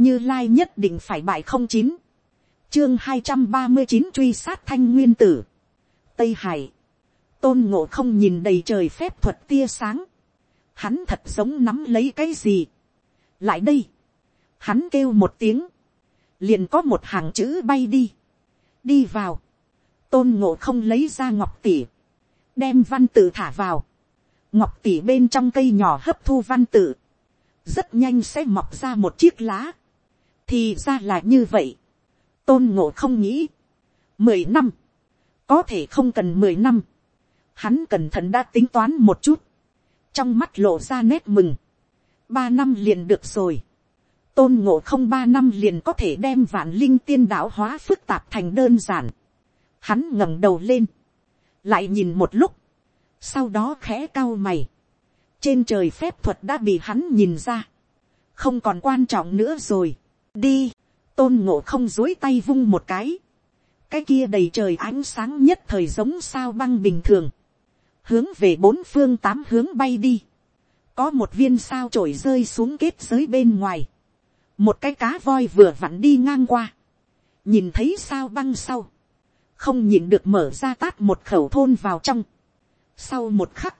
như lai nhất định phải bại không chín, chương hai trăm ba mươi chín truy sát thanh nguyên tử, tây hải, tôn ngộ không nhìn đầy trời phép thuật tia sáng, hắn thật giống nắm lấy cái gì, lại đây, hắn kêu một tiếng, liền có một hàng chữ bay đi, đi vào, tôn ngộ không lấy ra ngọc tỉ, đem văn tự thả vào, ngọc tỉ bên trong cây nhỏ hấp thu văn tự, rất nhanh sẽ mọc ra một chiếc lá, thì ra là như vậy, tôn ngộ không nghĩ, mười năm, có thể không cần mười năm, hắn cẩn thận đã tính toán một chút, trong mắt lộ ra nét mừng, ba năm liền được rồi, tôn ngộ không ba năm liền có thể đem vạn linh tiên đạo hóa phức tạp thành đơn giản, hắn ngẩng đầu lên, lại nhìn một lúc, sau đó khẽ cao mày, trên trời phép thuật đã bị hắn nhìn ra, không còn quan trọng nữa rồi, đi, tôn ngộ không dối tay vung một cái, cái kia đầy trời ánh sáng nhất thời giống sao băng bình thường, hướng về bốn phương tám hướng bay đi, có một viên sao trổi rơi xuống kết giới bên ngoài, một cái cá voi vừa vặn đi ngang qua, nhìn thấy sao băng sau, không nhìn được mở ra tát một khẩu thôn vào trong, sau một khắc,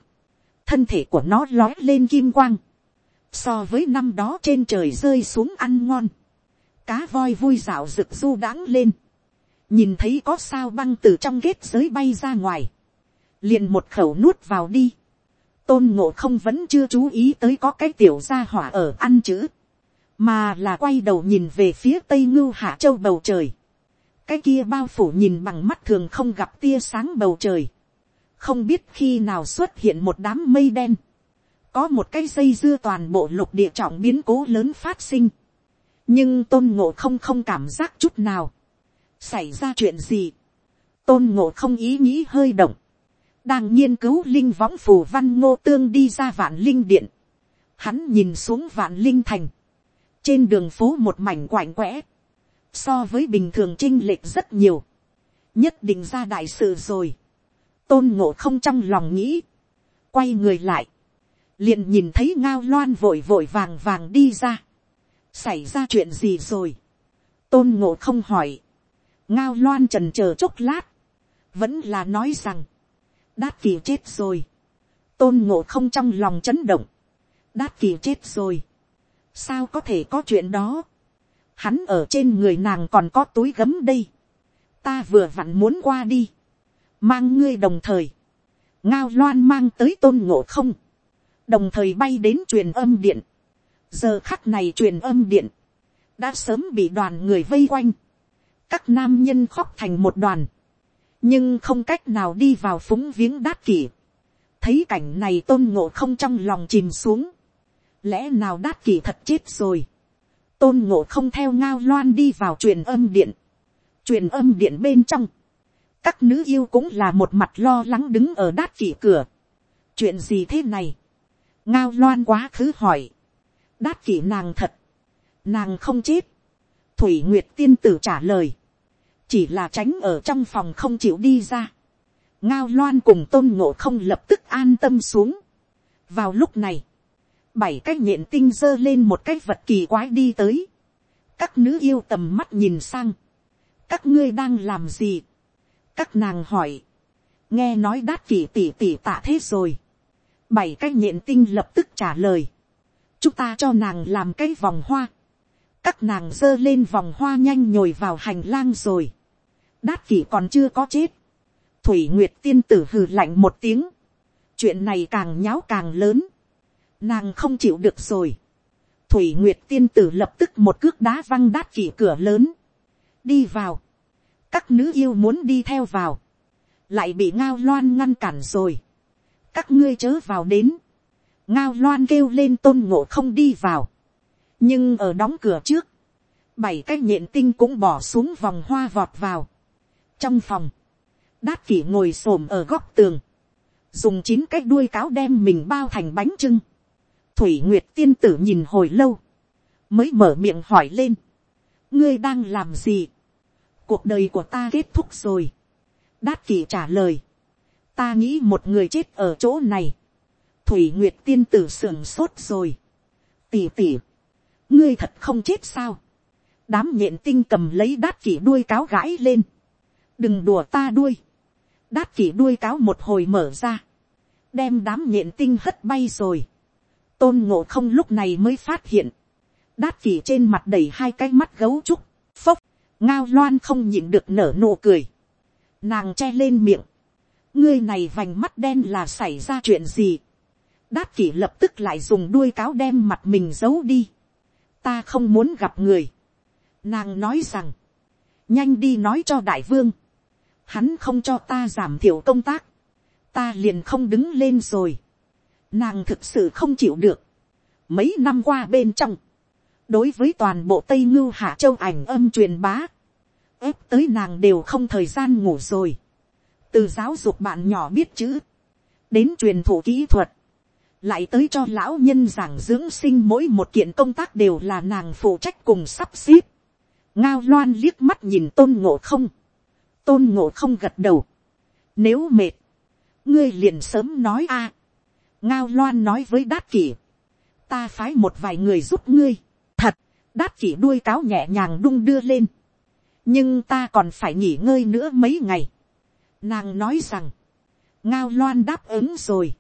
thân thể của nó lói lên kim quang, so với năm đó trên trời rơi xuống ăn ngon, cá voi vui rạo rực du đãng lên, nhìn thấy có sao băng từ trong kết giới bay ra ngoài, liền một khẩu nuốt vào đi, tôn ngộ không vẫn chưa chú ý tới có cái tiểu gia hỏa ở ăn chữ, mà là quay đầu nhìn về phía tây ngưu hạ châu bầu trời, cái kia bao phủ nhìn bằng mắt thường không gặp tia sáng bầu trời, không biết khi nào xuất hiện một đám mây đen, có một cái dây dưa toàn bộ lục địa trọng biến cố lớn phát sinh, nhưng tôn ngộ không không cảm giác chút nào, xảy ra chuyện gì, tôn ngộ không ý nghĩ hơi động, đang nghiên cứu linh võng phù văn ngô tương đi ra vạn linh điện, hắn nhìn xuống vạn linh thành, trên đường phố một mảnh quạnh quẽ, so với bình thường chinh lệch rất nhiều, nhất định ra đại sự rồi, tôn ngộ không trong lòng nghĩ, quay người lại, liền nhìn thấy ngao loan vội vội vàng vàng đi ra, xảy ra chuyện gì rồi, tôn ngộ không hỏi, ngao loan trần c h ờ chốc lát, vẫn là nói rằng, đát kỳ chết rồi, tôn ngộ không trong lòng chấn động, đát kỳ chết rồi, sao có thể có chuyện đó, hắn ở trên người nàng còn có túi gấm đây, ta vừa vặn muốn qua đi, mang ngươi đồng thời, ngao loan mang tới tôn ngộ không, đồng thời bay đến truyền âm điện, giờ khắc này truyền âm điện, đã sớm bị đoàn người vây quanh, các nam nhân khóc thành một đoàn, nhưng không cách nào đi vào phúng viếng đát kỷ. thấy cảnh này tôn ngộ không trong lòng chìm xuống, lẽ nào đát kỷ thật chết rồi, tôn ngộ không theo ngao loan đi vào truyền âm điện, truyền âm điện bên trong, các nữ yêu cũng là một mặt lo lắng đứng ở đát kỷ cửa, chuyện gì thế này, ngao loan quá khứ hỏi, đát kỷ nàng thật, nàng không chết, thủy nguyệt tiên tử trả lời, chỉ là tránh ở trong phòng không chịu đi ra, ngao loan cùng tôn ngộ không lập tức an tâm xuống. vào lúc này, bảy cái nhện tinh giơ lên một cái vật kỳ quái đi tới, các nữ yêu tầm mắt nhìn sang, các ngươi đang làm gì, các nàng hỏi, nghe nói đát kỷ tỉ tỉ tạ thế rồi, bảy cái nhện tinh lập tức trả lời, chúng ta cho nàng làm cái vòng hoa, các nàng giơ lên vòng hoa nhanh nhồi vào hành lang rồi, đát kỷ còn chưa có chết, thủy nguyệt tiên tử hừ lạnh một tiếng, chuyện này càng nháo càng lớn, nàng không chịu được rồi, thủy nguyệt tiên tử lập tức một cước đá văng đát kỷ cửa lớn, đi vào, các nữ yêu muốn đi theo vào, lại bị ngao loan ngăn cản rồi, các ngươi chớ vào đến, ngao loan kêu lên tôn ngộ không đi vào, nhưng ở đóng cửa trước, bảy cái nhện tinh cũng bỏ xuống vòng hoa vọt vào. trong phòng, đát kỷ ngồi s ổ m ở góc tường, dùng chín cái đuôi cáo đem mình bao thành bánh trưng. thủy nguyệt tiên tử nhìn hồi lâu, mới mở miệng hỏi lên, ngươi đang làm gì, cuộc đời của ta kết thúc rồi. đát kỷ trả lời, ta nghĩ một người chết ở chỗ này, thủy nguyệt tiên tử sưởng sốt rồi. tỉ tỉ, ngươi thật không chết sao. đám nhện tinh cầm lấy đát kỷ đuôi cáo gãi lên, đừng đùa ta đuôi, đát kỷ đuôi cáo một hồi mở ra, đem đám nhện tinh hất bay rồi, tôn ngộ không lúc này mới phát hiện, đát kỷ trên mặt đầy hai cái mắt gấu trúc, phốc, ngao loan không nhịn được nở nụ cười, nàng che lên miệng, ngươi này vành mắt đen là xảy ra chuyện gì, đát kỷ lập tức lại dùng đuôi cáo đem mặt mình giấu đi, ta không muốn gặp người, nàng nói rằng, nhanh đi nói cho đại vương, hắn không cho ta giảm thiểu công tác, ta liền không đứng lên rồi, nàng thực sự không chịu được, mấy năm qua bên trong, đối với toàn bộ tây ngưu hạ châu ảnh âm truyền bá, ép tới nàng đều không thời gian ngủ rồi, từ giáo dục bạn nhỏ biết chữ, đến truyền thụ kỹ thuật, lại tới cho lão nhân giảng dưỡng sinh mỗi một kiện công tác đều là nàng phụ trách cùng sắp xếp. ngao loan liếc mắt nhìn tôn ngộ không, tôn ngộ không gật đầu, nếu mệt, ngươi liền sớm nói a, ngao loan nói với đát kỷ, ta phái một vài người giúp ngươi, thật, đát kỷ đuôi cáo nhẹ nhàng đung đưa lên, nhưng ta còn phải nghỉ ngơi nữa mấy ngày, nàng nói rằng, ngao loan đáp ứng rồi,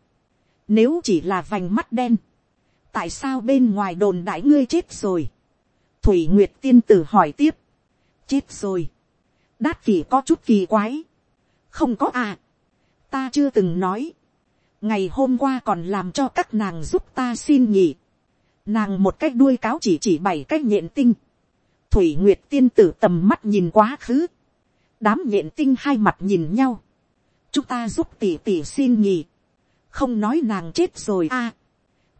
nếu chỉ là vành mắt đen. Tại sao bên ngoài đồn đại ngươi chết rồi? Thủy Nguyệt tiên tử hỏi tiếp. Chết rồi. Đát kỳ có chút kỳ quái. Không có à. Ta chưa từng nói. Ngày hôm qua còn làm cho các nàng giúp ta xin nhỉ. Nàng một cách đuôi cáo chỉ chỉ bảy cách nhện tinh. Thủy Nguyệt tiên tử tầm mắt nhìn quá khứ. Đám nhện tinh hai mặt nhìn nhau. Chúng ta giúp tỷ tỷ xin nhỉ không nói nàng chết rồi a. À,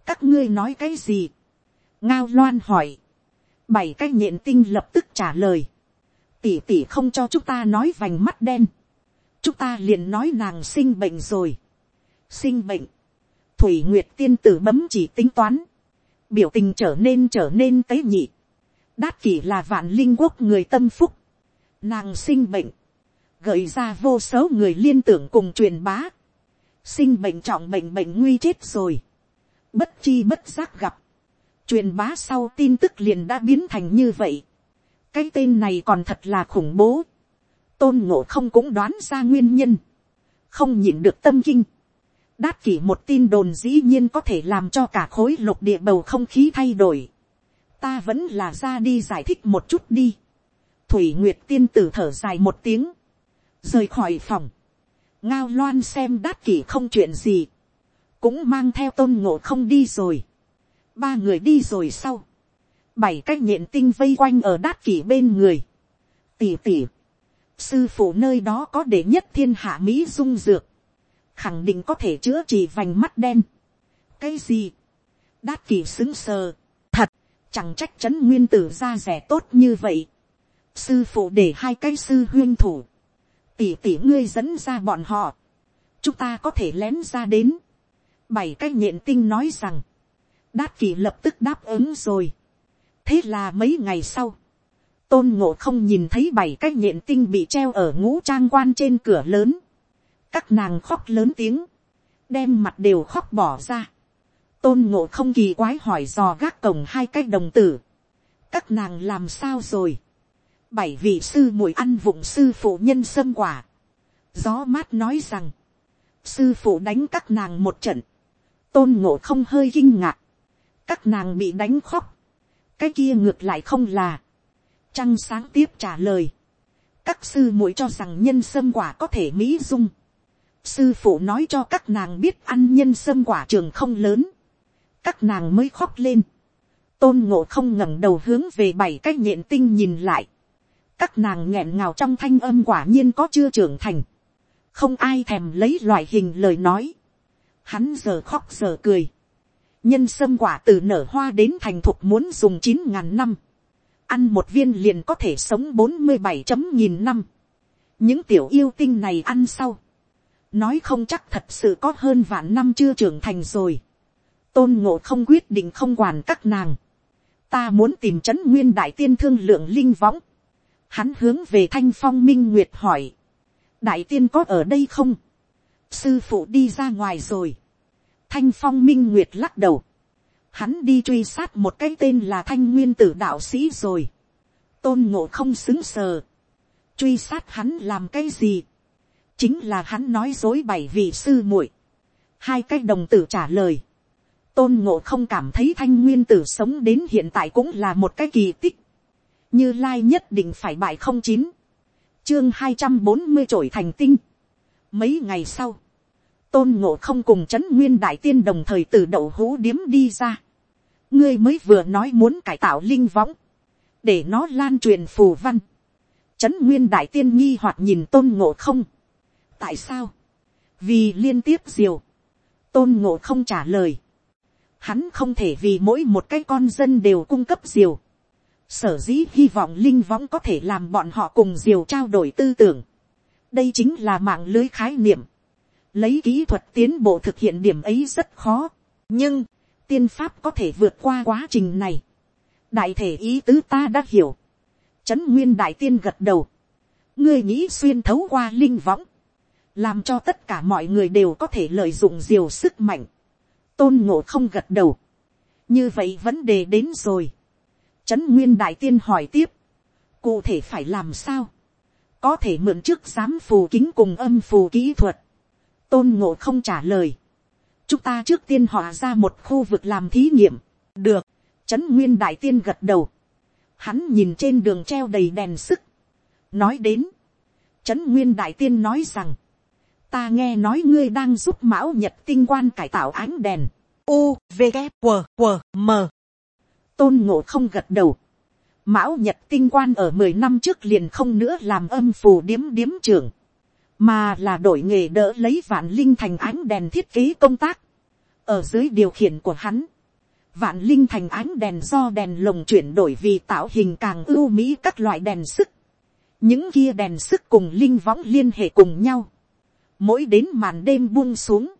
các ngươi nói cái gì. ngao loan hỏi. bảy cái nhện tinh lập tức trả lời. tỷ tỷ không cho chúng ta nói vành mắt đen. chúng ta liền nói nàng sinh bệnh rồi. sinh bệnh. thủy nguyệt tiên tử bấm chỉ tính toán. biểu tình trở nên trở nên tế nhị. đát kỷ là vạn linh quốc người tâm phúc. nàng sinh bệnh gợi ra vô số người liên tưởng cùng truyền bá sinh bệnh trọng bệnh bệnh nguy chết rồi, bất chi bất giác gặp, truyền bá sau tin tức liền đã biến thành như vậy, cái tên này còn thật là khủng bố, tôn ngộ không cũng đoán ra nguyên nhân, không nhịn được tâm kinh, đát kỷ một tin đồn dĩ nhiên có thể làm cho cả khối lục địa bầu không khí thay đổi, ta vẫn là ra đi giải thích một chút đi, thủy nguyệt tiên tử thở dài một tiếng, rời khỏi phòng, ngao loan xem đát kỷ không chuyện gì, cũng mang theo tôn ngộ không đi rồi, ba người đi rồi sau, bảy cái nhện tinh vây quanh ở đát kỷ bên người, tỉ tỉ, sư phụ nơi đó có để nhất thiên hạ mỹ dung dược, khẳng định có thể chữa trị vành mắt đen. cái gì, đát kỷ xứng sờ, thật, chẳng trách c h ấ n nguyên tử ra rẻ tốt như vậy, sư phụ để hai cái sư huyên thủ, Tỷ tỷ ngươi dẫn ra bọn họ, chúng ta có thể lén ra đến. bảy cái nhện tinh nói rằng, đát kỳ lập tức đáp ứng rồi. thế là mấy ngày sau, tôn ngộ không nhìn thấy bảy cái nhện tinh bị treo ở ngũ trang quan trên cửa lớn. các nàng khóc lớn tiếng, đem mặt đều khóc bỏ ra. tôn ngộ không kỳ quái hỏi dò gác cổng hai cái đồng tử. các nàng làm sao rồi bảy vị sư muội ăn vụng sư phụ nhân sâm quả. Gió mát nói rằng, sư phụ đánh các nàng một trận, tôn ngộ không hơi kinh ngạc, các nàng bị đánh khóc, cái kia ngược lại không là, trăng sáng tiếp trả lời, các sư muội cho rằng nhân sâm quả có thể mỹ dung, sư phụ nói cho các nàng biết ăn nhân sâm quả trường không lớn, các nàng mới khóc lên, tôn ngộ không ngẩng đầu hướng về bảy cái nhện tinh nhìn lại, các nàng nghẹn ngào trong thanh âm quả nhiên có chưa trưởng thành. không ai thèm lấy loại hình lời nói. hắn giờ khóc giờ cười. nhân sâm quả từ nở hoa đến thành thục muốn dùng chín ngàn năm. ăn một viên liền có thể sống bốn mươi bảy chấm nghìn năm. những tiểu yêu tinh này ăn sau. nói không chắc thật sự có hơn vạn năm chưa trưởng thành rồi. tôn ngộ không quyết định không quản các nàng. ta muốn tìm c h ấ n nguyên đại tiên thương lượng linh võng hắn hướng về thanh phong minh nguyệt hỏi, đại tiên có ở đây không, sư phụ đi ra ngoài rồi, thanh phong minh nguyệt lắc đầu, hắn đi truy sát một cái tên là thanh nguyên tử đạo sĩ rồi, tôn ngộ không xứng sờ, truy sát hắn làm cái gì, chính là hắn nói dối bảy vị sư muội, hai cái đồng tử trả lời, tôn ngộ không cảm thấy thanh nguyên tử sống đến hiện tại cũng là một cái kỳ tích, như lai nhất định phải bại không chín, chương hai trăm bốn mươi trổi thành tinh. mấy ngày sau, tôn ngộ không cùng c h ấ n nguyên đại tiên đồng thời từ đậu hũ điếm đi ra, ngươi mới vừa nói muốn cải tạo linh võng, để nó lan truyền phù văn, c h ấ n nguyên đại tiên nghi hoặc nhìn tôn ngộ không, tại sao, vì liên tiếp diều, tôn ngộ không trả lời, hắn không thể vì mỗi một cái con dân đều cung cấp diều, sở dĩ hy vọng linh võng có thể làm bọn họ cùng diều trao đổi tư tưởng, đây chính là mạng lưới khái niệm, lấy kỹ thuật tiến bộ thực hiện điểm ấy rất khó, nhưng tiên pháp có thể vượt qua quá trình này. đại thể ý tứ ta đã hiểu. trấn nguyên đại tiên gật đầu. ngươi nghĩ xuyên thấu qua linh võng, làm cho tất cả mọi người đều có thể lợi dụng diều sức mạnh. tôn ngộ không gật đầu. như vậy vấn đề đến rồi trấn nguyên đại tiên hỏi tiếp. cụ thể phải làm sao. có thể mượn trước giám phù kính cùng âm phù kỹ thuật tôn ngộ không trả lời. chúng ta trước tiên họa ra một khu vực làm thí nghiệm. được, trấn nguyên đại tiên gật đầu. hắn nhìn trên đường treo đầy đèn sức. nói đến, trấn nguyên đại tiên nói rằng, ta nghe nói ngươi đang giúp mão nhật tinh quan cải tạo ánh đèn. u v K, W, W, m tôn ngộ không gật đầu. mão nhật tinh quan ở mười năm trước liền không nữa làm âm phù điếm điếm trưởng mà là đổi nghề đỡ lấy vạn linh thành ánh đèn thiết kế công tác, ở dưới điều khiển của hắn, vạn linh thành ánh đèn do đèn lồng chuyển đổi vì tạo hình càng ưu mỹ các loại đèn sức, những kia đèn sức cùng linh võng liên hệ cùng nhau, mỗi đến màn đêm buông xuống,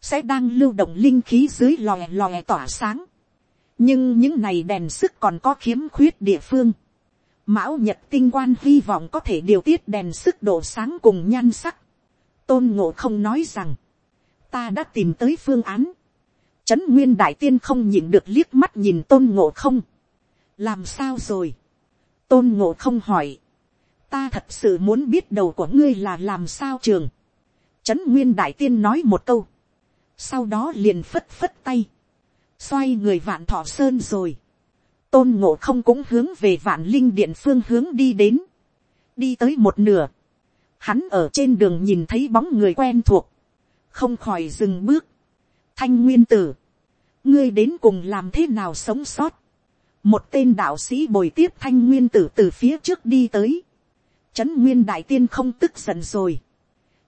sẽ đang lưu động linh khí dưới lòe lòe tỏa sáng, nhưng những này đèn sức còn có khiếm khuyết địa phương, Mão Nhật tinh quan hy vọng có thể điều tiết đèn sức độ sáng cùng nhan sắc. Tôn ngộ không nói rằng. Ta đã tìm tới phương án. Trấn Nguyên Đại Tiên không nhìn được liếc mắt nhìn tôn ngộ không. Làm sao rồi? Tôn ngộ không hỏi. Ta thật sự muốn biết đầu của ngươi là làm sao trường. Trấn Nguyên Đại Tiên nói một câu. Sau đó liền phất phất tay. Xoay người vạn thọ sơn rồi. Tôn ngộ không cũng hướng về vạn linh điện phương hướng đi đến, đi tới một nửa, hắn ở trên đường nhìn thấy bóng người quen thuộc, không khỏi dừng bước, thanh nguyên tử, ngươi đến cùng làm thế nào sống sót, một tên đạo sĩ bồi tiếp thanh nguyên tử từ phía trước đi tới, trấn nguyên đại tiên không tức giận rồi,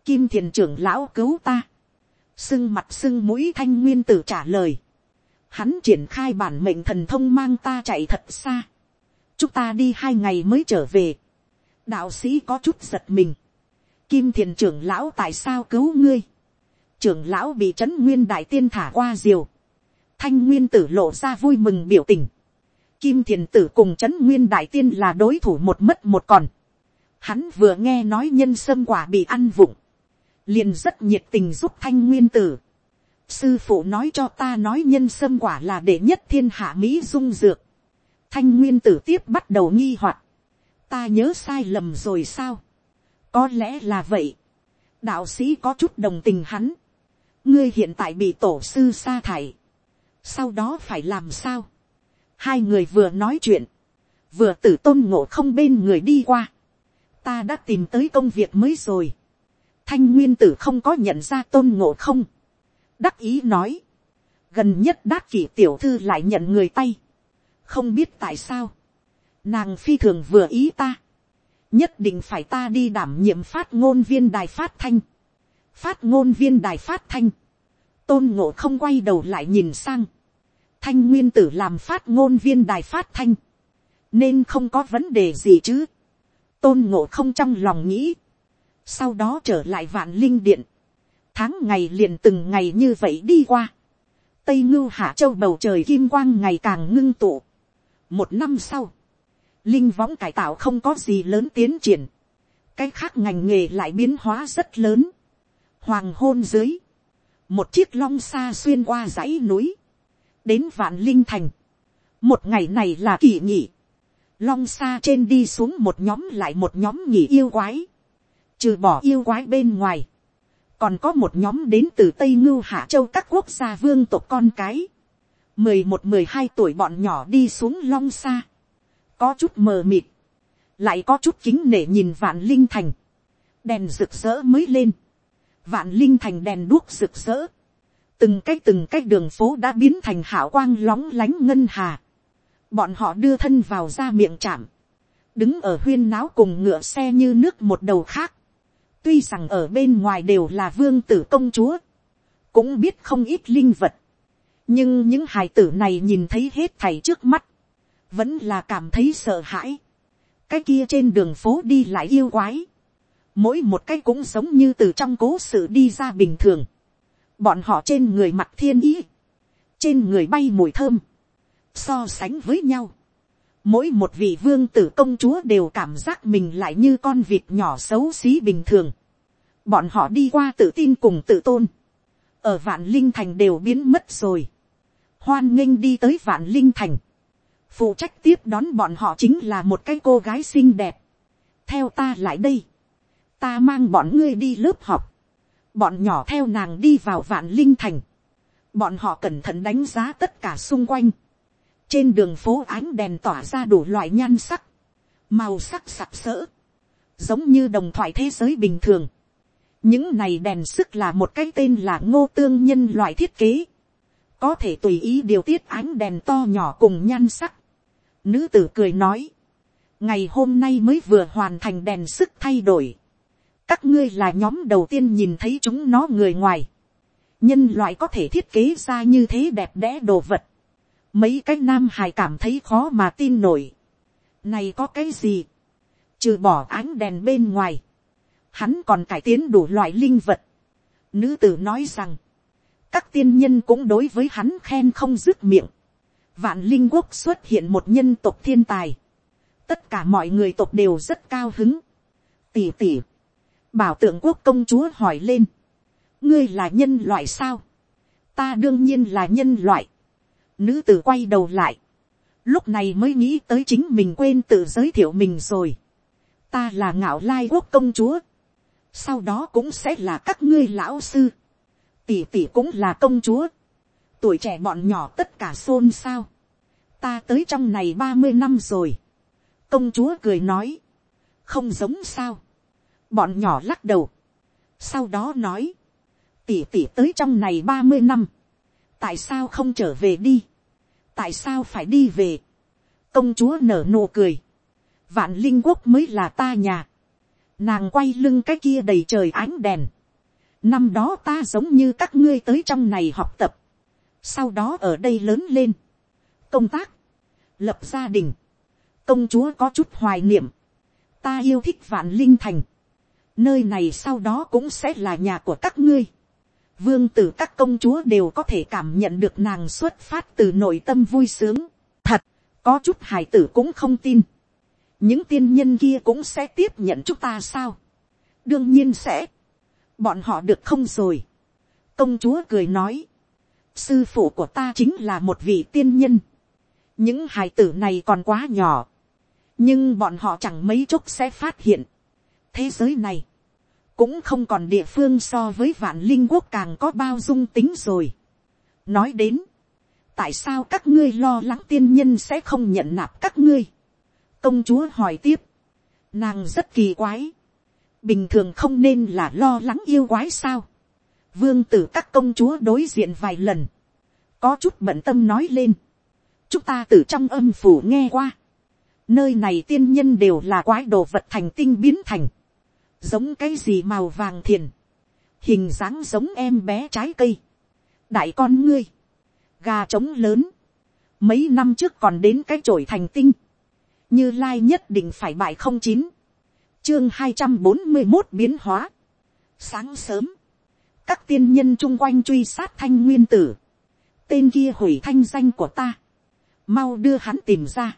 kim thiền trưởng lão cứu ta, sưng mặt sưng mũi thanh nguyên tử trả lời, hắn triển khai bản mệnh thần thông mang ta chạy thật xa. chúng ta đi hai ngày mới trở về. đạo sĩ có chút giật mình. kim thiền trưởng lão tại sao cứu ngươi. trưởng lão bị trấn nguyên đại tiên thả qua diều. thanh nguyên tử lộ ra vui mừng biểu tình. kim thiền tử cùng trấn nguyên đại tiên là đối thủ một mất một còn. hắn vừa nghe nói nhân sâm quả bị ăn vụng. liền rất nhiệt tình giúp thanh nguyên tử sư phụ nói cho ta nói nhân sâm quả là đệ nhất thiên hạ mỹ dung dược. thanh nguyên tử tiếp bắt đầu nghi hoặc. ta nhớ sai lầm rồi sao. có lẽ là vậy. đạo sĩ có chút đồng tình hắn. ngươi hiện tại bị tổ sư sa thải. sau đó phải làm sao. hai người vừa nói chuyện. vừa tử tôn ngộ không bên người đi qua. ta đã tìm tới công việc mới rồi. thanh nguyên tử không có nhận ra tôn ngộ không đắc ý nói, gần nhất đắc kỷ tiểu thư lại nhận người tay, không biết tại sao, nàng phi thường vừa ý ta, nhất định phải ta đi đảm nhiệm phát ngôn viên đài phát thanh, phát ngôn viên đài phát thanh, tôn ngộ không quay đầu lại nhìn sang, thanh nguyên tử làm phát ngôn viên đài phát thanh, nên không có vấn đề gì chứ, tôn ngộ không trong lòng nghĩ, sau đó trở lại vạn linh điện, tháng ngày liền từng ngày như vậy đi qua. Tây ngưu hạ châu bầu trời kim quang ngày càng ngưng tụ. Một năm sau, linh võng cải tạo không có gì lớn tiến triển. Cái khác ngành nghề lại biến hóa rất lớn. Hoàng hôn dưới, một chiếc long xa xuyên qua dãy núi, đến vạn linh thành. Một ngày này là kỳ nghỉ. long xa trên đi xuống một nhóm lại một nhóm nghỉ yêu quái, trừ bỏ yêu quái bên ngoài, còn có một nhóm đến từ tây ngưu hạ châu các quốc gia vương tộc con cái, mười một mười hai tuổi bọn nhỏ đi xuống long xa, có chút mờ mịt, lại có chút kính nể nhìn vạn linh thành, đèn rực rỡ mới lên, vạn linh thành đèn đuốc rực rỡ, từng cái từng cái đường phố đã biến thành hảo quang lóng lánh ngân hà, bọn họ đưa thân vào ra miệng chạm, đứng ở huyên náo cùng ngựa xe như nước một đầu khác, tuy rằng ở bên ngoài đều là vương tử công chúa, cũng biết không ít linh vật, nhưng những hài tử này nhìn thấy hết thầy trước mắt, vẫn là cảm thấy sợ hãi. cái kia trên đường phố đi lại yêu quái, mỗi một cái cũng giống như từ trong cố sự đi ra bình thường, bọn họ trên người mặt thiên ý, trên người bay mùi thơm, so sánh với nhau, mỗi một vị vương tử công chúa đều cảm giác mình lại như con vịt nhỏ xấu xí bình thường, bọn họ đi qua tự tin cùng tự tôn, ở vạn linh thành đều biến mất rồi, hoan nghênh đi tới vạn linh thành, phụ trách tiếp đón bọn họ chính là một cái cô gái xinh đẹp, theo ta lại đây, ta mang bọn ngươi đi lớp học, bọn nhỏ theo nàng đi vào vạn linh thành, bọn họ cẩn thận đánh giá tất cả xung quanh, trên đường phố ánh đèn tỏa ra đủ loại nhan sắc, màu sắc sặc sỡ, giống như đồng thoại thế giới bình thường những này đèn sức là một cái tên là ngô tương nhân loại thiết kế, có thể tùy ý điều tiết ánh đèn to nhỏ cùng nhan sắc. Nữ tử cười nói, ngày hôm nay mới vừa hoàn thành đèn sức thay đổi. các ngươi là nhóm đầu tiên nhìn thấy chúng nó người ngoài. nhân loại có thể thiết kế ra như thế đẹp đẽ đồ vật. mấy cái nam hài cảm thấy khó mà tin nổi. này có cái gì, trừ bỏ ánh đèn bên ngoài, hắn còn cải tiến đủ loại linh vật. Nữ tử nói rằng, các tiên nhân cũng đối với hắn khen không dứt miệng. vạn linh quốc xuất hiện một nhân tộc thiên tài. tất cả mọi người tộc đều rất cao hứng. tỷ tỷ bảo tượng quốc công chúa hỏi lên. ngươi là nhân loại sao. ta đương nhiên là nhân loại. nữ tử quay đầu lại. lúc này mới nghĩ tới chính mình quên tự giới thiệu mình rồi. ta là ngạo lai quốc công chúa sau đó cũng sẽ là các ngươi lão sư. Tỷ tỷ cũng là công chúa, tuổi trẻ bọn nhỏ tất cả xôn xao, ta tới trong này ba mươi năm rồi, công chúa cười nói, không giống sao, bọn nhỏ lắc đầu, sau đó nói, tỷ tỷ tới trong này ba mươi năm, tại sao không trở về đi, tại sao phải đi về, công chúa nở nụ cười, vạn linh quốc mới là ta nhà, nàng quay lưng cái kia đầy trời ánh đèn, năm đó ta giống như các ngươi tới trong này học tập, sau đó ở đây lớn lên, công tác, lập gia đình, công chúa có chút hoài niệm, ta yêu thích vạn linh thành, nơi này sau đó cũng sẽ là nhà của các ngươi, vương tử các công chúa đều có thể cảm nhận được nàng xuất phát từ nội tâm vui sướng, thật, có chút hải tử cũng không tin, những tiên nhân kia cũng sẽ tiếp nhận chúng ta sao, đương nhiên sẽ, bọn họ được không rồi. công chúa cười nói, sư phụ của ta chính là một vị tiên nhân. những hài tử này còn quá nhỏ, nhưng bọn họ chẳng mấy chốc sẽ phát hiện. thế giới này, cũng không còn địa phương so với vạn linh quốc càng có bao dung tính rồi. nói đến, tại sao các ngươi lo lắng tiên nhân sẽ không nhận nạp các ngươi công chúa hỏi tiếp, nàng rất kỳ quái. Bình thường không nên là lo lắng yêu quái sao. vương tử các công chúa đối diện vài lần, có chút bận tâm nói lên. chúng ta từ trong âm phủ nghe qua, nơi này tiên nhân đều là quái đồ vật thành tinh biến thành, giống cái gì màu vàng thiền, hình dáng giống em bé trái cây, đại con ngươi, gà trống lớn, mấy năm trước còn đến cái chổi thành tinh, như lai nhất định phải bại không chín, chương hai trăm bốn mươi một biến hóa. Sáng sớm, các tiên nhân chung quanh truy sát thanh nguyên tử. Tên kia hủy thanh danh của ta. Mau đưa hắn tìm ra.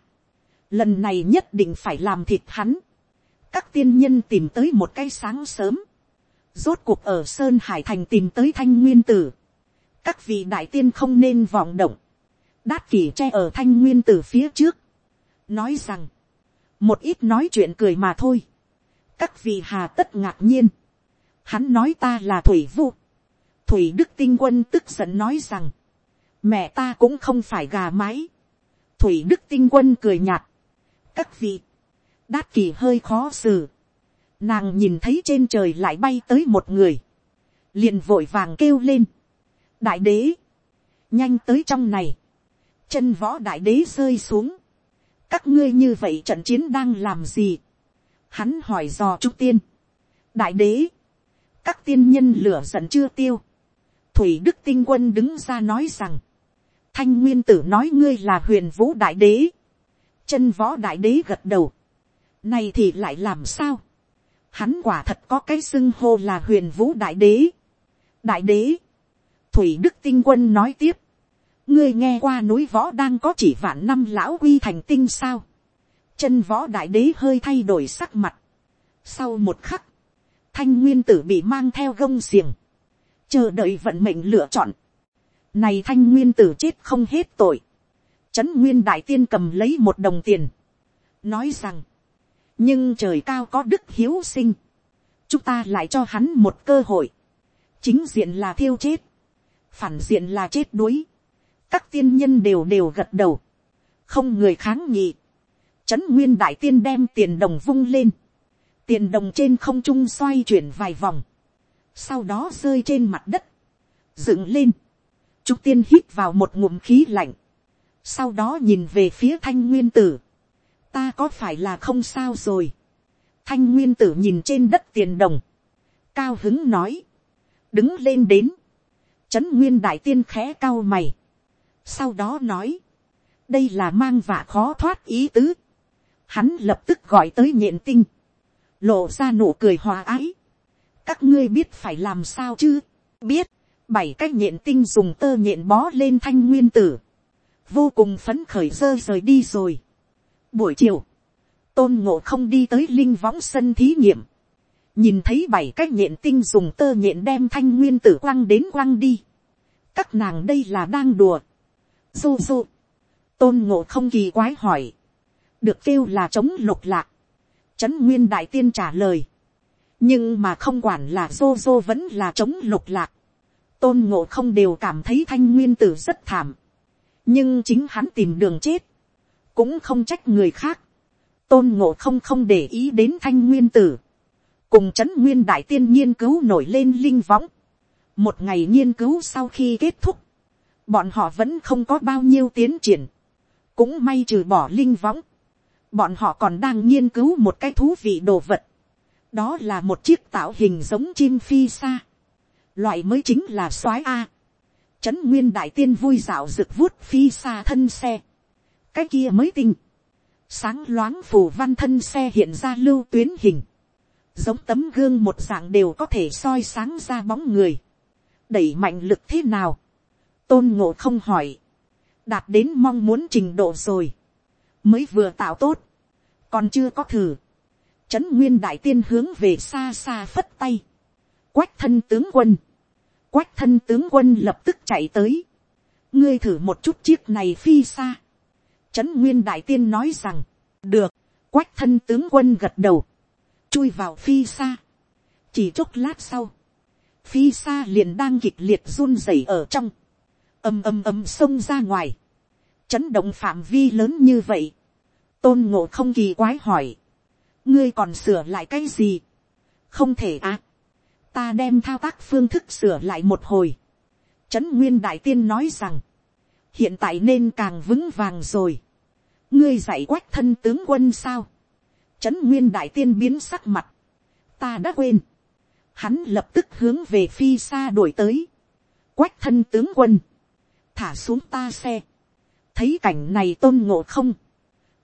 Lần này nhất định phải làm thịt hắn. Các tiên nhân tìm tới một cái sáng sớm. Rốt cuộc ở Sơn Hải Thành tìm tới thanh nguyên tử. Các vị đại tiên không nên vọng động. Đát kỷ tre ở thanh nguyên tử phía trước. Nói rằng một ít nói chuyện cười mà thôi, các vị hà tất ngạc nhiên, hắn nói ta là thủy vu, thủy đức tinh quân tức giận nói rằng, mẹ ta cũng không phải gà mái, thủy đức tinh quân cười nhạt, các vị, đát kỳ hơi khó xử, nàng nhìn thấy trên trời lại bay tới một người, liền vội vàng kêu lên, đại đế, nhanh tới trong này, chân võ đại đế rơi xuống, các ngươi như vậy trận chiến đang làm gì, hắn hỏi dò trúc tiên, đại đế, các tiên nhân lửa giận chưa tiêu, thủy đức tinh quân đứng ra nói rằng, thanh nguyên tử nói ngươi là huyền vũ đại đế, chân võ đại đế gật đầu, nay thì lại làm sao, hắn quả thật có cái xưng hô là huyền vũ đại đế, đại đế, thủy đức tinh quân nói tiếp, ngươi nghe qua núi võ đang có chỉ vạn năm lão quy thành tinh sao, chân võ đại đế hơi thay đổi sắc mặt, sau một khắc, thanh nguyên tử bị mang theo gông xiềng, chờ đợi vận mệnh lựa chọn. Này thanh nguyên tử chết không hết tội. Trấn nguyên đại tiên cầm lấy một đồng tiền. Nói rằng, nhưng trời cao có đức hiếu sinh. Chúng ta lại cho hắn một cơ hội. Chính diện là thiêu chết. Phản diện là chết đuối. Các tiên nhân đều đều gật đầu. Không người kháng nghị. Trấn nguyên đại tiên đem tiền đồng vung lên. Tiền đồng trên không trung xoay chuyển vài vòng, sau đó rơi trên mặt đất, dựng lên, trúc tiên hít vào một ngụm khí lạnh, sau đó nhìn về phía thanh nguyên tử, ta có phải là không sao rồi, thanh nguyên tử nhìn trên đất tiền đồng, cao hứng nói, đứng lên đến, trấn nguyên đại tiên khẽ cao mày, sau đó nói, đây là mang vạ khó thoát ý tứ, hắn lập tức gọi tới nhện tinh, lộ ra nụ cười hòa ái. các ngươi biết phải làm sao chứ, biết, bảy cách nhện tinh dùng tơ nhện bó lên thanh nguyên tử, vô cùng phấn khởi dơ rời đi rồi. buổi chiều, tôn ngộ không đi tới linh võng sân thí nghiệm, nhìn thấy bảy cách nhện tinh dùng tơ nhện đem thanh nguyên tử quăng đến quăng đi. các nàng đây là đang đùa du du, tôn ngộ không kỳ quái hỏi, được kêu là chống lục lạc, Trấn Nguyên Đại Tiên trả lời. Nhưng mà không quản là Dô Dô vẫn là chống lục lạc. Tôn ngộ không đều cảm thấy thanh nguyên tử rất thảm. Nhưng chính hắn tìm đường chết. Cũng không trách người khác. Tôn ngộ không không để ý đến thanh nguyên tử. Cùng Trấn Nguyên Đại Tiên nghiên cứu nổi lên linh võng. Một ngày nghiên cứu sau khi kết thúc. Bọn họ vẫn không có bao nhiêu tiến triển. Cũng may trừ bỏ linh võng bọn họ còn đang nghiên cứu một cái thú vị đồ vật. đó là một chiếc tạo hình giống chim phi xa. loại mới chính là soái a. trấn nguyên đại tiên vui dạo rực vuốt phi xa thân xe. cái kia mới tinh. sáng loáng phù văn thân xe hiện ra lưu tuyến hình. giống tấm gương một dạng đều có thể soi sáng ra bóng người. đẩy mạnh lực thế nào tôn ngộ không hỏi. đạt đến mong muốn trình độ rồi mới vừa tạo tốt, còn chưa có thử. Trấn nguyên đại tiên hướng về xa xa phất tay. Quách thân tướng quân. Quách thân tướng quân lập tức chạy tới. ngươi thử một chút chiếc này phi xa. Trấn nguyên đại tiên nói rằng, được, quách thân tướng quân gật đầu. Chui vào phi xa. Chỉ chốc lát sau. Phi xa liền đang kịch liệt run rẩy ở trong ầm ầm ầm xông ra ngoài. Chấn động phạm vi lớn như vậy, tôn ngộ không kỳ quái hỏi, ngươi còn sửa lại cái gì, không thể à, ta đem thao tác phương thức sửa lại một hồi, trấn nguyên đại tiên nói rằng, hiện tại nên càng vững vàng rồi, ngươi dạy quách thân tướng quân sao, trấn nguyên đại tiên biến sắc mặt, ta đã quên, hắn lập tức hướng về phi xa đổi tới, quách thân tướng quân, thả xuống ta xe, thấy cảnh này tôn ngộ không,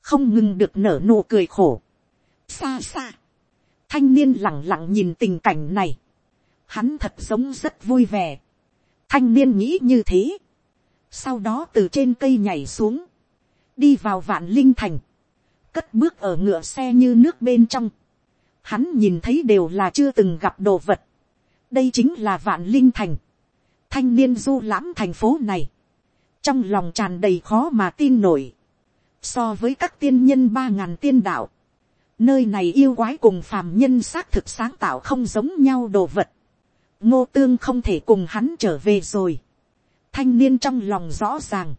không ngừng được nở nụ cười khổ. xa xa, thanh niên lặng lặng nhìn tình cảnh này, hắn thật giống rất vui vẻ. thanh niên nghĩ như thế, sau đó từ trên cây nhảy xuống, đi vào vạn linh thành, cất bước ở ngựa xe như nước bên trong, hắn nhìn thấy đều là chưa từng gặp đồ vật, đây chính là vạn linh thành, thanh niên du lãm thành phố này, trong lòng tràn đầy khó mà tin nổi, so với các tiên nhân ba ngàn tiên đạo, Nơi này yêu quái cùng phàm nhân xác thực sáng tạo không giống nhau đồ vật. Ngô tương không thể cùng hắn trở về rồi. Thanh niên trong lòng rõ ràng.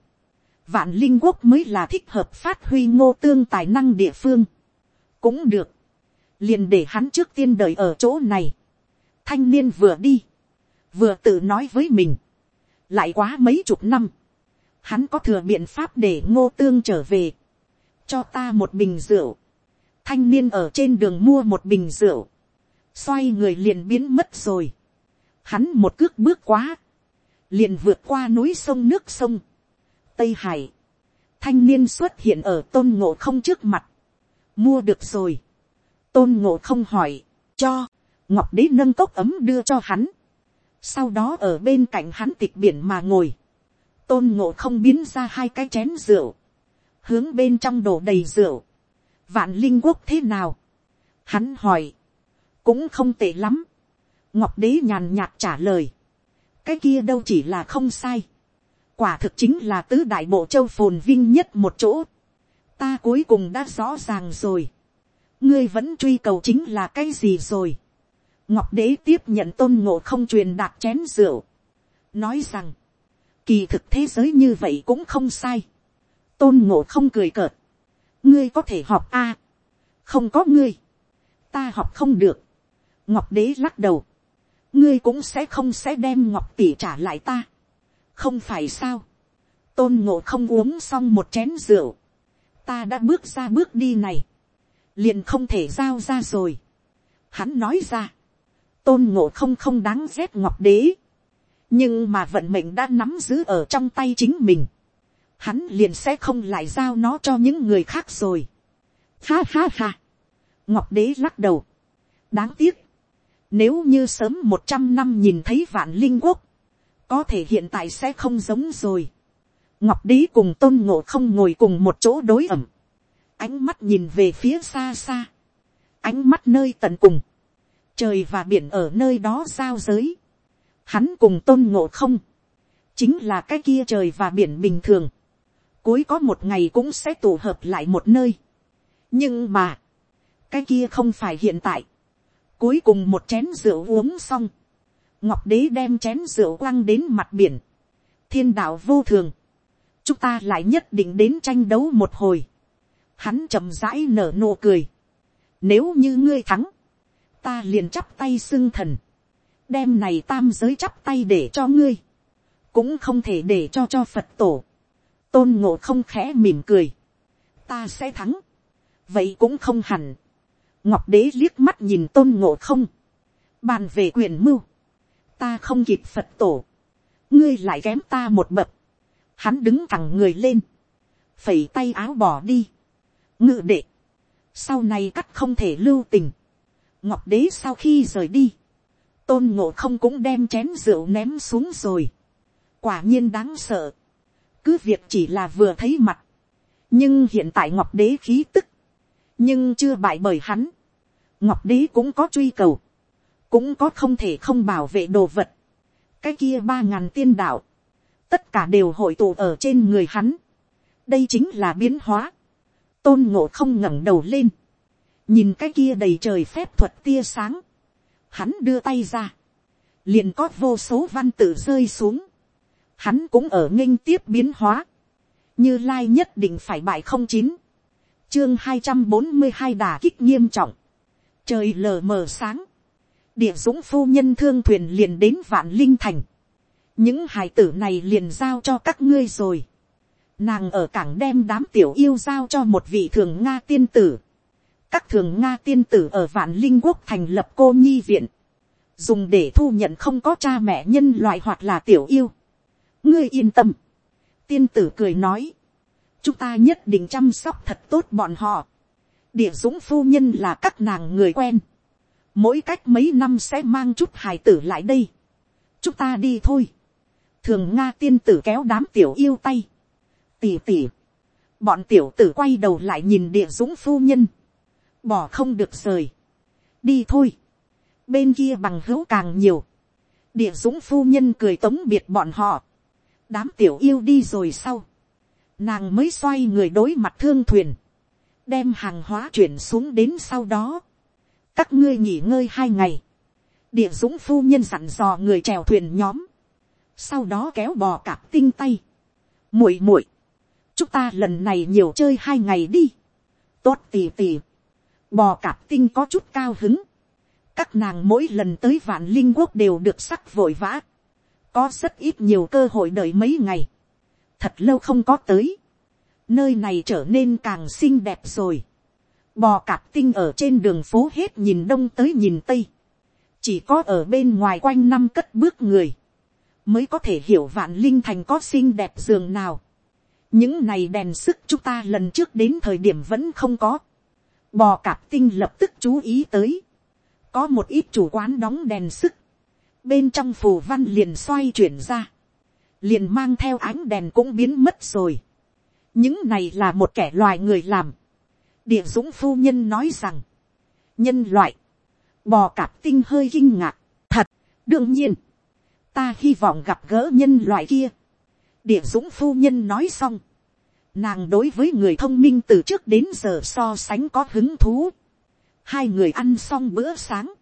Vạn linh quốc mới là thích hợp phát huy ngô tương tài năng địa phương. Cũng được. Liền để hắn trước tiên đợi ở chỗ này. Thanh niên vừa đi. Vừa tự nói với mình. Lại quá mấy chục năm. Hắn có thừa biện pháp để ngô tương trở về. Cho ta một bình rượu. Thanh niên ở trên đường mua một bình rượu, xoay người liền biến mất rồi. Hắn một cước bước quá, liền vượt qua núi sông nước sông, tây hải, thanh niên xuất hiện ở tôn ngộ không trước mặt, mua được rồi, tôn ngộ không hỏi, cho, ngọc đế nâng cốc ấm đưa cho hắn, sau đó ở bên cạnh hắn tịch biển mà ngồi, tôn ngộ không biến ra hai cái chén rượu, hướng bên trong đổ đầy rượu, vạn linh quốc thế nào, hắn hỏi, cũng không tệ lắm, ngọc đế nhàn nhạt trả lời, cái kia đâu chỉ là không sai, quả thực chính là tứ đại bộ châu phồn vinh nhất một chỗ, ta cuối cùng đã rõ ràng rồi, ngươi vẫn truy cầu chính là cái gì rồi, ngọc đế tiếp nhận tôn ngộ không truyền đạt chén rượu, nói rằng, kỳ thực thế giới như vậy cũng không sai, tôn ngộ không cười cợt, ngươi có thể học a, không có ngươi, ta học không được, ngọc đế lắc đầu, ngươi cũng sẽ không sẽ đem ngọc tỷ trả lại ta, không phải sao, tôn ngộ không uống xong một chén rượu, ta đã bước ra bước đi này, liền không thể giao ra rồi. Hắn nói ra, tôn ngộ không không đáng ghét ngọc đế, nhưng mà vận mệnh đã nắm giữ ở trong tay chính mình hắn liền sẽ không lại giao nó cho những người khác rồi. Ha ha ha. ngọc đế lắc đầu. đáng tiếc. nếu như sớm một trăm năm nhìn thấy vạn linh quốc, có thể hiện tại sẽ không giống rồi. ngọc đế cùng tôn ngộ không ngồi cùng một chỗ đối ẩm. ánh mắt nhìn về phía xa xa. ánh mắt nơi tận cùng. trời và biển ở nơi đó giao giới hắn cùng tôn ngộ không. chính là cái kia trời và biển bình thường cuối có một ngày cũng sẽ tụ hợp lại một nơi. nhưng mà, cái kia không phải hiện tại. cuối cùng một chén rượu uống xong, ngọc đế đem chén rượu quăng đến mặt biển. thiên đạo vô thường, chúng ta lại nhất định đến tranh đấu một hồi. hắn chậm rãi nở nụ cười. nếu như ngươi thắng, ta liền chắp tay xưng thần, đem này tam giới chắp tay để cho ngươi, cũng không thể để cho cho phật tổ. Tôn ngộ không khẽ mỉm cười, ta sẽ thắng, vậy cũng không hẳn, ngọc đế liếc mắt nhìn tôn ngộ không, bàn về quyền mưu, ta không kịp phật tổ, ngươi lại kém ta một bậc, hắn đứng thẳng người lên, phẩy tay áo bỏ đi, ngự đệ, sau này cắt không thể lưu tình, ngọc đế sau khi rời đi, tôn ngộ không cũng đem chén rượu ném xuống rồi, quả nhiên đáng sợ, cứ việc chỉ là vừa thấy mặt, nhưng hiện tại ngọc đế khí tức, nhưng chưa bại bởi hắn, ngọc đế cũng có truy cầu, cũng có không thể không bảo vệ đồ vật, cái kia ba ngàn tiên đạo, tất cả đều hội tụ ở trên người hắn, đây chính là biến hóa, tôn ngộ không ngẩng đầu lên, nhìn cái kia đầy trời phép thuật tia sáng, hắn đưa tay ra, liền có vô số văn tự rơi xuống, hắn cũng ở nghênh tiếp biến hóa, như lai nhất định phải bại không chín, chương hai trăm bốn mươi hai đà kích nghiêm trọng, trời lờ mờ sáng, địa dũng phu nhân thương thuyền liền đến vạn linh thành, những hài tử này liền giao cho các ngươi rồi, nàng ở cảng đem đám tiểu yêu giao cho một vị thường nga tiên tử, các thường nga tiên tử ở vạn linh quốc thành lập cô nhi viện, dùng để thu nhận không có cha mẹ nhân loại hoặc là tiểu yêu, ngươi yên tâm. tiên tử cười nói, chúng ta nhất định chăm sóc thật tốt bọn họ. địa dũng phu nhân là các nàng người quen. mỗi cách mấy năm sẽ mang chút hài tử lại đây. chúng ta đi thôi. thường nga tiên tử kéo đám tiểu yêu tay. tỉ tỉ. bọn tiểu tử quay đầu lại nhìn địa dũng phu nhân bỏ không được rời. đi thôi. bên kia bằng hữu càng nhiều. địa dũng phu nhân cười tống biệt bọn họ. Đám tiểu yêu đi rồi sau, nàng mới xoay người đối mặt thương thuyền, đem hàng hóa chuyển xuống đến sau đó, các ngươi nghỉ ngơi hai ngày, địa dũng phu nhân dặn dò người trèo thuyền nhóm, sau đó kéo bò cạp tinh tay, muội muội, chúng ta lần này nhiều chơi hai ngày đi, tốt tì tì, bò cạp tinh có chút cao hứng, các nàng mỗi lần tới vạn linh quốc đều được sắc vội vã, có rất ít nhiều cơ hội đợi mấy ngày, thật lâu không có tới, nơi này trở nên càng xinh đẹp rồi, bò cạp tinh ở trên đường phố hết nhìn đông tới nhìn tây, chỉ có ở bên ngoài quanh năm cất bước người, mới có thể hiểu vạn linh thành có xinh đẹp giường nào. những này đèn sức chúng ta lần trước đến thời điểm vẫn không có bò cạp tinh lập tức chú ý tới. có một ít chủ quán đóng đèn sức. bên trong phù văn liền xoay chuyển ra. liền mang theo ánh đèn cũng biến mất rồi. những này là một kẻ loài người làm. địa dũng phu nhân nói rằng, nhân loại, bò cạp tinh hơi kinh ngạc. thật, đương nhiên, ta hy vọng gặp gỡ nhân loại kia. địa dũng phu nhân nói xong nàng đối với người thông minh từ trước đến giờ so sánh có hứng thú. hai người ăn xong bữa sáng,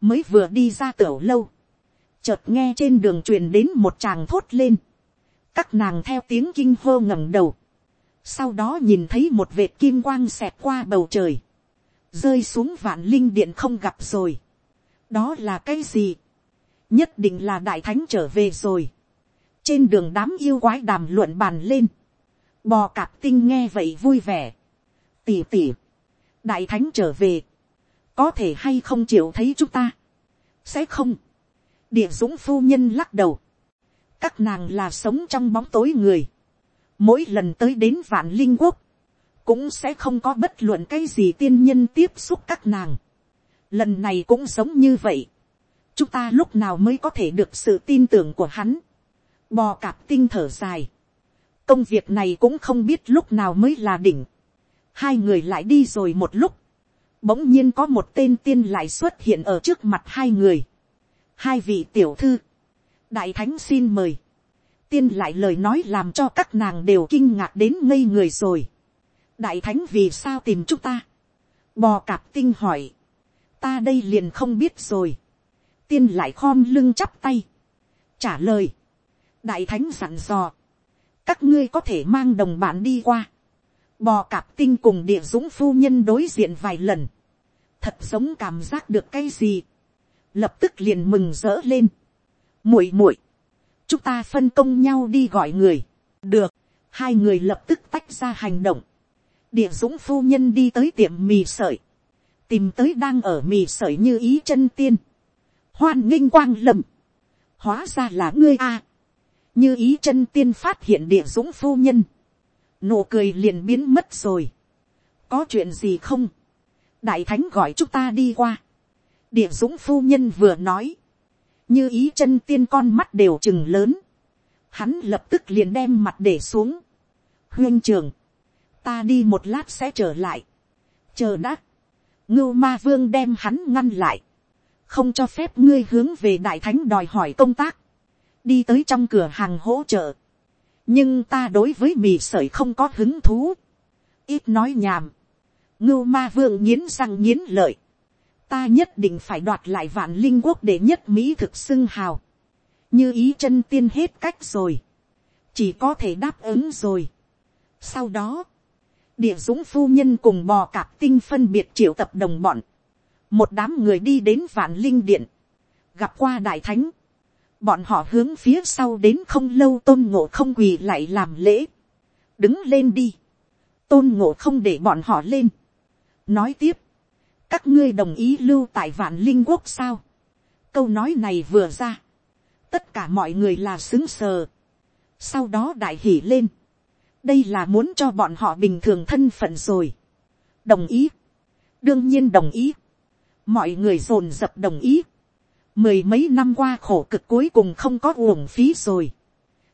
mới vừa đi ra tiểu lâu. chợt nghe trên đường truyền đến một chàng thốt lên. các nàng theo tiếng kinh hô ngẩng đầu. sau đó nhìn thấy một vệt kim quang xẹt qua bầu trời. rơi xuống vạn linh điện không gặp rồi. đó là cái gì nhất định là đại thánh trở về rồi. trên đường đám yêu quái đàm luận bàn lên bò cạp tinh nghe vậy vui vẻ. tỉ tỉ, đại thánh trở về, có thể hay không chịu thấy chúng ta. sẽ không. địa dũng phu nhân lắc đầu. các nàng là sống trong bóng tối người. mỗi lần tới đến vạn linh quốc, cũng sẽ không có bất luận cái gì tiên nhân tiếp xúc các nàng. lần này cũng giống như vậy chúng ta lúc nào mới có thể được sự tin tưởng của hắn. bò cạp tinh thở dài công việc này cũng không biết lúc nào mới là đỉnh. hai người lại đi rồi một lúc. bỗng nhiên có một tên tiên lại xuất hiện ở trước mặt hai người. hai vị tiểu thư. đại thánh xin mời. tiên lại lời nói làm cho các nàng đều kinh ngạc đến ngây người rồi. đại thánh vì sao tìm chúng ta. bò cạp tinh hỏi. ta đây liền không biết rồi tiên lại khom lưng chắp tay, trả lời, đại thánh sẵn dò, các ngươi có thể mang đồng bạn đi qua, bò cạp tinh cùng địa dũng phu nhân đối diện vài lần, thật giống cảm giác được cái gì, lập tức liền mừng rỡ lên, muội muội, chúng ta phân công nhau đi gọi người, được, hai người lập tức tách ra hành động, địa dũng phu nhân đi tới tiệm mì sợi, tìm tới đang ở mì sợi như ý chân tiên, hoan nghênh quang lầm, hóa ra là ngươi a, như ý chân tiên phát hiện địa dũng phu nhân, nụ cười liền biến mất rồi, có chuyện gì không, đại thánh gọi chúng ta đi qua, địa dũng phu nhân vừa nói, như ý chân tiên con mắt đều chừng lớn, hắn lập tức liền đem mặt để xuống, huyên trường, ta đi một lát sẽ trở lại, chờ đã, ngưu ma vương đem hắn ngăn lại, không cho phép ngươi hướng về đại thánh đòi hỏi công tác, đi tới trong cửa hàng hỗ trợ, nhưng ta đối với mì sợi không có hứng thú, ít nói nhàm, ngưu ma vương nghiến răng nghiến lợi, ta nhất định phải đoạt lại vạn linh quốc để nhất mỹ thực xưng hào, như ý chân tiên hết cách rồi, chỉ có thể đáp ứng rồi. sau đó, địa dũng phu nhân cùng bò cạp tinh phân biệt triệu tập đồng bọn, một đám người đi đến vạn linh điện, gặp qua đại thánh, bọn họ hướng phía sau đến không lâu tôn ngộ không quỳ lại làm lễ, đứng lên đi, tôn ngộ không để bọn họ lên, nói tiếp, các ngươi đồng ý lưu tại vạn linh quốc sao, câu nói này vừa ra, tất cả mọi người là xứng sờ, sau đó đại hỉ lên, đây là muốn cho bọn họ bình thường thân phận rồi, đồng ý, đương nhiên đồng ý, mọi người dồn dập đồng ý mười mấy năm qua khổ cực cuối cùng không có uổng phí rồi.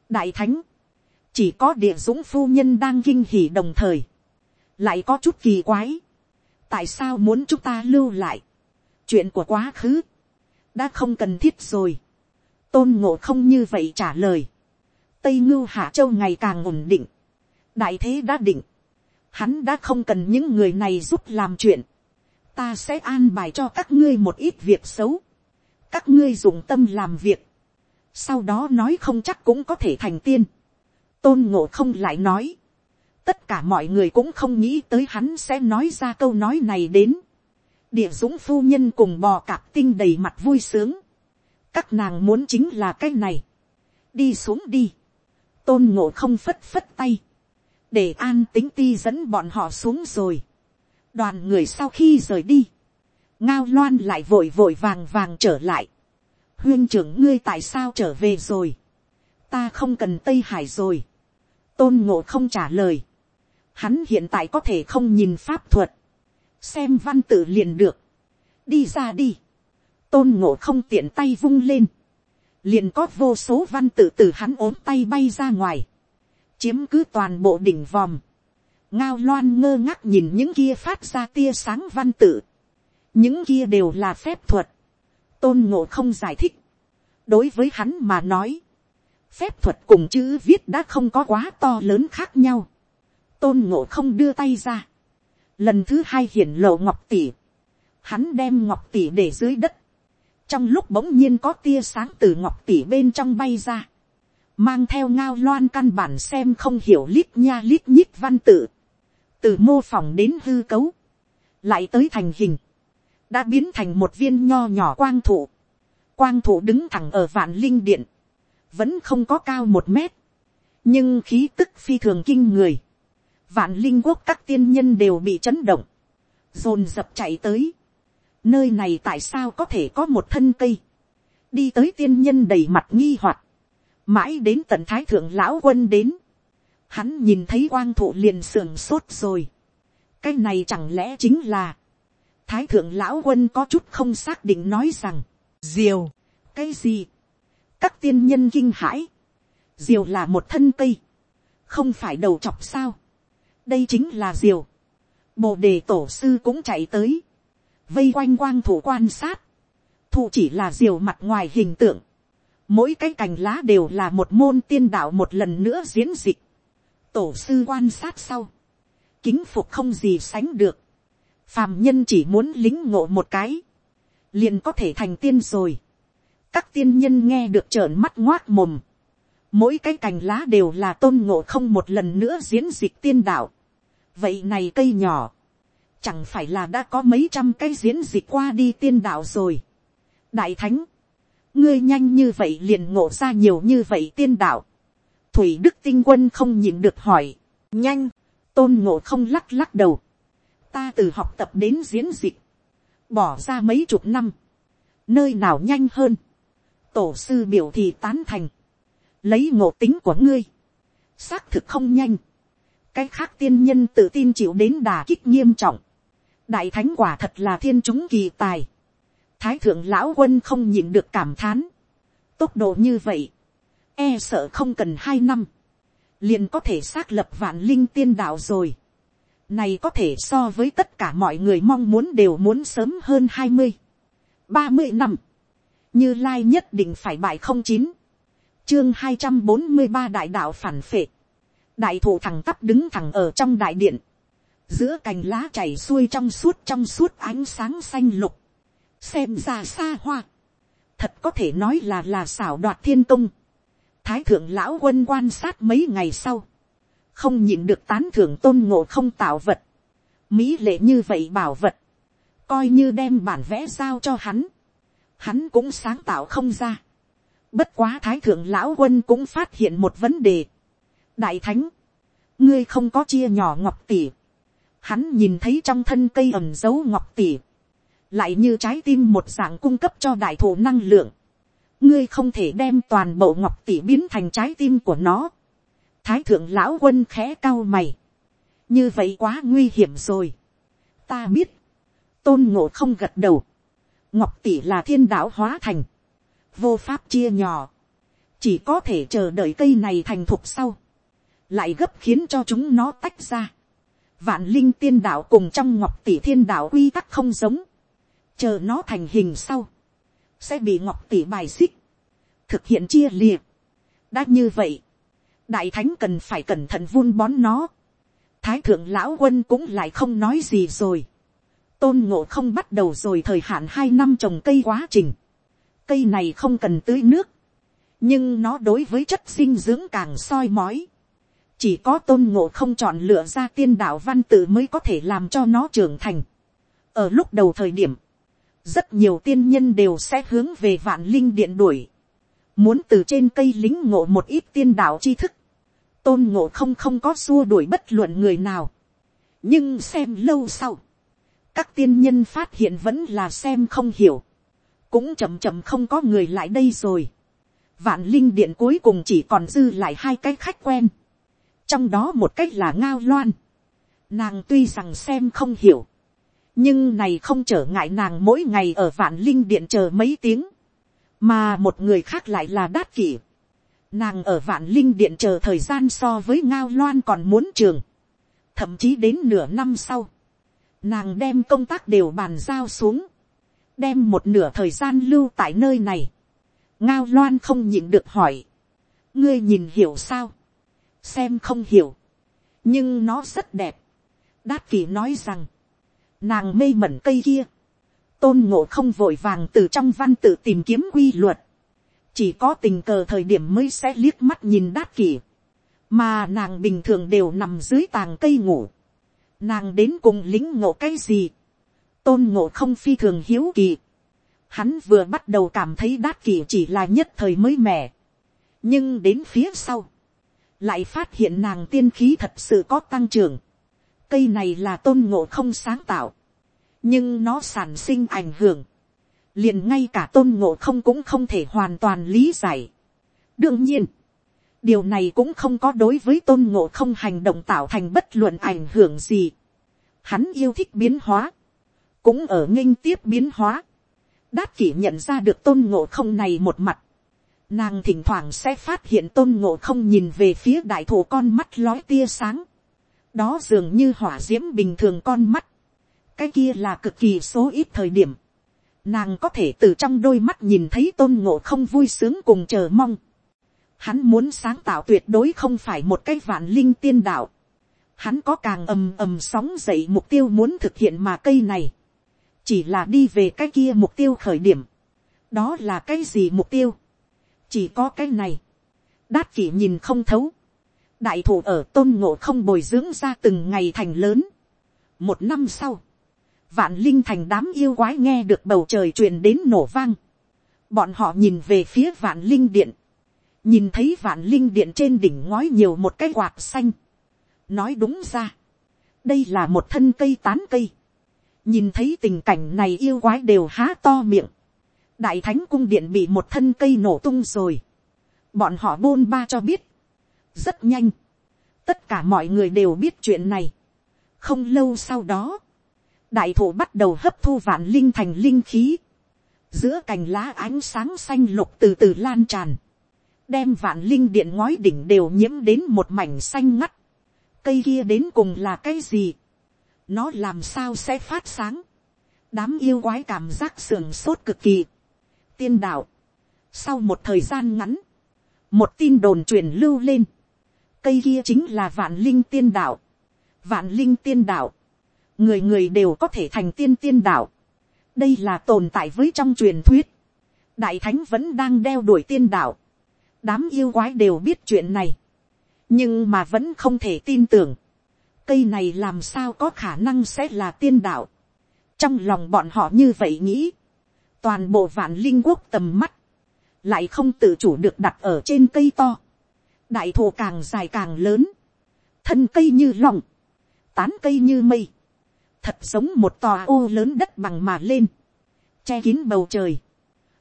đại thánh, chỉ có địa dũng phu nhân đang kinh hỉ đồng thời, lại có chút kỳ quái. tại sao muốn chúng ta lưu lại, chuyện của quá khứ, đã không cần thiết rồi. tôn ngộ không như vậy trả lời. tây ngưu hạ châu ngày càng ổn định, đại thế đã định, hắn đã không cần những người này giúp làm chuyện, ta sẽ an bài cho các ngươi một ít việc xấu, các ngươi dùng tâm làm việc, sau đó nói không chắc cũng có thể thành tiên, tôn ngộ không lại nói, tất cả mọi người cũng không nghĩ tới hắn sẽ nói ra câu nói này đến, địa dũng phu nhân cùng bò cạp tinh đầy mặt vui sướng, các nàng muốn chính là cái này, đi xuống đi, tôn ngộ không phất phất tay, để an tính ti dẫn bọn họ xuống rồi, đoàn người sau khi rời đi, ngao loan lại vội vội vàng vàng trở lại, huyên trưởng ngươi tại sao trở về rồi, ta không cần tây hải rồi, tôn ngộ không trả lời, hắn hiện tại có thể không nhìn pháp thuật, xem văn tự liền được, đi ra đi, tôn ngộ không tiện tay vung lên, liền có vô số văn tự từ hắn ốm tay bay ra ngoài, chiếm cứ toàn bộ đỉnh vòm, ngao loan ngơ ngác nhìn những kia phát ra tia sáng văn tự, những kia đều là phép thuật, tôn ngộ không giải thích, đối với hắn mà nói, phép thuật cùng chữ viết đã không có quá to lớn khác nhau, tôn ngộ không đưa tay ra, lần thứ hai hiển lộ ngọc tỷ, hắn đem ngọc tỷ để dưới đất, trong lúc bỗng nhiên có tia sáng từ ngọc tỷ bên trong bay ra, mang theo ngao loan căn bản xem không hiểu lít nha lít nhít văn tự, từ mô phỏng đến hư cấu, lại tới thành hình, đã biến thành một viên nho nhỏ quang thụ, quang thụ đứng thẳng ở vạn linh điện, vẫn không có cao một mét, nhưng khí tức phi thường kinh người, vạn linh quốc các tiên nhân đều bị chấn động, dồn dập chạy tới, nơi này tại sao có thể có một thân cây, đi tới tiên nhân đầy mặt nghi hoặc, mãi đến tận thái thượng lão quân đến, hắn nhìn thấy quang thụ liền sườn sốt rồi, cái này chẳng lẽ chính là, thái thượng lão quân có chút không xác định nói rằng, diều, cái gì, các tiên nhân kinh hãi, diều là một thân cây, không phải đầu chọc sao, đây chính là diều, bồ đề tổ sư cũng chạy tới, vây quanh quang thủ quan sát, thủ chỉ là diều mặt ngoài hình tượng, mỗi cái cành lá đều là một môn tiên đạo một lần nữa diễn dịch, tổ sư quan sát sau, kính phục không gì sánh được, phàm nhân chỉ muốn lính ngộ một cái, liền có thể thành tiên rồi, các tiên nhân nghe được trợn mắt ngoác mồm, mỗi cái cành lá đều là tôn ngộ không một lần nữa diễn dịch tiên đạo, vậy này cây nhỏ, chẳng phải là đã có mấy trăm cái diễn dịch qua đi tiên đạo rồi. đại thánh, ngươi nhanh như vậy liền ngộ ra nhiều như vậy tiên đạo. thủy đức tinh quân không nhịn được hỏi, nhanh, tôn ngộ không lắc lắc đầu ta từ học tập đến diễn dịch, bỏ ra mấy chục năm, nơi nào nhanh hơn. tổ sư biểu thì tán thành, lấy ngộ tính của ngươi, xác thực không nhanh cái khác tiên nhân tự tin chịu đến đà kích nghiêm trọng. đại thánh quả thật là thiên chúng kỳ tài. thái thượng lão quân không nhịn được cảm thán. tốc độ như vậy, e sợ không cần hai năm, liền có thể xác lập vạn linh tiên đạo rồi này có thể so với tất cả mọi người mong muốn đều muốn sớm hơn hai mươi, ba mươi năm. như lai nhất định phải bại không chín. chương hai trăm bốn mươi ba đại đạo phản phệ. Đại thụ thẳng tắp đứng thẳng ở trong đại điện, giữa cành lá chảy xuôi trong suốt trong suốt ánh sáng xanh lục, xem ra xa hoa, thật có thể nói là là xảo đoạt thiên công, thái thượng lão quân quan sát mấy ngày sau, không nhịn được tán thưởng tôn ngộ không tạo vật, mỹ lệ như vậy bảo vật, coi như đem bản vẽ giao cho hắn, hắn cũng sáng tạo không ra. Bất quá thái thượng lão quân cũng phát hiện một vấn đề, đại thánh, ngươi không có chia nhỏ ngọc tỷ. Hắn nhìn thấy trong thân cây ẩm dấu ngọc tỷ. Lại như trái tim một dạng cung cấp cho đại thụ năng lượng, ngươi không thể đem toàn bộ ngọc tỷ biến thành trái tim của nó thái thượng lão quân khẽ cao mày, như vậy quá nguy hiểm rồi. ta biết, tôn ngộ không gật đầu, ngọc tỷ là thiên đạo hóa thành, vô pháp chia nhỏ, chỉ có thể chờ đợi cây này thành thục sau, lại gấp khiến cho chúng nó tách ra. Vạn linh tiên đạo cùng trong ngọc tỷ thiên đạo quy tắc không giống. Chờ nó thành hình sau. Sẽ bị ngọc tỷ bài xích. Thực hiện chia liệt. Đã như vậy. Đại thánh cần phải cẩn thận vun bón nó. thái thượng lão quân cũng lại không nói gì rồi. tôn ngộ không bắt đầu rồi thời hạn hai năm trồng cây quá trình. cây này không cần tưới nước, nhưng nó đối với chất dinh dưỡng càng soi mói. chỉ có tôn ngộ không chọn lựa ra tiên đạo văn tự mới có thể làm cho nó trưởng thành. ở lúc đầu thời điểm, rất nhiều tiên nhân đều sẽ hướng về vạn linh điện đuổi, muốn từ trên cây lính ngộ một ít tiên đạo tri thức, tôn ngộ không không có xua đuổi bất luận người nào. nhưng xem lâu sau, các tiên nhân phát hiện vẫn là xem không hiểu, cũng chậm chậm không có người lại đây rồi. vạn linh điện cuối cùng chỉ còn dư lại hai cái khách quen, trong đó một cách là ngao loan. nàng tuy rằng xem không hiểu, nhưng này không trở ngại nàng mỗi ngày ở vạn linh điện chờ mấy tiếng, mà một người khác lại là đát kỷ Nàng ở vạn linh điện chờ thời gian so với ngao loan còn muốn trường. Thậm chí đến nửa năm sau. Nàng đem công tác đều bàn giao xuống. Đem một nửa thời gian lưu tại nơi này. Ngao loan không nhịn được hỏi. Ngươi nhìn hiểu sao? Xem không hiểu. Nhưng nó rất đẹp. Đát kỷ nói rằng. Nàng mê mẩn cây kia. Tôn ngộ không vội vàng từ trong văn tự tìm kiếm quy luật chỉ có tình cờ thời điểm mới sẽ liếc mắt nhìn đát kỷ, mà nàng bình thường đều nằm dưới tàng cây ngủ, nàng đến cùng lính ngộ cái gì, tôn ngộ không phi thường hiếu kỳ, hắn vừa bắt đầu cảm thấy đát kỷ chỉ là nhất thời mới mẻ, nhưng đến phía sau, lại phát hiện nàng tiên khí thật sự có tăng trưởng, cây này là tôn ngộ không sáng tạo, nhưng nó sản sinh ảnh hưởng, liền ngay cả tôn ngộ không cũng không thể hoàn toàn lý giải. đương nhiên, điều này cũng không có đối với tôn ngộ không hành động tạo thành bất luận ảnh hưởng gì. hắn yêu thích biến hóa, cũng ở nghênh tiếp biến hóa. đát kỷ nhận ra được tôn ngộ không này một mặt. Nàng thỉnh thoảng sẽ phát hiện tôn ngộ không nhìn về phía đại thủ con mắt lói tia sáng. đó dường như hỏa d i ễ m bình thường con mắt. cái kia là cực kỳ số ít thời điểm nàng có thể từ trong đôi mắt nhìn thấy tôn ngộ không vui sướng cùng chờ mong. Hắn muốn sáng tạo tuyệt đối không phải một cái vạn linh tiên đạo. Hắn có càng ầm ầm sóng dậy mục tiêu muốn thực hiện mà cây này. Chỉ là đi về cái kia mục tiêu khởi điểm. Đó là cái gì mục tiêu? Chỉ có cái này. Đát kỷ nhìn không thấu. Đại thủ ở tôn ngộ không bồi dưỡng ra từng ngày thành lớn. Một năm sau vạn linh thành đám yêu quái nghe được bầu trời truyền đến nổ vang. bọn họ nhìn về phía vạn linh điện, nhìn thấy vạn linh điện trên đỉnh ngói nhiều một cái quạt xanh. nói đúng ra, đây là một thân cây tán cây. nhìn thấy tình cảnh này yêu quái đều há to miệng. đại thánh cung điện bị một thân cây nổ tung rồi. bọn họ bôn ba cho biết. rất nhanh. tất cả mọi người đều biết chuyện này. không lâu sau đó, đại thụ bắt đầu hấp thu vạn linh thành linh khí, giữa cành lá ánh sáng xanh lục từ từ lan tràn, đem vạn linh điện ngói đỉnh đều nhiễm đến một mảnh xanh ngắt, cây kia đến cùng là cái gì, nó làm sao sẽ phát sáng, đám yêu quái cảm giác sườn sốt cực kỳ, tiên đạo, sau một thời gian ngắn, một tin đồn truyền lưu lên, cây kia chính là vạn linh tiên đạo, vạn linh tiên đạo, người người đều có thể thành tiên tiên đạo. đây là tồn tại với trong truyền thuyết. đại thánh vẫn đang đeo đuổi tiên đạo. đám yêu quái đều biết chuyện này. nhưng mà vẫn không thể tin tưởng. cây này làm sao có khả năng sẽ là tiên đạo. trong lòng bọn họ như vậy nghĩ. toàn bộ vạn linh quốc tầm mắt. lại không tự chủ được đặt ở trên cây to. đại thụ càng dài càng lớn. thân cây như lòng. tán cây như mây thật giống một tòa ô lớn đất bằng mà lên, che kín bầu trời,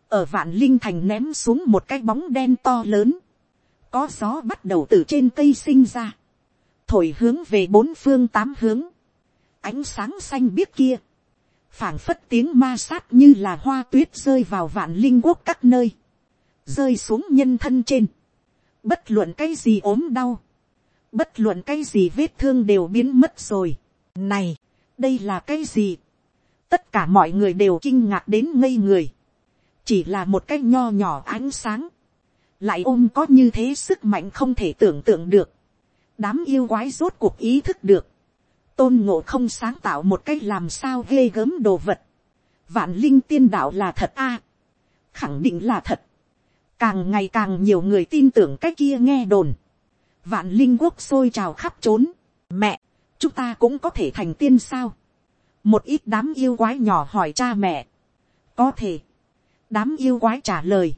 ở vạn linh thành ném xuống một cái bóng đen to lớn, có gió bắt đầu từ trên cây sinh ra, thổi hướng về bốn phương tám hướng, ánh sáng xanh biếc kia, phảng phất tiếng ma sát như là hoa tuyết rơi vào vạn linh quốc các nơi, rơi xuống nhân thân trên, bất luận cái gì ốm đau, bất luận cái gì vết thương đều biến mất rồi. Này, đây là cái gì, tất cả mọi người đều kinh ngạc đến ngây người, chỉ là một cái nho nhỏ ánh sáng, lại ôm có như thế sức mạnh không thể tưởng tượng được, đám yêu quái rốt cuộc ý thức được, tôn ngộ không sáng tạo một cách làm sao ghê gớm đồ vật, vạn linh tiên đạo là thật a, khẳng định là thật, càng ngày càng nhiều người tin tưởng cái kia nghe đồn, vạn linh quốc sôi trào khắp trốn, mẹ, chúng ta cũng có thể thành tiên sao, một ít đám yêu quái nhỏ hỏi cha mẹ, có thể, đám yêu quái trả lời,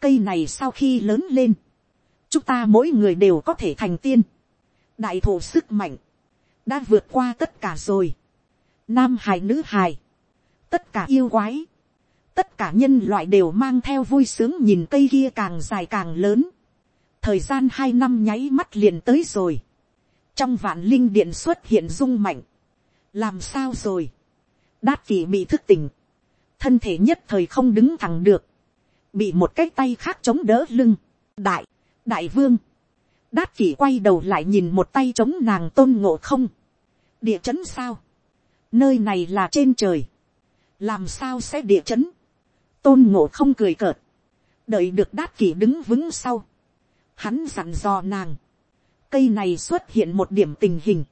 cây này sau khi lớn lên, chúng ta mỗi người đều có thể thành tiên, đại thổ sức mạnh, đã vượt qua tất cả rồi, nam hài nữ hài, tất cả yêu quái, tất cả nhân loại đều mang theo vui sướng nhìn cây kia càng dài càng lớn, thời gian hai năm nháy mắt liền tới rồi, trong vạn linh điện xuất hiện rung mạnh, làm sao rồi, đát kỳ bị thức tỉnh, thân thể nhất thời không đứng thẳng được, bị một cái tay khác chống đỡ lưng, đại, đại vương, đát kỷ quay đầu lại nhìn một tay chống nàng tôn ngộ không, địa chấn sao, nơi này là trên trời, làm sao sẽ địa chấn, tôn ngộ không cười cợt, đợi được đát kỷ đứng vững sau, hắn dặn dò nàng, cây này xuất hiện một điểm tình hình,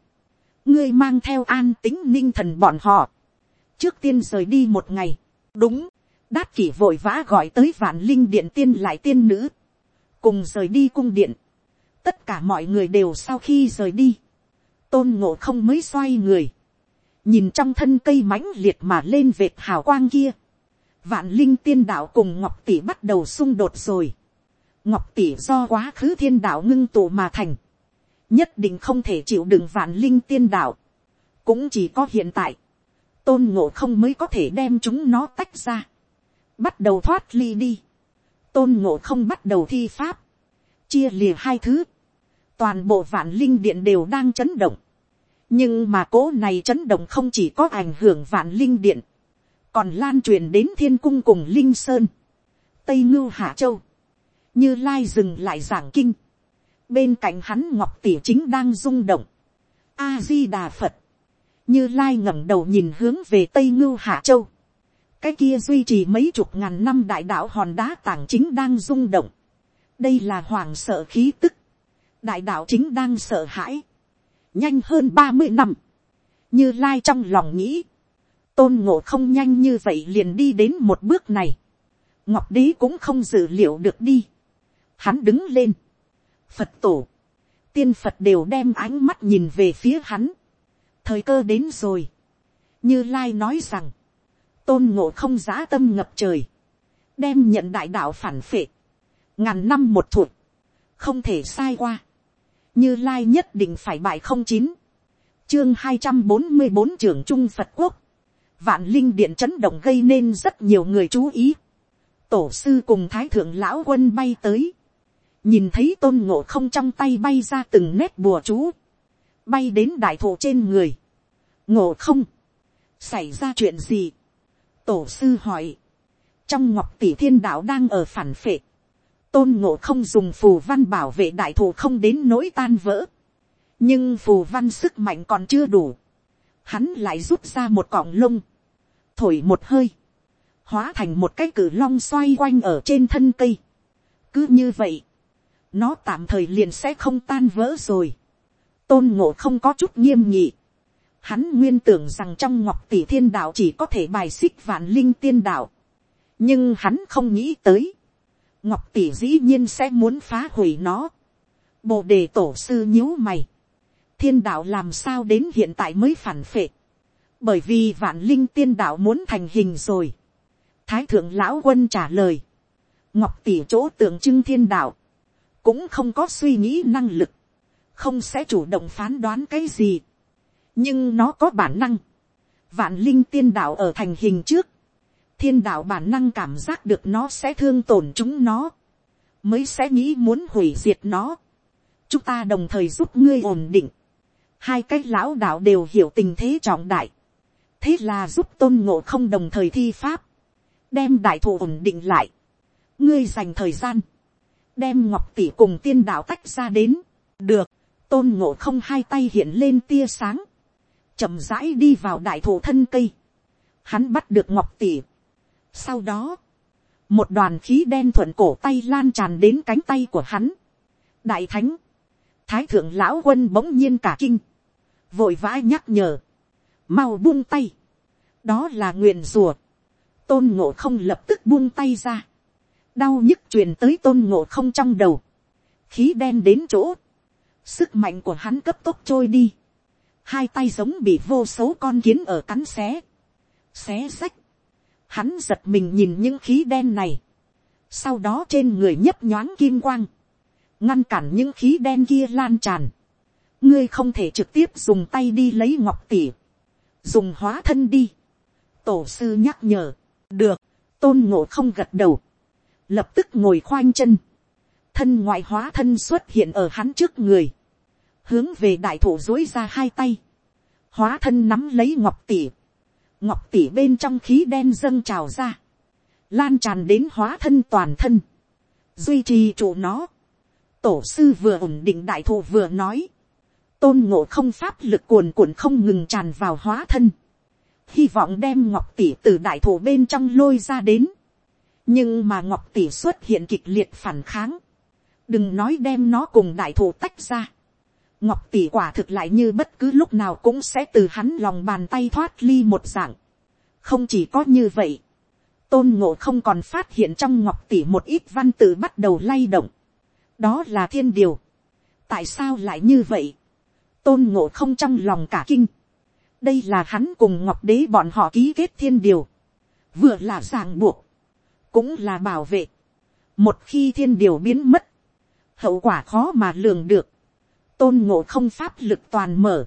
ngươi mang theo an tính ninh thần bọn họ, trước tiên rời đi một ngày, đúng, đát kỷ vội vã gọi tới vạn linh điện tiên lại tiên nữ, cùng rời đi cung điện, tất cả mọi người đều sau khi rời đi, tôn ngộ không mới xoay người, nhìn trong thân cây mãnh liệt mà lên vệt hào quang kia, vạn linh tiên đạo cùng ngọc tỷ bắt đầu xung đột rồi, ngọc tỷ do quá khứ thiên đạo ngưng tụ mà thành, nhất định không thể chịu đựng vạn linh tiên đạo, cũng chỉ có hiện tại, tôn ngộ không mới có thể đem chúng nó tách ra, bắt đầu thoát ly đi, tôn ngộ không bắt đầu thi pháp, chia lìa hai thứ, toàn bộ vạn linh điện đều đang chấn động, nhưng mà cố này chấn động không chỉ có ảnh hưởng vạn linh điện, còn lan truyền đến thiên cung cùng linh sơn, tây ngưu hạ châu, như lai dừng lại giảng kinh, bên cạnh hắn ngọc tỉ chính đang rung động, a di đà phật, như lai ngẩng đầu nhìn hướng về tây ngưu hạ châu, cái kia duy trì mấy chục ngàn năm đại đạo hòn đá tảng chính đang rung động, đây là hoàng sợ khí tức, đại đạo chính đang sợ hãi, nhanh hơn ba mươi năm, như lai trong lòng nghĩ, tôn ngộ không nhanh như vậy liền đi đến một bước này, ngọc đế cũng không dự liệu được đi, hắn đứng lên, phật tổ, tiên phật đều đem ánh mắt nhìn về phía hắn, thời cơ đến rồi, như lai nói rằng, tôn ngộ không giá tâm ngập trời, đem nhận đại đạo phản phệ, ngàn năm một thuộc, không thể sai qua, như lai nhất định phải bại không chín, chương hai trăm bốn mươi bốn trưởng trung phật quốc, vạn linh điện chấn động gây nên rất nhiều người chú ý, tổ sư cùng thái thượng lão quân bay tới, nhìn thấy tôn ngộ không trong tay bay ra từng nét bùa chú, bay đến đại thụ trên người, ngộ không, xảy ra chuyện gì, tổ sư hỏi, trong ngọc tỷ thiên đạo đang ở phản phệ, tôn ngộ không dùng phù văn bảo vệ đại thụ không đến nỗi tan vỡ, nhưng phù văn sức mạnh còn chưa đủ, hắn lại rút ra một cọng lông, thổi một hơi, hóa thành một cái cử long xoay quanh ở trên thân cây. cứ như vậy, nó tạm thời liền sẽ không tan vỡ rồi. tôn ngộ không có chút nghiêm nhị. hắn nguyên tưởng rằng trong ngọc tỷ thiên đạo chỉ có thể bài xích vạn linh tiên đạo. nhưng hắn không nghĩ tới. ngọc tỷ dĩ nhiên sẽ muốn phá hủy nó. bồ đề tổ sư nhíu mày. thiên đạo làm sao đến hiện tại mới phản phệ. bởi vì vạn linh tiên đạo muốn thành hình rồi. thái thượng lão quân trả lời. ngọc tỷ chỗ tượng trưng thiên đạo cũng không có suy nghĩ năng lực, không sẽ chủ động phán đoán cái gì, nhưng nó có bản năng, vạn linh tiên đạo ở thành hình trước, thiên đạo bản năng cảm giác được nó sẽ thương tổn chúng nó, mới sẽ nghĩ muốn hủy diệt nó. chúng ta đồng thời giúp ngươi ổn định, hai cái lão đạo đều hiểu tình thế trọng đại, thế là giúp tôn ngộ không đồng thời thi pháp, đem đại thụ ổn định lại, ngươi dành thời gian, đem ngọc tỷ cùng tiên đạo tách ra đến, được, tôn ngộ không hai tay hiện lên tia sáng, chậm rãi đi vào đại thổ thân cây, hắn bắt được ngọc tỷ. Sau đó, một đoàn khí đen thuận cổ tay lan tràn đến cánh tay của hắn. đại thánh, thái thượng lão quân bỗng nhiên cả kinh, vội vã nhắc nhở, mau buông tay, đó là nguyện rùa, tôn ngộ không lập tức buông tay ra, đau nhức truyền tới tôn ngộ không trong đầu, khí đen đến chỗ, sức mạnh của hắn cấp tốc trôi đi, hai tay giống bị vô số con kiến ở cắn xé, xé sách, hắn giật mình nhìn những khí đen này, sau đó trên người nhấp nhoáng kim quang, ngăn cản những khí đen kia lan tràn, ngươi không thể trực tiếp dùng tay đi lấy ngọc tỉ, dùng hóa thân đi, tổ sư nhắc nhở, được, tôn ngộ không gật đầu, lập tức ngồi khoanh chân, thân ngoại hóa thân xuất hiện ở hắn trước người, hướng về đại thủ dối ra hai tay, hóa thân nắm lấy ngọc tỉ, ngọc tỉ bên trong khí đen dâng trào ra, lan tràn đến hóa thân toàn thân, duy trì trụ nó, tổ sư vừa ổn định đại thụ vừa nói, tôn ngộ không pháp lực cuồn cuộn không ngừng tràn vào hóa thân, hy vọng đem ngọc tỷ từ đại thụ bên trong lôi ra đến, nhưng mà ngọc tỷ xuất hiện kịch liệt phản kháng, đừng nói đem nó cùng đại thụ tách ra, ngọc tỷ quả thực lại như bất cứ lúc nào cũng sẽ từ hắn lòng bàn tay thoát ly một dạng, không chỉ có như vậy, tôn ngộ không còn phát hiện trong ngọc tỷ một ít văn tự bắt đầu lay động, đó là thiên điều, tại sao lại như vậy, tôn ngộ không trong lòng cả kinh, đây là hắn cùng ngọc đế bọn họ ký kết thiên điều, vừa là ràng buộc, cũng là bảo vệ, một khi thiên điều biến mất, hậu quả khó mà lường được, tôn ngộ không pháp lực toàn mở,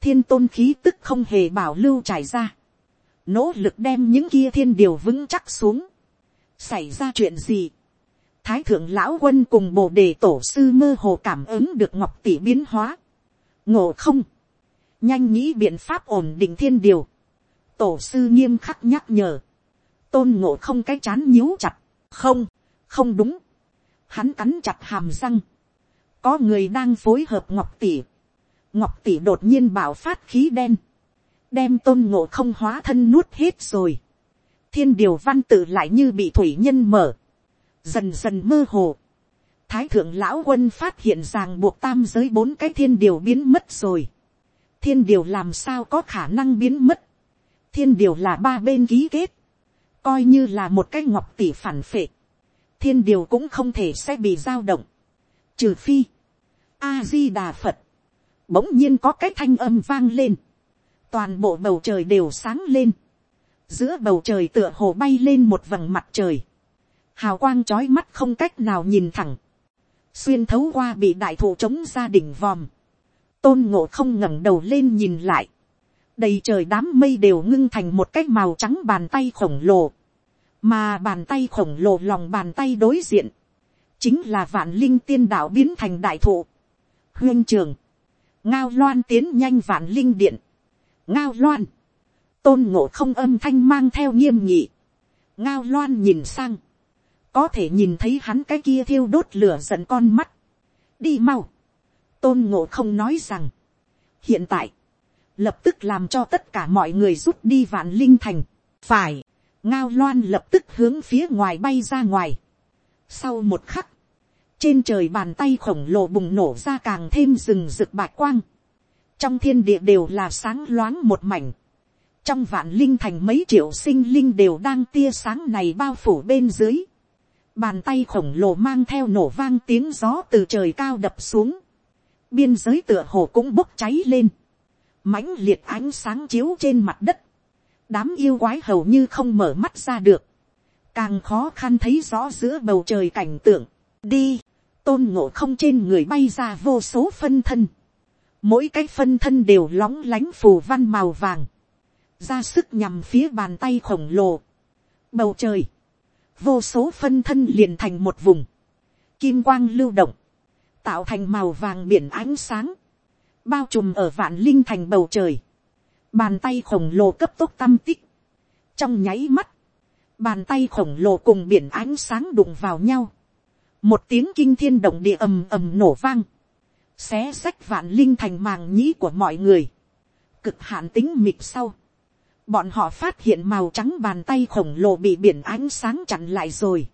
thiên tôn khí tức không hề bảo lưu trải ra, nỗ lực đem những kia thiên điều vững chắc xuống, xảy ra chuyện gì, thái thượng lão quân cùng bồ đề tổ sư mơ hồ cảm ứng được ngọc tỷ biến hóa, ngộ không, nhanh nghĩ biện pháp ổn định thiên điều, tổ sư nghiêm khắc nhắc nhở, tôn ngộ không cái chán nhíu chặt, không, không đúng, hắn cắn chặt hàm răng, có người đang phối hợp ngọc tỷ, ngọc tỷ đột nhiên bảo phát khí đen, đem tôn ngộ không hóa thân nuốt hết rồi, thiên điều văn tự lại như bị thủy nhân mở, dần dần mơ hồ, thái thượng lão quân phát hiện ràng buộc tam giới bốn cái thiên điều biến mất rồi, thiên điều làm sao có khả năng biến mất, thiên điều là ba bên ký kết, coi như là một cái ngọc tỷ phản phệ, thiên điều cũng không thể sẽ bị dao động, trừ phi, a di đà phật, bỗng nhiên có cái thanh âm vang lên, toàn bộ bầu trời đều sáng lên, giữa bầu trời tựa hồ bay lên một vầng mặt trời, hào quang trói mắt không cách nào nhìn thẳng, xuyên thấu qua bị đại thụ trống ra đỉnh vòm, tôn ngộ không ngẩng đầu lên nhìn lại, đầy trời đám mây đều ngưng thành một cái màu trắng bàn tay khổng lồ, mà bàn tay khổng lồ lòng bàn tay đối diện, chính là vạn linh tiên đạo biến thành đại thụ, huyên trường, ngao loan tiến nhanh vạn linh điện, ngao loan, tôn ngộ không âm thanh mang theo nghiêm nhị, ngao loan nhìn sang, có thể nhìn thấy hắn cái kia thiêu đốt lửa giận con mắt, đi mau, tôn ngộ không nói rằng, hiện tại, lập tức làm cho tất cả mọi người rút đi vạn linh thành, phải, ngao loan lập tức hướng phía ngoài bay ra ngoài. Sau một khắc, trên trời bàn tay khổng lồ bùng nổ ra càng thêm rừng rực bạch quang, trong thiên địa đều là sáng loáng một mảnh, trong vạn linh thành mấy triệu sinh linh đều đang tia sáng này bao phủ bên dưới, bàn tay khổng lồ mang theo nổ vang tiếng gió từ trời cao đập xuống, biên giới tựa hồ cũng bốc cháy lên, mãnh liệt ánh sáng chiếu trên mặt đất, đám yêu quái hầu như không mở mắt ra được, càng khó khăn thấy rõ giữa bầu trời cảnh tượng, đi, tôn ngộ không trên người bay ra vô số phân thân, mỗi cái phân thân đều lóng lánh phù văn màu vàng, ra sức nhằm phía bàn tay khổng lồ, bầu trời, vô số phân thân liền thành một vùng, kim quang lưu động, tạo thành màu vàng biển ánh sáng, bao trùm ở vạn linh thành bầu trời, bàn tay khổng lồ cấp tốc tâm tích, trong nháy mắt, bàn tay khổng lồ cùng biển ánh sáng đụng vào nhau, một tiếng kinh thiên động địa ầm ầm nổ vang, xé sách vạn linh thành màng nhĩ của mọi người, cực hạn tính mịt sau, bọn họ phát hiện màu trắng bàn tay khổng lồ bị biển ánh sáng chặn lại rồi.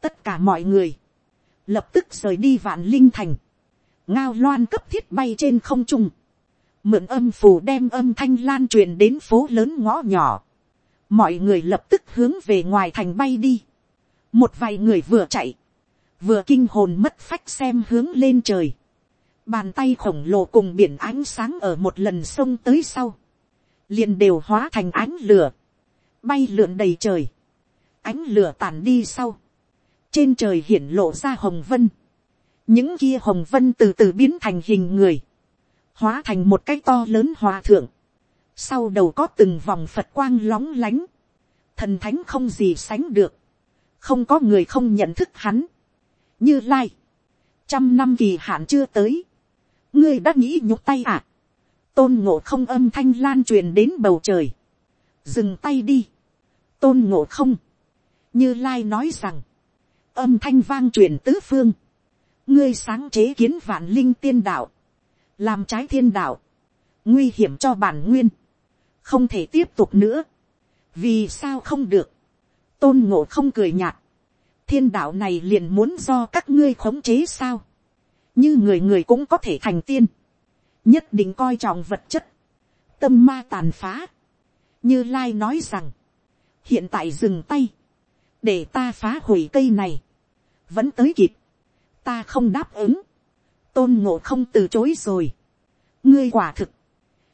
tất cả mọi người, lập tức rời đi vạn linh thành, ngao loan cấp thiết bay trên không trung, mượn âm phù đem âm thanh lan truyền đến phố lớn ngõ nhỏ, mọi người lập tức hướng về ngoài thành bay đi, một vài người vừa chạy, vừa kinh hồn mất phách xem hướng lên trời, bàn tay khổng lồ cùng biển ánh sáng ở một lần sông tới sau, liền đều hóa thành ánh lửa, bay lượn đầy trời, ánh lửa tàn đi sau, trên trời hiển lộ ra hồng vân, những kia hồng vân từ từ biến thành hình người, hóa thành một cái to lớn hòa thượng, sau đầu có từng vòng phật quang lóng lánh, thần thánh không gì sánh được, không có người không nhận thức hắn, như lai, trăm năm kỳ hạn chưa tới, ngươi đã nghĩ nhục tay à, tôn ngộ không âm thanh lan truyền đến bầu trời, dừng tay đi, tôn ngộ không, như lai nói rằng, âm thanh vang truyền tứ phương, ngươi sáng chế kiến vạn linh tiên đạo, làm trái thiên đạo, nguy hiểm cho bản nguyên, không thể tiếp tục nữa, vì sao không được, tôn ngộ không cười nhạt, thiên đạo này liền muốn do các ngươi khống chế sao, như người người cũng có thể thành tiên, nhất định coi trọng vật chất, tâm ma tàn phá, như lai nói rằng, hiện tại dừng tay, để ta phá hủy cây này, vẫn tới kịp, ta không đáp ứng, tôn ngộ không từ chối rồi, ngươi quả thực,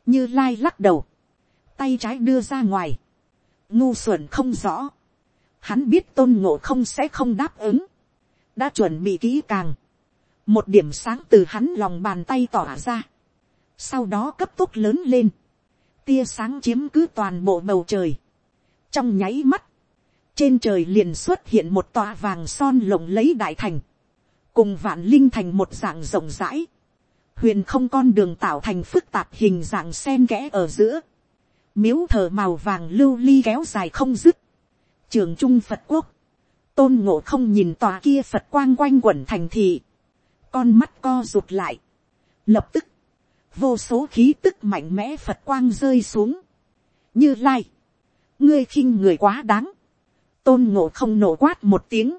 như lai lắc đầu, tay trái đưa ra ngoài, ngu xuẩn không rõ, hắn biết tôn ngộ không sẽ không đáp ứng, đã chuẩn bị kỹ càng, một điểm sáng từ hắn lòng bàn tay tỏa ra, sau đó cấp tốc lớn lên, tia sáng chiếm cứ toàn bộ bầu trời, trong nháy mắt, trên trời liền xuất hiện một tòa vàng son lộng lấy đại thành, cùng vạn linh thành một dạng rộng rãi, huyền không con đường tạo thành phức tạp hình dạng sen kẽ ở giữa, miếu thờ màu vàng lưu ly kéo dài không dứt, trường trung phật quốc, tôn ngộ không nhìn tòa kia phật quang quanh quẩn thành thị, con mắt co rụt lại, lập tức, vô số khí tức mạnh mẽ phật quang rơi xuống, như lai, ngươi khinh người quá đáng, tôn ngộ không nổ quát một tiếng,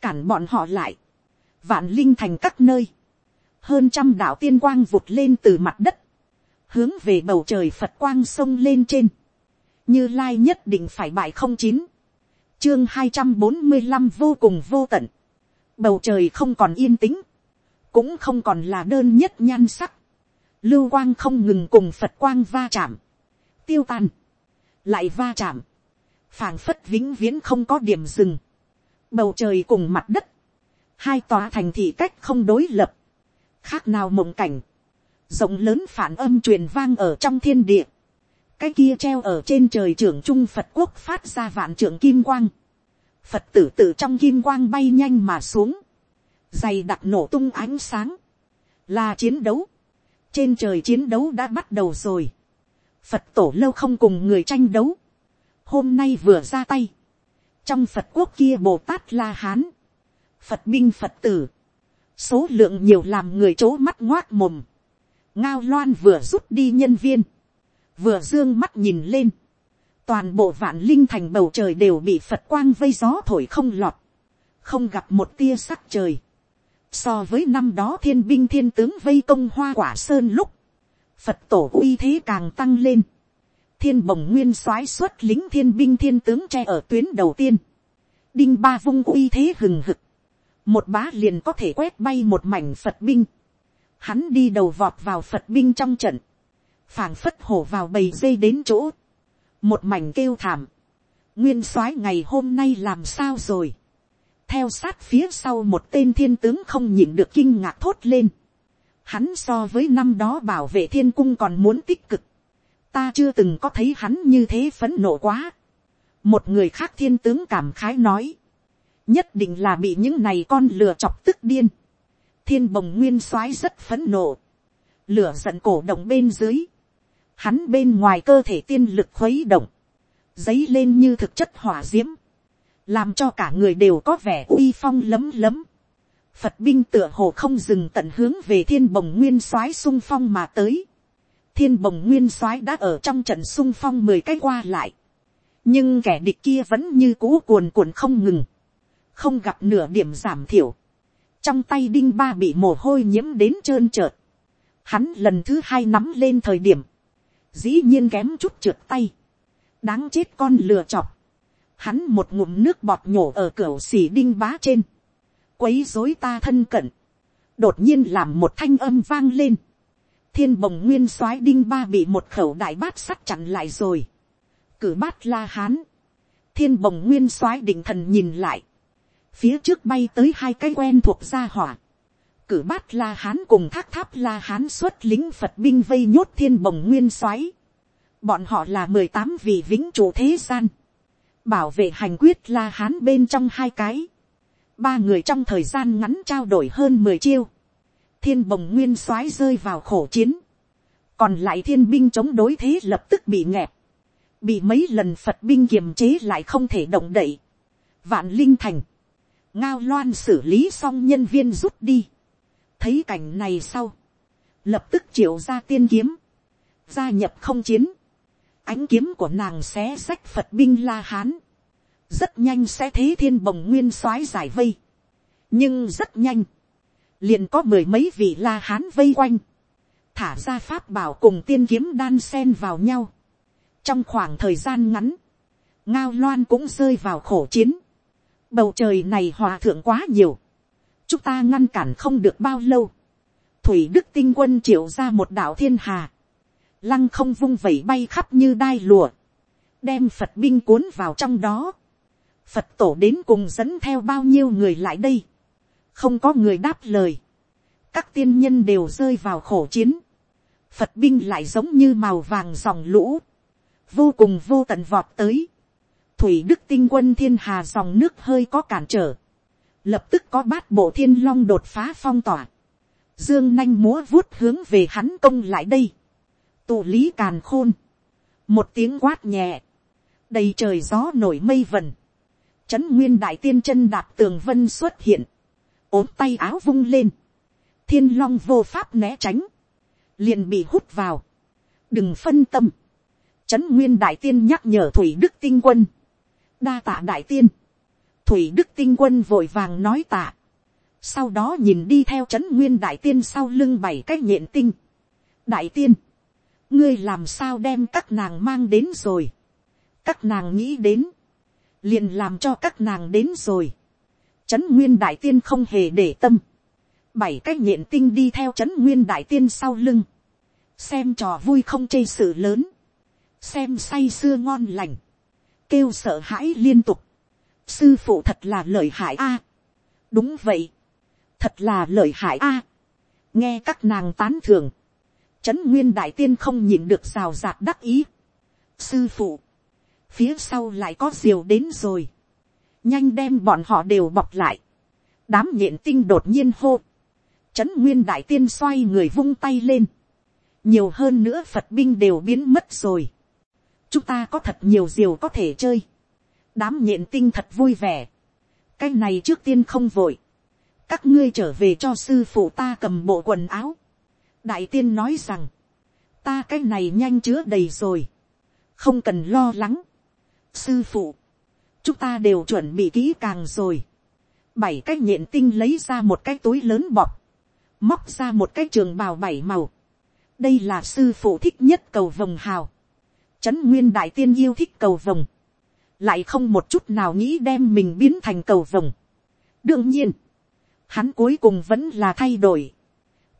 cản bọn họ lại, vạn linh thành các nơi, hơn trăm đạo tiên quang vụt lên từ mặt đất, hướng về bầu trời phật quang sông lên trên, như lai nhất định phải bại không chín, chương hai trăm bốn mươi năm vô cùng vô tận, bầu trời không còn yên tĩnh, cũng không còn là đơn nhất nhan sắc, lưu quang không ngừng cùng phật quang va chạm, tiêu tan, lại va chạm, phảng phất vĩnh viễn không có điểm dừng, bầu trời cùng mặt đất, hai tòa thành thị cách không đối lập, khác nào mộng cảnh, rộng lớn phản âm truyền vang ở trong thiên địa, cái kia treo ở trên trời trưởng trung phật quốc phát ra vạn trưởng kim quang, phật tử tử trong kim quang bay nhanh mà xuống, dày đặc nổ tung ánh sáng, là chiến đấu, trên trời chiến đấu đã bắt đầu rồi, phật tổ lâu không cùng người tranh đấu, hôm nay vừa ra tay, trong phật quốc kia bồ tát la hán, phật binh phật tử, số lượng nhiều làm người c mắt ngoác mồm, ngao loan vừa rút đi nhân viên, vừa d ư ơ n g mắt nhìn lên, toàn bộ vạn linh thành bầu trời đều bị phật quang vây gió thổi không lọt, không gặp một tia sắc trời, so với năm đó thiên binh thiên tướng vây công hoa quả sơn lúc, phật tổ uy thế càng tăng lên, thiên bồng nguyên soái xuất lính thiên binh thiên tướng tre ở tuyến đầu tiên, đinh ba vung uy thế hừng hực, một bá liền có thể quét bay một mảnh phật binh, hắn đi đầu vọt vào phật binh trong trận, phảng phất hổ vào bầy dây đến chỗ, một mảnh kêu thảm, nguyên soái ngày hôm nay làm sao rồi, theo sát phía sau một tên thiên tướng không nhịn được kinh ngạc thốt lên, hắn so với năm đó bảo vệ thiên cung còn muốn tích cực, ta chưa từng có thấy hắn như thế phấn nộ quá, một người khác thiên tướng cảm khái nói, nhất định là bị những này con lừa chọc tức điên, thiên bồng nguyên soái rất phấn nộ, lửa giận cổ động bên dưới, hắn bên ngoài cơ thể tiên lực khuấy động, dấy lên như thực chất hỏa d i ễ m làm cho cả người đều có vẻ uy phong lấm lấm. Phật binh tựa hồ không dừng tận hướng về thiên bồng nguyên soái sung phong mà tới. Thiên bồng nguyên soái đã ở trong trận sung phong mười cái qua lại. Nhưng kẻ địch kia vẫn như cũ cuồn cuộn không ngừng. Không gặp nửa điểm giảm thiểu trong tay đinh ba bị mồ hôi nhiễm đến trơn trợt, Hắn lần thứ hai nắm lên thời điểm. Dĩ nhiên kém chút trượt tay. Đáng chết con lừa chọc. Hắn một ngụm nước bọt nhổ ở cửa xỉ đinh bá trên. Quấy rối ta thân cận. Đột nhiên làm một thanh âm vang lên. Thiên bồng nguyên soái đinh ba bị một khẩu đại bát sắt chặn lại rồi. Cử bát la hán. Thiên bồng nguyên soái định thần nhìn lại. Phía trước bay tới hai cái quen thuộc gia hỏa. Cử bát la hán cùng thác tháp la hán xuất lính phật binh vây nhốt thiên bồng nguyên soái. Bọn họ là mười tám vị vĩnh chủ thế gian. Bảo vệ hành quyết la hán bên trong hai cái. Ba người trong thời gian ngắn trao đổi hơn mười chiêu. Thiên bồng nguyên soái rơi vào khổ chiến. Còn lại thiên binh chống đối thế lập tức bị nghẹt. Bị mấy lần phật binh kiềm chế lại không thể động đậy. Vạn linh thành ngao loan xử lý xong nhân viên rút đi. Thấy cảnh này sau, lập tức triệu ra tiên kiếm, gia nhập không chiến, ánh kiếm của nàng xé sách phật binh la hán, rất nhanh sẽ thế thiên bồng nguyên soái giải vây, nhưng rất nhanh, liền có mười mấy vị la hán vây quanh, thả ra pháp bảo cùng tiên kiếm đan sen vào nhau. trong khoảng thời gian ngắn, ngao loan cũng rơi vào khổ chiến, bầu trời này hòa thượng quá nhiều, chúng ta ngăn cản không được bao lâu. thủy đức tinh quân triệu ra một đạo thiên hà, lăng không vung vẩy bay khắp như đai lùa, đem phật binh cuốn vào trong đó. phật tổ đến cùng dẫn theo bao nhiêu người lại đây, không có người đáp lời, các tiên nhân đều rơi vào khổ chiến, phật binh lại giống như màu vàng dòng lũ, vô cùng vô tận vọt tới, thủy đức tinh quân thiên hà dòng nước hơi có cản trở, lập tức có bát bộ thiên long đột phá phong tỏa, dương nanh múa vuốt hướng về hắn công lại đây, tụ lý càn khôn, một tiếng quát nhẹ, đầy trời gió nổi mây vần, trấn nguyên đại tiên chân đạp tường vân xuất hiện, ốm tay áo vung lên, thiên long vô pháp né tránh, liền bị hút vào, đừng phân tâm, trấn nguyên đại tiên nhắc nhở thủy đức tinh quân, đa tạ đại tiên, thủy đức tinh quân vội vàng nói tạ. sau đó nhìn đi theo c h ấ n nguyên đại tiên sau lưng bảy cái nhện tinh. đại tiên, ngươi làm sao đem các nàng mang đến rồi. các nàng nghĩ đến, liền làm cho các nàng đến rồi. c h ấ n nguyên đại tiên không hề để tâm. bảy cái nhện tinh đi theo c h ấ n nguyên đại tiên sau lưng. xem trò vui không chê sự lớn. xem say sưa ngon lành kêu sợ hãi liên tục. Sư phụ thật là lợi hại a. đúng vậy, thật là lợi hại a. nghe các nàng tán thường, trấn nguyên đại tiên không nhìn được rào rạt đắc ý. sư phụ, phía sau lại có diều đến rồi, nhanh đem bọn họ đều bọc lại, đám nhện tinh đột nhiên hô, trấn nguyên đại tiên xoay người vung tay lên, nhiều hơn nữa phật binh đều biến mất rồi, chúng ta có thật nhiều diều có thể chơi, đám nhện tinh thật vui vẻ. cái này trước tiên không vội. các ngươi trở về cho sư phụ ta cầm bộ quần áo. đại tiên nói rằng, ta cái này nhanh chứa đầy rồi. không cần lo lắng. sư phụ, chúng ta đều chuẩn bị kỹ càng rồi. bảy cái nhện tinh lấy ra một cái túi lớn bọc, móc ra một cái trường bào bảy màu. đây là sư phụ thích nhất cầu vồng hào trấn nguyên đại tiên yêu thích cầu vồng lại không một chút nào nghĩ đem mình biến thành cầu vồng. đương nhiên, hắn cuối cùng vẫn là thay đổi.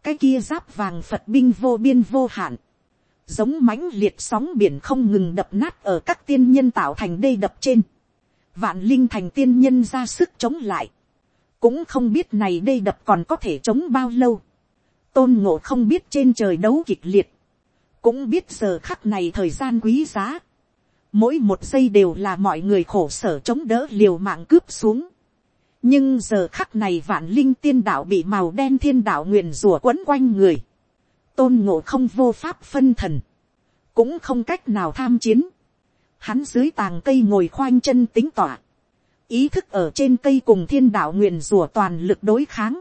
cái kia giáp vàng phật binh vô biên vô hạn, giống mãnh liệt sóng biển không ngừng đập nát ở các tiên nhân tạo thành đê đập trên. vạn linh thành tiên nhân ra sức chống lại. cũng không biết này đê đập còn có thể chống bao lâu. tôn ngộ không biết trên trời đấu kịch liệt cũng biết giờ khắc này thời gian quý giá mỗi một giây đều là mọi người khổ sở chống đỡ liều mạng cướp xuống. nhưng giờ khắc này vạn linh tiên đạo bị màu đen thiên đạo nguyền rủa quấn quanh người. tôn ngộ không vô pháp phân thần. cũng không cách nào tham chiến. hắn dưới tàng cây ngồi khoanh chân tính tỏa. ý thức ở trên cây cùng thiên đạo nguyền rủa toàn lực đối kháng.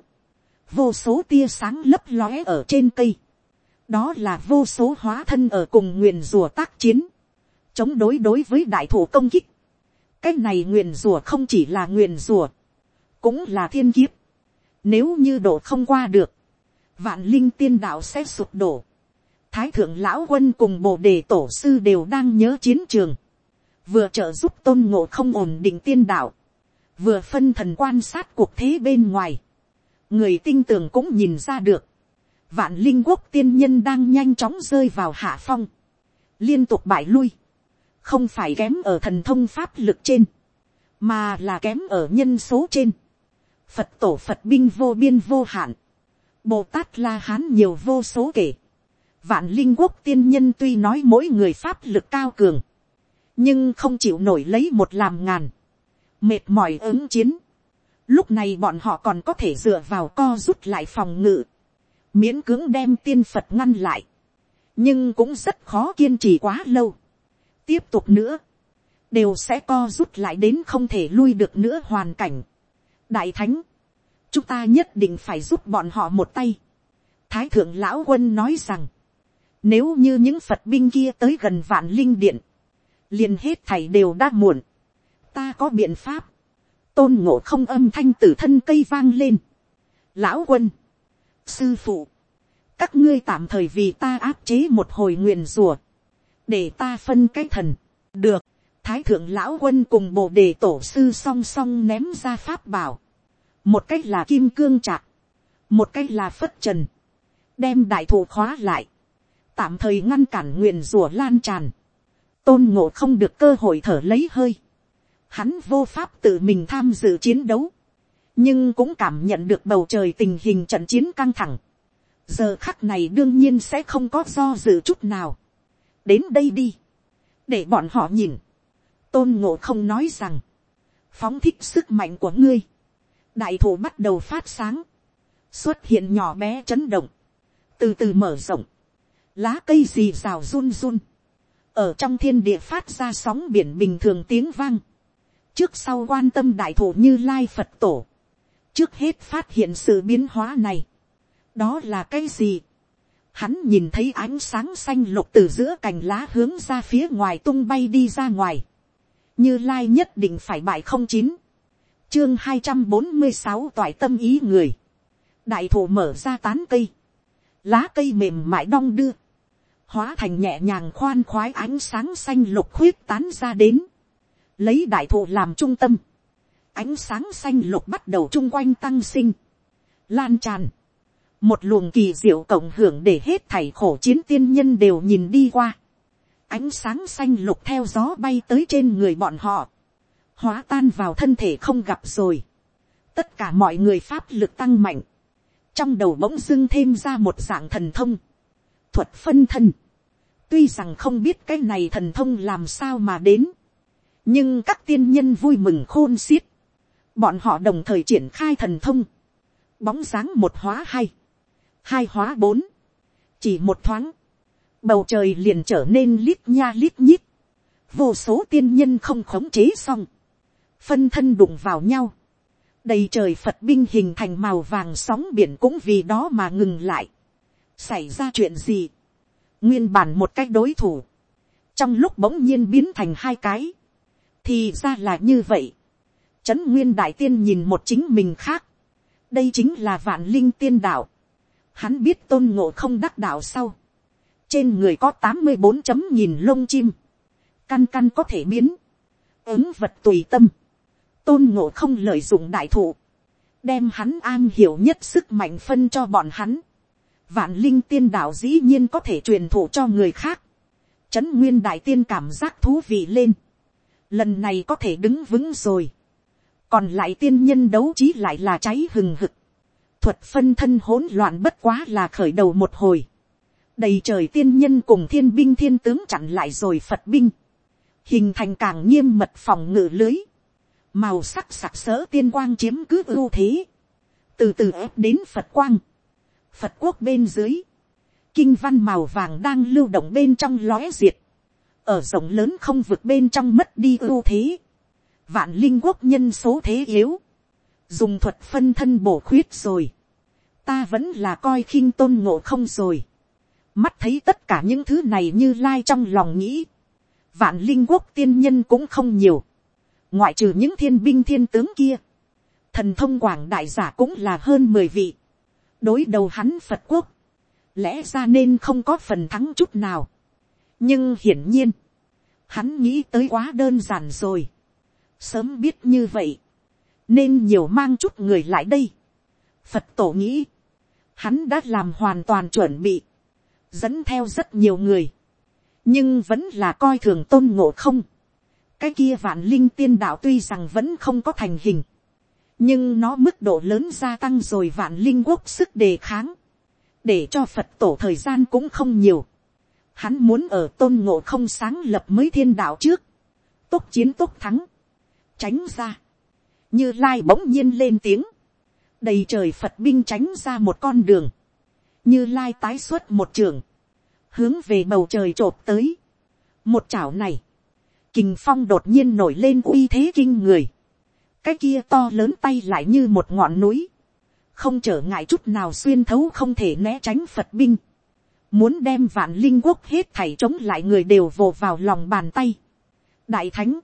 vô số tia sáng lấp lóe ở trên cây đó là vô số hóa thân ở cùng nguyền Rùa tác chiến chống đối đối với đại thủ công kích. cái này nguyền rùa không chỉ là nguyền rùa, cũng là thiên kiếp. nếu như độ không qua được, vạn linh tiên đạo sẽ sụp đổ. Thái thượng lão quân cùng bồ đề tổ sư đều đang nhớ chiến trường. Vừa trợ giúp tôn ngộ không ổn định tiên đạo. Vừa phân thần quan sát cuộc thế bên ngoài. Người tinh tường cũng nhìn ra được. Vạn linh quốc tiên nhân đang nhanh chóng rơi vào hạ phong. Liên tục bại lui. Không phải kém ở thần thông pháp lực trên. Mà là kém ở nhân số trên. Phật tổ Phật binh vô biên vô hạn. Bồ Tát La Hán nhiều vô số kể. Vạn linh quốc tiên nhân tuy nói mỗi người pháp lực cao cường. Nhưng không chịu nổi lấy một làm ngàn. Mệt mỏi ứng chiến. Lúc này bọn họ còn có thể dựa vào co rút lại phòng ngự. Miễn cưỡng đem tiên Phật ngăn lại. Nhưng cũng rất khó kiên trì quá lâu. Tiếp tục nữa. Đều sẽ co rút lại đến không thể lui được nữa hoàn cảnh. Đại Thánh. Chúng ta nhất định phải giúp bọn họ một tay. Thái thượng lão quân nói rằng. Nếu như những Phật binh kia tới gần vạn linh điện. liền hết thảy đều đã muộn. Ta có biện pháp tôn ngộ không âm thanh từ thân cây vang lên. lão quân, sư phụ, các ngươi tạm thời vì ta áp chế một hồi nguyền rùa, để ta phân cái thần, được, thái thượng lão quân cùng bộ đề tổ sư song song ném ra pháp bảo, một cách là kim cương trạc, một cách là phất trần, đem đại thụ khóa lại, tạm thời ngăn cản nguyền rùa lan tràn, tôn ngộ không được cơ hội thở lấy hơi, hắn vô pháp tự mình tham dự chiến đấu, nhưng cũng cảm nhận được bầu trời tình hình trận chiến căng thẳng. giờ khắc này đương nhiên sẽ không có do dự chút nào. đến đây đi, để bọn họ nhìn, tôn ngộ không nói rằng, phóng thích sức mạnh của ngươi, đại thủ bắt đầu phát sáng, xuất hiện nhỏ bé chấn động, từ từ mở rộng, lá cây rì rào run run, ở trong thiên địa phát ra sóng biển bình thường tiếng vang, trước sau quan tâm đại thủ như lai phật tổ, trước hết phát hiện sự biến hóa này, đó là cái gì, hắn nhìn thấy ánh sáng xanh lục từ giữa cành lá hướng ra phía ngoài tung bay đi ra ngoài, như lai nhất định phải bại không chín, chương hai trăm bốn mươi sáu toại tâm ý người, đại thủ mở ra tán cây, lá cây mềm mại đong đưa, hóa thành nhẹ nhàng khoan khoái ánh sáng xanh lục khuyết tán ra đến, lấy đại thụ làm trung tâm, ánh sáng xanh lục bắt đầu chung quanh tăng sinh, lan tràn, một luồng kỳ diệu cộng hưởng để hết thảy khổ chiến tiên nhân đều nhìn đi qua, ánh sáng xanh lục theo gió bay tới trên người bọn họ, hóa tan vào thân thể không gặp rồi, tất cả mọi người pháp lực tăng mạnh, trong đầu bỗng dưng thêm ra một dạng thần thông, thuật phân thân, tuy rằng không biết cái này thần thông làm sao mà đến, nhưng các tiên nhân vui mừng khôn xiết, bọn họ đồng thời triển khai thần thông, bóng dáng một hóa hai, hai hóa bốn, chỉ một thoáng, bầu trời liền trở nên lít nha lít nhít, vô số tiên nhân không khống chế xong, phân thân đụng vào nhau, đầy trời phật binh hình thành màu vàng sóng biển cũng vì đó mà ngừng lại, xảy ra chuyện gì, nguyên bản một cách đối thủ, trong lúc bỗng nhiên biến thành hai cái, thì ra là như vậy. Trấn nguyên đại tiên nhìn một chính mình khác. đây chính là vạn linh tiên đạo. hắn biết tôn ngộ không đắc đạo sau. trên người có tám mươi bốn chấm nhìn lông chim. căn căn có thể biến. ứng vật tùy tâm. tôn ngộ không lợi dụng đại thụ. đem hắn an hiểu nhất sức mạnh phân cho bọn hắn. vạn linh tiên đạo dĩ nhiên có thể truyền thụ cho người khác. Trấn nguyên đại tiên cảm giác thú vị lên lần này có thể đứng vững rồi, còn lại tiên nhân đấu trí lại là cháy hừng hực, thuật phân thân hỗn loạn bất quá là khởi đầu một hồi, đầy trời tiên nhân cùng thiên binh thiên tướng chặn lại rồi phật binh, hình thành càng nghiêm mật phòng ngự lưới, màu sắc sặc sỡ tiên quang chiếm cứ ưu thế, từ từ ép đến phật quang, phật quốc bên dưới, kinh văn màu vàng đang lưu động bên trong lóe diệt, ở rộng lớn không vực bên trong mất đi ưu thế, vạn linh quốc nhân số thế yếu, dùng thuật phân thân bổ khuyết rồi, ta vẫn là coi khinh tôn ngộ không rồi, mắt thấy tất cả những thứ này như lai trong lòng nghĩ, vạn linh quốc tiên nhân cũng không nhiều, ngoại trừ những thiên binh thiên tướng kia, thần thông quảng đại giả cũng là hơn mười vị, đối đầu hắn phật quốc, lẽ ra nên không có phần thắng chút nào. nhưng hiển nhiên, hắn nghĩ tới quá đơn giản rồi sớm biết như vậy, nên nhiều mang chút người lại đây. phật tổ nghĩ, hắn đã làm hoàn toàn chuẩn bị, dẫn theo rất nhiều người, nhưng vẫn là coi thường tôn ngộ không. cái kia vạn linh tiên đạo tuy rằng vẫn không có thành hình, nhưng nó mức độ lớn gia tăng rồi vạn linh quốc sức đề kháng, để cho phật tổ thời gian cũng không nhiều. Hắn muốn ở tôn ngộ không sáng lập mới thiên đạo trước, tốt chiến tốt thắng, tránh ra, như lai bỗng nhiên lên tiếng, đầy trời phật binh tránh ra một con đường, như lai tái xuất một trường, hướng về bầu trời t r ộ p tới, một chảo này, kình phong đột nhiên nổi lên uy thế kinh người, cái kia to lớn tay lại như một ngọn núi, không trở ngại chút nào xuyên thấu không thể né tránh phật binh, muốn đem vạn linh quốc hết thảy chống lại người đều vồ vào lòng bàn tay. đại thánh,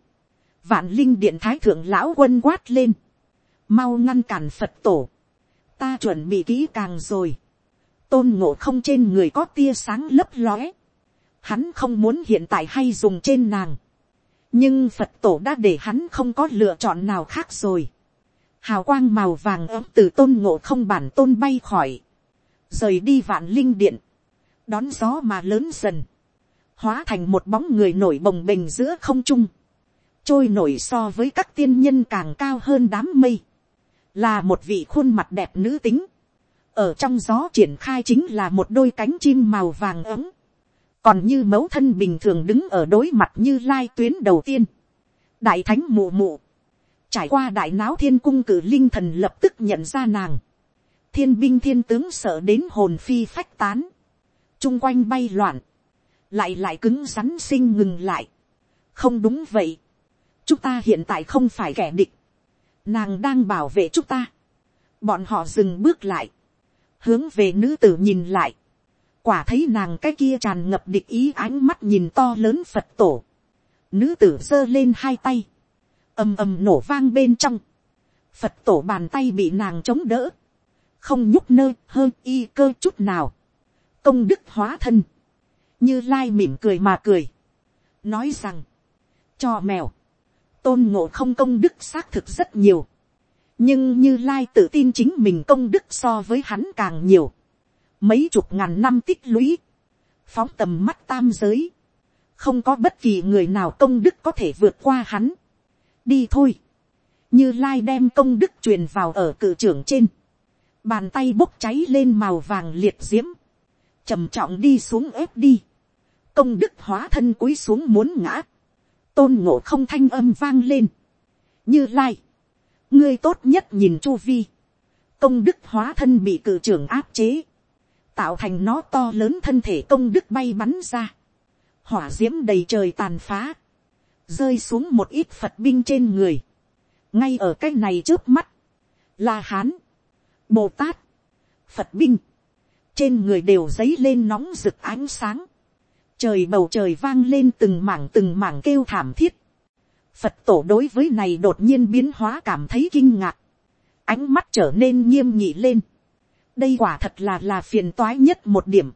vạn linh điện thái thượng lão quân quát lên, mau ngăn cản phật tổ, ta chuẩn bị kỹ càng rồi, tôn ngộ không trên người có tia sáng lấp lóe, hắn không muốn hiện tại hay dùng trên nàng, nhưng phật tổ đã để hắn không có lựa chọn nào khác rồi. hào quang màu vàng ấm từ tôn ngộ không bản tôn bay khỏi, rời đi vạn linh điện, đón gió mà lớn dần, hóa thành một bóng người nổi bồng bềnh giữa không trung, trôi nổi so với các tiên nhân càng cao hơn đám mây, là một vị khuôn mặt đẹp nữ tính, ở trong gió triển khai chính là một đôi cánh chim màu vàng ấm, còn như mẫu thân bình thường đứng ở đối mặt như lai tuyến đầu tiên, đại thánh mù mù, trải qua đại náo thiên cung cử linh thần lập tức nhận ra nàng, thiên binh thiên tướng sợ đến hồn phi phách tán, chung quanh bay loạn, lại lại cứng rắn sinh ngừng lại, không đúng vậy, chúng ta hiện tại không phải kẻ địch, nàng đang bảo vệ chúng ta, bọn họ dừng bước lại, hướng về nữ tử nhìn lại, quả thấy nàng cái kia tràn ngập địch ý ánh mắt nhìn to lớn phật tổ. Nữ tử giơ lên hai tay. ầm ầm nổ vang bên trong. Phật tổ bàn tay bị nàng chống đỡ. Không nhúc nơ hơn y cơ chút nào. Công đức hóa thân. Như lai mỉm cười mà cười. Nói rằng. Cho mèo. Tôn ngộ không công đức xác thực rất nhiều. Nhưng như lai tự tin chính mình công đức so với hắn càng nhiều. mấy chục ngàn năm tích lũy, phóng tầm mắt tam giới, không có bất kỳ người nào công đức có thể vượt qua hắn. đi thôi, như lai đem công đức truyền vào ở cự trưởng trên, bàn tay bốc cháy lên màu vàng liệt diễm, trầm trọng đi xuống ép đi, công đức hóa thân cúi xuống muốn ngã, tôn ngộ không thanh âm vang lên, như lai, ngươi tốt nhất nhìn chu vi, công đức hóa thân bị cự trưởng áp chế, tạo thành nó to lớn thân thể công đức bay bắn ra, hỏa d i ễ m đầy trời tàn phá, rơi xuống một ít phật binh trên người, ngay ở cái này trước mắt, là hán, bồ tát, phật binh, trên người đều dấy lên nóng rực ánh sáng, trời bầu trời vang lên từng mảng từng mảng kêu thảm thiết, phật tổ đối với này đột nhiên biến hóa cảm thấy kinh ngạc, ánh mắt trở nên nghiêm nghị lên, đây quả thật là là phiền toái nhất một điểm.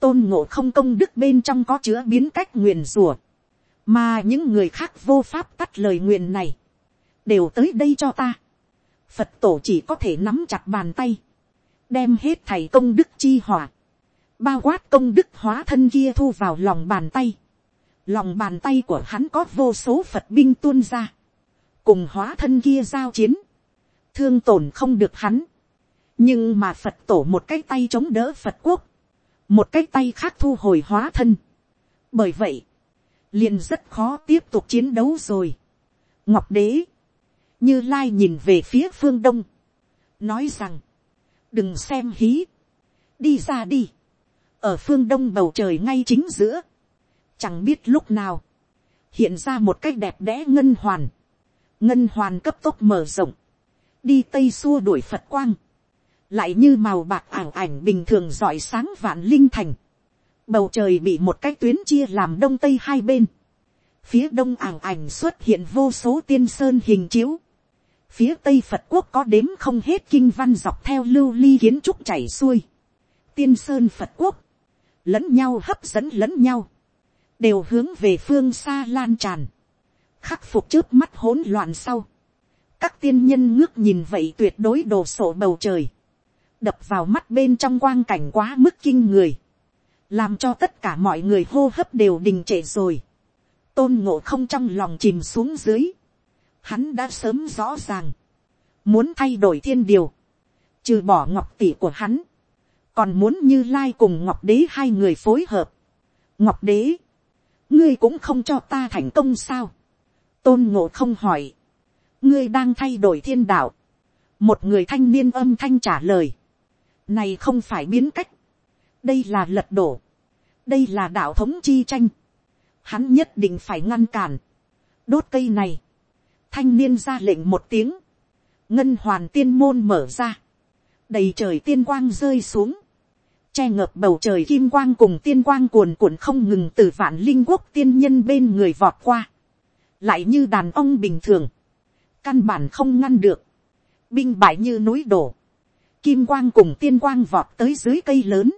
tôn ngộ không công đức bên trong có chứa biến cách nguyền rùa. mà những người khác vô pháp tắt lời nguyện này. đều tới đây cho ta. phật tổ chỉ có thể nắm chặt bàn tay. đem hết thầy công đức chi hỏa bao quát công đức hóa thân kia thu vào lòng bàn tay. lòng bàn tay của hắn có vô số phật binh tuôn ra. cùng hóa thân kia giao chiến. thương tổn không được hắn nhưng mà phật tổ một cái tay chống đỡ phật quốc, một cái tay khác thu hồi hóa thân. bởi vậy, liền rất khó tiếp tục chiến đấu rồi. ngọc đế, như lai nhìn về phía phương đông, nói rằng, đừng xem hí, đi ra đi, ở phương đông bầu trời ngay chính giữa, chẳng biết lúc nào, hiện ra một cái đẹp đẽ ngân hoàn, ngân hoàn cấp tốc mở rộng, đi tây xua đuổi phật quang, lại như màu bạc ảng ảnh bình thường giỏi sáng vạn linh thành. Bầu trời bị một cái tuyến chia làm đông tây hai bên. Phía đông ảng ảnh xuất hiện vô số tiên sơn hình chiếu. phía tây phật quốc có đếm không hết kinh văn dọc theo lưu ly kiến trúc chảy xuôi, tiên sơn phật quốc, lẫn nhau hấp dẫn lẫn nhau, đều hướng về phương xa lan tràn, khắc phục trước mắt hỗn loạn sau, các tiên nhân ngước nhìn vậy tuyệt đối đồ sộ bầu trời, đập vào mắt bên trong quang cảnh quá mức kinh người, làm cho tất cả mọi người hô hấp đều đình trệ rồi, tôn ngộ không trong lòng chìm xuống dưới, hắn đã sớm rõ ràng, muốn thay đổi thiên điều, trừ bỏ ngọc tỷ của hắn, còn muốn như lai cùng ngọc đế hai người phối hợp. ngọc đế, ngươi cũng không cho ta thành công sao. tôn ngộ không hỏi, ngươi đang thay đổi thiên đạo. một người thanh niên âm thanh trả lời, này không phải biến cách, đây là lật đổ, đây là đạo thống chi tranh, hắn nhất định phải ngăn cản, đốt cây này, thanh niên ra lệnh một tiếng, ngân hoàn tiên môn mở ra, đầy trời tiên quang rơi xuống, che ngợp bầu trời kim quang cùng tiên quang cuồn cuộn không ngừng từ vạn linh quốc tiên nhân bên người vọt qua, lại như đàn ông bình thường, căn bản không ngăn được, binh bại như núi đổ, kim quang cùng tiên quang vọt tới dưới cây lớn,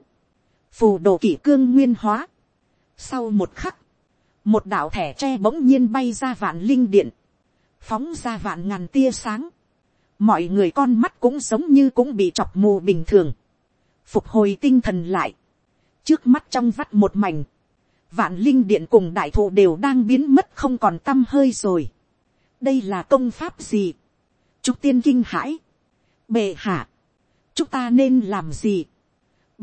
phù đồ kỷ cương nguyên hóa. Sau một khắc, một đạo thẻ tre bỗng nhiên bay ra vạn linh điện, phóng ra vạn ngàn tia sáng, mọi người con mắt cũng giống như cũng bị chọc mù bình thường, phục hồi tinh thần lại, trước mắt trong vắt một mảnh, vạn linh điện cùng đại thụ đều đang biến mất không còn t â m hơi rồi. đây là công pháp gì, trúc tiên kinh hãi, bệ hạ, chúng ta nên làm gì,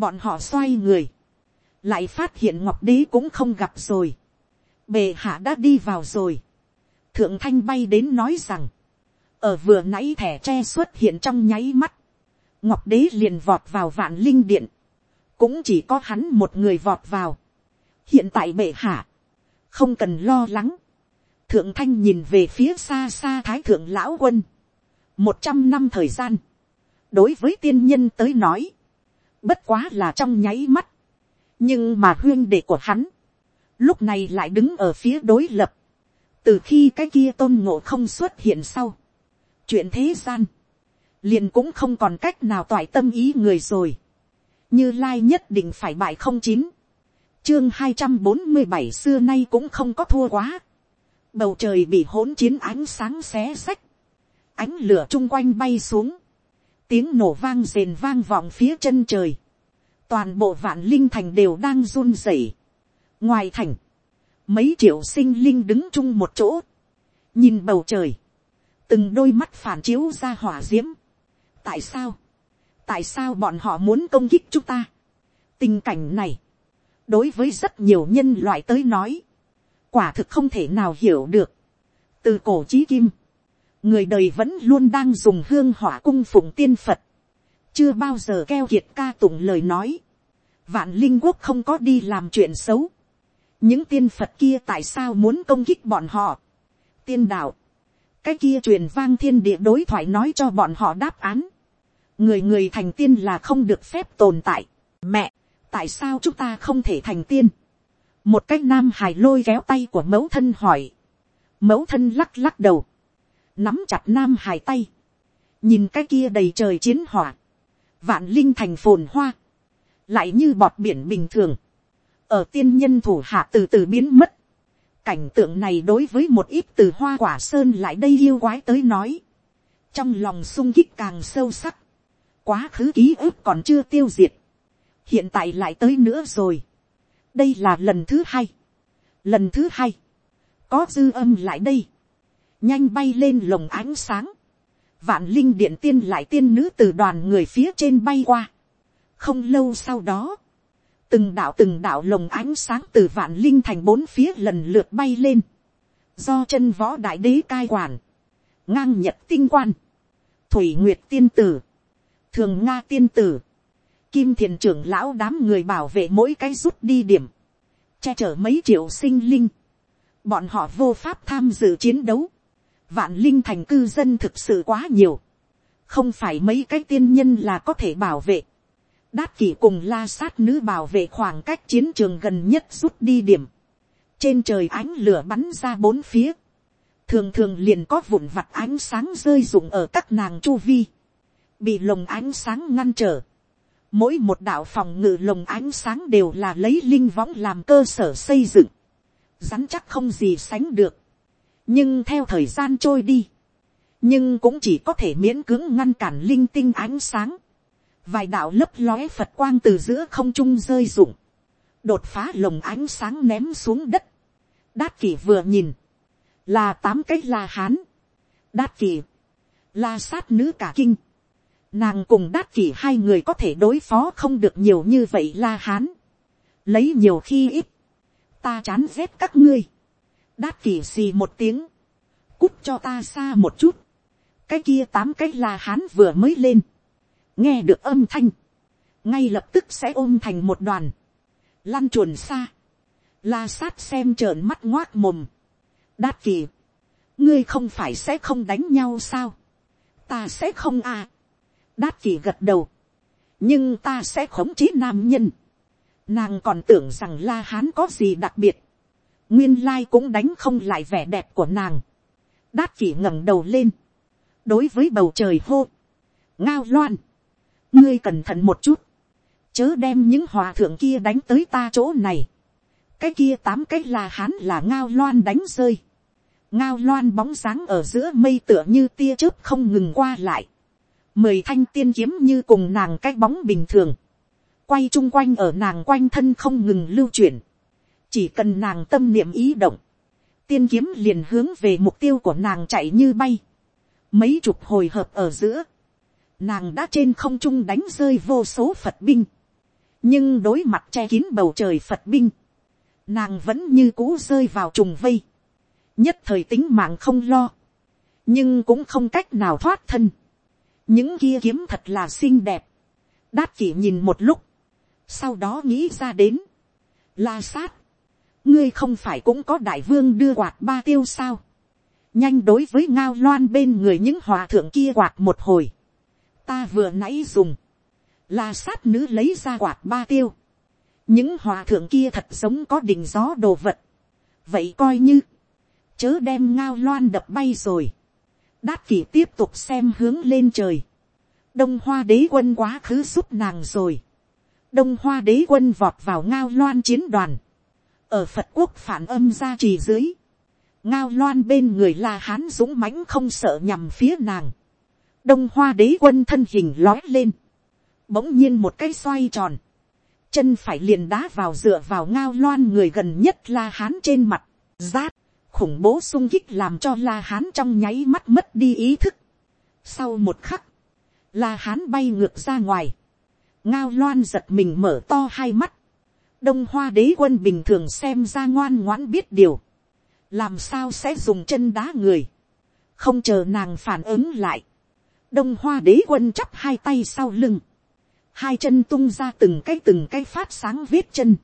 bọn họ xoay người, lại phát hiện ngọc đế cũng không gặp rồi, bệ hạ đã đi vào rồi, thượng thanh bay đến nói rằng, ở vừa nãy thẻ tre xuất hiện trong nháy mắt, ngọc đế liền vọt vào vạn linh điện, cũng chỉ có hắn một người vọt vào. hiện tại bệ hạ, không cần lo lắng, thượng thanh nhìn về phía xa xa thái thượng lão quân, một trăm năm thời gian, đối với tiên nhân tới nói, bất quá là trong nháy mắt, nhưng mà huyên đệ của hắn, lúc này lại đứng ở phía đối lập, từ khi cái kia tôn ngộ không xuất hiện sau, chuyện thế gian, liền cũng không còn cách nào toại tâm ý người rồi. như lai nhất định phải bại không chín. chương hai trăm bốn mươi bảy xưa nay cũng không có thua quá. bầu trời bị hỗn chiến ánh sáng xé xách. ánh lửa chung quanh bay xuống. tiếng nổ vang rền vang vọng phía chân trời. toàn bộ vạn linh thành đều đang run rẩy. ngoài thành, mấy triệu sinh linh đứng chung một chỗ. nhìn bầu trời từng đôi mắt phản chiếu ra hỏa d i ễ m tại sao, tại sao bọn họ muốn công kích chúng ta. tình cảnh này, đối với rất nhiều nhân loại tới nói, quả thực không thể nào hiểu được. từ cổ chí kim, người đời vẫn luôn đang dùng hương hỏa cung phụng tiên phật, chưa bao giờ keo kiệt ca tụng lời nói, vạn linh quốc không có đi làm chuyện xấu, những tiên phật kia tại sao muốn công kích bọn họ, tiên đạo, cái kia truyền vang thiên địa đối thoại nói cho bọn họ đáp án. người người thành tiên là không được phép tồn tại. mẹ, tại sao chúng ta không thể thành tiên. một cái nam hài lôi kéo tay của mẫu thân hỏi. mẫu thân lắc lắc đầu. nắm chặt nam hài tay. nhìn cái kia đầy trời chiến hỏa. vạn linh thành phồn hoa. lại như bọt biển bình thường. ở tiên nhân thủ hạ từ từ biến mất cảnh tượng này đối với một ít từ hoa quả sơn lại đây yêu quái tới nói, trong lòng sung kích càng sâu sắc, quá khứ ký ức còn chưa tiêu diệt, hiện tại lại tới nữa rồi, đây là lần thứ hai, lần thứ hai, có dư âm lại đây, nhanh bay lên lồng ánh sáng, vạn linh điện tiên lại tiên nữ từ đoàn người phía trên bay qua, không lâu sau đó, từng đạo từng đạo lồng ánh sáng từ vạn linh thành bốn phía lần lượt bay lên, do chân võ đại đế cai quản, ngang nhật tinh quan, thủy nguyệt tiên tử, thường nga tiên tử, kim thiền trưởng lão đám người bảo vệ mỗi cái rút đi điểm, che chở mấy triệu sinh linh, bọn họ vô pháp tham dự chiến đấu, vạn linh thành cư dân thực sự quá nhiều, không phải mấy cái tiên nhân là có thể bảo vệ, Đát kỷ cùng la sát nữ bảo vệ khoảng cách chiến trường gần nhất rút đi điểm. Trên trời ánh lửa bắn ra bốn phía. thường thường liền có vụn vặt ánh sáng rơi rụng ở các nàng chu vi, bị lồng ánh sáng ngăn trở. Mỗi một đạo phòng ngự lồng ánh sáng đều là lấy linh võng làm cơ sở xây dựng, rắn chắc không gì sánh được. nhưng theo thời gian trôi đi, nhưng cũng chỉ có thể miễn cưỡng ngăn cản linh tinh ánh sáng vài đạo lấp lóe phật quang từ giữa không trung rơi rụng, đột phá lồng ánh sáng ném xuống đất. đát kỷ vừa nhìn, là tám cái la hán, đát kỷ, la sát nữ cả kinh, nàng cùng đát kỷ hai người có thể đối phó không được nhiều như vậy la hán, lấy nhiều khi ít, ta chán rét các ngươi, đát kỷ xì một tiếng, cút cho ta xa một chút, cái kia tám cái la hán vừa mới lên, nghe được âm thanh, ngay lập tức sẽ ôm thành một đoàn, lăn chuồn xa, la sát xem trợn mắt ngoác mồm, đát kỳ, ngươi không phải sẽ không đánh nhau sao, ta sẽ không à, đát kỳ gật đầu, nhưng ta sẽ khống chế nam nhân, nàng còn tưởng rằng la hán có gì đặc biệt, nguyên lai cũng đánh không lại vẻ đẹp của nàng, đát kỳ ngẩng đầu lên, đối với bầu trời hô, ngao loan, ngươi cẩn thận một chút, chớ đem những hòa thượng kia đánh tới ta chỗ này, cái kia tám cái là hán là ngao loan đánh rơi, ngao loan bóng dáng ở giữa mây tựa như tia chớp không ngừng qua lại, mười thanh tiên kiếm như cùng nàng cái bóng bình thường, quay chung quanh ở nàng quanh thân không ngừng lưu chuyển, chỉ cần nàng tâm niệm ý động, tiên kiếm liền hướng về mục tiêu của nàng chạy như bay, mấy chục hồi hợp ở giữa, nàng đã trên không trung đánh rơi vô số phật binh, nhưng đối mặt che kín bầu trời phật binh, nàng vẫn như cũ rơi vào trùng vây, nhất thời tính mạng không lo, nhưng cũng không cách nào thoát thân, những kia kiếm thật là xinh đẹp, đát chỉ nhìn một lúc, sau đó nghĩ ra đến, la sát, ngươi không phải cũng có đại vương đưa quạt ba tiêu sao, nhanh đối với ngao loan bên người những hòa thượng kia quạt một hồi, ta vừa nãy dùng, là sát nữ lấy ra quạt ba tiêu, những hòa thượng kia thật giống có đình gió đồ vật, vậy coi như, chớ đem ngao loan đập bay rồi, đát kỷ tiếp tục xem hướng lên trời, đông hoa đế quân quá khứ giúp nàng rồi, đông hoa đế quân vọt vào ngao loan chiến đoàn, ở phật quốc phản âm ra trì dưới, ngao loan bên người la hán dũng mãnh không sợ nhằm phía nàng, đông hoa đế quân thân hình lói lên, bỗng nhiên một cái xoay tròn, chân phải liền đá vào dựa vào ngao loan người gần nhất la hán trên mặt, rát, khủng bố sung kích làm cho la hán trong nháy mắt mất đi ý thức. Sau một khắc, la hán bay ngược ra ngoài, ngao loan giật mình mở to hai mắt, đông hoa đế quân bình thường xem ra ngoan ngoãn biết điều, làm sao sẽ dùng chân đá người, không chờ nàng phản ứng lại, đông hoa đế quân chắp hai tay sau lưng, hai chân tung ra từng cái từng cái phát sáng vết chân,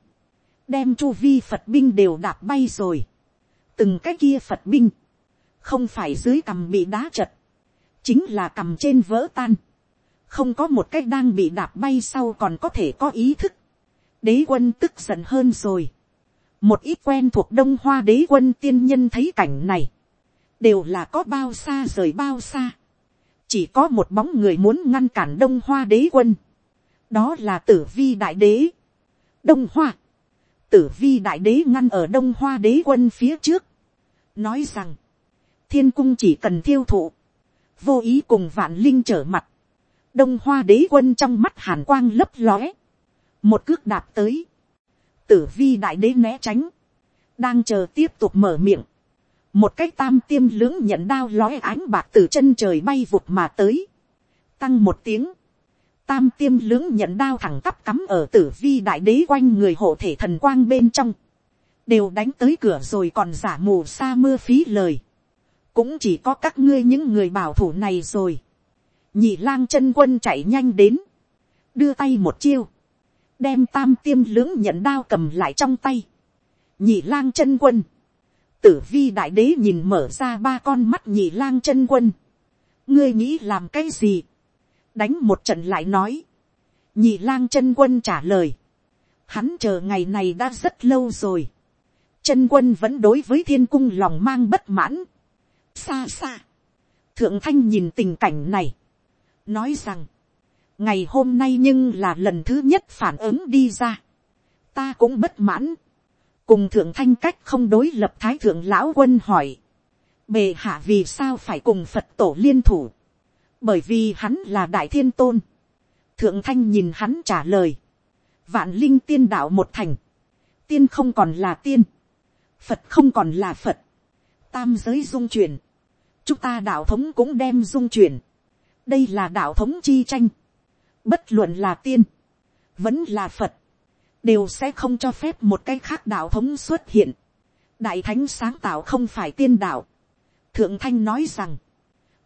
đem chu vi phật binh đều đạp bay rồi, từng cái kia phật binh, không phải dưới cằm bị đá chật, chính là cằm trên vỡ tan, không có một cái đang bị đạp bay sau còn có thể có ý thức, đế quân tức giận hơn rồi, một ít quen thuộc đông hoa đế quân tiên nhân thấy cảnh này, đều là có bao xa rời bao xa, chỉ có một bóng người muốn ngăn cản đông hoa đế quân, đó là tử vi đại đế, đông hoa, tử vi đại đế ngăn ở đông hoa đế quân phía trước, nói rằng, thiên cung chỉ cần thiêu thụ, vô ý cùng vạn linh trở mặt, đông hoa đế quân trong mắt hàn quang lấp lóe, một cước đạp tới, tử vi đại đế né tránh, đang chờ tiếp tục mở miệng, một cái tam tiêm lưỡng nhận đao lói ánh bạc từ chân trời bay vụt mà tới, tăng một tiếng, tam tiêm lưỡng nhận đao thẳng tắp cắm ở tử vi đại đế quanh người hộ thể thần quang bên trong, đều đánh tới cửa rồi còn giả mù xa mưa phí lời, cũng chỉ có các ngươi những người bảo thủ này rồi, nhị lang chân quân chạy nhanh đến, đưa tay một chiêu, đem tam tiêm lưỡng nhận đao cầm lại trong tay, nhị lang chân quân, tử vi đại đế nhìn mở ra ba con mắt nhị lang chân quân, ngươi nghĩ làm cái gì, đánh một trận lại nói, nhị lang chân quân trả lời, hắn chờ ngày này đã rất lâu rồi, chân quân vẫn đối với thiên cung lòng mang bất mãn, xa xa, thượng thanh nhìn tình cảnh này, nói rằng, ngày hôm nay nhưng là lần thứ nhất phản ứng đi ra, ta cũng bất mãn, cùng thượng thanh cách không đối lập thái thượng lão quân hỏi, bề hạ vì sao phải cùng phật tổ liên thủ, bởi vì hắn là đại thiên tôn, thượng thanh nhìn hắn trả lời, vạn linh tiên đạo một thành, tiên không còn là tiên, phật không còn là phật, tam giới dung chuyển, chúng ta đạo thống cũng đem dung chuyển, đây là đạo thống chi tranh, bất luận là tiên, vẫn là phật, đều sẽ không cho phép một cái khác đạo thống xuất hiện. đại thánh sáng tạo không phải tiên đạo. thượng thanh nói rằng,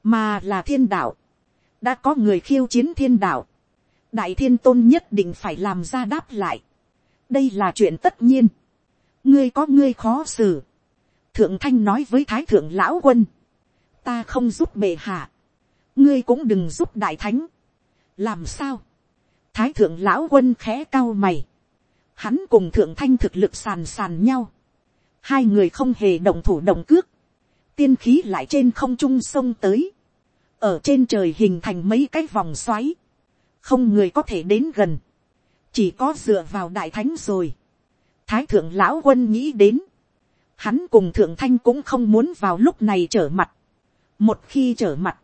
mà là thiên đạo. đã có người khiêu chiến thiên đạo. đại thiên tôn nhất định phải làm ra đáp lại. đây là chuyện tất nhiên. ngươi có ngươi khó xử. thượng thanh nói với thái thượng lão quân. ta không giúp bệ hạ. ngươi cũng đừng giúp đại thánh. làm sao. thái thượng lão quân khẽ cao mày hắn cùng thượng thanh thực lực sàn sàn nhau, hai người không hề động thủ động cước, tiên khí lại trên không trung sông tới, ở trên trời hình thành mấy cái vòng xoáy, không người có thể đến gần, chỉ có dựa vào đại thánh rồi. thái thượng lão quân nghĩ đến, hắn cùng thượng thanh cũng không muốn vào lúc này trở mặt, một khi trở mặt,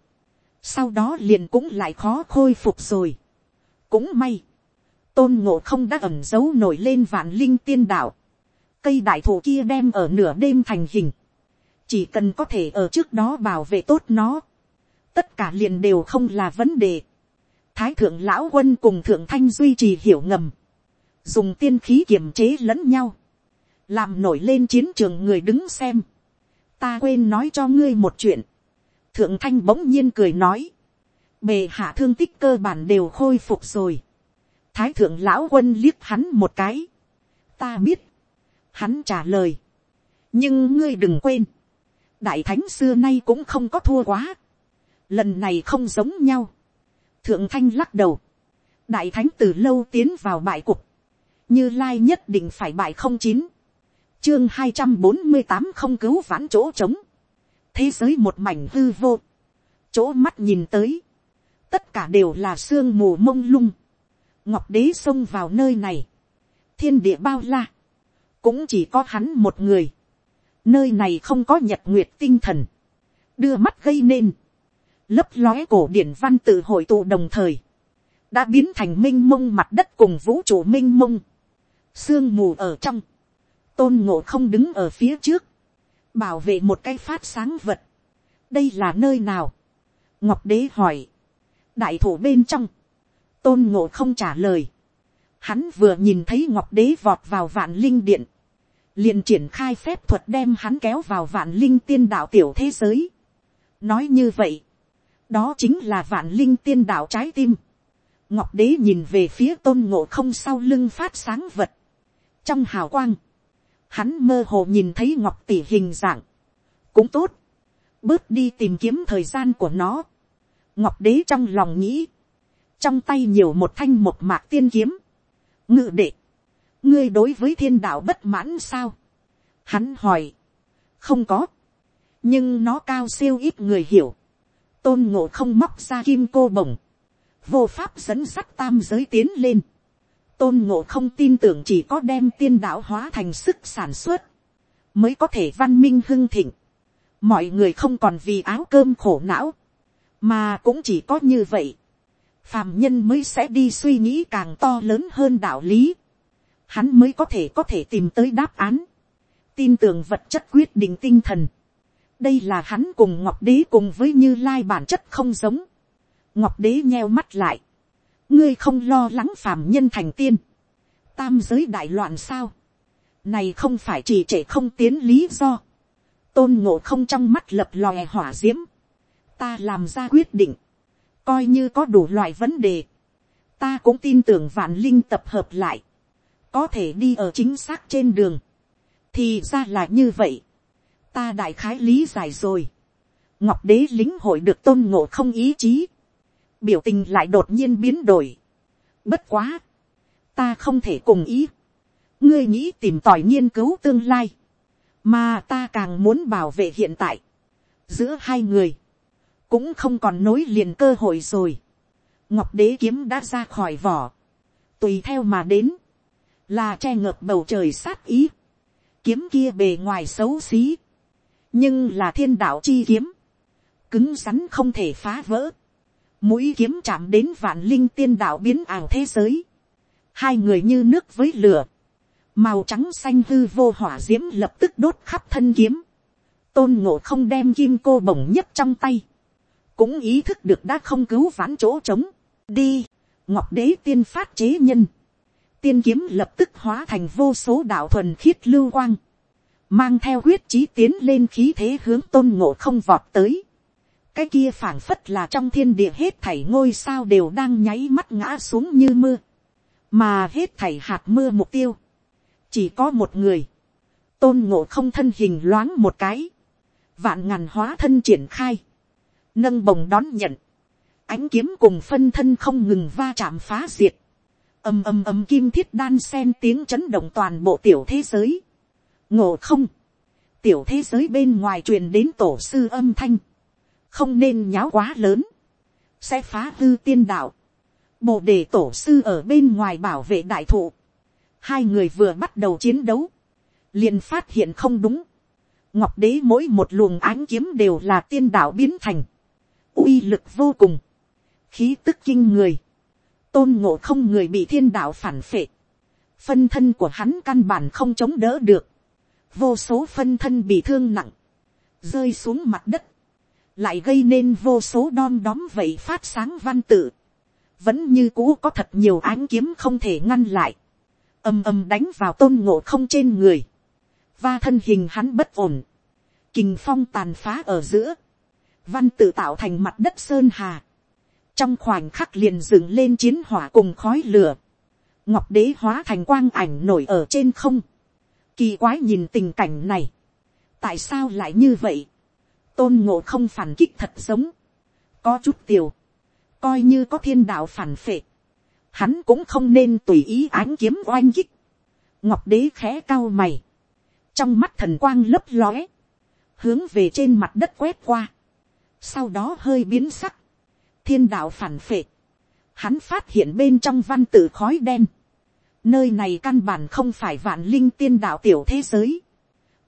sau đó liền cũng lại khó khôi phục rồi. cũng may, tôn ngộ không đã ẩm giấu nổi lên vạn linh tiên đạo. Cây đại thụ kia đem ở nửa đêm thành hình. Chỉ cần có thể ở trước đó bảo vệ tốt nó. Tất cả liền đều không là vấn đề. Thái thượng lão quân cùng thượng thanh duy trì hiểu ngầm. Dùng tiên khí kiềm chế lẫn nhau. Làm nổi lên chiến trường người đứng xem. Ta quên nói cho ngươi một chuyện. Thượng thanh bỗng nhiên cười nói. Bề hạ thương tích cơ bản đều khôi phục rồi thái thượng lão quân liếc hắn một cái. ta biết. hắn trả lời. nhưng ngươi đừng quên. đại thánh xưa nay cũng không có thua quá. lần này không giống nhau. thượng thanh lắc đầu. đại thánh từ lâu tiến vào bại cục. như lai nhất định phải bại không chín. chương hai trăm bốn mươi tám không cứu vãn chỗ trống. thế giới một mảnh hư vô. chỗ mắt nhìn tới. tất cả đều là sương mù mông lung ngọc đế xông vào nơi này, thiên địa bao la, cũng chỉ có hắn một người, nơi này không có nhật nguyệt tinh thần, đưa mắt gây nên, lấp lóe cổ điển văn tự hội tụ đồng thời, đã biến thành m i n h mông mặt đất cùng vũ trụ m i n h mông, sương mù ở trong, tôn ngộ không đứng ở phía trước, bảo vệ một cái phát sáng vật, đây là nơi nào, ngọc đế hỏi, đại thủ bên trong, tôn ngộ không trả lời. Hắn vừa nhìn thấy ngọc đế vọt vào vạn linh điện. liền triển khai phép thuật đem hắn kéo vào vạn linh tiên đạo tiểu thế giới. nói như vậy, đó chính là vạn linh tiên đạo trái tim. ngọc đế nhìn về phía tôn ngộ không sau lưng phát sáng vật. trong hào quang, hắn mơ hồ nhìn thấy ngọc tỷ hình dạng. cũng tốt, bước đi tìm kiếm thời gian của nó. ngọc đế trong lòng nghĩ, trong tay nhiều một thanh một mạc tiên kiếm, ngự đệ, ngươi đối với thiên đạo bất mãn sao, hắn hỏi, không có, nhưng nó cao siêu ít người hiểu, tôn ngộ không móc ra kim cô bồng vô pháp dẫn sắt tam giới tiến lên, tôn ngộ không tin tưởng chỉ có đem tiên đạo hóa thành sức sản xuất, mới có thể văn minh hưng thịnh, mọi người không còn vì áo cơm khổ não, mà cũng chỉ có như vậy, phàm nhân mới sẽ đi suy nghĩ càng to lớn hơn đạo lý, hắn mới có thể có thể tìm tới đáp án, tin tưởng vật chất quyết định tinh thần, đây là hắn cùng ngọc đế cùng với như lai bản chất không giống, ngọc đế nheo mắt lại, ngươi không lo lắng phàm nhân thành tiên, tam giới đại loạn sao, này không phải chỉ trễ không tiến lý do, tôn ngộ không trong mắt lập lòe hỏa d i ễ m ta làm ra quyết định, coi như có đủ loại vấn đề, ta cũng tin tưởng vạn linh tập hợp lại, có thể đi ở chính xác trên đường, thì ra là như vậy, ta đại khái lý giải rồi, ngọc đế lính hội được tôn ngộ không ý chí, biểu tình lại đột nhiên biến đổi, bất quá, ta không thể cùng ý, ngươi nghĩ tìm tòi nghiên cứu tương lai, mà ta càng muốn bảo vệ hiện tại, giữa hai người, cũng không còn nối liền cơ hội rồi. ngọc đế kiếm đã ra khỏi vỏ, tùy theo mà đến, là che ngợp bầu trời sát ý, kiếm kia bề ngoài xấu xí, nhưng là thiên đạo chi kiếm, cứng rắn không thể phá vỡ, mũi kiếm chạm đến vạn linh tiên đạo biến ảo thế giới, hai người như nước với lửa, màu trắng xanh hư vô hỏa d i ễ m lập tức đốt khắp thân kiếm, tôn ngộ không đem kim cô bổng nhất trong tay, cũng ý thức được đã không cứu vãn chỗ trống, đi, ngọc đế tiên phát chế nhân, tiên kiếm lập tức hóa thành vô số đạo thuần khiết lưu quang, mang theo huyết chí tiến lên khí thế hướng tôn ngộ không vọt tới, cái kia phảng phất là trong thiên địa hết thảy ngôi sao đều đang nháy mắt ngã xuống như mưa, mà hết thảy hạt mưa mục tiêu, chỉ có một người, tôn ngộ không thân hình loáng một cái, vạn ngàn hóa thân triển khai, nâng bồng đón nhận, ánh kiếm cùng phân thân không ngừng va chạm phá diệt, ầm ầm ầm kim thiết đan sen tiếng chấn động toàn bộ tiểu thế giới, ngộ không, tiểu thế giới bên ngoài truyền đến tổ sư âm thanh, không nên nháo quá lớn, sẽ phá hư tiên đạo, bộ đề tổ sư ở bên ngoài bảo vệ đại thụ, hai người vừa bắt đầu chiến đấu, liền phát hiện không đúng. ngọc đế mỗi một luồng ánh kiếm đều là tiên đạo biến thành, uy lực vô cùng, khí tức kinh người, tôn ngộ không người bị thiên đạo phản phệ, phân thân của hắn căn bản không chống đỡ được, vô số phân thân bị thương nặng, rơi xuống mặt đất, lại gây nên vô số đom đóm vậy phát sáng văn tự, vẫn như cũ có thật nhiều ánh kiếm không thể ngăn lại, ầm ầm đánh vào tôn ngộ không trên người, va thân hình hắn bất ổn, kình phong tàn phá ở giữa, văn tự tạo thành mặt đất sơn hà, trong khoảnh khắc liền dựng lên chiến hỏa cùng khói lửa, ngọc đế hóa thành quang ảnh nổi ở trên không, kỳ quái nhìn tình cảnh này, tại sao lại như vậy, tôn ngộ không phản kích thật giống, có chút tiều, coi như có thiên đạo phản phệ, hắn cũng không nên tùy ý ánh kiếm oanh kích. ngọc đế khẽ cao mày, trong mắt thần quang lấp lóe, hướng về trên mặt đất quét qua, sau đó hơi biến sắc, thiên đạo phản phệ, hắn phát hiện bên trong văn tự khói đen, nơi này căn bản không phải vạn linh tiên đạo tiểu thế giới,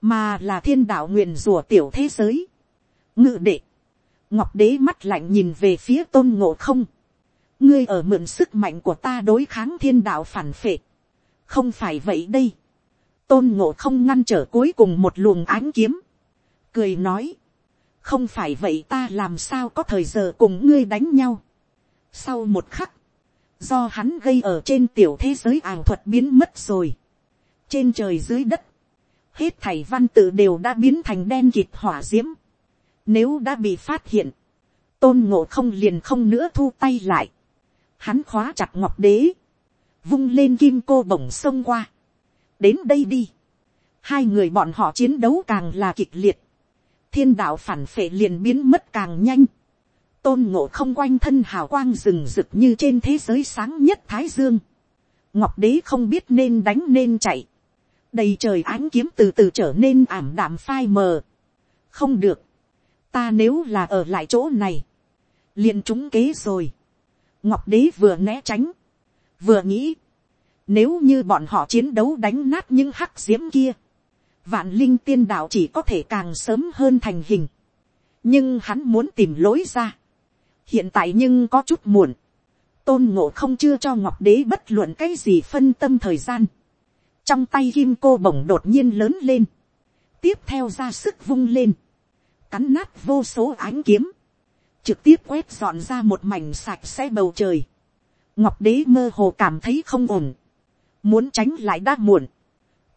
mà là thiên đạo nguyện rùa tiểu thế giới. ngự đệ, ngọc đế mắt lạnh nhìn về phía tôn ngộ không, ngươi ở mượn sức mạnh của ta đối kháng thiên đạo phản phệ. không phải vậy đây. tôn ngộ không ngăn trở cuối cùng một luồng ánh kiếm. cười nói, không phải vậy ta làm sao có thời giờ cùng ngươi đánh nhau. sau một khắc, do hắn gây ở trên tiểu thế giới ảo thuật biến mất rồi. trên trời dưới đất, hết thảy văn tự đều đã biến thành đen kịt hỏa d i ễ m nếu đã bị phát hiện, tôn ngộ không liền không nữa thu tay lại. Hắn khóa chặt ngọc đế, vung lên kim cô bổng sông qua, đến đây đi, hai người bọn họ chiến đấu càng là kịch liệt, thiên đạo phản phệ liền biến mất càng nhanh, tôn ngộ không quanh thân hào quang rừng rực như trên thế giới sáng nhất thái dương, ngọc đế không biết nên đánh nên chạy, đầy trời ánh kiếm từ từ trở nên ảm đạm phai mờ, không được, ta nếu là ở lại chỗ này, liền trúng kế rồi, ngọc đế vừa né tránh, vừa nghĩ, nếu như bọn họ chiến đấu đánh nát những hắc diễm kia, vạn linh tiên đạo chỉ có thể càng sớm hơn thành hình, nhưng hắn muốn tìm lối ra, hiện tại nhưng có chút muộn, tôn ngộ không chưa cho ngọc đế bất luận cái gì phân tâm thời gian, trong tay kim cô bổng đột nhiên lớn lên, tiếp theo ra sức vung lên, cắn nát vô số ánh kiếm, trực tiếp quét dọn ra một mảnh sạch sẽ bầu trời. ngọc đế mơ hồ cảm thấy không ổn, muốn tránh lại đã muộn,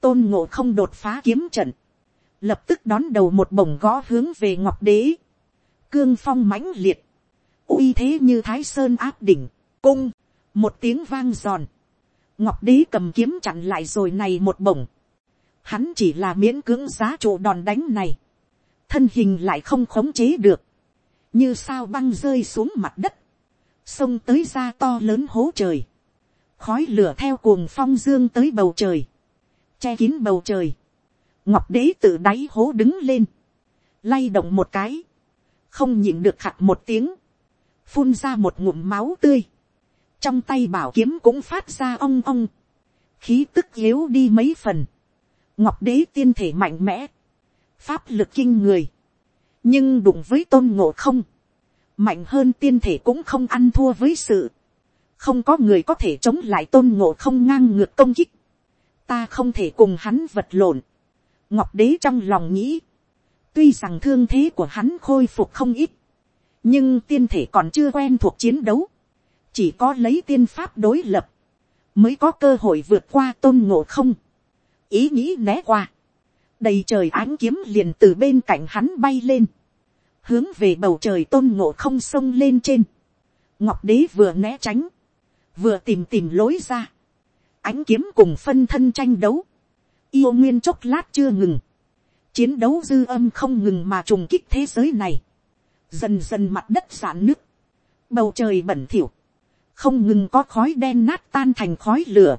tôn ngộ không đột phá kiếm trận, lập tức đón đầu một bổng gõ hướng về ngọc đế, cương phong mãnh liệt, uy thế như thái sơn áp đỉnh, cung, một tiếng vang giòn, ngọc đế cầm kiếm chặn lại rồi này một bổng, hắn chỉ là miễn cưỡng giá trụ đòn đánh này, thân hình lại không khống chế được, như sao băng rơi xuống mặt đất, sông tới ra to lớn hố trời, khói lửa theo cuồng phong dương tới bầu trời, che kín bầu trời, ngọc đế tự đáy hố đứng lên, lay động một cái, không nhịn được khặt một tiếng, phun ra một ngụm máu tươi, trong tay bảo kiếm cũng phát ra ong ong, khí tức yếu đi mấy phần, ngọc đế tiên thể mạnh mẽ, pháp lực kinh người, nhưng đụng với tôn ngộ không, mạnh hơn tiên thể cũng không ăn thua với sự, không có người có thể chống lại tôn ngộ không ngang ngược công kích, ta không thể cùng hắn vật lộn, ngọc đế trong lòng nghĩ, tuy rằng thương thế của hắn khôi phục không ít, nhưng tiên thể còn chưa quen thuộc chiến đấu, chỉ có lấy tiên pháp đối lập, mới có cơ hội vượt qua tôn ngộ không, ý nghĩ né qua, đầy trời ánh kiếm liền từ bên cạnh hắn bay lên, hướng về bầu trời tôn ngộ không sông lên trên, ngọc đế vừa né tránh, vừa tìm tìm lối ra, ánh kiếm cùng phân thân tranh đấu, yêu nguyên chốc lát chưa ngừng, chiến đấu dư âm không ngừng mà trùng kích thế giới này, dần dần mặt đất giãn nước, bầu trời bẩn thỉu, không ngừng có khói đen nát tan thành khói lửa,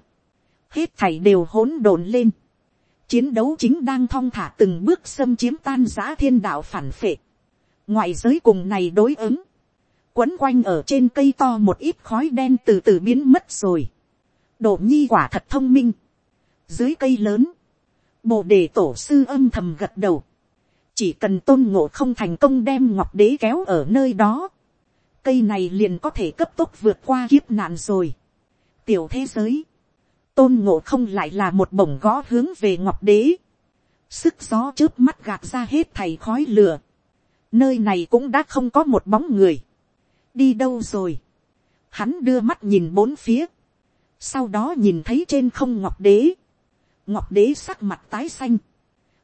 hết thảy đều hỗn độn lên, chiến đấu chính đang thong thả từng bước xâm chiếm tan giã thiên đạo phản phệ, ngoại giới cùng này đối ứng, quấn quanh ở trên cây to một ít khói đen từ từ biến mất rồi, độ nhi quả thật thông minh, dưới cây lớn, bồ đề tổ sư âm thầm gật đầu, chỉ cần tôn ngộ không thành công đem ngọc đế kéo ở nơi đó, cây này liền có thể cấp tốc vượt qua kiếp nạn rồi. tiểu thế giới, tôn ngộ không lại là một bổng gõ hướng về ngọc đế, sức gió trước mắt gạt ra hết thầy khói lửa, nơi này cũng đã không có một bóng người, đi đâu rồi, hắn đưa mắt nhìn bốn phía, sau đó nhìn thấy trên không ngọc đế, ngọc đế sắc mặt tái xanh,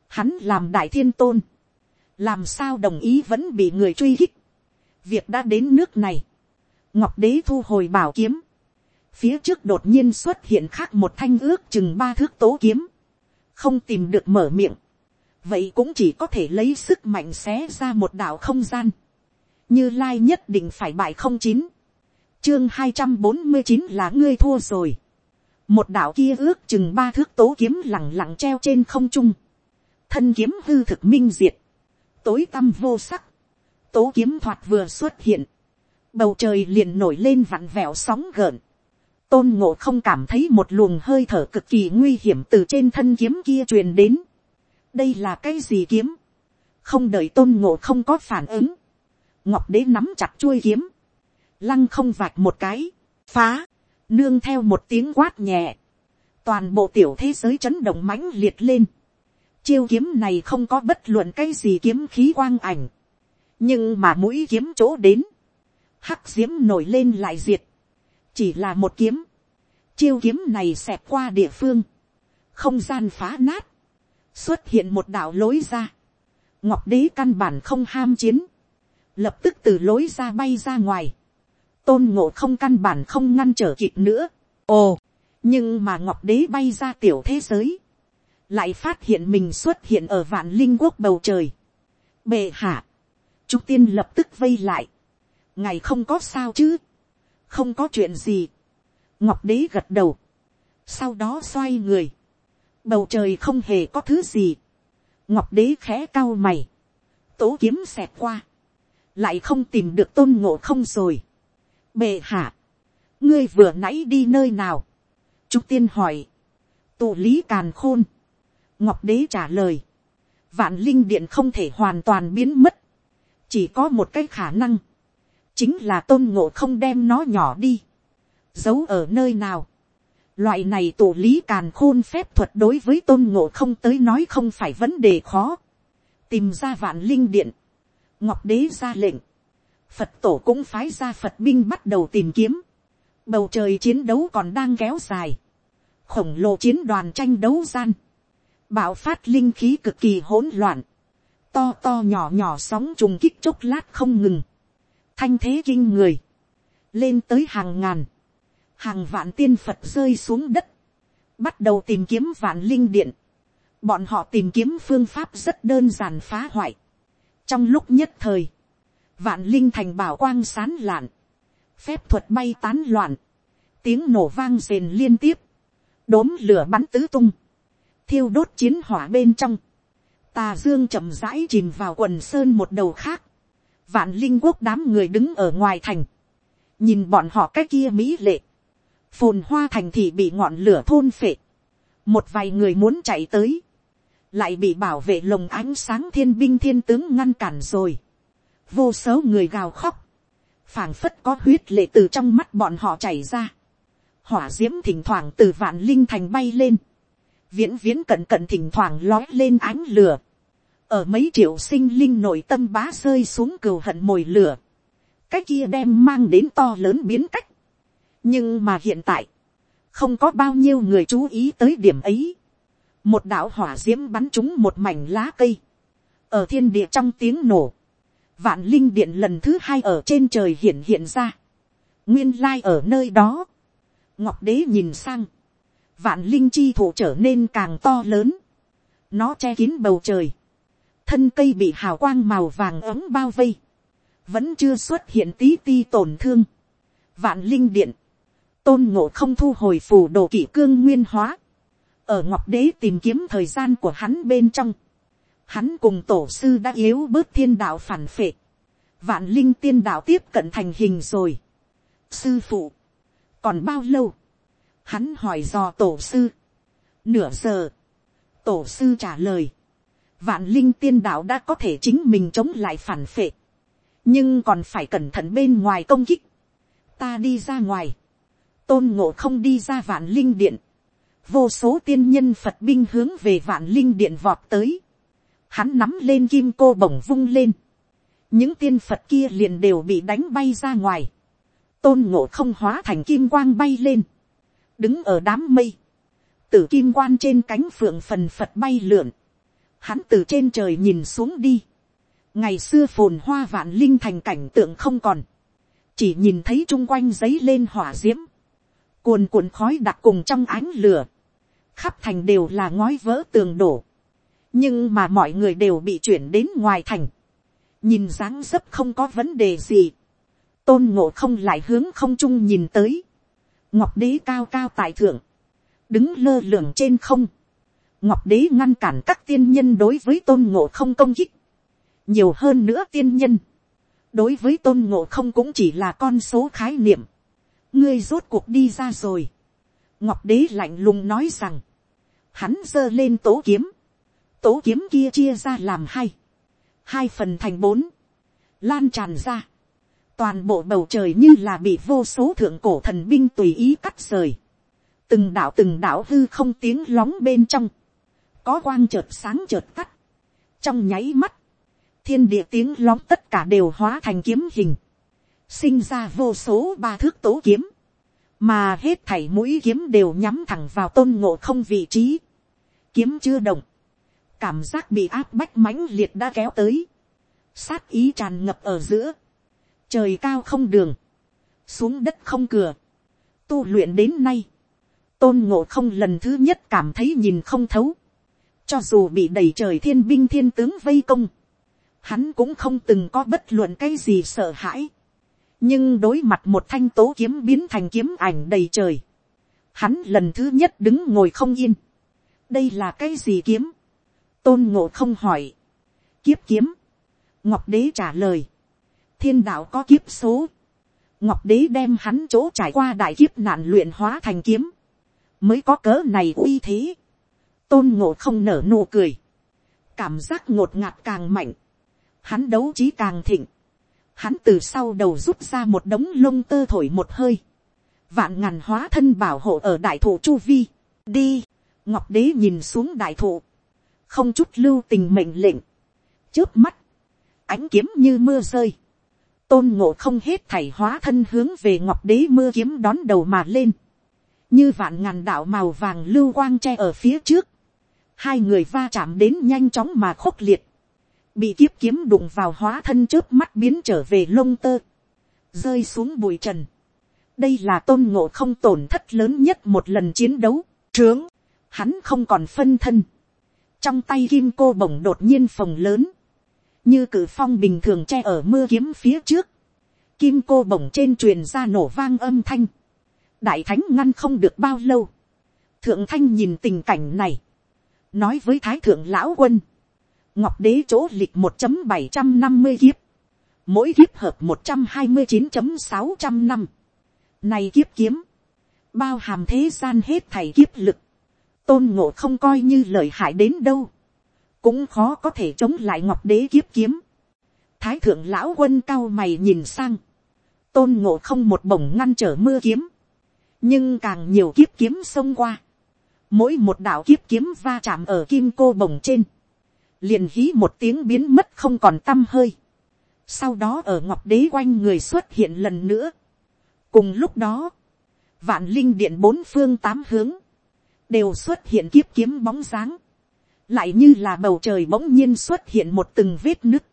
hắn làm đại thiên tôn, làm sao đồng ý vẫn bị người truy hích, việc đã đến nước này, ngọc đế thu hồi bảo kiếm, phía trước đột nhiên xuất hiện khác một thanh ước chừng ba thước tố kiếm, không tìm được mở miệng, vậy cũng chỉ có thể lấy sức mạnh xé ra một đạo không gian, như lai nhất định phải bại không chín, chương hai trăm bốn mươi chín là ngươi thua rồi, một đạo kia ước chừng ba thước tố kiếm lẳng lặng treo trên không trung, thân kiếm hư thực minh diệt, tối tăm vô sắc, tố kiếm thoạt vừa xuất hiện, bầu trời liền nổi lên vặn vẹo sóng gợn, tôn ngộ không cảm thấy một luồng hơi thở cực kỳ nguy hiểm từ trên thân kiếm kia truyền đến. đây là cái gì kiếm, không đợi tôn ngộ không có phản ứng, ngọc đế nắm chặt chuôi kiếm, lăng không vạch một cái, phá, nương theo một tiếng quát nhẹ, toàn bộ tiểu thế giới chấn động mãnh liệt lên, chiêu kiếm này không có bất luận cái gì kiếm khí quang ảnh, nhưng mà mũi kiếm chỗ đến, hắc diễm nổi lên lại diệt, chỉ là một kiếm, chiêu kiếm này xẹp qua địa phương, không gian phá nát, xuất hiện một đạo lối ra, ngọc đế căn bản không ham chiến, lập tức từ lối ra bay ra ngoài, tôn ngộ không căn bản không ngăn trở kịp nữa, ồ, nhưng mà ngọc đế bay ra tiểu thế giới, lại phát hiện mình xuất hiện ở vạn linh quốc bầu trời. Bệ hạ, chú tiên lập tức vây lại, ngày không có sao chứ, không có chuyện gì. ngọc đế gật đầu, sau đó xoay người, bầu trời không hề có thứ gì, ngọc đế khẽ cao mày, tố kiếm xẹt qua, lại không tìm được tôn ngộ không rồi bệ hạ, ngươi vừa nãy đi nơi nào, trúc tiên hỏi, tụ lý càn khôn, ngọc đế trả lời, vạn linh điện không thể hoàn toàn biến mất, chỉ có một cái khả năng, chính là tôn ngộ không đem nó nhỏ đi, giấu ở nơi nào. Loại này tổ lý càn khôn phép thuật đối với tôn ngộ không tới nói không phải vấn đề khó. tìm ra vạn linh điện, ngọc đế ra lệnh, phật tổ cũng phái ra phật binh bắt đầu tìm kiếm, bầu trời chiến đấu còn đang kéo dài, khổng lồ chiến đoàn tranh đấu gian, bạo phát linh khí cực kỳ hỗn loạn, to to nhỏ nhỏ sóng trùng kích chốc lát không ngừng, thanh thế kinh người, lên tới hàng ngàn, hàng vạn tiên phật rơi xuống đất, bắt đầu tìm kiếm vạn linh điện, bọn họ tìm kiếm phương pháp rất đơn giản phá hoại, trong lúc nhất thời, vạn linh thành bảo quang sán lạn, phép thuật bay tán loạn, tiếng nổ vang rền liên tiếp, đốm lửa bắn tứ tung, thiêu đốt chiến hỏa bên trong, tà dương chậm rãi chìm vào quần sơn một đầu khác, vạn linh quốc đám người đứng ở ngoài thành, nhìn bọn họ cái kia mỹ lệ, phồn hoa thành thì bị ngọn lửa thôn phệ, một vài người muốn chạy tới, lại bị bảo vệ lồng ánh sáng thiên binh thiên tướng ngăn cản rồi, vô số người gào khóc, phảng phất có huyết lệ từ trong mắt bọn họ chảy ra, hỏa d i ễ m thỉnh thoảng từ vạn linh thành bay lên, viễn viễn cận cận thỉnh thoảng lói lên ánh lửa, ở mấy triệu sinh linh nội tâm bá rơi xuống cừu hận mồi lửa, cái kia đem mang đến to lớn biến cách, nhưng mà hiện tại, không có bao nhiêu người chú ý tới điểm ấy, một đạo hỏa d i ễ m bắn trúng một mảnh lá cây, ở thiên địa trong tiếng nổ, vạn linh điện lần thứ hai ở trên trời hiện hiện ra, nguyên lai ở nơi đó, ngọc đế nhìn sang, vạn linh chi thủ trở nên càng to lớn, nó che kín bầu trời, thân cây bị hào quang màu vàng ấm bao vây, vẫn chưa xuất hiện tí ti tổn thương, vạn linh điện, tôn ngộ không thu hồi phù đồ kỷ cương nguyên hóa, ở ngọc đế tìm kiếm thời gian của hắn bên trong, hắn cùng tổ sư đã yếu bớt thiên đạo phản phệ, vạn linh tiên đạo tiếp cận thành hình rồi. sư phụ, còn bao lâu, hắn hỏi dò tổ sư, nửa giờ, tổ sư trả lời, vạn linh tiên đạo đã có thể chính mình chống lại phản phệ, nhưng còn phải cẩn thận bên ngoài công kích, ta đi ra ngoài, tôn ngộ không đi ra vạn linh điện, vô số tiên nhân phật binh hướng về vạn linh điện vọt tới, hắn nắm lên kim cô bổng vung lên, những tiên phật kia liền đều bị đánh bay ra ngoài, tôn ngộ không hóa thành kim quang bay lên, đứng ở đám mây, tử kim quan trên cánh phượng phần phật bay lượn, hắn từ trên trời nhìn xuống đi, ngày xưa phồn hoa vạn linh thành cảnh tượng không còn, chỉ nhìn thấy chung quanh giấy lên hỏa d i ễ m cuồn cuộn khói đặc cùng trong ánh lửa, khắp thành đều là ngói vỡ tường đổ, nhưng mà mọi người đều bị chuyển đến ngoài thành, nhìn dáng dấp không có vấn đề gì, tôn ngộ không lại hướng không trung nhìn tới, ngọc đế cao cao tại thượng, đứng lơ lửng trên không, ngọc đế ngăn cản các tiên nhân đối với tôn ngộ không công kích, nhiều hơn nữa tiên nhân, đối với tôn ngộ không cũng chỉ là con số khái niệm, ngươi rốt cuộc đi ra rồi, ngọc đế lạnh lùng nói rằng, hắn giơ lên tố kiếm, tố kiếm kia chia ra làm hai, hai phần thành bốn, lan tràn ra, toàn bộ bầu trời như là bị vô số thượng cổ thần binh tùy ý cắt rời, từng đạo từng đạo hư không tiếng lóng bên trong, có quang chợt sáng chợt tắt, trong nháy mắt, thiên địa tiếng lóng tất cả đều hóa thành kiếm hình, sinh ra vô số ba thước tố kiếm, mà hết thảy mũi kiếm đều nhắm thẳng vào tôn ngộ không vị trí, kiếm chưa động, cảm giác bị áp bách mãnh liệt đã kéo tới, sát ý tràn ngập ở giữa, trời cao không đường, xuống đất không cửa, tu luyện đến nay, tôn ngộ không lần thứ nhất cảm thấy nhìn không thấu, cho dù bị đẩy trời thiên binh thiên tướng vây công, hắn cũng không từng có bất luận cái gì sợ hãi, nhưng đối mặt một thanh tố kiếm biến thành kiếm ảnh đầy trời, hắn lần thứ nhất đứng ngồi không yên, đây là cái gì kiếm, tôn ngộ không hỏi, kiếp kiếm, ngọc đế trả lời, thiên đạo có kiếp số, ngọc đế đem hắn chỗ trải qua đại kiếp nạn luyện hóa thành kiếm, mới có cớ này uy thế, tôn ngộ không nở nụ cười, cảm giác ngột ngạt càng mạnh, hắn đấu trí càng thịnh, hắn từ sau đầu rút ra một đống lông tơ thổi một hơi, vạn ngàn hóa thân bảo hộ ở đại thụ chu vi, đi, ngọc đế nhìn xuống đại thụ, không chút lưu tình mệnh lệnh, trước mắt, ánh kiếm như mưa rơi, tôn ngộ không hết thảy hóa thân hướng về ngọc đế mưa kiếm đón đầu mà lên, như vạn ngàn đạo màu vàng lưu quang tre ở phía trước, hai người va chạm đến nhanh chóng mà khốc liệt, bị kiếp kiếm đụng vào hóa thân trước mắt biến trở về lông tơ, rơi xuống bụi trần. đây là tôn ngộ không tổn thất lớn nhất một lần chiến đấu, trướng, hắn không còn phân thân, trong tay kim cô bổng đột nhiên phồng lớn, như cử phong bình thường che ở mưa kiếm phía trước, kim cô bổng trên truyền ra nổ vang âm thanh, đại thánh ngăn không được bao lâu, thượng thanh nhìn tình cảnh này, nói với thái thượng lão quân, ngọc đế chỗ lịch một chấm bảy trăm năm mươi kiếp, mỗi kiếp hợp một trăm hai mươi chín sáu trăm năm, này kiếp kiếm, bao hàm thế gian hết thảy kiếp lực, tôn ngộ không coi như lợi hại đến đâu, cũng khó có thể chống lại ngọc đế kiếp kiếm. thái thượng lão quân cao mày nhìn sang, tôn ngộ không một bổng ngăn trở mưa kiếm, nhưng càng nhiều kiếp kiếm xông qua, mỗi một đạo kiếp kiếm va chạm ở kim cô bổng trên, liền hí một tiếng biến mất không còn t â m hơi, sau đó ở ngọc đế quanh người xuất hiện lần nữa. cùng lúc đó, vạn linh điện bốn phương tám hướng, đều xuất hiện kiếp kiếm bóng dáng, lại như là bầu trời bỗng nhiên xuất hiện một từng vết nứt,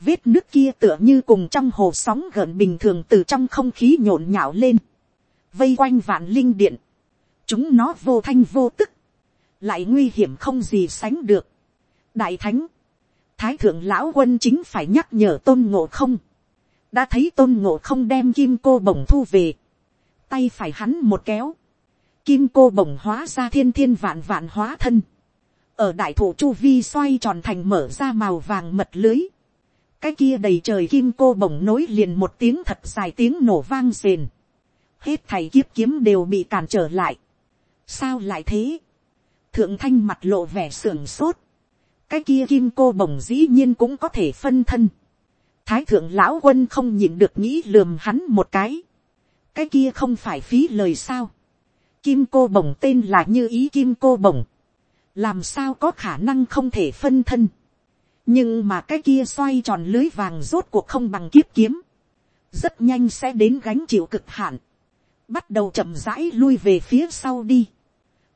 vết nứt kia tựa như cùng trong hồ sóng gợn bình thường từ trong không khí nhộn nhạo lên, vây quanh vạn linh điện, chúng nó vô thanh vô tức, lại nguy hiểm không gì sánh được. đại thánh, thái thượng lão quân chính phải nhắc nhở tôn ngộ không, đã thấy tôn ngộ không đem kim cô bổng thu về, tay phải hắn một kéo, kim cô bồng hóa ra thiên thiên vạn vạn hóa thân, ở đại thủ chu vi xoay tròn thành mở ra màu vàng mật lưới, cái kia đầy trời kim cô bồng nối liền một tiếng thật dài tiếng nổ vang rền, hết thầy kiếp kiếm đều bị cản trở lại. sao lại thế. thượng thanh mặt lộ vẻ sưởng sốt. cái kia kim cô bồng dĩ nhiên cũng có thể phân thân. thái thượng lão quân không nhịn được nghĩ lườm hắn một cái. cái kia không phải phí lời sao kim cô bồng tên là như ý kim cô bồng. làm sao có khả năng không thể phân thân. nhưng mà cái kia xoay tròn lưới vàng rốt cuộc không bằng kiếp kiếm. Rất nhanh sẽ đến gánh chịu cực hạn. Bắt đầu chậm rãi lui về phía sau đi.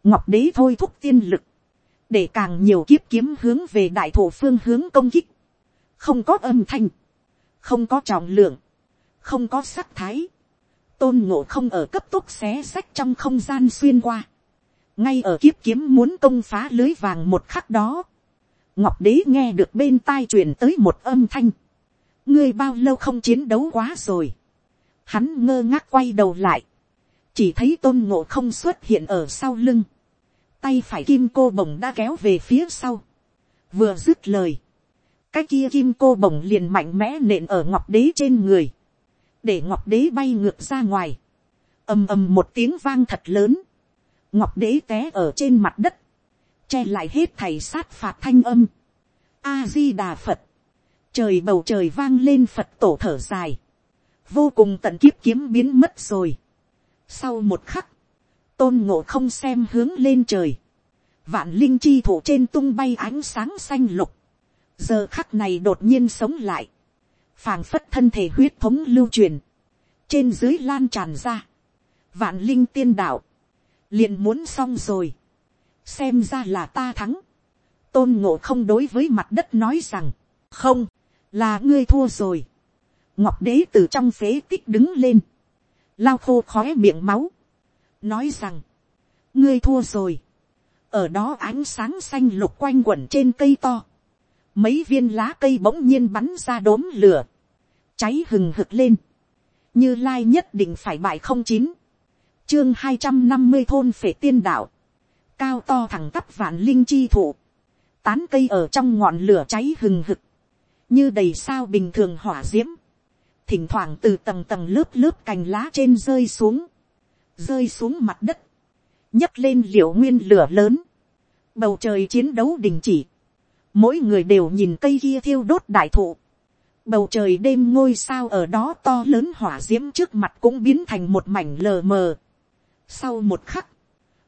ngọc đế thôi thúc tiên lực, để càng nhiều kiếp kiếm hướng về đại thổ phương hướng công kích, không có âm thanh, không có trọng lượng, không có sắc thái, tôn ngộ không ở cấp tốc xé sách trong không gian xuyên qua, ngay ở kiếp kiếm muốn công phá lưới vàng một khắc đó, ngọc đế nghe được bên tai truyền tới một âm thanh, ngươi bao lâu không chiến đấu quá rồi, hắn ngơ ngác quay đầu lại, chỉ thấy tôn ngộ không xuất hiện ở sau lưng, tay phải kim cô bồng đã kéo về phía sau, vừa dứt lời, cái kia kim cô bồng liền mạnh mẽ nện ở ngọc đế trên người, để ngọc đế bay ngược ra ngoài, ầm ầm một tiếng vang thật lớn, ngọc đế té ở trên mặt đất, che lại hết thầy sát phạt thanh âm, a di đà phật, trời bầu trời vang lên phật tổ thở dài, vô cùng tận kiếp kiếm biến mất rồi, sau một khắc, tôn ngộ không xem hướng lên trời. Vạn linh chi thủ trên tung bay ánh sáng xanh lục. Giờ khắc này đột nhiên sống lại phảng phất thân thể huyết thống lưu truyền. Trên dưới lan tràn ra. Vạn linh tiên đạo. liền muốn xong rồi. Xem ra là ta thắng. Tôn ngộ không đối với mặt đất nói rằng. Không, là ngươi thua rồi. Ngọc đế từ trong phế tích đứng lên lao khô khói miệng máu, nói rằng, ngươi thua rồi, ở đó ánh sáng xanh lục quanh quẩn trên cây to, mấy viên lá cây bỗng nhiên bắn ra đốm lửa, cháy hừng hực lên, như lai nhất định phải bại không chín, chương hai trăm năm mươi thôn phể tiên đạo, cao to thẳng tắp vạn linh chi thụ, tán cây ở trong ngọn lửa cháy hừng hực, như đầy sao bình thường hỏa d i ễ m thỉnh thoảng từ tầng tầng lớp lớp cành lá trên rơi xuống, rơi xuống mặt đất, nhấc lên liệu nguyên lửa lớn, bầu trời chiến đấu đình chỉ, mỗi người đều nhìn cây kia thiêu đốt đại thụ, bầu trời đêm ngôi sao ở đó to lớn hỏa d i ễ m trước mặt cũng biến thành một mảnh lờ mờ. sau một khắc,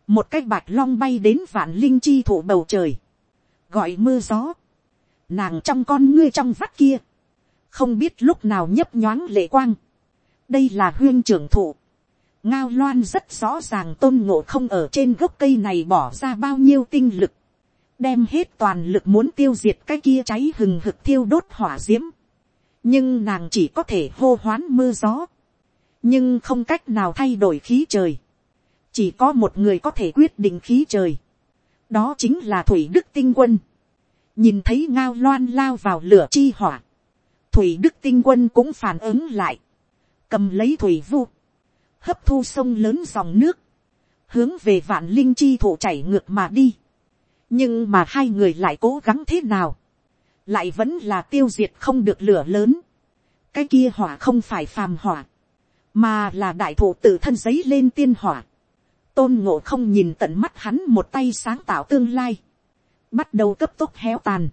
một cái bạch long bay đến vạn linh chi thụ bầu trời, gọi mưa gió, nàng trong con ngươi trong vắt kia, không biết lúc nào nhấp nhoáng lệ quang. đây là huyên trưởng thụ. ngao loan rất rõ ràng tôn ngộ không ở trên gốc cây này bỏ ra bao nhiêu tinh lực. đem hết toàn lực muốn tiêu diệt cái kia cháy hừng hực thiêu đốt hỏa d i ễ m nhưng nàng chỉ có thể hô hoán mưa gió. nhưng không cách nào thay đổi khí trời. chỉ có một người có thể quyết định khí trời. đó chính là thủy đức tinh quân. nhìn thấy ngao loan lao vào lửa chi hỏa thủy đức tinh quân cũng phản ứng lại, cầm lấy thủy vu, hấp thu sông lớn dòng nước, hướng về vạn linh chi thủ chảy ngược mà đi. nhưng mà hai người lại cố gắng thế nào, lại vẫn là tiêu diệt không được lửa lớn. cái kia hỏa không phải phàm hỏa, mà là đại thụ tự thân giấy lên tiên hỏa. tôn ngộ không nhìn tận mắt hắn một tay sáng tạo tương lai, bắt đầu cấp tốc héo tàn,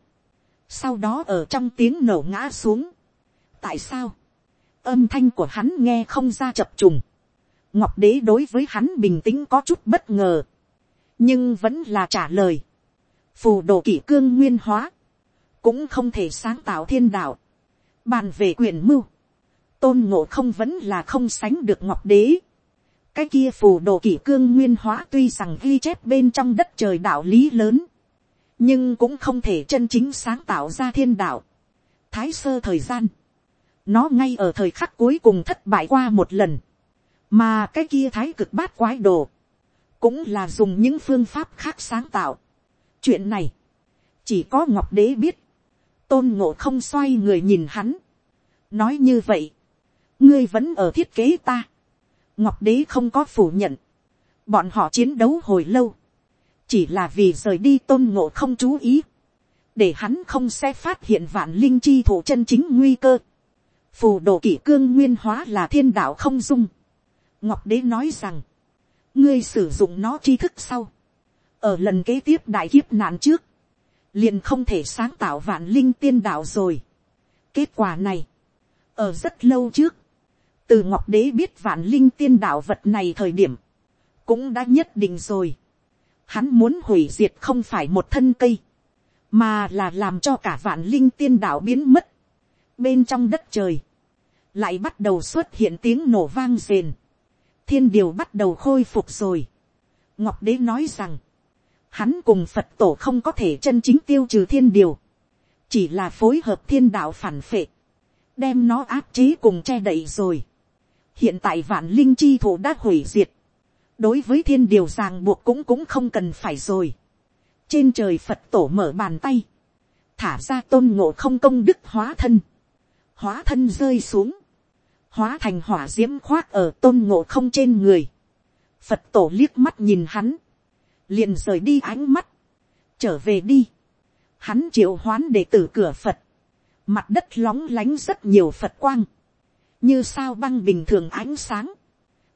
sau đó ở trong tiếng nổ ngã xuống. tại sao, âm thanh của hắn nghe không ra chập trùng, ngọc đế đối với hắn bình tĩnh có chút bất ngờ, nhưng vẫn là trả lời, phù đồ kỷ cương nguyên hóa, cũng không thể sáng tạo thiên đạo, bàn về quyền mưu, tôn ngộ không vẫn là không sánh được ngọc đế. cái kia phù đồ kỷ cương nguyên hóa tuy rằng ghi chép bên trong đất trời đạo lý lớn, nhưng cũng không thể chân chính sáng tạo ra thiên đạo. thái sơ thời gian, nó ngay ở thời khắc cuối cùng thất bại qua một lần, mà cái kia thái cực bát quái đồ, cũng là dùng những phương pháp khác sáng tạo. chuyện này, chỉ có ngọc đế biết, tôn ngộ không xoay người nhìn hắn, nói như vậy, ngươi vẫn ở thiết kế ta. ngọc đế không có phủ nhận. bọn họ chiến đấu hồi lâu. chỉ là vì rời đi tôn ngộ không chú ý. để hắn không sẽ phát hiện vạn linh chi thủ chân chính nguy cơ. phù đồ kỷ cương nguyên hóa là thiên đạo không dung. ngọc đế nói rằng, ngươi sử dụng nó tri thức sau. ở lần kế tiếp đại kiếp nạn trước, liền không thể sáng tạo vạn linh tiên đạo rồi. kết quả này, ở rất lâu trước, từ ngọc đế biết vạn linh tiên đạo vật này thời điểm, cũng đã nhất định rồi. Hắn muốn hủy diệt không phải một thân cây, mà là làm cho cả vạn linh tiên đạo biến mất. Bên trong đất trời, lại bắt đầu xuất hiện tiếng nổ vang rền. Thiên điều bắt đầu khôi phục rồi. Ngọc đế nói rằng, hắn cùng Phật tổ không có thể chân chính tiêu trừ thiên điều, chỉ là phối hợp thiên đạo phản phệ, đem nó áp chế cùng che đậy rồi. Hiện tại vạn linh chi thủ đã hủy diệt, đối với thiên điều ràng buộc cũng cũng không cần phải rồi. trên trời phật tổ mở bàn tay, thả ra tôn ngộ không công đức hóa thân, hóa thân rơi xuống, hóa thành hỏa d i ễ m khoác ở tôn ngộ không trên người, phật tổ liếc mắt nhìn hắn, liền rời đi ánh mắt, trở về đi, hắn triệu hoán để tử cửa phật, mặt đất lóng lánh rất nhiều phật quang, như sao băng bình thường ánh sáng,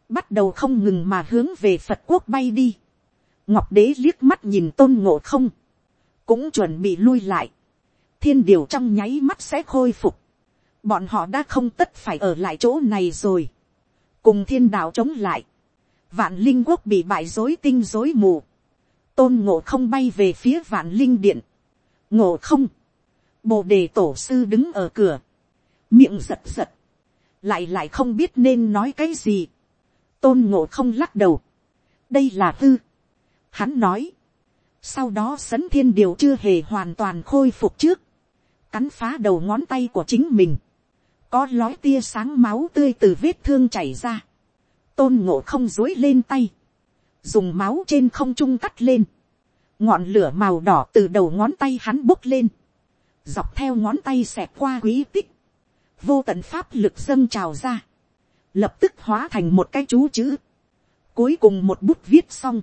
bắt đầu không ngừng mà hướng về phật quốc bay đi. ngọc đế liếc mắt nhìn tôn ngộ không, cũng chuẩn bị lui lại, thiên điều trong nháy mắt sẽ khôi phục, bọn họ đã không tất phải ở lại chỗ này rồi, cùng thiên đạo chống lại, vạn linh quốc bị bại dối tinh dối mù, tôn ngộ không bay về phía vạn linh điện, ngộ không, bồ đề tổ sư đứng ở cửa, miệng giật giật, lại lại không biết nên nói cái gì. tôn ngộ không lắc đầu. đây là tư. hắn nói. sau đó sấn thiên điều chưa hề hoàn toàn khôi phục trước. cắn phá đầu ngón tay của chính mình. có lói tia sáng máu tươi từ vết thương chảy ra. tôn ngộ không dối lên tay dùng máu trên không trung cắt lên. ngọn lửa màu đỏ từ đầu ngón tay hắn bốc lên. dọc theo ngón tay xẹt qua quý tích. Vô tận pháp lực dâng trào ra, lập tức hóa thành một cái chú chữ, cuối cùng một bút viết xong,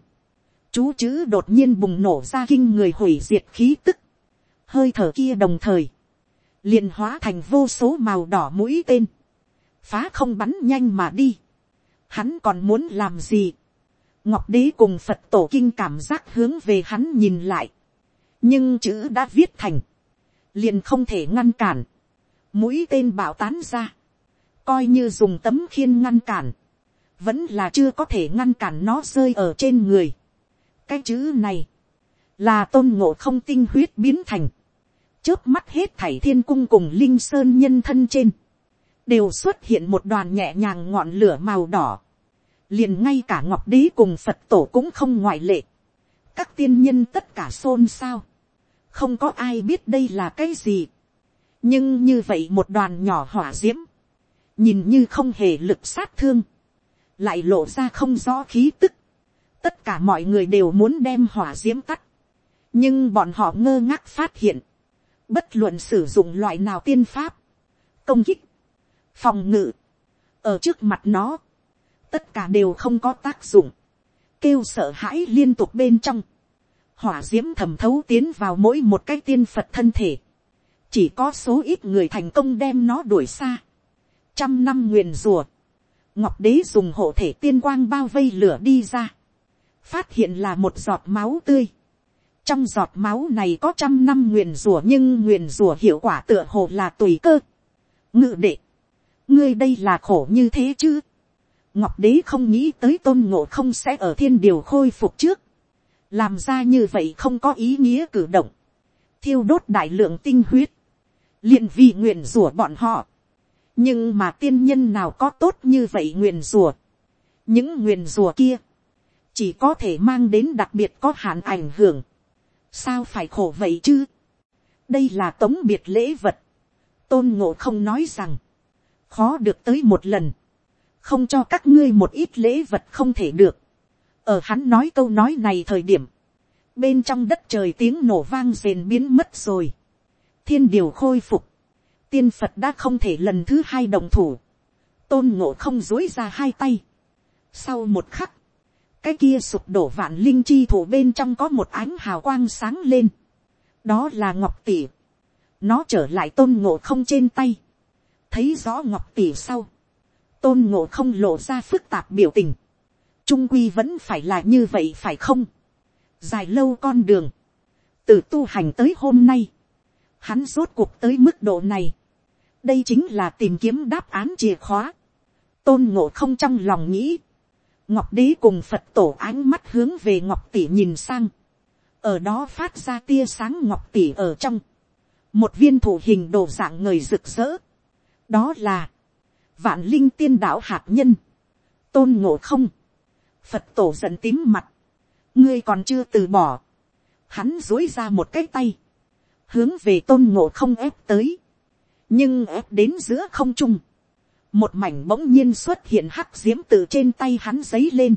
chú chữ đột nhiên bùng nổ ra kinh người hủy diệt khí tức, hơi thở kia đồng thời, liền hóa thành vô số màu đỏ mũi tên, phá không bắn nhanh mà đi, hắn còn muốn làm gì, ngọc đế cùng phật tổ kinh cảm giác hướng về hắn nhìn lại, nhưng chữ đã viết thành, liền không thể ngăn cản, mũi tên bảo tán ra, coi như dùng tấm khiên ngăn cản, vẫn là chưa có thể ngăn cản nó rơi ở trên người. cái chữ này, là tôn ngộ không tinh huyết biến thành, trước mắt hết thảy thiên cung cùng linh sơn nhân thân trên, đều xuất hiện một đoàn nhẹ nhàng ngọn lửa màu đỏ, liền ngay cả ngọc đế cùng phật tổ cũng không ngoại lệ, các tiên nhân tất cả xôn xao, không có ai biết đây là cái gì, nhưng như vậy một đoàn nhỏ hỏa d i ễ m nhìn như không hề lực sát thương, lại lộ ra không rõ khí tức, tất cả mọi người đều muốn đem hỏa d i ễ m tắt, nhưng bọn họ ngơ ngác phát hiện, bất luận sử dụng loại nào tiên pháp, công kích, phòng ngự, ở trước mặt nó, tất cả đều không có tác dụng, kêu sợ hãi liên tục bên trong, hỏa d i ễ m thẩm thấu tiến vào mỗi một cái tiên phật thân thể, chỉ có số ít người thành công đem nó đuổi xa, trăm năm nguyền rùa, ngọc đế dùng hộ thể tiên quang bao vây lửa đi ra, phát hiện là một giọt máu tươi, trong giọt máu này có trăm năm nguyền rùa nhưng nguyền rùa hiệu quả tựa hồ là tùy cơ. ngự đệ, ngươi đây là khổ như thế chứ ngọc đế không nghĩ tới tôn ngộ không sẽ ở thiên điều khôi phục trước. làm ra như vậy không có ý nghĩa cử động. thiêu đốt đại lượng tinh huyết. liền vì nguyện rủa bọn họ. nhưng mà tiên nhân nào có tốt như vậy nguyện rủa. những nguyện rủa kia chỉ có thể mang đến đặc biệt có hạn ảnh hưởng sao phải khổ vậy chứ, đây là tống biệt lễ vật, tôn ngộ không nói rằng, khó được tới một lần, không cho các ngươi một ít lễ vật không thể được, ở hắn nói câu nói này thời điểm, bên trong đất trời tiếng nổ vang rền biến mất rồi, thiên điều khôi phục, tiên phật đã không thể lần thứ hai đồng thủ, tôn ngộ không dối ra hai tay. Sau một khắc, cái kia sụp đổ vạn linh chi thủ bên trong có một ánh hào quang sáng lên. đó là ngọc tỷ. nó trở lại tôn ngộ không trên tay. thấy rõ ngọc tỷ sau tôn ngộ không lộ ra phức tạp biểu tình. trung quy vẫn phải là như vậy phải không. dài lâu con đường. từ tu hành tới hôm nay. hắn rốt cuộc tới mức độ này. đây chính là tìm kiếm đáp án chìa khóa. tôn ngộ không trong lòng nghĩ ngọc đế cùng phật tổ ánh mắt hướng về ngọc tỷ nhìn sang, ở đó phát ra tia sáng ngọc tỷ ở trong, một viên thủ hình đồ dạng người rực rỡ, đó là, vạn linh tiên đạo hạt nhân, tôn ngộ không, phật tổ giận tím mặt, ngươi còn chưa từ bỏ, hắn dối ra một cái tay, hướng về tôn ngộ không ép tới, nhưng ép đến giữa không trung, một mảnh bỗng nhiên xuất hiện hắc d i ễ m từ trên tay hắn giấy lên,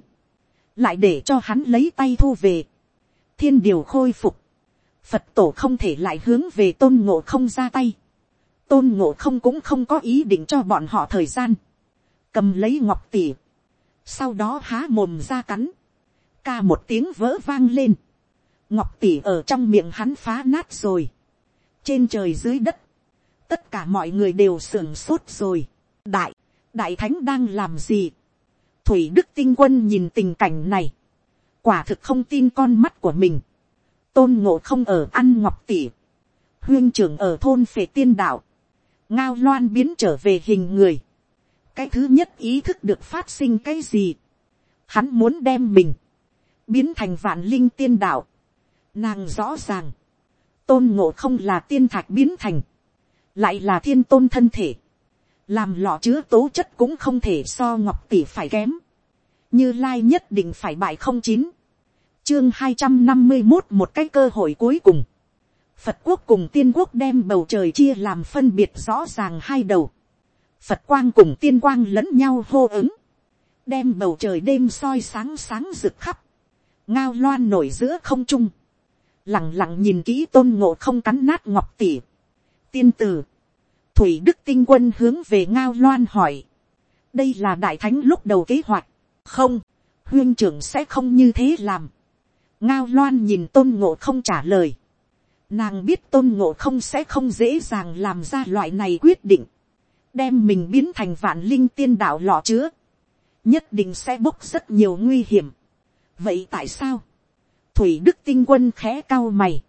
lại để cho hắn lấy tay thu về, thiên điều khôi phục, phật tổ không thể lại hướng về tôn ngộ không ra tay, tôn ngộ không cũng không có ý định cho bọn họ thời gian, cầm lấy ngọc tỉ, sau đó há mồm ra cắn, ca một tiếng vỡ vang lên, ngọc tỉ ở trong miệng hắn phá nát rồi, trên trời dưới đất, tất cả mọi người đều sưởng sốt rồi, đại, đại thánh đang làm gì. thủy đức tinh quân nhìn tình cảnh này, quả thực không tin con mắt của mình. tôn ngộ không ở ăn ngọc tỉ, huyên trưởng ở thôn phệ tiên đạo, ngao loan biến trở về hình người. cái thứ nhất ý thức được phát sinh cái gì. hắn muốn đem mình, biến thành vạn linh tiên đạo. nàng rõ ràng, tôn ngộ không là tiên thạch biến thành, lại là thiên tôn thân thể làm lọ chứa tố chất cũng không thể so ngọc tỷ phải kém, như lai nhất định phải bại không chín, chương hai trăm năm mươi một một cái cơ hội cuối cùng, phật quốc cùng tiên quốc đem bầu trời chia làm phân biệt rõ ràng hai đầu, phật quang cùng tiên quang lẫn nhau hô ứng, đem bầu trời đêm soi sáng sáng rực khắp, ngao loan nổi giữa không trung, lặng lặng nhìn kỹ tôn ngộ không cắn nát ngọc tỉ, tiên tử, Thủy Đức Tinh Quân hướng về Ngao Loan hỏi. Đây là đại thánh lúc đầu kế hoạch. Không, huyên trưởng sẽ không như thế làm. Ngao Loan nhìn tôn ngộ không trả lời. Nàng biết tôn ngộ không sẽ không dễ dàng làm ra loại này quyết định. Đem mình biến thành vạn linh tiên đạo lọ chứa. Nhất định sẽ bốc rất nhiều nguy hiểm. Vậy tại sao? Thủy Đức Tinh Quân khẽ cao mày.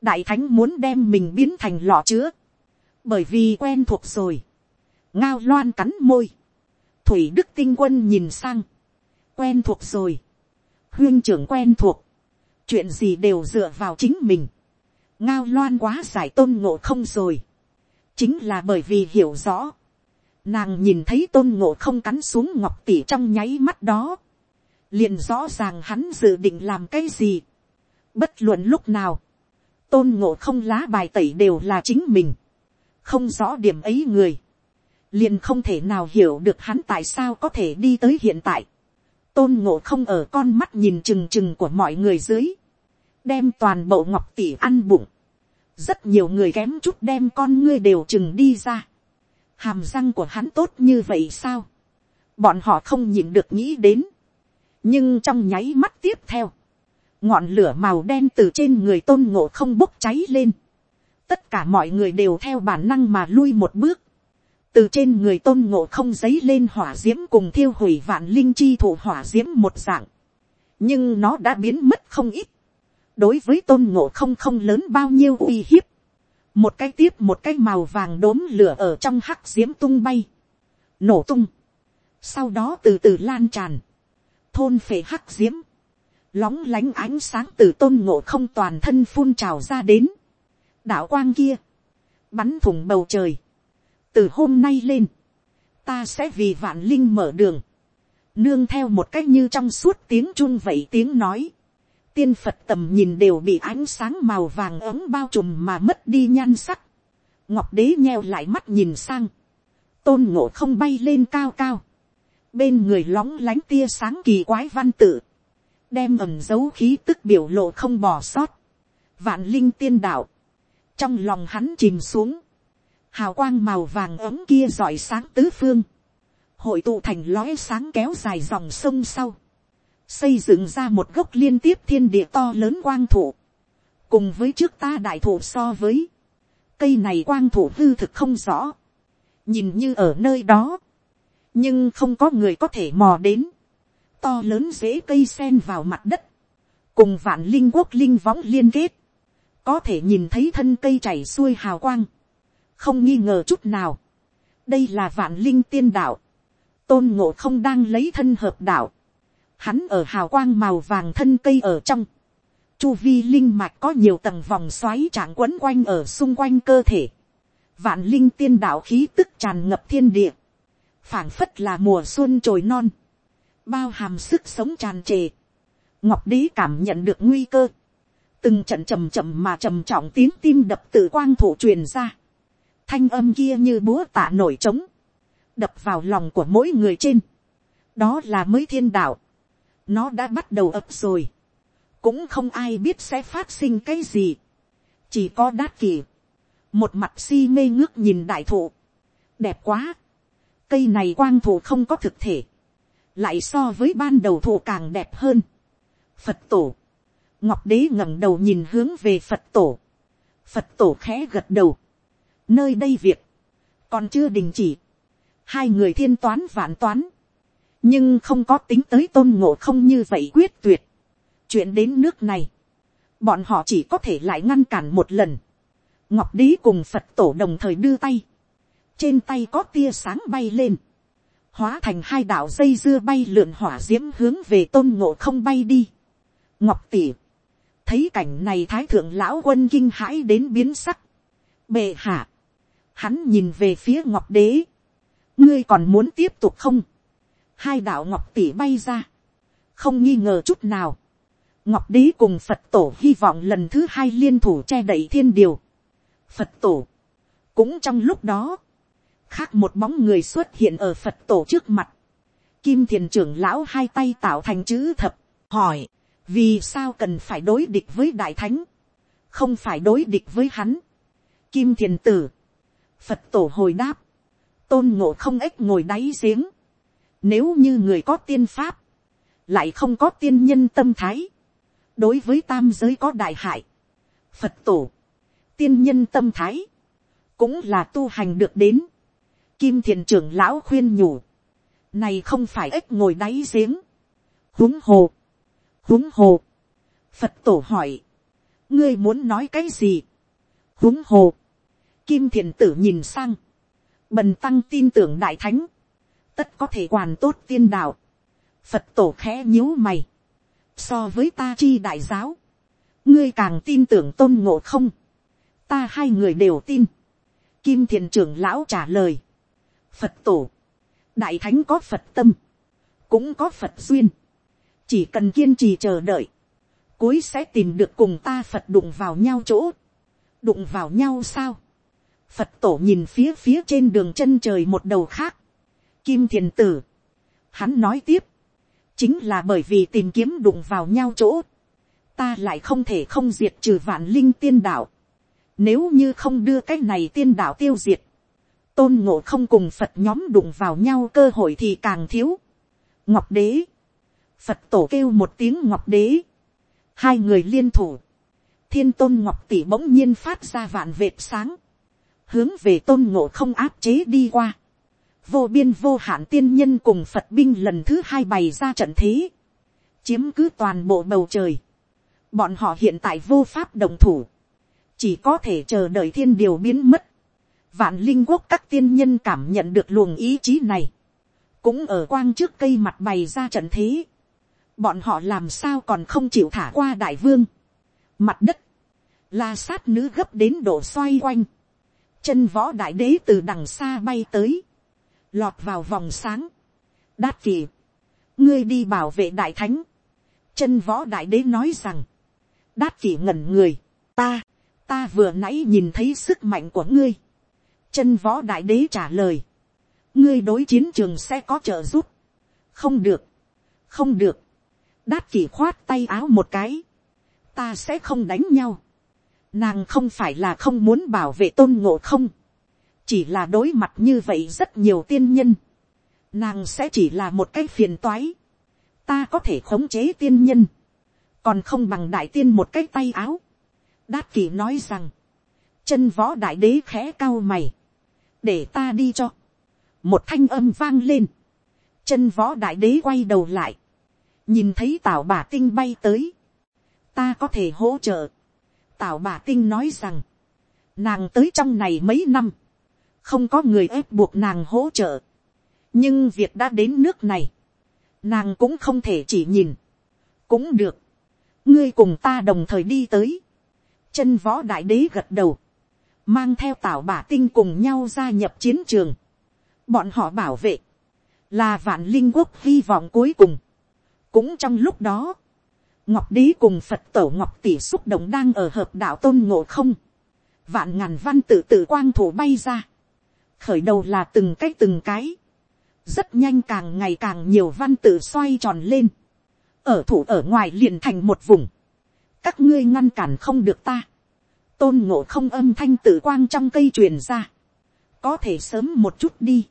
Đại Thánh muốn đem mình biến thành lọ chứa bởi vì quen thuộc rồi, ngao loan cắn môi, thủy đức tinh quân nhìn sang, quen thuộc rồi, huyên trưởng quen thuộc, chuyện gì đều dựa vào chính mình, ngao loan quá giải tôn ngộ không rồi, chính là bởi vì hiểu rõ, nàng nhìn thấy tôn ngộ không cắn xuống ngọc tỉ trong nháy mắt đó, liền rõ ràng hắn dự định làm cái gì, bất luận lúc nào, tôn ngộ không lá bài tẩy đều là chính mình, không rõ điểm ấy người, liền không thể nào hiểu được hắn tại sao có thể đi tới hiện tại. tôn ngộ không ở con mắt nhìn trừng trừng của mọi người dưới, đem toàn bộ ngọc tỷ ăn bụng, rất nhiều người kém chút đem con ngươi đều chừng đi ra. hàm răng của hắn tốt như vậy sao, bọn họ không nhìn được nghĩ đến, nhưng trong nháy mắt tiếp theo, ngọn lửa màu đen từ trên người tôn ngộ không bốc cháy lên, tất cả mọi người đều theo bản năng mà lui một bước, từ trên người tôn ngộ không giấy lên hỏa d i ễ m cùng thiêu hủy vạn linh chi thủ hỏa d i ễ m một dạng, nhưng nó đã biến mất không ít, đối với tôn ngộ không không lớn bao nhiêu uy hiếp, một cái tiếp một cái màu vàng đốm lửa ở trong hắc d i ễ m tung bay, nổ tung, sau đó từ từ lan tràn, thôn phệ hắc d i ễ m lóng lánh ánh sáng từ tôn ngộ không toàn thân phun trào ra đến, đạo quang kia, bắn thủng bầu trời, từ hôm nay lên, ta sẽ vì vạn linh mở đường, nương theo một cách như trong suốt tiếng chun vậy tiếng nói, tiên phật tầm nhìn đều bị ánh sáng màu vàng ấm bao trùm mà mất đi nhan sắc, ngọc đế nheo lại mắt nhìn sang, tôn ngộ không bay lên cao cao, bên người lóng lánh tia sáng kỳ quái văn tự, đem ẩm dấu khí tức biểu lộ không bỏ sót, vạn linh tiên đạo, trong lòng hắn chìm xuống, hào quang màu vàng ấm kia rọi sáng tứ phương, hội tụ thành lói sáng kéo dài dòng sông sau, xây dựng ra một gốc liên tiếp thiên địa to lớn quang thụ cùng với trước ta đại thụ so với, cây này quang thụ hư thực không rõ, nhìn như ở nơi đó, nhưng không có người có thể mò đến, to lớn dễ cây sen vào mặt đất, cùng vạn linh quốc linh võng liên kết, có thể nhìn thấy thân cây chảy xuôi hào quang, không nghi ngờ chút nào. đây là vạn linh tiên đạo. tôn ngộ không đang lấy thân hợp đạo hắn ở hào quang màu vàng thân cây ở trong. chu vi linh mạch có nhiều tầng vòng xoáy trạng quấn quanh ở xung quanh cơ thể. vạn linh tiên đạo khí tức tràn ngập thiên địa. phảng phất là mùa xuân trồi non. bao hàm sức sống tràn trề. ngọc đế cảm nhận được nguy cơ từng trận chậm chậm mà trầm trọng tiếng tim đập tự quang thủ truyền ra thanh âm kia như búa tạ nổi trống, đập vào lòng của mỗi người trên, đó là mới thiên đạo, nó đã bắt đầu ập rồi, cũng không ai biết sẽ phát sinh cái gì, chỉ có đát kỳ, một mặt si mê ngước nhìn đại thụ, đẹp quá, cây này quang thụ không có thực thể, lại so với ban đầu thụ càng đẹp hơn. Phật tổ, ngọc đế ngẩng đầu nhìn hướng về Phật tổ, Phật tổ khẽ gật đầu, Nơi đây việc, còn chưa đình chỉ. Hai người thiên toán vạn toán. Nhưng không có tính tới tôn ngộ không như vậy quyết tuyệt. Chuyện đến nước này. Bọn họ chỉ có thể lại ngăn cản một lần. Ngọc Đế cùng Phật tổ đồng thời đưa tay. Trên tay có tia sáng bay lên. Hóa thành hai đạo dây dưa bay lượn hỏa diễm hướng về tôn ngộ không bay đi. Ngọc tỷ. Thấy cảnh này thái thượng lão quân kinh hãi đến biến sắc. Bệ hạ hắn nhìn về phía ngọc đế, ngươi còn muốn tiếp tục không, hai đạo ngọc tỷ bay ra, không nghi ngờ chút nào, ngọc đế cùng phật tổ hy vọng lần thứ hai liên thủ che đậy thiên điều, phật tổ, cũng trong lúc đó, khác một bóng người xuất hiện ở phật tổ trước mặt, kim thiền trưởng lão hai tay tạo thành chữ thập, hỏi, vì sao cần phải đối địch với đại thánh, không phải đối địch với hắn, kim thiền tử, Phật tổ hồi đáp. Tôn ngộ không ếch ngồi đáy giếng. Nếu như người có tiên pháp. Lại không có tiên nhân tâm thái. Đối với tam giới có đại hại. Phật tổ. Tiên nhân tâm thái. Cũng là tu hành được đến. Kim thiền trưởng lão khuyên nhủ. Này không phải ếch ngồi đáy giếng. Húng hồ. Húng hồ. Phật tổ hỏi. Ngươi muốn nói cái gì? Húng hồ, Kim thiền tử nhìn sang. Bần tăng tin tưởng đại thánh. Tất có thể hoàn tốt tiên đạo. Phật tổ khẽ nhíu mày. So với ta chi đại giáo. Ngươi càng tin tưởng tôn ngộ không. Ta hai người đều tin. Kim thiền trưởng lão trả lời. Phật tổ. Đại thánh có Phật tâm. Cũng có Phật duyên. Chỉ cần kiên trì chờ đợi. Cuối sẽ tìm được cùng ta Phật đụng vào nhau chỗ. Đụng vào nhau sao? Phật tổ nhìn phía phía trên đường chân trời một đầu khác. Kim thiền tử. Hắn nói tiếp. Chính là bởi vì tìm kiếm đụng vào nhau chỗ. Ta lại không thể không diệt trừ vạn linh tiên đạo. Nếu như không đưa cái này tiên đạo tiêu diệt. Tôn ngộ không cùng Phật nhóm đụng vào nhau cơ hội thì càng thiếu. Ngọc đế. Phật tổ kêu một tiếng ngọc đế. Hai người liên thủ. Thiên tôn ngọc tỷ bỗng nhiên phát ra vạn vệt sáng hướng về tôn ngộ không áp chế đi qua vô biên vô hạn tiên nhân cùng phật binh lần thứ hai bày ra trận thế, chiếm cứ toàn bộ bầu trời. bọn họ hiện tại vô pháp đồng thủ, chỉ có thể chờ đợi thiên điều biến mất. vạn linh quốc các tiên nhân cảm nhận được luồng ý chí này, cũng ở quang trước cây mặt bày ra trận thế. bọn họ làm sao còn không chịu thả qua đại vương. mặt đất, la sát nữ gấp đến độ xoay quanh, chân võ đại đế từ đằng xa bay tới, lọt vào vòng sáng, đát kỳ, ngươi đi bảo vệ đại thánh, chân võ đại đế nói rằng, đát kỳ ngẩn người, ta, ta vừa nãy nhìn thấy sức mạnh của ngươi, chân võ đại đế trả lời, ngươi đối chiến trường sẽ có trợ giúp, không được, không được, đát kỳ khoát tay áo một cái, ta sẽ không đánh nhau, nàng không phải là không muốn bảo vệ tôn ngộ không, chỉ là đối mặt như vậy rất nhiều tiên nhân, nàng sẽ chỉ là một cái phiền toái, ta có thể khống chế tiên nhân, còn không bằng đại tiên một cái tay áo. đát kỳ nói rằng, chân võ đại đế khẽ cao mày, để ta đi cho, một thanh âm vang lên, chân võ đại đế quay đầu lại, nhìn thấy tào bà tinh bay tới, ta có thể hỗ trợ, tào bà tinh nói rằng, nàng tới trong này mấy năm, không có người ép buộc nàng hỗ trợ, nhưng việc đã đến nước này, nàng cũng không thể chỉ nhìn, cũng được, ngươi cùng ta đồng thời đi tới, chân võ đại đế gật đầu, mang theo tảo bả tinh cùng nhau gia nhập chiến trường, bọn họ bảo vệ, là vạn linh quốc hy vọng cuối cùng. cũng trong lúc đó, ngọc đế cùng phật tổ ngọc tỷ xúc động đang ở hợp đạo tôn ngộ không, vạn ngàn văn tự tự quang thủ bay ra, khởi đầu là từng cái từng cái, rất nhanh càng ngày càng nhiều văn tự xoay tròn lên, ở thủ ở ngoài liền thành một vùng, các ngươi ngăn cản không được ta, tôn ngộ không âm thanh tự quang trong cây truyền ra, có thể sớm một chút đi,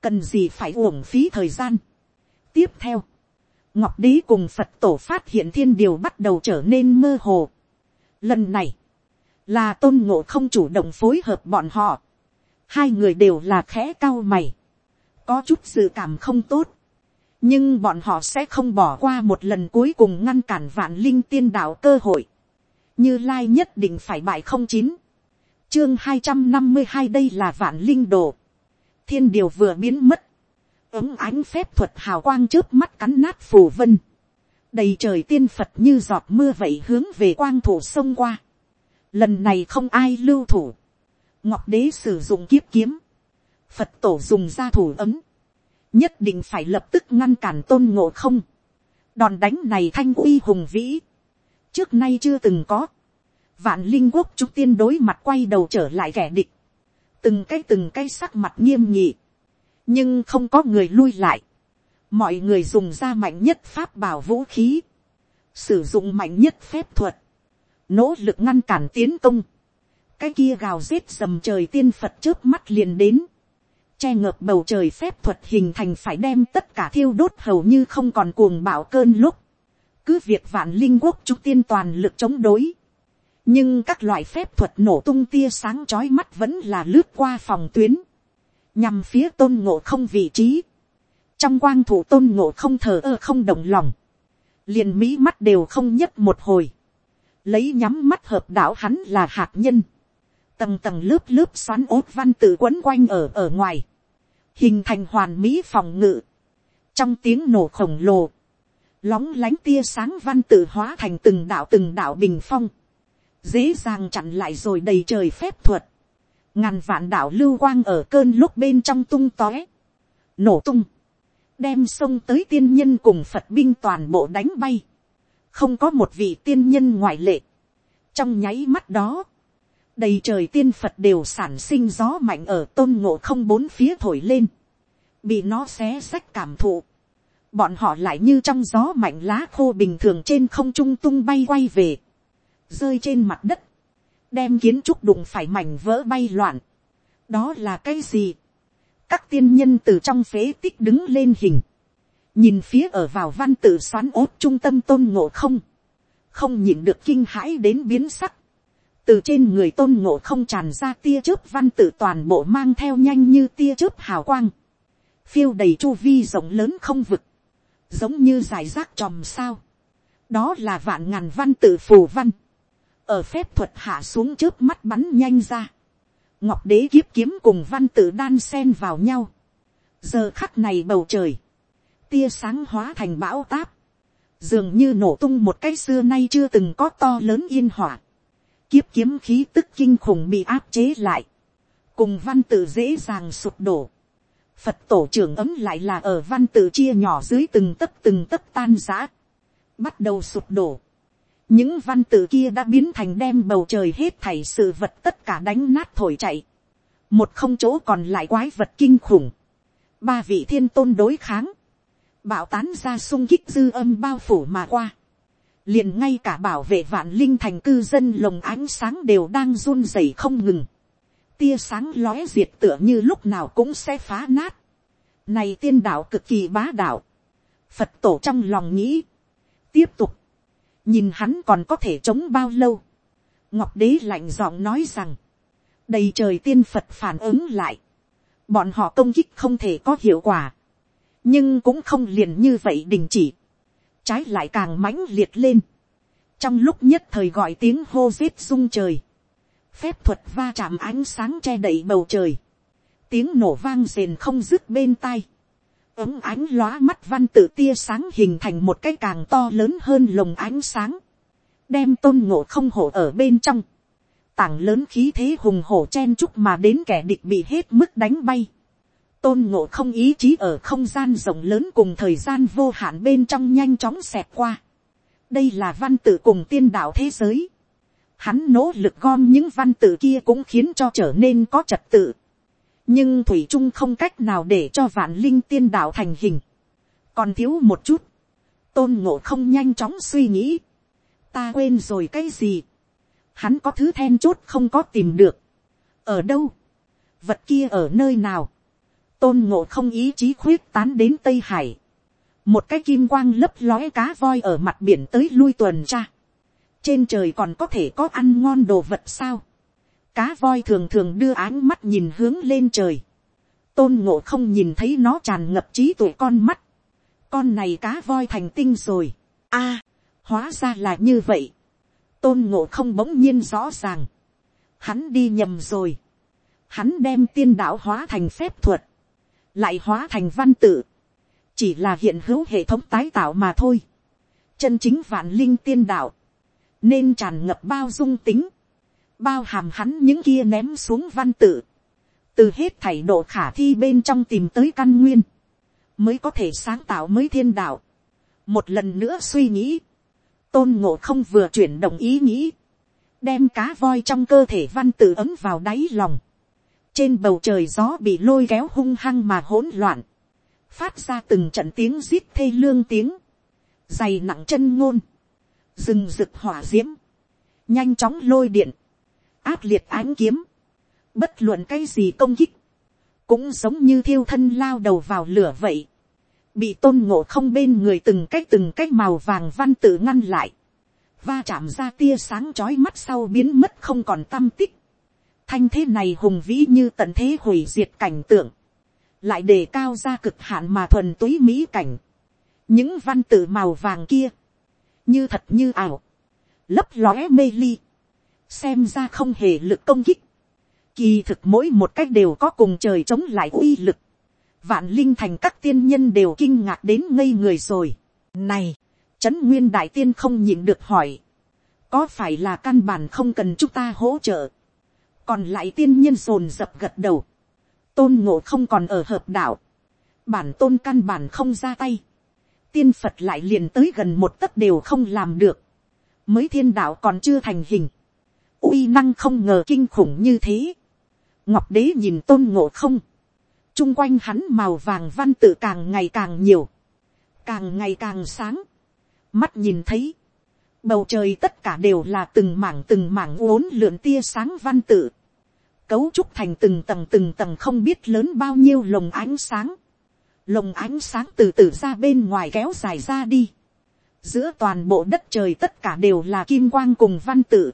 cần gì phải uổng phí thời gian. tiếp theo, ngọc đế cùng phật tổ phát hiện thiên điều bắt đầu trở nên mơ hồ. lần này, là tôn ngộ không chủ động phối hợp bọn họ, hai người đều là khẽ cao mày, có chút dự cảm không tốt, nhưng bọn họ sẽ không bỏ qua một lần cuối cùng ngăn cản vạn linh tiên đạo cơ hội, như lai nhất định phải bại không chín, chương hai trăm năm mươi hai đây là vạn linh đồ, thiên điều vừa biến mất, ống ánh phép thuật hào quang trước mắt cắn nát phù vân, đầy trời tiên phật như giọt mưa vậy hướng về quang thủ sông qua, lần này không ai lưu thủ, ngọc đế sử dụng kiếp kiếm, phật tổ dùng ra thủ ấm, nhất định phải lập tức ngăn cản tôn ngộ không, đòn đánh này thanh uy hùng vĩ, trước nay chưa từng có, vạn linh quốc chúng tiên đối mặt quay đầu trở lại kẻ địch, từng cái từng cái sắc mặt nghiêm nhị, nhưng không có người lui lại, mọi người dùng ra mạnh nhất pháp bảo vũ khí, sử dụng mạnh nhất phép thuật, nỗ lực ngăn cản tiến công, cái kia gào rết dầm trời tiên phật trước mắt liền đến, che ngợp bầu trời phép thuật hình thành phải đem tất cả thiêu đốt hầu như không còn cuồng bạo cơn lúc, cứ việc vạn linh quốc trung tiên toàn lực chống đối, nhưng các loại phép thuật nổ tung tia sáng chói mắt vẫn là lướt qua phòng tuyến, nhằm phía tôn ngộ không vị trí, trong quang thủ tôn ngộ không thờ ơ không đồng lòng, liền mỹ mắt đều không nhấp một hồi, lấy nhắm mắt hợp đạo hắn là hạt nhân, tầng tầng lớp lớp xoắn ốt văn tự quấn quanh ở ở ngoài, hình thành hoàn mỹ phòng ngự, trong tiếng nổ khổng lồ, lóng lánh tia sáng văn tự hóa thành từng đạo từng đạo bình phong, dễ dàng chặn lại rồi đầy trời phép thuật, ngàn vạn đạo lưu quang ở cơn lúc bên trong tung tóe, nổ tung, đem sông tới tiên nhân cùng phật binh toàn bộ đánh bay, không có một vị tiên nhân ngoại lệ, trong nháy mắt đó, đầy trời tiên phật đều sản sinh gió mạnh ở tôn ngộ không bốn phía thổi lên, bị nó xé xách cảm thụ, bọn họ lại như trong gió mạnh lá khô bình thường trên không trung tung bay quay về, rơi trên mặt đất, đem kiến trúc đụng phải mảnh vỡ bay loạn. đó là cái gì. các tiên nhân từ trong phế tích đứng lên hình, nhìn phía ở vào văn tự xoán ốt trung tâm tôn ngộ không, không nhìn được kinh hãi đến biến sắc, từ trên người tôn ngộ không tràn ra tia chớp văn tự toàn bộ mang theo nhanh như tia chớp hào quang, phiêu đầy chu vi rộng lớn không vực, giống như giải rác tròm sao, đó là vạn ngàn văn tự phù văn, ở phép thuật hạ xuống trước mắt bắn nhanh ra, ngọc đế kiếp kiếm cùng văn tự đan sen vào nhau, giờ khắc này bầu trời, tia sáng hóa thành bão táp, dường như nổ tung một cái xưa nay chưa từng có to lớn yên hỏa, kiếp kiếm khí tức kinh khủng bị áp chế lại, cùng văn tự dễ dàng sụp đổ, phật tổ trưởng ấm lại là ở văn tự chia nhỏ dưới từng tấc từng tấc tan giã, bắt đầu sụp đổ, những văn tự kia đã biến thành đem bầu trời hết thảy sự vật tất cả đánh nát thổi chạy, một không chỗ còn lại quái vật kinh khủng, ba vị thiên tôn đối kháng, bạo tán ra sung kích dư âm bao phủ mà qua, liền ngay cả bảo vệ vạn linh thành cư dân lồng ánh sáng đều đang run rẩy không ngừng, tia sáng lóe diệt tựa như lúc nào cũng sẽ phá nát, này tiên đạo cực kỳ bá đạo, phật tổ trong lòng nghĩ, tiếp tục, nhìn hắn còn có thể chống bao lâu, ngọc đế lạnh giọng nói rằng, đầy trời tiên phật phản ứng lại, bọn họ công kích không thể có hiệu quả, nhưng cũng không liền như vậy đình chỉ, trái lại càng mãnh liệt lên, trong lúc nhất thời gọi tiếng hô giết rung trời, phép thuật va chạm ánh sáng che đậy bầu trời, tiếng nổ vang rền không dứt bên tai, ấm ánh lóa mắt văn tự tia sáng hình thành một cái càng to lớn hơn lồng ánh sáng, đem tôn ngộ không hổ ở bên trong, tảng lớn khí thế hùng hổ chen chúc mà đến kẻ địch bị hết mức đánh bay, tôn ngộ không ý chí ở không gian rộng lớn cùng thời gian vô hạn bên trong nhanh chóng xẹt qua. đây là văn tự cùng tiên đạo thế giới. hắn nỗ lực gom những văn tự kia cũng khiến cho trở nên có trật tự. Nhưng thủy trung không cách nào để cho vạn linh tiên đạo thành hình, còn thiếu một chút, tôn ngộ không nhanh chóng suy nghĩ, ta quên rồi cái gì, hắn có thứ then chốt không có tìm được, ở đâu, vật kia ở nơi nào, tôn ngộ không ý chí khuyết tán đến tây hải, một cái kim quang lấp lói cá voi ở mặt biển tới lui tuần tra, trên trời còn có thể có ăn ngon đồ vật sao, Cá voi thường thường đưa áng mắt nhìn hướng lên trời. Tôn ngộ không nhìn thấy nó tràn ngập trí tuệ con mắt. Con này cá voi thành tinh rồi. a hóa ra là như vậy. Tôn ngộ không bỗng nhiên rõ ràng. Hắn đi nhầm rồi. Hắn đem tiên đạo hóa thành phép thuật. Lại hóa thành văn tự. Chỉ là hiện hữu hệ thống tái tạo mà thôi. Chân chính vạn linh tiên đạo. Nên tràn ngập bao dung tính bao hàm hắn những kia ném xuống văn tự, từ hết thảy độ khả thi bên trong tìm tới căn nguyên, mới có thể sáng tạo mới thiên đạo. một lần nữa suy nghĩ, tôn ngộ không vừa chuyển động ý nghĩ, đem cá voi trong cơ thể văn tự ấm vào đáy lòng, trên bầu trời gió bị lôi kéo hung hăng mà hỗn loạn, phát ra từng trận tiếng rít thê lương tiếng, dày nặng chân ngôn, rừng rực hỏa d i ễ m nhanh chóng lôi điện, ác liệt ánh kiếm, bất luận cái gì công kích, cũng giống như thiêu thân lao đầu vào lửa vậy, bị tôn ngộ không bên người từng cái từng cái màu vàng văn tự ngăn lại, va chạm ra tia sáng trói mắt sau biến mất không còn tâm tích, thanh thế này hùng vĩ như tận thế hủy diệt cảnh tượng, lại đề cao ra cực hạn mà thuần túy mỹ cảnh, những văn tự màu vàng kia, như thật như ảo, lấp lóe mê ly, xem ra không hề lực công kích, kỳ thực mỗi một cách đều có cùng trời chống lại uy lực, vạn linh thành các tiên nhân đều kinh ngạc đến ngây người rồi. Này, trấn nguyên đại tiên không nhịn được hỏi, có phải là căn bản không cần chúng ta hỗ trợ, còn lại tiên nhân dồn dập gật đầu, tôn ngộ không còn ở hợp đạo, bản tôn căn bản không ra tay, tiên phật lại liền tới gần một tấc đều không làm được, mới thiên đạo còn chưa thành hình, uy năng không ngờ kinh khủng như thế. ngọc đế nhìn tôn ngộ không, chung quanh hắn màu vàng văn tự càng ngày càng nhiều, càng ngày càng sáng, mắt nhìn thấy, bầu trời tất cả đều là từng mảng từng mảng uốn lượn tia sáng văn tự, cấu trúc thành từng tầng từng tầng không biết lớn bao nhiêu lồng ánh sáng, lồng ánh sáng từ từ ra bên ngoài kéo dài ra đi, giữa toàn bộ đất trời tất cả đều là kim quang cùng văn tự,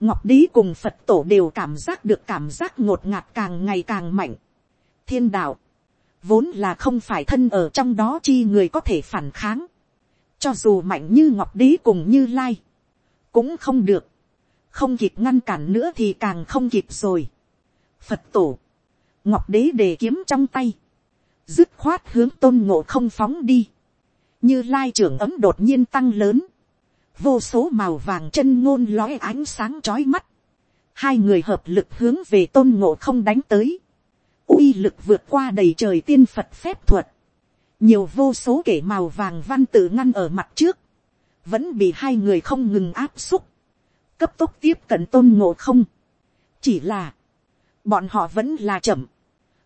ngọc đế cùng phật tổ đều cảm giác được cảm giác ngột ngạt càng ngày càng mạnh. thiên đạo, vốn là không phải thân ở trong đó chi người có thể phản kháng, cho dù mạnh như ngọc đế cùng như lai, cũng không được, không kịp ngăn cản nữa thì càng không kịp rồi. phật tổ, ngọc đế đề kiếm trong tay, dứt khoát hướng tôn ngộ không phóng đi, như lai trưởng ấm đột nhiên tăng lớn, vô số màu vàng chân ngôn lói ánh sáng trói mắt, hai người hợp lực hướng về tôn ngộ không đánh tới, uy lực vượt qua đầy trời tiên phật phép thuật, nhiều vô số kể màu vàng văn tự ngăn ở mặt trước, vẫn bị hai người không ngừng áp xúc, cấp tốc tiếp cận tôn ngộ không. chỉ là, bọn họ vẫn là chậm,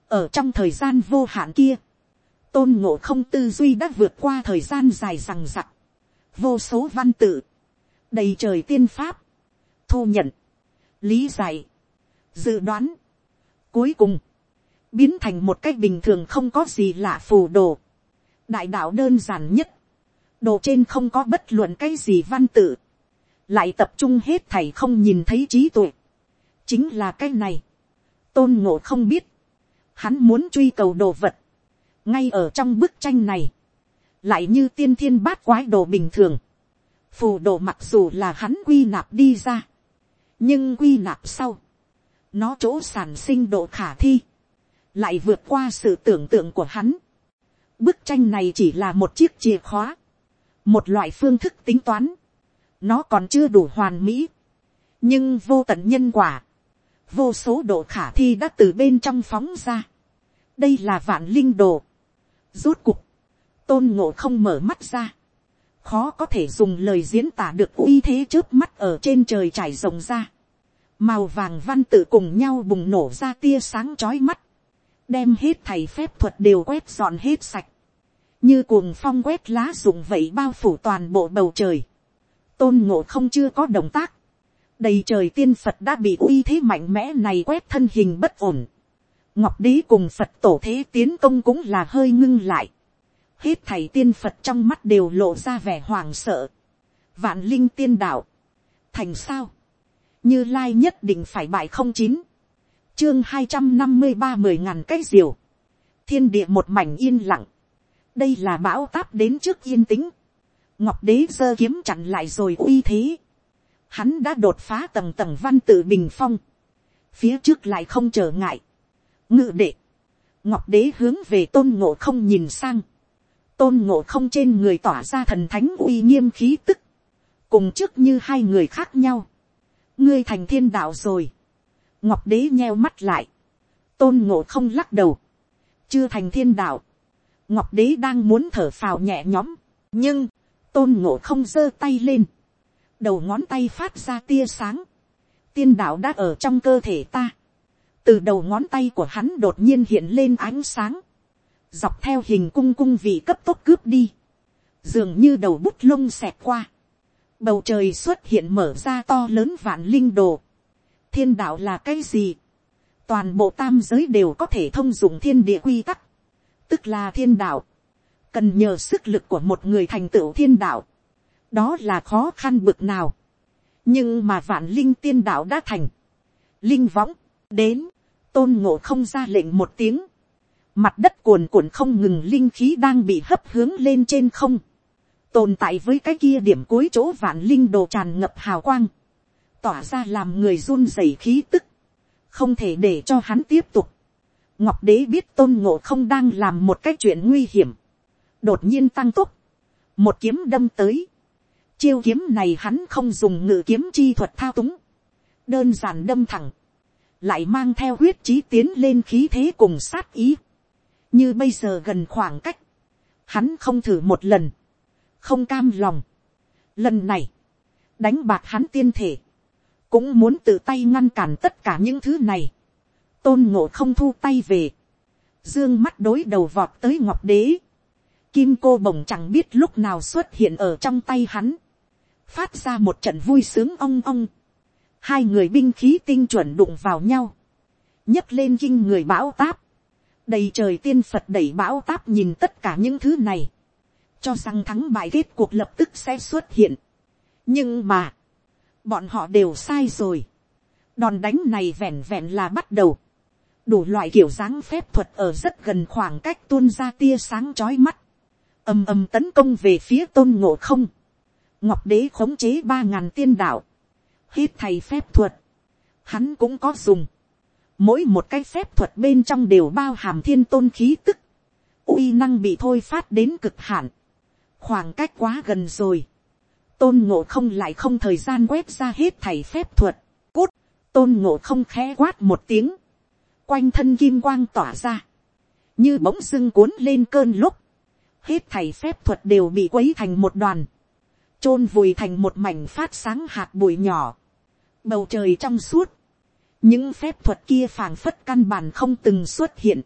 ở trong thời gian vô hạn kia, tôn ngộ không tư duy đã vượt qua thời gian dài rằng rặc, vô số văn tự, đầy trời tiên pháp, thu nhận, lý giải, dự đoán, cuối cùng, biến thành một cách bình thường không có gì lạ phù đồ, đại đạo đơn giản nhất, đồ trên không có bất luận cái gì văn tự, lại tập trung hết thảy không nhìn thấy trí tuệ, chính là cái này, tôn ngộ không biết, hắn muốn truy cầu đồ vật, ngay ở trong bức tranh này, lại như tiên thiên bát quái đồ bình thường, phù đồ mặc dù là hắn quy nạp đi ra, nhưng quy nạp sau, nó chỗ sản sinh độ khả thi, lại vượt qua sự tưởng tượng của hắn. Bức tranh này chỉ là một chiếc chìa khóa, một loại phương thức tính toán, nó còn chưa đủ hoàn mỹ, nhưng vô tận nhân quả, vô số độ khả thi đã từ bên trong phóng ra. đây là vạn linh đồ. rút cục, tôn ngộ không mở mắt ra, khó có thể dùng lời diễn tả được uy thế trước mắt ở trên trời trải rộng ra. màu vàng văn tự cùng nhau bùng nổ ra tia sáng chói mắt, đem hết thầy phép thuật đều quét dọn hết sạch, như cuồng phong quét lá rụng vậy bao phủ toàn bộ bầu trời, tôn ngộ không chưa có động tác, đầy trời tiên phật đã bị uy thế mạnh mẽ này quét thân hình bất ổn, ngọc đế cùng phật tổ thế tiến công cũng là hơi ngưng lại, hết thầy tiên phật trong mắt đều lộ ra vẻ hoàng sợ, vạn linh tiên đạo, thành sao, như lai nhất định phải bại không chín, chương hai trăm năm mươi ba mười ngàn cái diều, thiên địa một mảnh yên lặng, đây là bão táp đến trước yên tĩnh, ngọc đế giơ kiếm chặn lại rồi uy thế, hắn đã đột phá tầng tầng văn tự bình phong, phía trước lại không trở ngại, ngự đệ, ngọc đế hướng về tôn ngộ không nhìn sang, tôn ngộ không trên người tỏa ra thần thánh uy nghiêm khí tức, cùng trước như hai người khác nhau, ngươi thành thiên đạo rồi, ngọc đế nheo mắt lại, tôn ngộ không lắc đầu, chưa thành thiên đạo, ngọc đế đang muốn thở phào nhẹ nhõm, nhưng, tôn ngộ không giơ tay lên, đầu ngón tay phát ra tia sáng, tiên đạo đã ở trong cơ thể ta, từ đầu ngón tay của hắn đột nhiên hiện lên ánh sáng, dọc theo hình cung cung vị cấp tốt cướp đi, dường như đầu bút lông xẹt qua, bầu trời xuất hiện mở ra to lớn vạn linh đồ, thiên đạo là cái gì, toàn bộ tam giới đều có thể thông dụng thiên địa quy tắc, tức là thiên đạo, cần nhờ sức lực của một người thành tựu thiên đạo, đó là khó khăn bực nào, nhưng mà vạn linh tiên đạo đã thành, linh võng, đến, tôn ngộ không ra lệnh một tiếng, mặt đất cuồn cuộn không ngừng linh khí đang bị hấp hướng lên trên không, tồn tại với cái kia điểm cuối chỗ vạn linh đồ tràn ngập hào quang, tỏa ra làm người run rẩy khí tức, không thể để cho hắn tiếp tục ngọc đế biết tôn ngộ không đang làm một cái chuyện nguy hiểm, đột nhiên tăng tốc, một kiếm đâm tới, chiêu kiếm này hắn không dùng ngự kiếm chi thuật thao túng, đơn giản đâm thẳng, lại mang theo huyết trí tiến lên khí thế cùng sát ý, như bây giờ gần khoảng cách, hắn không thử một lần, không cam lòng. Lần này, đánh bạc hắn tiên thể, cũng muốn tự tay ngăn cản tất cả những thứ này tôn ngộ không thu tay về, dương mắt đối đầu vọt tới ngọc đế. kim cô bồng chẳng biết lúc nào xuất hiện ở trong tay hắn, phát ra một trận vui sướng ong ong. hai người binh khí tinh chuẩn đụng vào nhau, nhấc lên kinh người bão táp, đầy trời tiên phật đẩy bão táp nhìn tất cả những thứ này, cho rằng thắng bại kết cuộc lập tức sẽ xuất hiện. nhưng mà, bọn họ đều sai rồi. đòn đánh này vẹn vẹn là bắt đầu đủ loại kiểu dáng phép thuật ở rất gần khoảng cách tuôn ra tia sáng chói mắt, ầm ầm tấn công về phía tôn ngộ không, ngọc đế khống chế ba ngàn tiên đạo, hít thầy phép thuật, hắn cũng có dùng, mỗi một cái phép thuật bên trong đều bao hàm thiên tôn khí tức, uy năng bị thôi phát đến cực hạn, khoảng cách quá gần rồi, tôn ngộ không lại không thời gian quét ra hết thầy phép thuật, cút, tôn ngộ không khẽ quát một tiếng, quanh thân kim quang tỏa ra, như bỗng dưng cuốn lên cơn lúc, hết thầy phép thuật đều bị quấy thành một đoàn, chôn vùi thành một mảnh phát sáng hạt bụi nhỏ, bầu trời trong suốt, những phép thuật kia phảng phất căn bản không từng xuất hiện,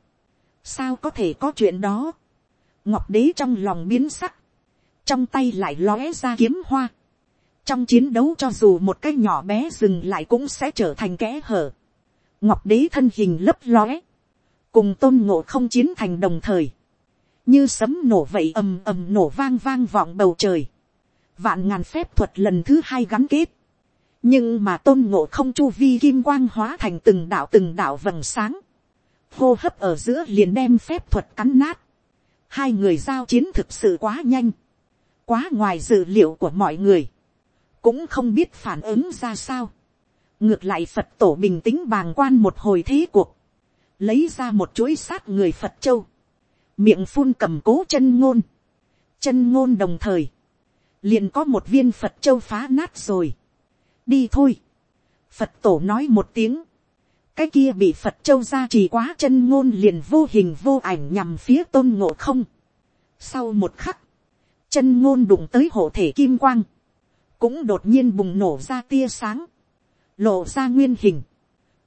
sao có thể có chuyện đó, ngọc đế trong lòng biến sắc, trong tay lại lóe ra kiếm hoa, trong chiến đấu cho dù một cái nhỏ bé dừng lại cũng sẽ trở thành kẽ hở, ngọc đế thân hình lấp lóe, cùng tôn ngộ không chiến thành đồng thời, như sấm nổ vậy ầm ầm nổ vang vang vọng bầu trời, vạn ngàn phép thuật lần thứ hai gắn kết, nhưng mà tôn ngộ không chu vi kim quang hóa thành từng đạo từng đạo vầng sáng, hô hấp ở giữa liền đem phép thuật cắn nát, hai người giao chiến thực sự quá nhanh, quá ngoài dự liệu của mọi người, cũng không biết phản ứng ra sao ngược lại phật tổ bình tĩnh bàng quan một hồi thế cuộc, lấy ra một chuỗi sát người phật châu, miệng phun cầm cố chân ngôn, chân ngôn đồng thời, liền có một viên phật châu phá nát rồi, đi thôi, phật tổ nói một tiếng, cái kia bị phật châu ra chỉ quá chân ngôn liền vô hình vô ảnh nhằm phía tôn ngộ không. sau một khắc, chân ngôn đụng tới hộ thể kim quang, cũng đột nhiên bùng nổ ra tia sáng, lộ ra nguyên hình,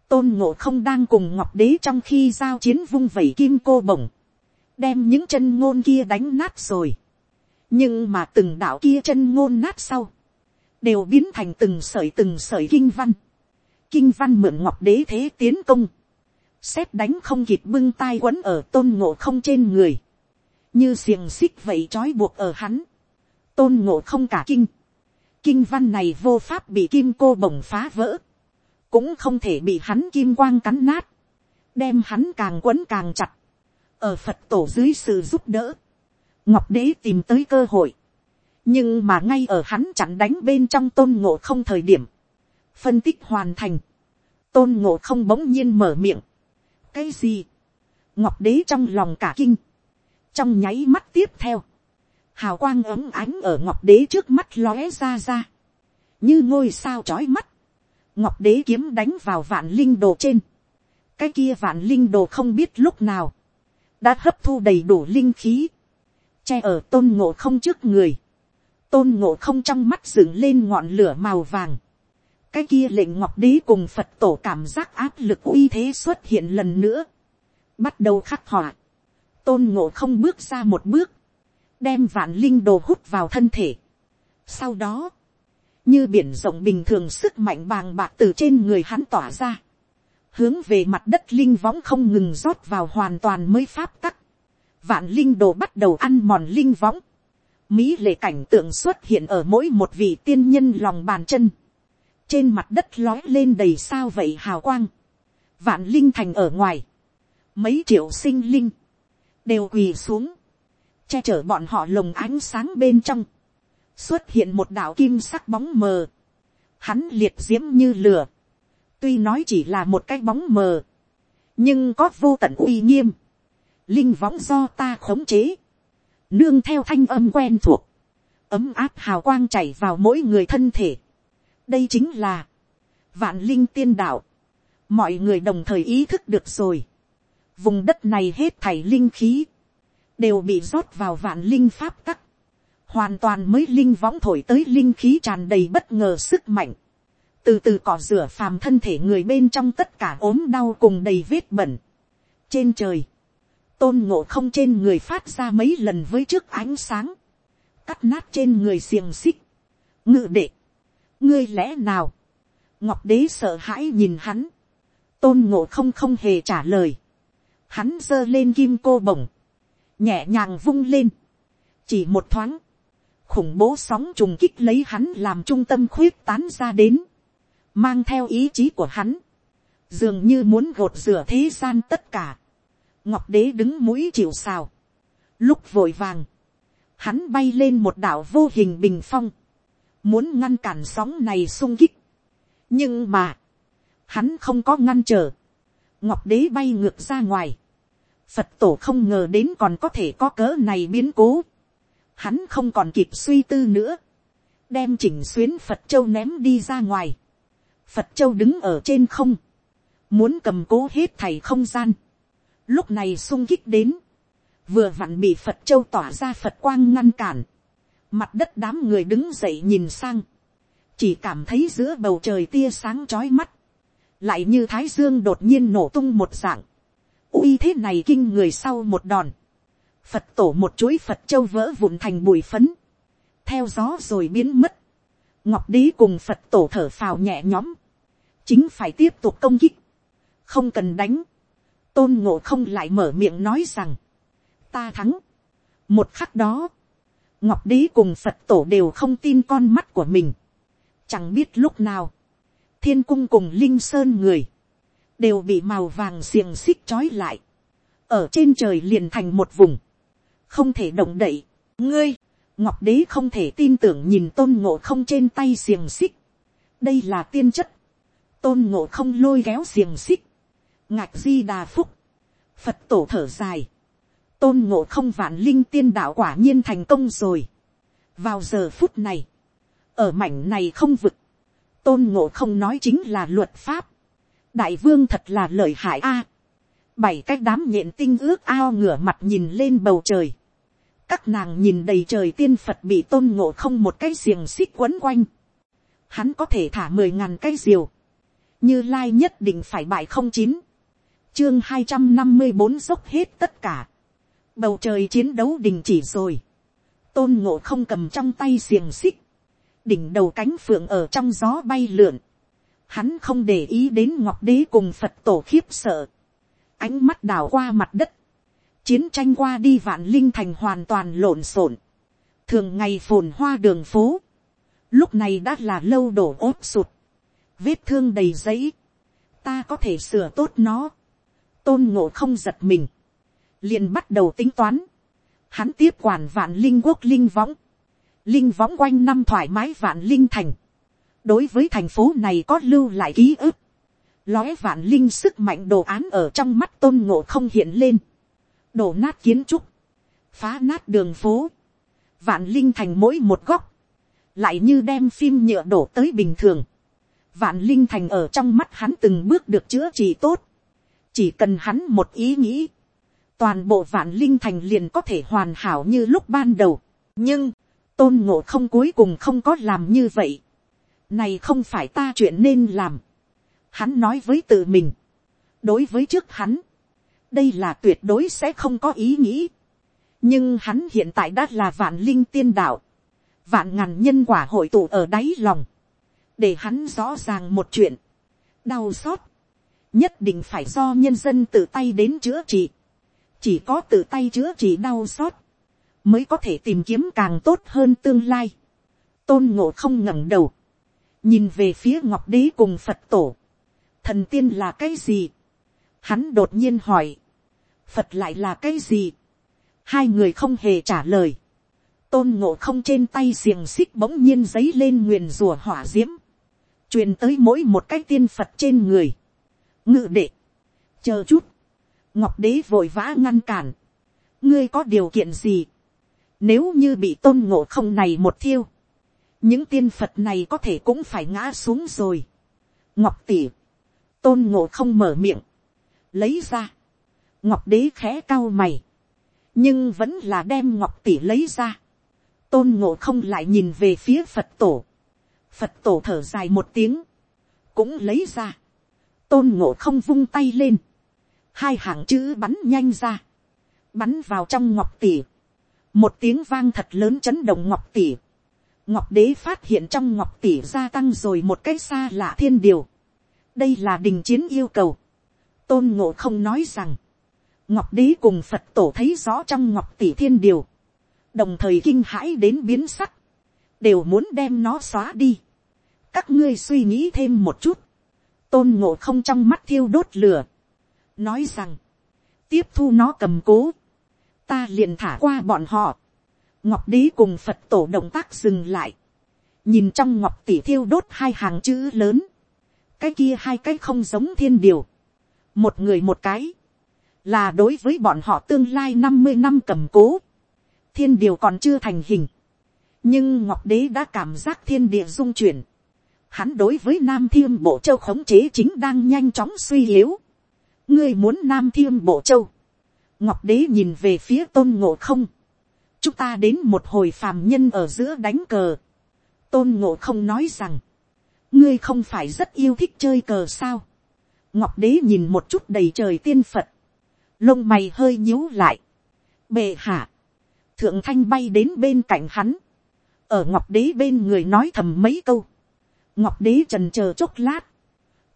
tôn ngộ không đang cùng ngọc đế trong khi giao chiến vung vẩy kim cô bổng, đem những chân ngôn kia đánh nát rồi, nhưng mà từng đạo kia chân ngôn nát sau, đều biến thành từng sởi từng sởi kinh văn, kinh văn mượn ngọc đế thế tiến công, xét đánh không kịp bưng tai quấn ở tôn ngộ không trên người, như xiềng xích vậy trói buộc ở hắn, tôn ngộ không cả kinh, kinh văn này vô pháp bị kim cô bồng phá vỡ, cũng không thể bị hắn kim quang cắn nát, đem hắn càng quấn càng chặt, ở phật tổ dưới sự giúp đỡ, ngọc đế tìm tới cơ hội, nhưng mà ngay ở hắn chặn đánh bên trong tôn ngộ không thời điểm, phân tích hoàn thành, tôn ngộ không bỗng nhiên mở miệng, cái gì, ngọc đế trong lòng cả kinh, trong nháy mắt tiếp theo, hào quang ấm ánh ở ngọc đế trước mắt lóe ra ra, như ngôi sao trói mắt, ngọc đế kiếm đánh vào vạn linh đồ trên, cái kia vạn linh đồ không biết lúc nào, đã hấp thu đầy đủ linh khí, che ở tôn ngộ không trước người, tôn ngộ không trong mắt dựng lên ngọn lửa màu vàng, cái kia lệnh ngọc đế cùng phật tổ cảm giác áp lực uy thế xuất hiện lần nữa, bắt đầu khắc họa, tôn ngộ không bước ra một bước, đem vạn linh đồ hút vào thân thể. Sau đó, như biển rộng bình thường sức mạnh bàng bạc từ trên người hắn tỏa ra, hướng về mặt đất linh võng không ngừng rót vào hoàn toàn mới pháp tắc. Vạn linh đồ bắt đầu ăn mòn linh võng. Mỹ lệ cảnh tượng xuất hiện ở mỗi một vị tiên nhân lòng bàn chân. Trên mặt đất lói lên đầy sao vậy hào quang. Vạn linh thành ở ngoài. Mấy triệu sinh linh. Đều quỳ xuống che chở bọn họ lồng ánh sáng bên trong, xuất hiện một đạo kim sắc bóng mờ, hắn liệt diễm như lửa, tuy nói chỉ là một cái bóng mờ, nhưng có vô tận uy nghiêm, linh võng do ta khống chế, nương theo thanh âm quen thuộc, ấm áp hào quang chảy vào mỗi người thân thể. đây chính là, vạn linh tiên đạo, mọi người đồng thời ý thức được rồi, vùng đất này hết thảy linh khí, đều bị rót vào vạn linh pháp tắc, hoàn toàn mới linh võng thổi tới linh khí tràn đầy bất ngờ sức mạnh, từ từ cỏ rửa phàm thân thể người bên trong tất cả ốm đau cùng đầy vết bẩn. trên trời, tôn ngộ không trên người phát ra mấy lần với trước ánh sáng, cắt nát trên người xiềng xích, ngự đệ, ngươi lẽ nào, ngọc đế sợ hãi nhìn hắn, tôn ngộ không không hề trả lời, hắn giơ lên kim cô bổng, nhẹ nhàng vung lên, chỉ một thoáng, khủng bố sóng trùng kích lấy hắn làm trung tâm khuyết tán ra đến, mang theo ý chí của hắn, dường như muốn gột rửa thế gian tất cả, ngọc đế đứng mũi chịu xào, lúc vội vàng, hắn bay lên một đảo vô hình bình phong, muốn ngăn cản sóng này sung kích, nhưng mà, hắn không có ngăn trở, ngọc đế bay ngược ra ngoài, phật tổ không ngờ đến còn có thể có cỡ này biến cố, hắn không còn kịp suy tư nữa, đem chỉnh xuyến phật châu ném đi ra ngoài, phật châu đứng ở trên không, muốn cầm cố hết thầy không gian, lúc này sung kích đến, vừa vặn bị phật châu tỏa ra phật quang ngăn cản, mặt đất đám người đứng dậy nhìn sang, chỉ cảm thấy giữa bầu trời tia sáng trói mắt, lại như thái dương đột nhiên nổ tung một dạng, uy thế này kinh người sau một đòn, phật tổ một chuỗi phật châu vỡ vụn thành bụi phấn, theo gió rồi biến mất, ngọc đế cùng phật tổ thở phào nhẹ nhõm, chính phải tiếp tục công kích, không cần đánh, tôn ngộ không lại mở miệng nói rằng, ta thắng. một khắc đó, ngọc đế cùng phật tổ đều không tin con mắt của mình, chẳng biết lúc nào, thiên cung cùng linh sơn người, đều bị màu vàng xiềng xích trói lại, ở trên trời liền thành một vùng, không thể động đậy, ngươi, ngọc đế không thể tin tưởng nhìn tôn ngộ không trên tay xiềng xích, đây là tiên chất, tôn ngộ không lôi kéo xiềng xích, ngạc di đà phúc, phật tổ thở dài, tôn ngộ không vạn linh tiên đạo quả nhiên thành công rồi. vào giờ phút này, ở mảnh này không vực, tôn ngộ không nói chính là luật pháp, đại vương thật là lợi hại a, bảy cách đám nhện tinh ước ao ngửa mặt nhìn lên bầu trời, các nàng nhìn đầy trời tiên phật bị tôn ngộ không một cái xiềng xích quấn quanh, hắn có thể thả mười ngàn cái diều, như lai nhất định phải bại không chín, chương hai trăm năm mươi bốn dốc hết tất cả, bầu trời chiến đấu đình chỉ rồi, tôn ngộ không cầm trong tay xiềng xích, đỉnh đầu cánh phượng ở trong gió bay lượn, hắn không để ý đến ngọc đế cùng phật tổ khiếp sợ, ánh mắt đảo qua mặt đất, chiến tranh qua đi vạn linh thành hoàn toàn lộn xộn, thường ngày phồn hoa đường phố, lúc này đã là lâu đổ ốp sụt, vết thương đầy giấy, ta có thể sửa tốt nó, tôn ngộ không giật mình, liền bắt đầu tính toán, hắn tiếp quản vạn linh quốc linh võng, linh võng quanh năm thoải mái vạn linh thành, đối với thành phố này có lưu lại ký ức, lóe vạn linh sức mạnh đồ án ở trong mắt tôn ngộ không hiện lên, đổ nát kiến trúc, phá nát đường phố, vạn linh thành mỗi một góc, lại như đem phim nhựa đổ tới bình thường, vạn linh thành ở trong mắt hắn từng bước được chữa trị tốt, chỉ cần hắn một ý nghĩ, toàn bộ vạn linh thành liền có thể hoàn hảo như lúc ban đầu. nhưng, tôn ngộ không cuối cùng không có làm như vậy. này không phải ta chuyện nên làm. hắn nói với tự mình. đối với trước hắn, đây là tuyệt đối sẽ không có ý nghĩ. nhưng hắn hiện tại đã là vạn linh tiên đạo. vạn ngàn nhân quả hội tụ ở đáy lòng. để hắn rõ ràng một chuyện. đau xót. nhất định phải do nhân dân tự tay đến chữa trị chỉ có tự tay chữa trị đau xót, mới có thể tìm kiếm càng tốt hơn tương lai. tôn ngộ không ngẩng đầu, nhìn về phía ngọc đế cùng phật tổ, thần tiên là cái gì, hắn đột nhiên hỏi, phật lại là cái gì, hai người không hề trả lời, tôn ngộ không trên tay xiềng xích bỗng nhiên giấy lên nguyền rùa hỏa d i ễ m truyền tới mỗi một cái tiên phật trên người, ngự đệ, chờ chút, ngọc đế vội vã ngăn cản, ngươi có điều kiện gì, nếu như bị tôn ngộ không này một thiêu, những tiên phật này có thể cũng phải ngã xuống rồi. ngọc tỉ, tôn ngộ không mở miệng, lấy ra, ngọc đế khẽ cao mày, nhưng vẫn là đem ngọc tỷ lấy ra. tôn ngộ không lại nhìn về phía phật tổ, phật tổ thở dài một tiếng, cũng lấy ra. tôn ngộ không vung tay lên, hai hàng chữ bắn nhanh ra, bắn vào trong ngọc tỷ. một tiếng vang thật lớn chấn động ngọc tỷ. ngọc đế phát hiện trong ngọc tỷ gia tăng rồi một cái xa lạ thiên điều, đây là đình chiến yêu cầu, tôn ngộ không nói rằng, ngọc đế cùng phật tổ thấy rõ trong ngọc tỷ thiên điều, đồng thời kinh hãi đến biến sắc, đều muốn đem nó xóa đi. các ngươi suy nghĩ thêm một chút, tôn ngộ không trong mắt thiêu đốt lửa, nói rằng, tiếp thu nó cầm cố, ta liền thả qua bọn họ, ngọc đế cùng phật tổ động tác dừng lại, nhìn trong ngọc tỷ thiêu đốt hai hàng chữ lớn, cái kia hai cái không giống thiên điều, một người một cái, là đối với bọn họ tương lai năm mươi năm cầm cố, thiên điều còn chưa thành hình, nhưng ngọc đế đã cảm giác thiên địa dung chuyển, hắn đối với nam thiên bộ châu khống chế chính đang nhanh chóng suy yếu, ngươi muốn nam thiên bộ châu, ngọc đế nhìn về phía tôn ngộ không, chúng ta đến một hồi phàm nhân ở giữa đánh cờ, tôn ngộ không nói rằng, ngươi không phải rất yêu thích chơi cờ sao, ngọc đế nhìn một chút đầy trời tiên phật, lông mày hơi nhíu lại, bệ hạ, thượng thanh bay đến bên cạnh hắn, ở ngọc đế bên người nói thầm mấy câu, ngọc đế trần c h ờ chốc lát,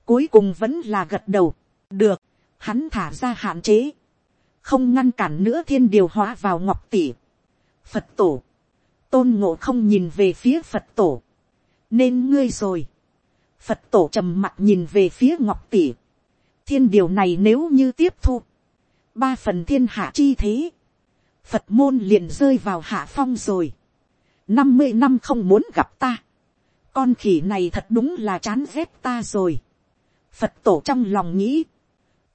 cuối cùng vẫn là gật đầu, được, hắn thả ra hạn chế, không ngăn cản nữa thiên điều hóa vào ngọc tỷ, phật tổ, tôn ngộ không nhìn về phía phật tổ, nên ngươi rồi, phật tổ trầm mặt nhìn về phía ngọc tỷ, thiên điều này nếu như tiếp thu, ba phần thiên hạ chi thế, phật môn liền rơi vào hạ phong rồi, năm mươi năm không muốn gặp ta. Con khỉ này thật đúng là chán ghét ta rồi. Phật tổ trong lòng nghĩ.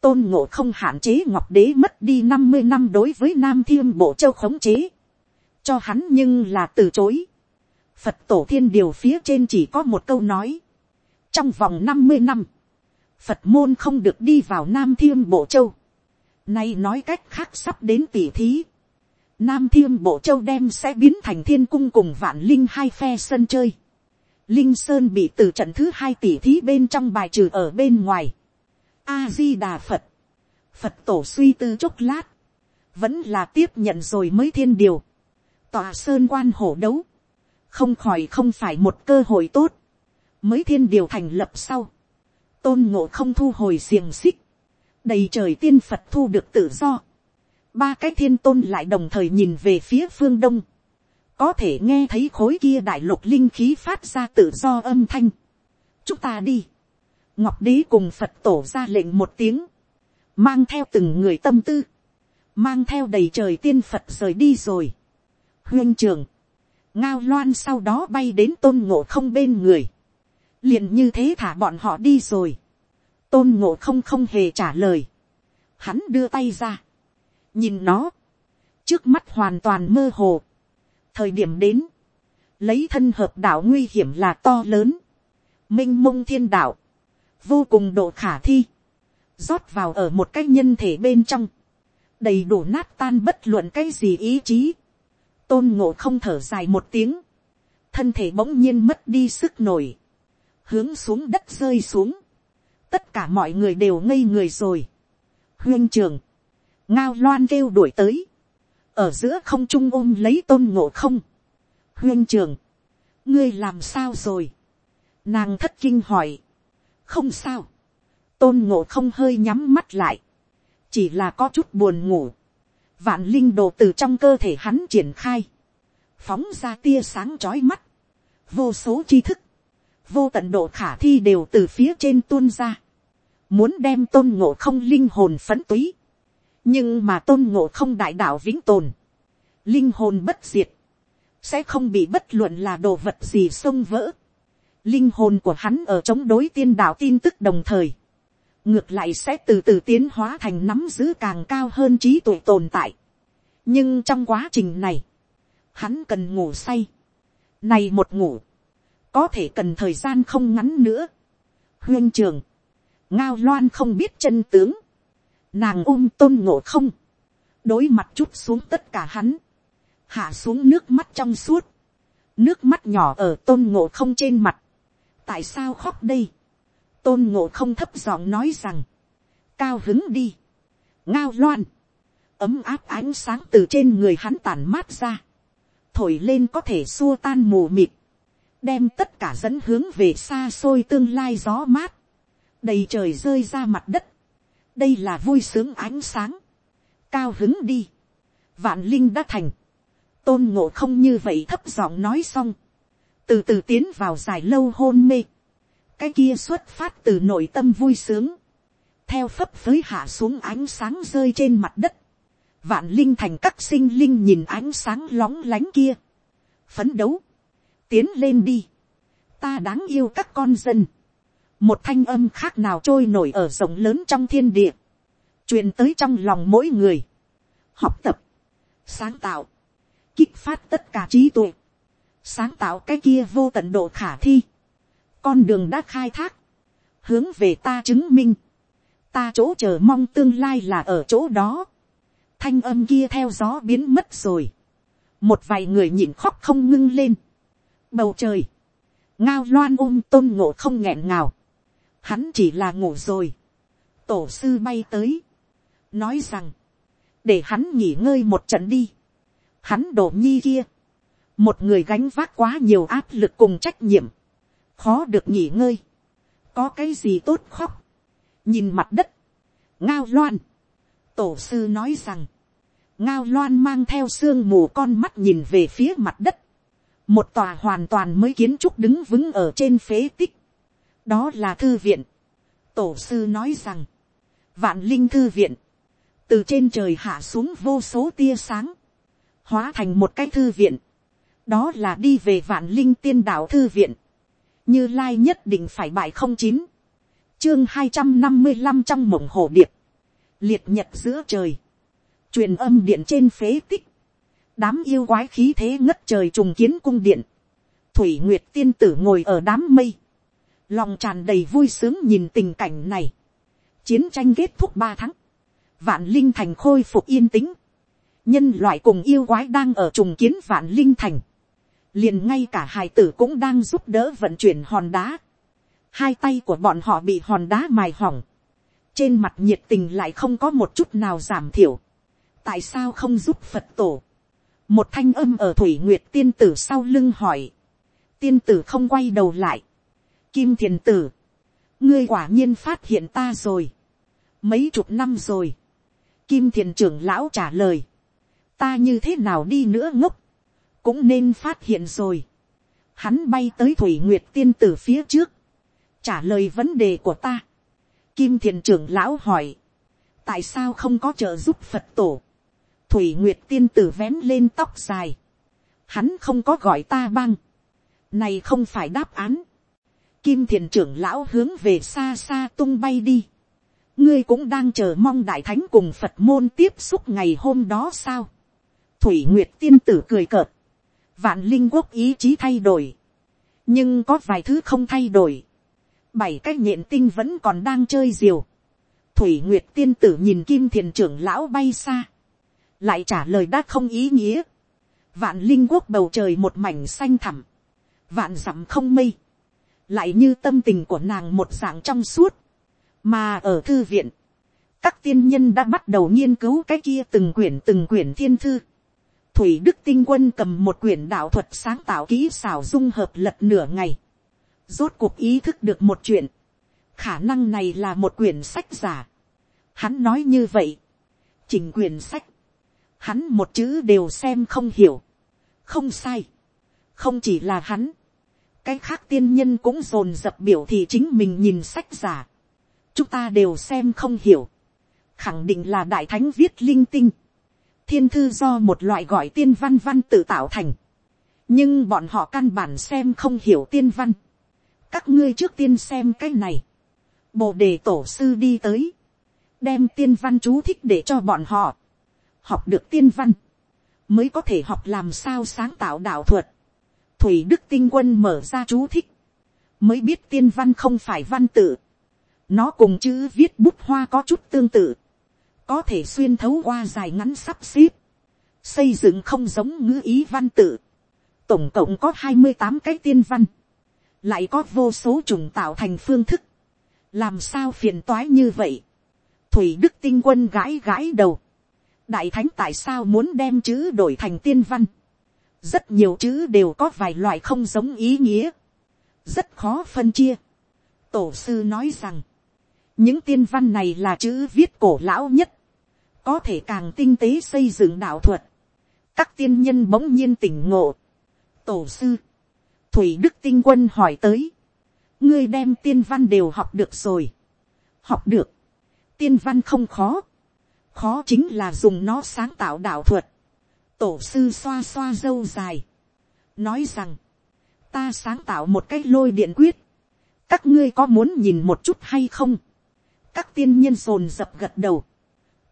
Tôn ngộ không hạn chế ngọc đế mất đi năm mươi năm đối với Nam Thiên Bộ Châu khống chế. Cho hắn nhưng là từ chối. Phật tổ thiên điều phía trên chỉ có một câu nói. Trong vòng năm mươi năm. Phật môn không được đi vào Nam Thiên Bộ Châu. Nay nói cách khác sắp đến tỷ thí Nam Thiên Bộ Châu đem sẽ biến thành thiên cung cùng vạn linh hai phe sân chơi. Linh Sơn bị từ trận thứ hai tỷ thí bên trong bài trừ ở bên ngoài. A-di-đà Phật. Phật tổ suy tư chốc lát. Vẫn là tiếp nhận rồi mới thiên điều. Tòa Sơn quan hổ đấu. Không khỏi không phải một cơ hội tốt. Mới thiên điều thành lập sau. Tôn ngộ không thu hồi xiềng xích. Đầy trời tiên Phật thu được tự do. Ba cái thiên tôn lại đồng thời nhìn về phía phương đông, có thể nghe thấy khối kia đại lục linh khí phát ra tự do âm thanh. chúng ta đi, ngọc đế cùng phật tổ ra lệnh một tiếng, mang theo từng người tâm tư, mang theo đầy trời tiên phật rời đi rồi. huyên trường, ngao loan sau đó bay đến tôn ngộ không bên người, liền như thế thả bọn họ đi rồi tôn ngộ không không hề trả lời, hắn đưa tay ra, nhìn nó, trước mắt hoàn toàn mơ hồ, thời điểm đến, lấy thân hợp đạo nguy hiểm là to lớn, m i n h mông thiên đạo, vô cùng độ khả thi, rót vào ở một cái nhân thể bên trong, đầy đủ nát tan bất luận cái gì ý chí, tôn ngộ không thở dài một tiếng, thân thể bỗng nhiên mất đi sức nổi, hướng xuống đất rơi xuống, tất cả mọi người đều ngây người rồi. huyên trường, ngao loan kêu đuổi tới, ở giữa không trung ôm lấy tôn ngộ không, huyên trường, ngươi làm sao rồi, nàng thất kinh hỏi, không sao, tôn ngộ không hơi nhắm mắt lại, chỉ là có chút buồn ngủ, vạn linh đồ từ trong cơ thể hắn triển khai, phóng ra tia sáng trói mắt, vô số tri thức, vô tận độ khả thi đều từ phía trên tuôn ra, muốn đem tôn ngộ không linh hồn phấn túy, nhưng mà tôn ngộ không đại đạo vĩnh tồn, linh hồn bất diệt, sẽ không bị bất luận là đồ vật gì xông vỡ. Linh hồn của hắn ở chống đối tiên đạo tin tức đồng thời, ngược lại sẽ từ từ tiến hóa thành nắm giữ càng cao hơn trí tuệ tồn tại. nhưng trong quá trình này, hắn cần ngủ say. Này một ngủ, có thể cần thời gian không ngắn nữa. huyên trường, ngao loan không biết chân tướng, nàng ôm tôn ngộ không, đối mặt chút xuống tất cả hắn, hạ xuống nước mắt trong suốt, nước mắt nhỏ ở tôn ngộ không trên mặt, tại sao khóc đây, tôn ngộ không thấp giọng nói rằng, cao hứng đi, ngao loan, ấm áp ánh sáng từ trên người hắn tàn mát ra, thổi lên có thể xua tan mù mịt, đem tất cả dẫn hướng về xa xôi tương lai gió mát, đầy trời rơi ra mặt đất, đây là vui sướng ánh sáng, cao hứng đi, vạn linh đã thành, tôn ngộ không như vậy thấp giọng nói xong, từ từ tiến vào dài lâu hôn mê, cái kia xuất phát từ nội tâm vui sướng, theo phấp phới hạ xuống ánh sáng rơi trên mặt đất, vạn linh thành các sinh linh nhìn ánh sáng lóng lánh kia, phấn đấu, tiến lên đi, ta đáng yêu các con dân, một thanh âm khác nào trôi nổi ở rộng lớn trong thiên địa, truyền tới trong lòng mỗi người, học tập, sáng tạo, kích phát tất cả trí tuệ, sáng tạo cái kia vô tận độ khả thi, con đường đã khai thác, hướng về ta chứng minh, ta chỗ chờ mong tương lai là ở chỗ đó, thanh âm kia theo gió biến mất rồi, một vài người nhịn khóc không ngưng lên, bầu trời, ngao loan ôm tôn ngộ không nghẹn ngào, hắn chỉ là ngủ rồi, tổ sư bay tới, nói rằng, để hắn nghỉ ngơi một trận đi, hắn đổ nhi kia, một người gánh vác quá nhiều áp lực cùng trách nhiệm, khó được nghỉ ngơi, có cái gì tốt khóc, nhìn mặt đất, ngao loan, tổ sư nói rằng, ngao loan mang theo sương mù con mắt nhìn về phía mặt đất, một tòa hoàn toàn mới kiến trúc đứng vững ở trên phế tích, đó là thư viện, tổ sư nói rằng, vạn linh thư viện, từ trên trời hạ xuống vô số tia sáng, hóa thành một cái thư viện, đó là đi về vạn linh tiên đạo thư viện, như lai nhất định phải bại không chín, chương hai trăm năm mươi năm trong mộng hồ điệp, liệt nhật giữa trời, truyền âm điện trên phế tích, đám yêu quái khí thế ngất trời trùng kiến cung điện, thủy nguyệt tiên tử ngồi ở đám mây, lòng tràn đầy vui sướng nhìn tình cảnh này, chiến tranh kết thúc ba tháng, vạn linh thành khôi phục yên tĩnh, nhân loại cùng yêu quái đang ở trùng kiến vạn linh thành, liền ngay cả hài tử cũng đang giúp đỡ vận chuyển hòn đá, hai tay của bọn họ bị hòn đá mài hỏng, trên mặt nhiệt tình lại không có một chút nào giảm thiểu, tại sao không giúp phật tổ, một thanh âm ở thủy nguyệt tiên tử sau lưng hỏi, tiên tử không quay đầu lại, kim thiền tử, ngươi quả nhiên phát hiện ta rồi, mấy chục năm rồi, kim thiền trưởng lão trả lời, ta như thế nào đi nữa ngốc, cũng nên phát hiện rồi. Hắn bay tới thủy nguyệt tiên tử phía trước, trả lời vấn đề của ta. Kim thiền trưởng lão hỏi, tại sao không có trợ giúp phật tổ. thủy nguyệt tiên tử vén lên tóc dài. hắn không có gọi ta băng. này không phải đáp án kim thiền trưởng lão hướng về xa xa tung bay đi. ngươi cũng đang chờ mong đại thánh cùng phật môn tiếp xúc ngày hôm đó sao. thủy nguyệt tiên tử cười cợt. Vạn linh quốc ý chí thay đổi, nhưng có vài thứ không thay đổi, bảy cái nhện tinh vẫn còn đang chơi diều, thủy nguyệt tiên tử nhìn kim thiền trưởng lão bay xa, lại trả lời đã không ý nghĩa, vạn linh quốc bầu trời một mảnh xanh thẳm, vạn dặm không mây, lại như tâm tình của nàng một dạng trong suốt, mà ở thư viện, các tiên nhân đã bắt đầu nghiên cứu cái kia từng quyển từng quyển thiên thư, Thủy Đức Tinh Quân cầm một quyển đạo thuật sáng tạo kỹ xảo dung hợp lật nửa ngày. Rốt cuộc ý thức được một chuyện. Khả năng này là một quyển sách giả. Hắn nói như vậy. Chỉnh quyển sách. Hắn một chữ đều xem không hiểu. Không sai. Không chỉ là hắn. Cái khác tiên nhân cũng dồn dập biểu thì chính mình nhìn sách giả. Chúng ta đều xem không hiểu. Khẳng định là đại thánh viết linh tinh thiên thư do một loại gọi tiên văn văn tự tạo thành. nhưng bọn họ căn bản xem không hiểu tiên văn. các ngươi trước tiên xem cái này. bồ đề tổ sư đi tới. đem tiên văn chú thích để cho bọn họ. học được tiên văn. mới có thể học làm sao sáng tạo đạo thuật thủy đức tinh quân mở ra chú thích. mới biết tiên văn không phải văn tự. nó cùng chữ viết bút hoa có chút tương tự. Có thể xuyên thấu qua dài ngắn sắp xếp, xây dựng không giống ngữ ý văn tự, tổng cộng có hai mươi tám cái tiên văn, lại có vô số trùng tạo thành phương thức, làm sao phiền toái như vậy, thủy đức tinh quân gãi gãi đầu, đại thánh tại sao muốn đem chữ đổi thành tiên văn, rất nhiều chữ đều có vài loại không giống ý nghĩa, rất khó phân chia. tổ sư nói rằng, những tiên văn này là chữ viết cổ lão nhất, có thể càng tinh tế xây dựng đạo thuật. các tiên nhân bỗng nhiên tỉnh ngộ. tổ sư, thủy đức tinh quân hỏi tới, ngươi đem tiên văn đều học được rồi. học được, tiên văn không khó, khó chính là dùng nó sáng tạo đạo thuật tổ sư xoa xoa dâu dài, nói rằng, ta sáng tạo một cái lôi điện quyết, các ngươi có muốn nhìn một chút hay không, các tiên nhân rồn dập gật đầu,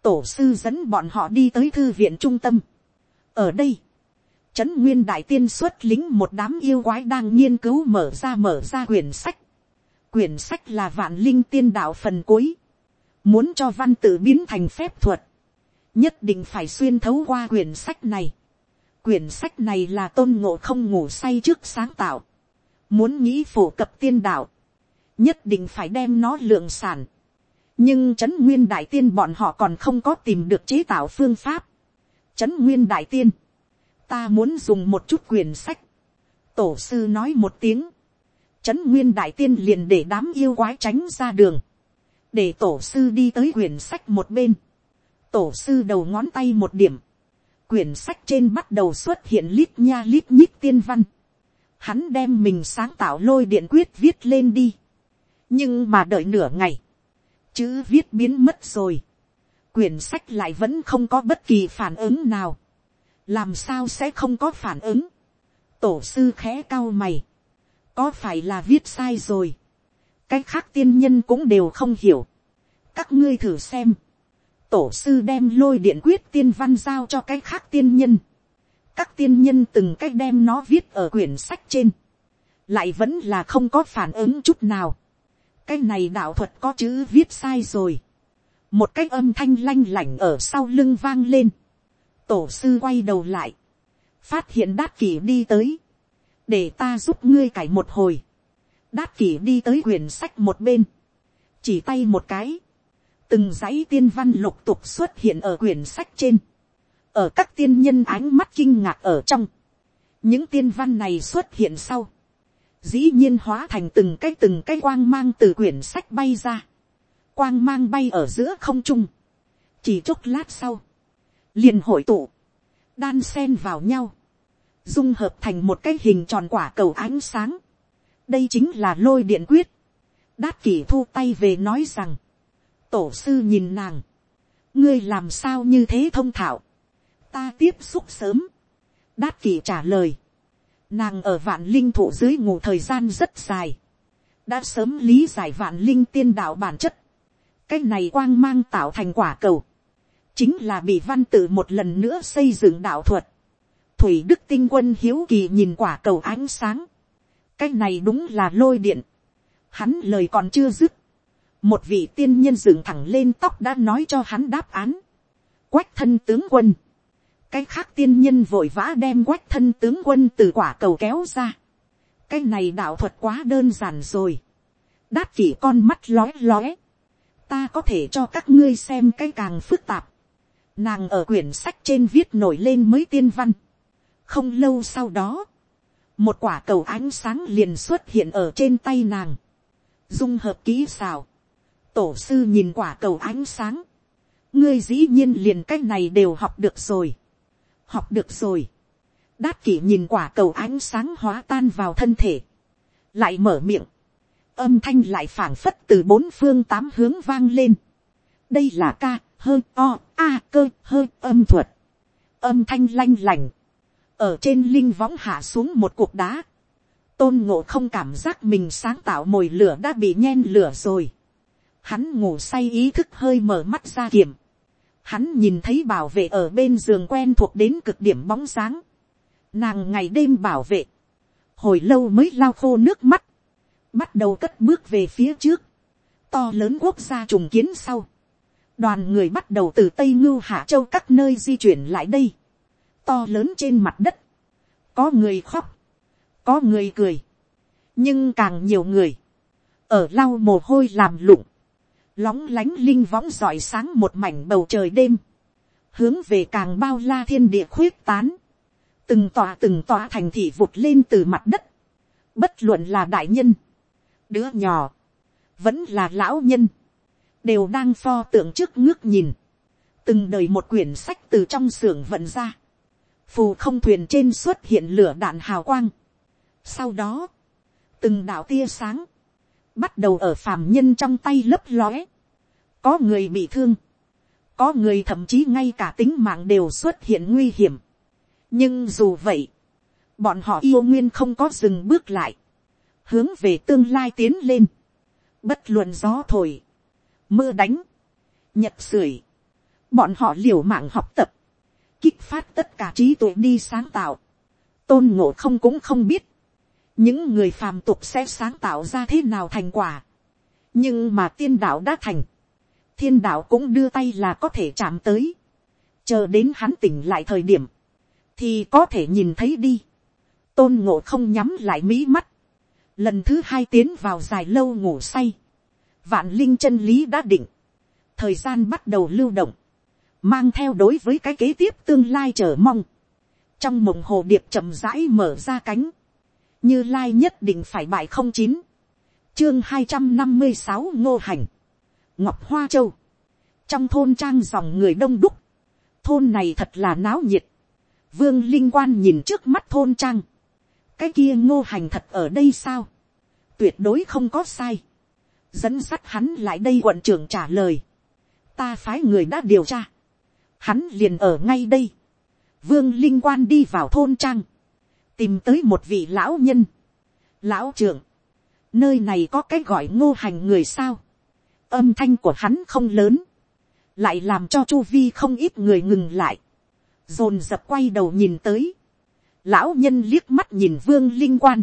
tổ sư dẫn bọn họ đi tới thư viện trung tâm. ở đây, trấn nguyên đại tiên xuất lính một đám yêu quái đang nghiên cứu mở ra mở ra quyển sách. quyển sách là vạn linh tiên đạo phần cuối. muốn cho văn tự biến thành phép thuật, nhất định phải xuyên thấu qua quyển sách này. quyển sách này là tôn ngộ không ngủ say trước sáng tạo. muốn nghĩ phổ cập tiên đạo, nhất định phải đem nó lượng sản nhưng trấn nguyên đại tiên bọn họ còn không có tìm được chế tạo phương pháp. trấn nguyên đại tiên, ta muốn dùng một chút quyển sách. tổ sư nói một tiếng, trấn nguyên đại tiên liền để đám yêu quái tránh ra đường, để tổ sư đi tới quyển sách một bên tổ sư đầu ngón tay một điểm, quyển sách trên bắt đầu xuất hiện lít nha lít nhít tiên văn. Hắn đem mình sáng tạo lôi điện quyết viết lên đi. nhưng mà đợi nửa ngày, chữ viết biến mất rồi, quyển sách lại vẫn không có bất kỳ phản ứng nào, làm sao sẽ không có phản ứng, tổ sư khẽ cao mày, có phải là viết sai rồi, cái khác tiên nhân cũng đều không hiểu, các ngươi thử xem, tổ sư đem lôi điện quyết tiên văn giao cho cái khác tiên nhân, các tiên nhân từng cách đem nó viết ở quyển sách trên, lại vẫn là không có phản ứng chút nào cái này đạo thuật có chữ viết sai rồi. một cái âm thanh lanh lảnh ở sau lưng vang lên. tổ sư quay đầu lại. phát hiện đát kỷ đi tới. để ta giúp ngươi cải một hồi. đát kỷ đi tới quyển sách một bên. chỉ tay một cái từng dãy tiên văn lục tục xuất hiện ở quyển sách trên. ở các tiên nhân ánh mắt kinh ngạc ở trong. những tiên văn này xuất hiện sau. Dĩ nhiên hóa thành từng cái từng cái quang mang từ quyển sách bay ra, quang mang bay ở giữa không trung, chỉ chốc lát sau, liền hội tụ, đan sen vào nhau, dung hợp thành một cái hình tròn quả cầu ánh sáng, đây chính là lôi điện quyết, đát kỷ thu tay về nói rằng, tổ sư nhìn nàng, ngươi làm sao như thế thông thạo, ta tiếp xúc sớm, đát kỷ trả lời, Nàng ở vạn linh thụ dưới ngủ thời gian rất dài. Đã sớm lý giải vạn linh tiên đạo bản chất. Cái này quang mang tạo thành quả cầu. Chính là bị văn tự một lần nữa xây dựng đạo thuật. Thủy Đức Tinh Quân hiếu kỳ nhìn quả cầu ánh sáng. Cái này đúng là lôi điện. Hắn lời còn chưa dứt. Một vị tiên nhân dựng thẳng lên tóc đã nói cho hắn đáp án. Quách thân tướng quân cái khác tiên nhân vội vã đem quách thân tướng quân từ quả cầu kéo ra. cái này đạo thuật quá đơn giản rồi. đát chỉ con mắt lóe lóe. ta có thể cho các ngươi xem cái càng phức tạp. nàng ở quyển sách trên viết nổi lên mới tiên văn. không lâu sau đó, một quả cầu ánh sáng liền xuất hiện ở trên tay nàng. dung hợp kỹ xào tổ sư nhìn quả cầu ánh sáng. ngươi dĩ nhiên liền cái này đều học được rồi học được rồi. đát kỷ nhìn quả cầu ánh sáng hóa tan vào thân thể, lại mở miệng, âm thanh lại phảng phất từ bốn phương tám hướng vang lên. đây là ca, hơ o, a cơ hơ âm thuật, âm thanh lanh lành, ở trên linh võng hạ xuống một cục đá, tôn ngộ không cảm giác mình sáng tạo mồi lửa đã bị nhen lửa rồi. Hắn ngủ say ý thức hơi mở mắt ra kiểm. Hắn nhìn thấy bảo vệ ở bên giường quen thuộc đến cực điểm bóng sáng. Nàng ngày đêm bảo vệ, hồi lâu mới lau khô nước mắt, bắt đầu cất bước về phía trước, to lớn quốc gia trùng kiến sau, đoàn người bắt đầu từ tây ngưu hạ châu các nơi di chuyển lại đây, to lớn trên mặt đất, có người khóc, có người cười, nhưng càng nhiều người, ở lau mồ hôi làm lụng, lóng lánh linh võng rọi sáng một mảnh bầu trời đêm, hướng về càng bao la thiên địa khuyết tán, từng tòa từng tòa thành thị vụt lên từ mặt đất, bất luận là đại nhân, đứa nhỏ, vẫn là lão nhân, đều đang pho tượng trước ngước nhìn, từng đời một quyển sách từ trong xưởng vận ra, phù không thuyền trên xuất hiện lửa đạn hào quang. Sau đó, từng đạo tia sáng, bắt đầu ở phàm nhân trong tay lấp lóe, có người bị thương, có người thậm chí ngay cả tính mạng đều xuất hiện nguy hiểm. nhưng dù vậy, bọn họ yêu nguyên không có dừng bước lại, hướng về tương lai tiến lên, bất luận gió thổi, mưa đánh, nhật sưởi, bọn họ liều mạng học tập, kích phát tất cả trí tuệ đi sáng tạo, tôn ngộ không cũng không biết, những người phàm tục sẽ sáng tạo ra thế nào thành quả, nhưng mà tiên đạo đã thành, thiên đạo cũng đưa tay là có thể chạm tới, chờ đến hắn tỉnh lại thời điểm, thì có thể nhìn thấy đi, tôn ngộ không nhắm lại mí mắt, lần thứ hai tiến vào dài lâu ngủ say, vạn linh chân lý đã định, thời gian bắt đầu lưu động, mang theo đối với cái kế tiếp tương lai chờ mong, trong mộng hồ điệp chậm rãi mở ra cánh, như lai nhất định phải bại không chín, chương hai trăm năm mươi sáu ngô hành, ngọc hoa châu, trong thôn trang dòng người đông đúc, thôn này thật là náo nhiệt, vương linh quan nhìn trước mắt thôn trang, cái kia ngô hành thật ở đây sao, tuyệt đối không có sai, dẫn sắt hắn lại đây quận trưởng trả lời, ta phái người đã điều tra, hắn liền ở ngay đây, vương linh quan đi vào thôn trang, tìm tới một vị lão nhân, lão trưởng, nơi này có cái gọi ngô hành người sao, âm thanh của hắn không lớn, lại làm cho chu vi không ít người ngừng lại, dồn dập quay đầu nhìn tới, lão nhân liếc mắt nhìn vương linh quan,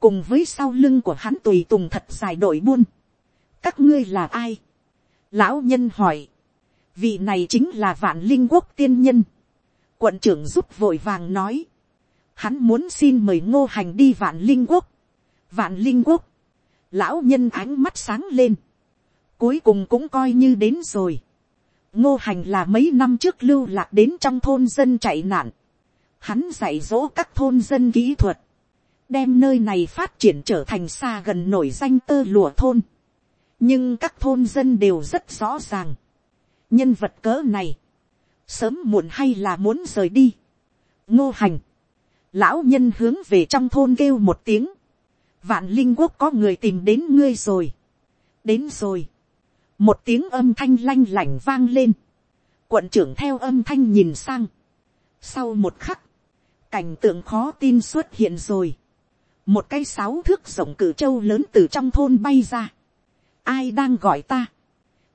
cùng với sau lưng của hắn tùy tùng thật dài đội buôn, các ngươi là ai, lão nhân hỏi, vị này chính là vạn linh quốc tiên nhân, quận trưởng giúp vội vàng nói, hắn muốn xin mời ngô hành đi vạn linh quốc, vạn linh quốc, lão nhân ánh mắt sáng lên, cuối cùng cũng coi như đến rồi, ngô hành là mấy năm trước lưu lạc đến trong thôn dân chạy nạn, hắn dạy dỗ các thôn dân kỹ thuật, đem nơi này phát triển trở thành xa gần nổi danh tơ lụa thôn. nhưng các thôn dân đều rất rõ ràng. nhân vật cỡ này, sớm muộn hay là muốn rời đi. ngô hành, lão nhân hướng về trong thôn kêu một tiếng, vạn linh quốc có người tìm đến ngươi rồi. đến rồi, một tiếng âm thanh lanh lảnh vang lên, quận trưởng theo âm thanh nhìn sang. sau một khắc, cảnh tượng khó tin xuất hiện rồi. một cái sáu thước rộng cử châu lớn từ trong thôn bay ra. ai đang gọi ta.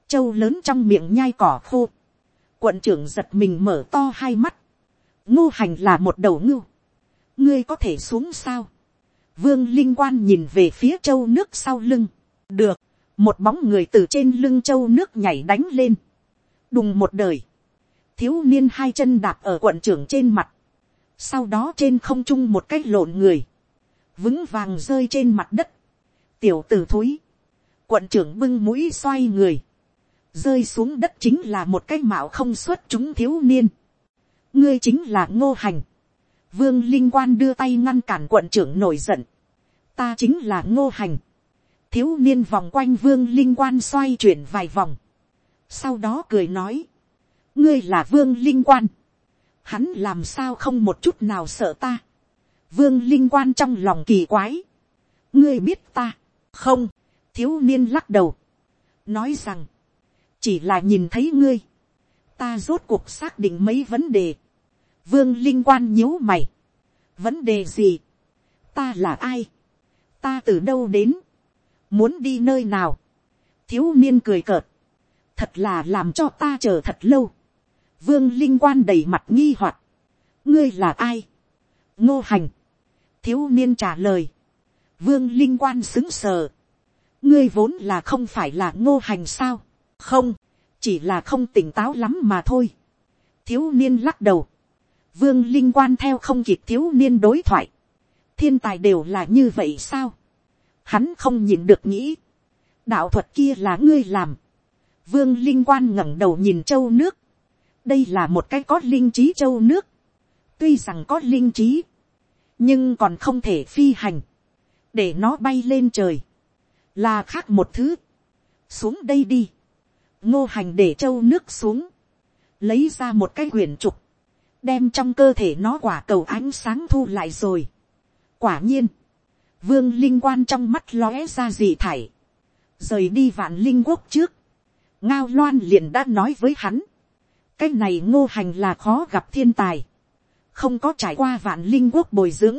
châu lớn trong miệng nhai cỏ khô. quận trưởng giật mình mở to hai mắt. ngô hành là một đầu ngưu ngươi có thể xuống sao. vương linh quan nhìn về phía châu nước sau lưng. được, một bóng người từ trên lưng châu nước nhảy đánh lên. đùng một đời. thiếu niên hai chân đạp ở quận trưởng trên mặt sau đó trên không trung một cái lộn người, vững vàng rơi trên mặt đất, tiểu t ử thúi, quận trưởng bưng mũi xoay người, rơi xuống đất chính là một cái mạo không xuất chúng thiếu niên, ngươi chính là ngô hành, vương linh quan đưa tay ngăn cản quận trưởng nổi giận, ta chính là ngô hành, thiếu niên vòng quanh vương linh quan xoay chuyển vài vòng, sau đó cười nói, ngươi là vương linh quan, hắn làm sao không một chút nào sợ ta. vương linh quan trong lòng kỳ quái. ngươi biết ta, không, thiếu niên lắc đầu, nói rằng, chỉ là nhìn thấy ngươi, ta rốt cuộc xác định mấy vấn đề, vương linh quan nhíu mày, vấn đề gì, ta là ai, ta từ đâu đến, muốn đi nơi nào, thiếu niên cười cợt, thật là làm cho ta chờ thật lâu, vương linh quan đầy mặt nghi hoặc, ngươi là ai, ngô hành, thiếu niên trả lời, vương linh quan xứng sờ, ngươi vốn là không phải là ngô hành sao, không, chỉ là không tỉnh táo lắm mà thôi, thiếu niên lắc đầu, vương linh quan theo không kịp thiếu niên đối thoại, thiên tài đều là như vậy sao, hắn không nhìn được nghĩ, đạo thuật kia là ngươi làm, vương linh quan ngẩng đầu nhìn châu nước, đây là một cái có linh trí châu nước, tuy rằng có linh trí, nhưng còn không thể phi hành, để nó bay lên trời, là khác một thứ, xuống đây đi, ngô hành để châu nước xuống, lấy ra một cái quyển trục, đem trong cơ thể nó quả cầu ánh sáng thu lại rồi. quả nhiên, vương linh quan trong mắt lóe ra dị thải, rời đi vạn linh quốc trước, ngao loan liền đã nói với hắn, cái này ngô hành là khó gặp thiên tài, không có trải qua vạn linh quốc bồi dưỡng,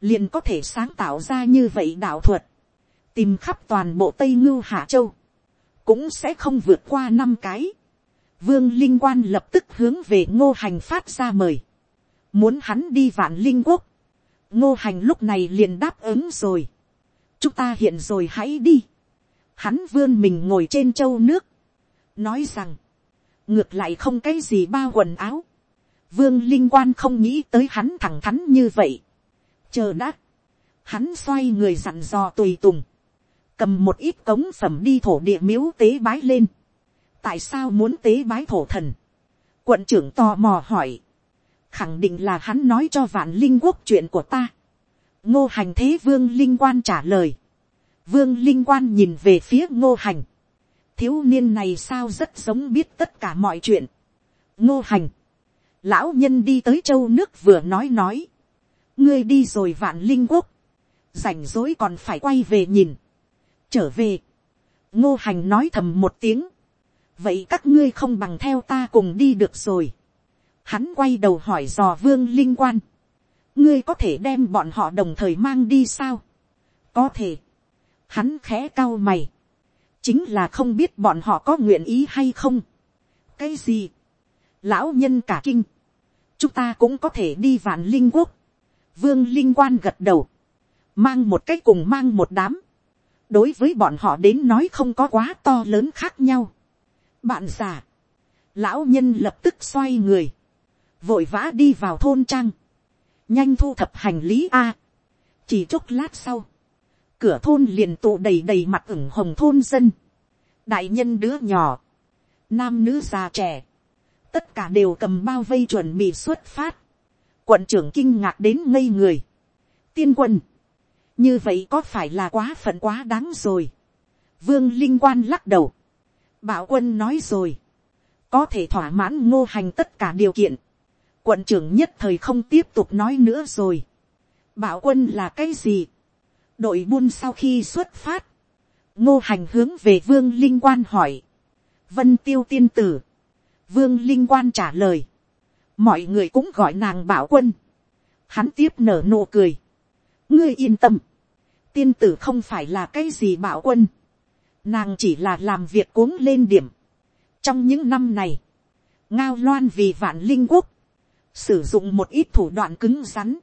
liền có thể sáng tạo ra như vậy đạo thuật, tìm khắp toàn bộ tây ngưu hạ châu, cũng sẽ không vượt qua năm cái. Vương linh quan lập tức hướng về ngô hành phát ra mời, muốn hắn đi vạn linh quốc, ngô hành lúc này liền đáp ứng rồi, chúng ta hiện rồi hãy đi, hắn vươn mình ngồi trên châu nước, nói rằng, ngược lại không cái gì bao quần áo, vương linh quan không nghĩ tới hắn thẳng thắn như vậy, chờ đã, hắn xoay người dặn dò tùy tùng, cầm một ít cống phẩm đi thổ địa miếu tế bái lên, tại sao muốn tế bái thổ thần, quận trưởng tò mò hỏi, khẳng định là hắn nói cho vạn linh quốc chuyện của ta, ngô hành thế vương linh quan trả lời, vương linh quan nhìn về phía ngô hành, thiếu niên này sao rất giống biết tất cả mọi chuyện, ngô hành, lão nhân đi tới châu nước vừa nói nói, ngươi đi rồi vạn linh quốc, rảnh rỗi còn phải quay về nhìn, trở về, ngô hành nói thầm một tiếng, vậy các ngươi không bằng theo ta cùng đi được rồi, hắn quay đầu hỏi dò vương linh quan, ngươi có thể đem bọn họ đồng thời mang đi sao, có thể, hắn khẽ cao mày, chính là không biết bọn họ có nguyện ý hay không. cái gì, lão nhân cả kinh, chúng ta cũng có thể đi vạn linh quốc, vương linh quan gật đầu, mang một cái cùng mang một đám, đối với bọn họ đến nói không có quá to lớn khác nhau bạn già, lão nhân lập tức xoay người, vội vã đi vào thôn trang, nhanh thu thập hành lý a, chỉ chốc lát sau, cửa thôn liền tụ đầy đầy mặt ửng hồng thôn dân, đại nhân đứa nhỏ, nam nữ già trẻ, tất cả đều cầm bao vây chuẩn bị xuất phát, quận trưởng kinh ngạc đến ngây người, tiên quân, như vậy có phải là quá phận quá đáng rồi, vương linh quan lắc đầu, bảo quân nói rồi, có thể thỏa mãn ngô hành tất cả điều kiện, quận trưởng nhất thời không tiếp tục nói nữa rồi, bảo quân là cái gì, đội buôn sau khi xuất phát, ngô hành hướng về vương linh quan hỏi, vân tiêu tiên tử, vương linh quan trả lời, mọi người cũng gọi nàng bảo quân, hắn tiếp nở nụ cười, ngươi yên tâm, tiên tử không phải là cái gì bảo quân, nàng chỉ là làm việc cuống lên điểm. trong những năm này, ngao loan vì vạn linh quốc, sử dụng một ít thủ đoạn cứng rắn,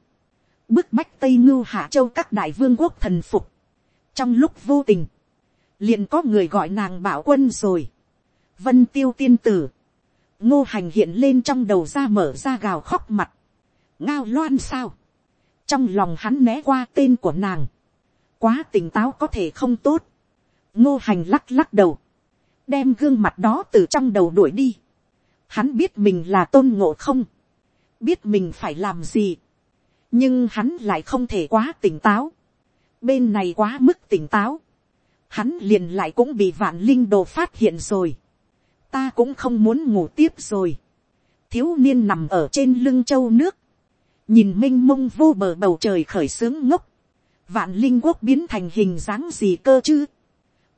bức bách tây ngưu hạ châu các đại vương quốc thần phục. trong lúc vô tình, liền có người gọi nàng bảo quân rồi. vân tiêu tiên tử, ngô hành hiện lên trong đầu ra mở ra gào khóc mặt. ngao loan sao. trong lòng hắn né qua tên của nàng. quá tỉnh táo có thể không tốt ngô hành lắc lắc đầu. đem gương mặt đó từ trong đầu đuổi đi. hắn biết mình là tôn ngộ không. biết mình phải làm gì. Nhưng hắn lại không thể quá tỉnh táo, bên này quá mức tỉnh táo, hắn liền lại cũng bị vạn linh đồ phát hiện rồi, ta cũng không muốn ngủ tiếp rồi, thiếu niên nằm ở trên lưng châu nước, nhìn m i n h mông vô bờ bầu trời khởi sướng ngốc, vạn linh quốc biến thành hình dáng gì cơ chứ,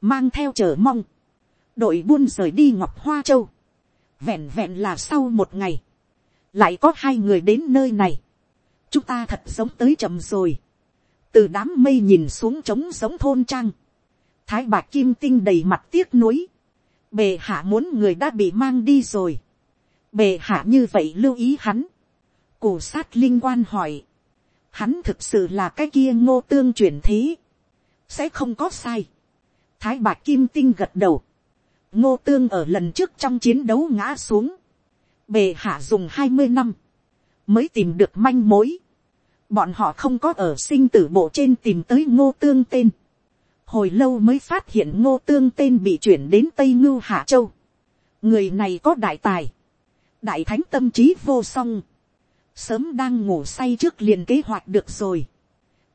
mang theo chờ mong, đội buôn rời đi ngọc hoa châu, vẹn vẹn là sau một ngày, lại có hai người đến nơi này, chúng ta thật sống tới chậm rồi. từ đám mây nhìn xuống trống giống thôn trang. thái bạc kim tinh đầy mặt tiếc nuối. bề hạ muốn người đã bị mang đi rồi. bề hạ như vậy lưu ý hắn. cổ sát linh quan hỏi. hắn thực sự là cái kia ngô tương truyền thế. sẽ không có sai thái bạc kim tinh gật đầu. ngô tương ở lần trước trong chiến đấu ngã xuống. bề hạ dùng hai mươi năm mới tìm được manh mối. Bọn họ không có ở sinh tử bộ trên tìm tới ngô tương tên. Hồi lâu mới phát hiện ngô tương tên bị chuyển đến Tây Ngưu Hạ Châu. Người này có đại tài. Đại thánh tâm trí vô song. Sớm đang ngủ say trước liền kế hoạch được rồi.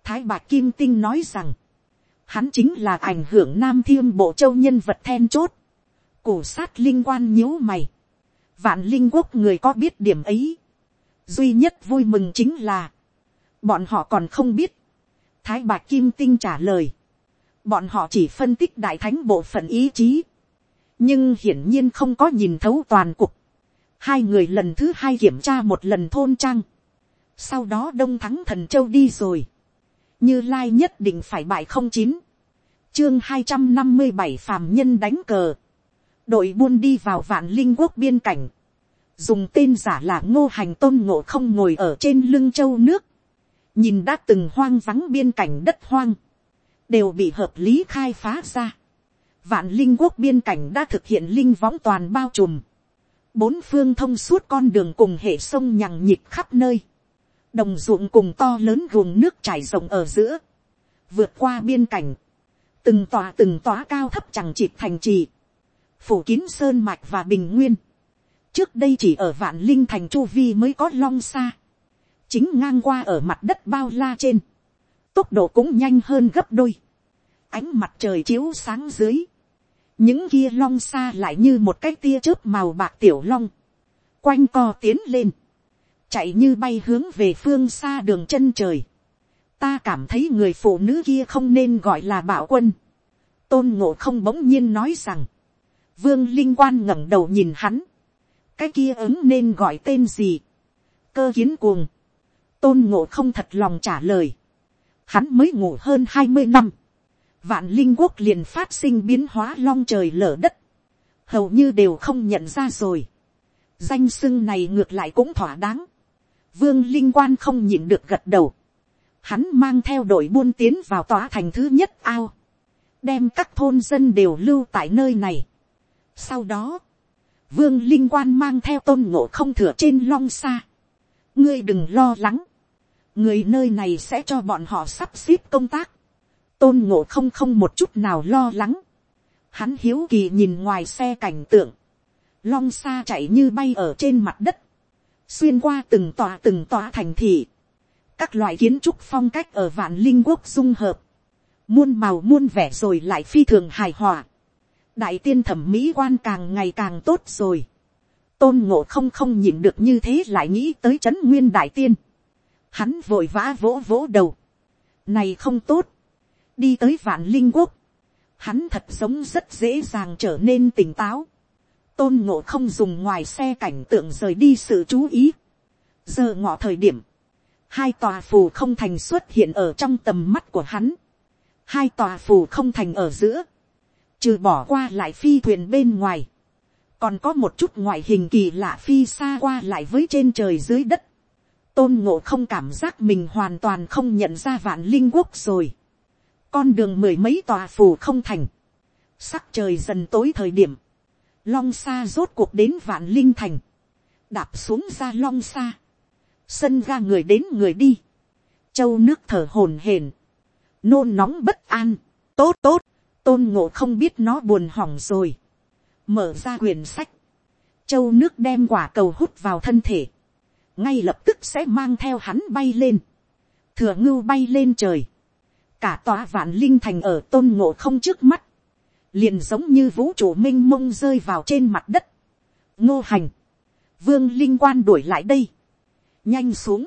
Thái Bạc Kim Tinh nói rằng. Hắn chính là ảnh hưởng Nam Thiêm Bộ Châu nhân vật then chốt. Cổ sát linh quan nhíu mày. Vạn linh quốc người có biết điểm ấy duy nhất vui mừng chính là, bọn họ còn không biết, thái bạc kim tinh trả lời, bọn họ chỉ phân tích đại thánh bộ phận ý chí, nhưng hiển nhiên không có nhìn thấu toàn cục. hai người lần thứ hai kiểm tra một lần thôn trang, sau đó đông thắng thần châu đi rồi, như lai nhất định phải bại không chín, chương hai trăm năm mươi bảy phàm nhân đánh cờ, đội buôn đi vào vạn linh quốc biên cảnh, dùng tên giả là ngô hành tôn ngộ không ngồi ở trên lưng châu nước, nhìn đã từng hoang vắng biên cảnh đất hoang, đều bị hợp lý khai phá ra. Vạn linh quốc biên cảnh đã thực hiện linh võng toàn bao trùm, bốn phương thông suốt con đường cùng hệ sông nhằng nhịp khắp nơi, đồng ruộng cùng to lớn ruộng nước trải rộng ở giữa, vượt qua biên cảnh, từng tòa từng tòa cao thấp chẳng chịt thành trì, phủ kín sơn mạch và bình nguyên, trước đây chỉ ở vạn linh thành chu vi mới có long xa, chính ngang qua ở mặt đất bao la trên, tốc độ cũng nhanh hơn gấp đôi, ánh mặt trời chiếu sáng dưới, những kia long xa lại như một cái tia chớp màu bạc tiểu long, quanh co tiến lên, chạy như bay hướng về phương xa đường chân trời, ta cảm thấy người phụ nữ kia không nên gọi là bảo quân, tôn ngộ không bỗng nhiên nói rằng, vương linh quan ngẩng đầu nhìn hắn, cái kia ứng nên gọi tên gì, cơ kiến cuồng, tôn ngộ không thật lòng trả lời, hắn mới ngủ hơn hai mươi năm, vạn linh quốc liền phát sinh biến hóa long trời lở đất, hầu như đều không nhận ra rồi, danh sưng này ngược lại cũng thỏa đáng, vương linh quan không nhịn được gật đầu, hắn mang theo đội buôn tiến vào tòa thành thứ nhất ao, đem các thôn dân đều lưu tại nơi này. Sau đó, vương linh quan mang theo tôn ngộ không thừa trên long xa. ngươi đừng lo lắng, người nơi này sẽ cho bọn họ sắp xếp công tác. tôn ngộ không không một chút nào lo lắng. hắn hiếu kỳ nhìn ngoài xe cảnh tượng, long xa chạy như bay ở trên mặt đất, xuyên qua từng tòa từng tòa thành thị, các loại kiến trúc phong cách ở vạn linh quốc dung hợp, muôn màu muôn vẻ rồi lại phi thường hài hòa đại tiên thẩm mỹ quan càng ngày càng tốt rồi. tôn ngộ không không nhìn được như thế lại nghĩ tới c h ấ n nguyên đại tiên. hắn vội vã vỗ vỗ đầu. này không tốt. đi tới vạn linh quốc. hắn thật sống rất dễ dàng trở nên tỉnh táo tôn ngộ không dùng ngoài xe cảnh tượng rời đi sự chú ý. giờ ngọ thời điểm, hai tòa phù không thành xuất hiện ở trong tầm mắt của hắn. hai tòa phù không thành ở giữa trừ bỏ qua lại phi thuyền bên ngoài, còn có một chút ngoại hình kỳ lạ phi xa qua lại với trên trời dưới đất, tôn ngộ không cảm giác mình hoàn toàn không nhận ra vạn linh quốc rồi, con đường mười mấy tòa phù không thành, sắc trời dần tối thời điểm, long xa rốt cuộc đến vạn linh thành, đạp xuống ra long xa, sân ga người đến người đi, châu nước thở hồn hển, nôn nóng bất an, tốt tốt, tôn ngộ không biết nó buồn hỏng rồi, mở ra quyển sách, châu nước đem quả cầu hút vào thân thể, ngay lập tức sẽ mang theo hắn bay lên, thừa ngưu bay lên trời, cả tòa vạn linh thành ở tôn ngộ không trước mắt, liền giống như vũ trụ m i n h mông rơi vào trên mặt đất, ngô hành, vương linh quan đuổi lại đây, nhanh xuống,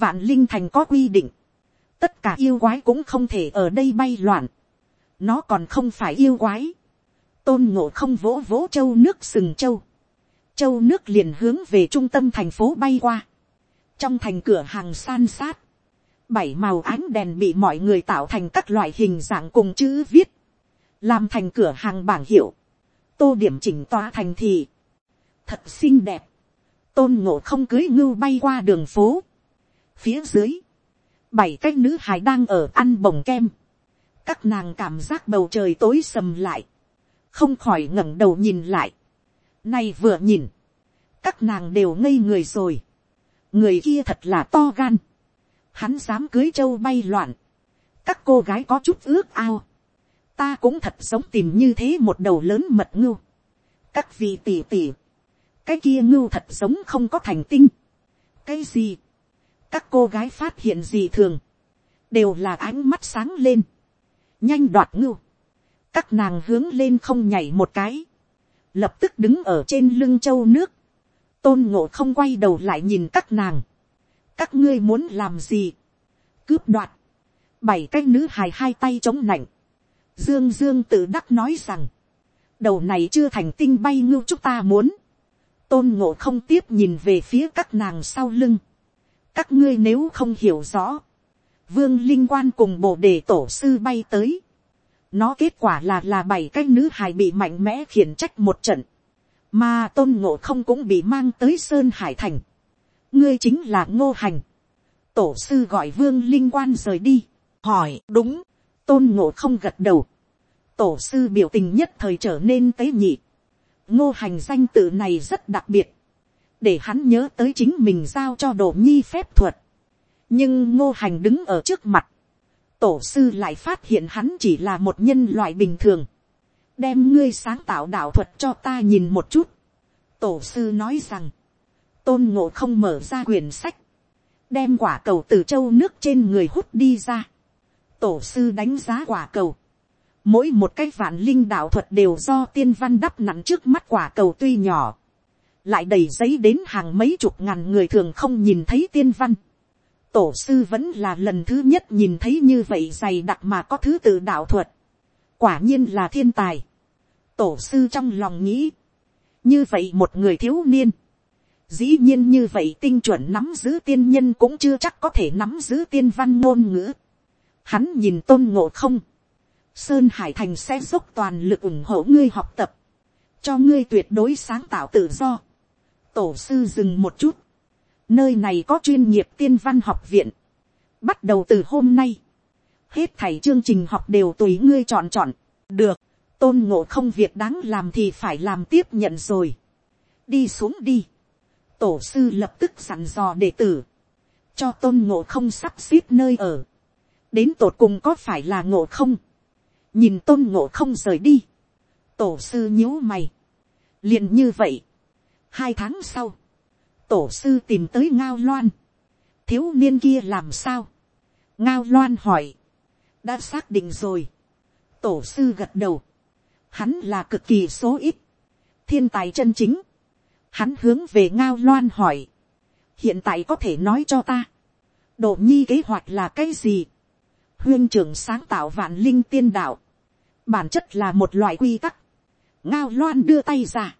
vạn linh thành có quy định, tất cả yêu quái cũng không thể ở đây bay loạn, nó còn không phải yêu quái, tôn ngộ không vỗ vỗ châu nước sừng châu, châu nước liền hướng về trung tâm thành phố bay qua, trong thành cửa hàng san sát, bảy màu ánh đèn bị mọi người tạo thành các loại hình dạng cùng chữ viết, làm thành cửa hàng bảng hiệu, tô điểm chỉnh tòa thành thì thật xinh đẹp, tôn ngộ không cưới ngưu bay qua đường phố, phía dưới, bảy cái nữ hài đang ở ăn bồng kem, các nàng cảm giác bầu trời tối sầm lại, không khỏi ngẩng đầu nhìn lại. Nay vừa nhìn, các nàng đều ngây người rồi. người kia thật là to gan. hắn dám cưới trâu bay loạn. các cô gái có chút ước ao ta cũng thật sống tìm như thế một đầu lớn mật ngưu. các vị tỉ tỉ, cái kia ngưu thật sống không có thành tinh. cái gì, các cô gái phát hiện gì thường, đều là ánh mắt sáng lên. Nhanh đoạt ngưu, các nàng hướng lên không nhảy một cái, lập tức đứng ở trên lưng châu nước, tôn ngộ không quay đầu lại nhìn các nàng, các ngươi muốn làm gì, cướp đoạt, bảy cái nữ hài hai tay chống nạnh, dương dương tự đắc nói rằng, đầu này chưa thành tinh bay ngưu chúng ta muốn, tôn ngộ không tiếp nhìn về phía các nàng sau lưng, các ngươi nếu không hiểu rõ, vương linh quan cùng bộ đề tổ sư bay tới, nó kết quả là là bảy cái nữ hài bị mạnh mẽ khiển trách một trận, mà tôn ngộ không cũng bị mang tới sơn hải thành, ngươi chính là ngô hành, tổ sư gọi vương linh quan rời đi, hỏi đúng, tôn ngộ không gật đầu, tổ sư biểu tình nhất thời trở nên tế nhị, ngô hành danh tự này rất đặc biệt, để hắn nhớ tới chính mình giao cho đồ nhi phép thuật, nhưng ngô hành đứng ở trước mặt, tổ sư lại phát hiện hắn chỉ là một nhân loại bình thường, đem ngươi sáng tạo đạo thuật cho ta nhìn một chút. tổ sư nói rằng, tôn ngộ không mở ra quyển sách, đem quả cầu từ châu nước trên người hút đi ra tổ sư đánh giá quả cầu, mỗi một cái vạn linh đạo thuật đều do tiên văn đắp nặng trước mắt quả cầu tuy nhỏ, lại đầy giấy đến hàng mấy chục ngàn người thường không nhìn thấy tiên văn tổ sư vẫn là lần thứ nhất nhìn thấy như vậy dày đặc mà có thứ tự đạo thuật. quả nhiên là thiên tài. tổ sư trong lòng nghĩ, như vậy một người thiếu niên, dĩ nhiên như vậy tinh chuẩn nắm giữ tiên nhân cũng chưa chắc có thể nắm giữ tiên văn ngôn ngữ hắn nhìn tôn ngộ không, sơn hải thành sẽ dốc toàn lực ủng hộ ngươi học tập, cho ngươi tuyệt đối sáng tạo tự do. tổ sư dừng một chút, Nơi này có chuyên nghiệp tiên văn học viện. Bắt đầu từ hôm nay. Hết thảy chương trình học đều tùy ngươi chọn chọn. Được. Tôn ngộ không việc đáng làm thì phải làm tiếp nhận rồi. Đi xuống đi. Tổ sư lập tức sẵn dò đệ tử. Cho tôn ngộ không sắp xếp nơi ở. Đến tột cùng có phải là ngộ không? Nhìn tôn ngộ không rời đi. Tổ sư nhíu mày. liền như vậy. Hai tháng sau tổ sư tìm tới ngao loan. thiếu niên kia làm sao. ngao loan hỏi. đã xác định rồi. tổ sư gật đầu. hắn là cực kỳ số ít. thiên tài chân chính. hắn hướng về ngao loan hỏi. hiện tại có thể nói cho ta. độ nhi kế hoạch là cái gì huyên trưởng sáng tạo vạn linh tiên đạo. bản chất là một loại quy tắc. ngao loan đưa tay ra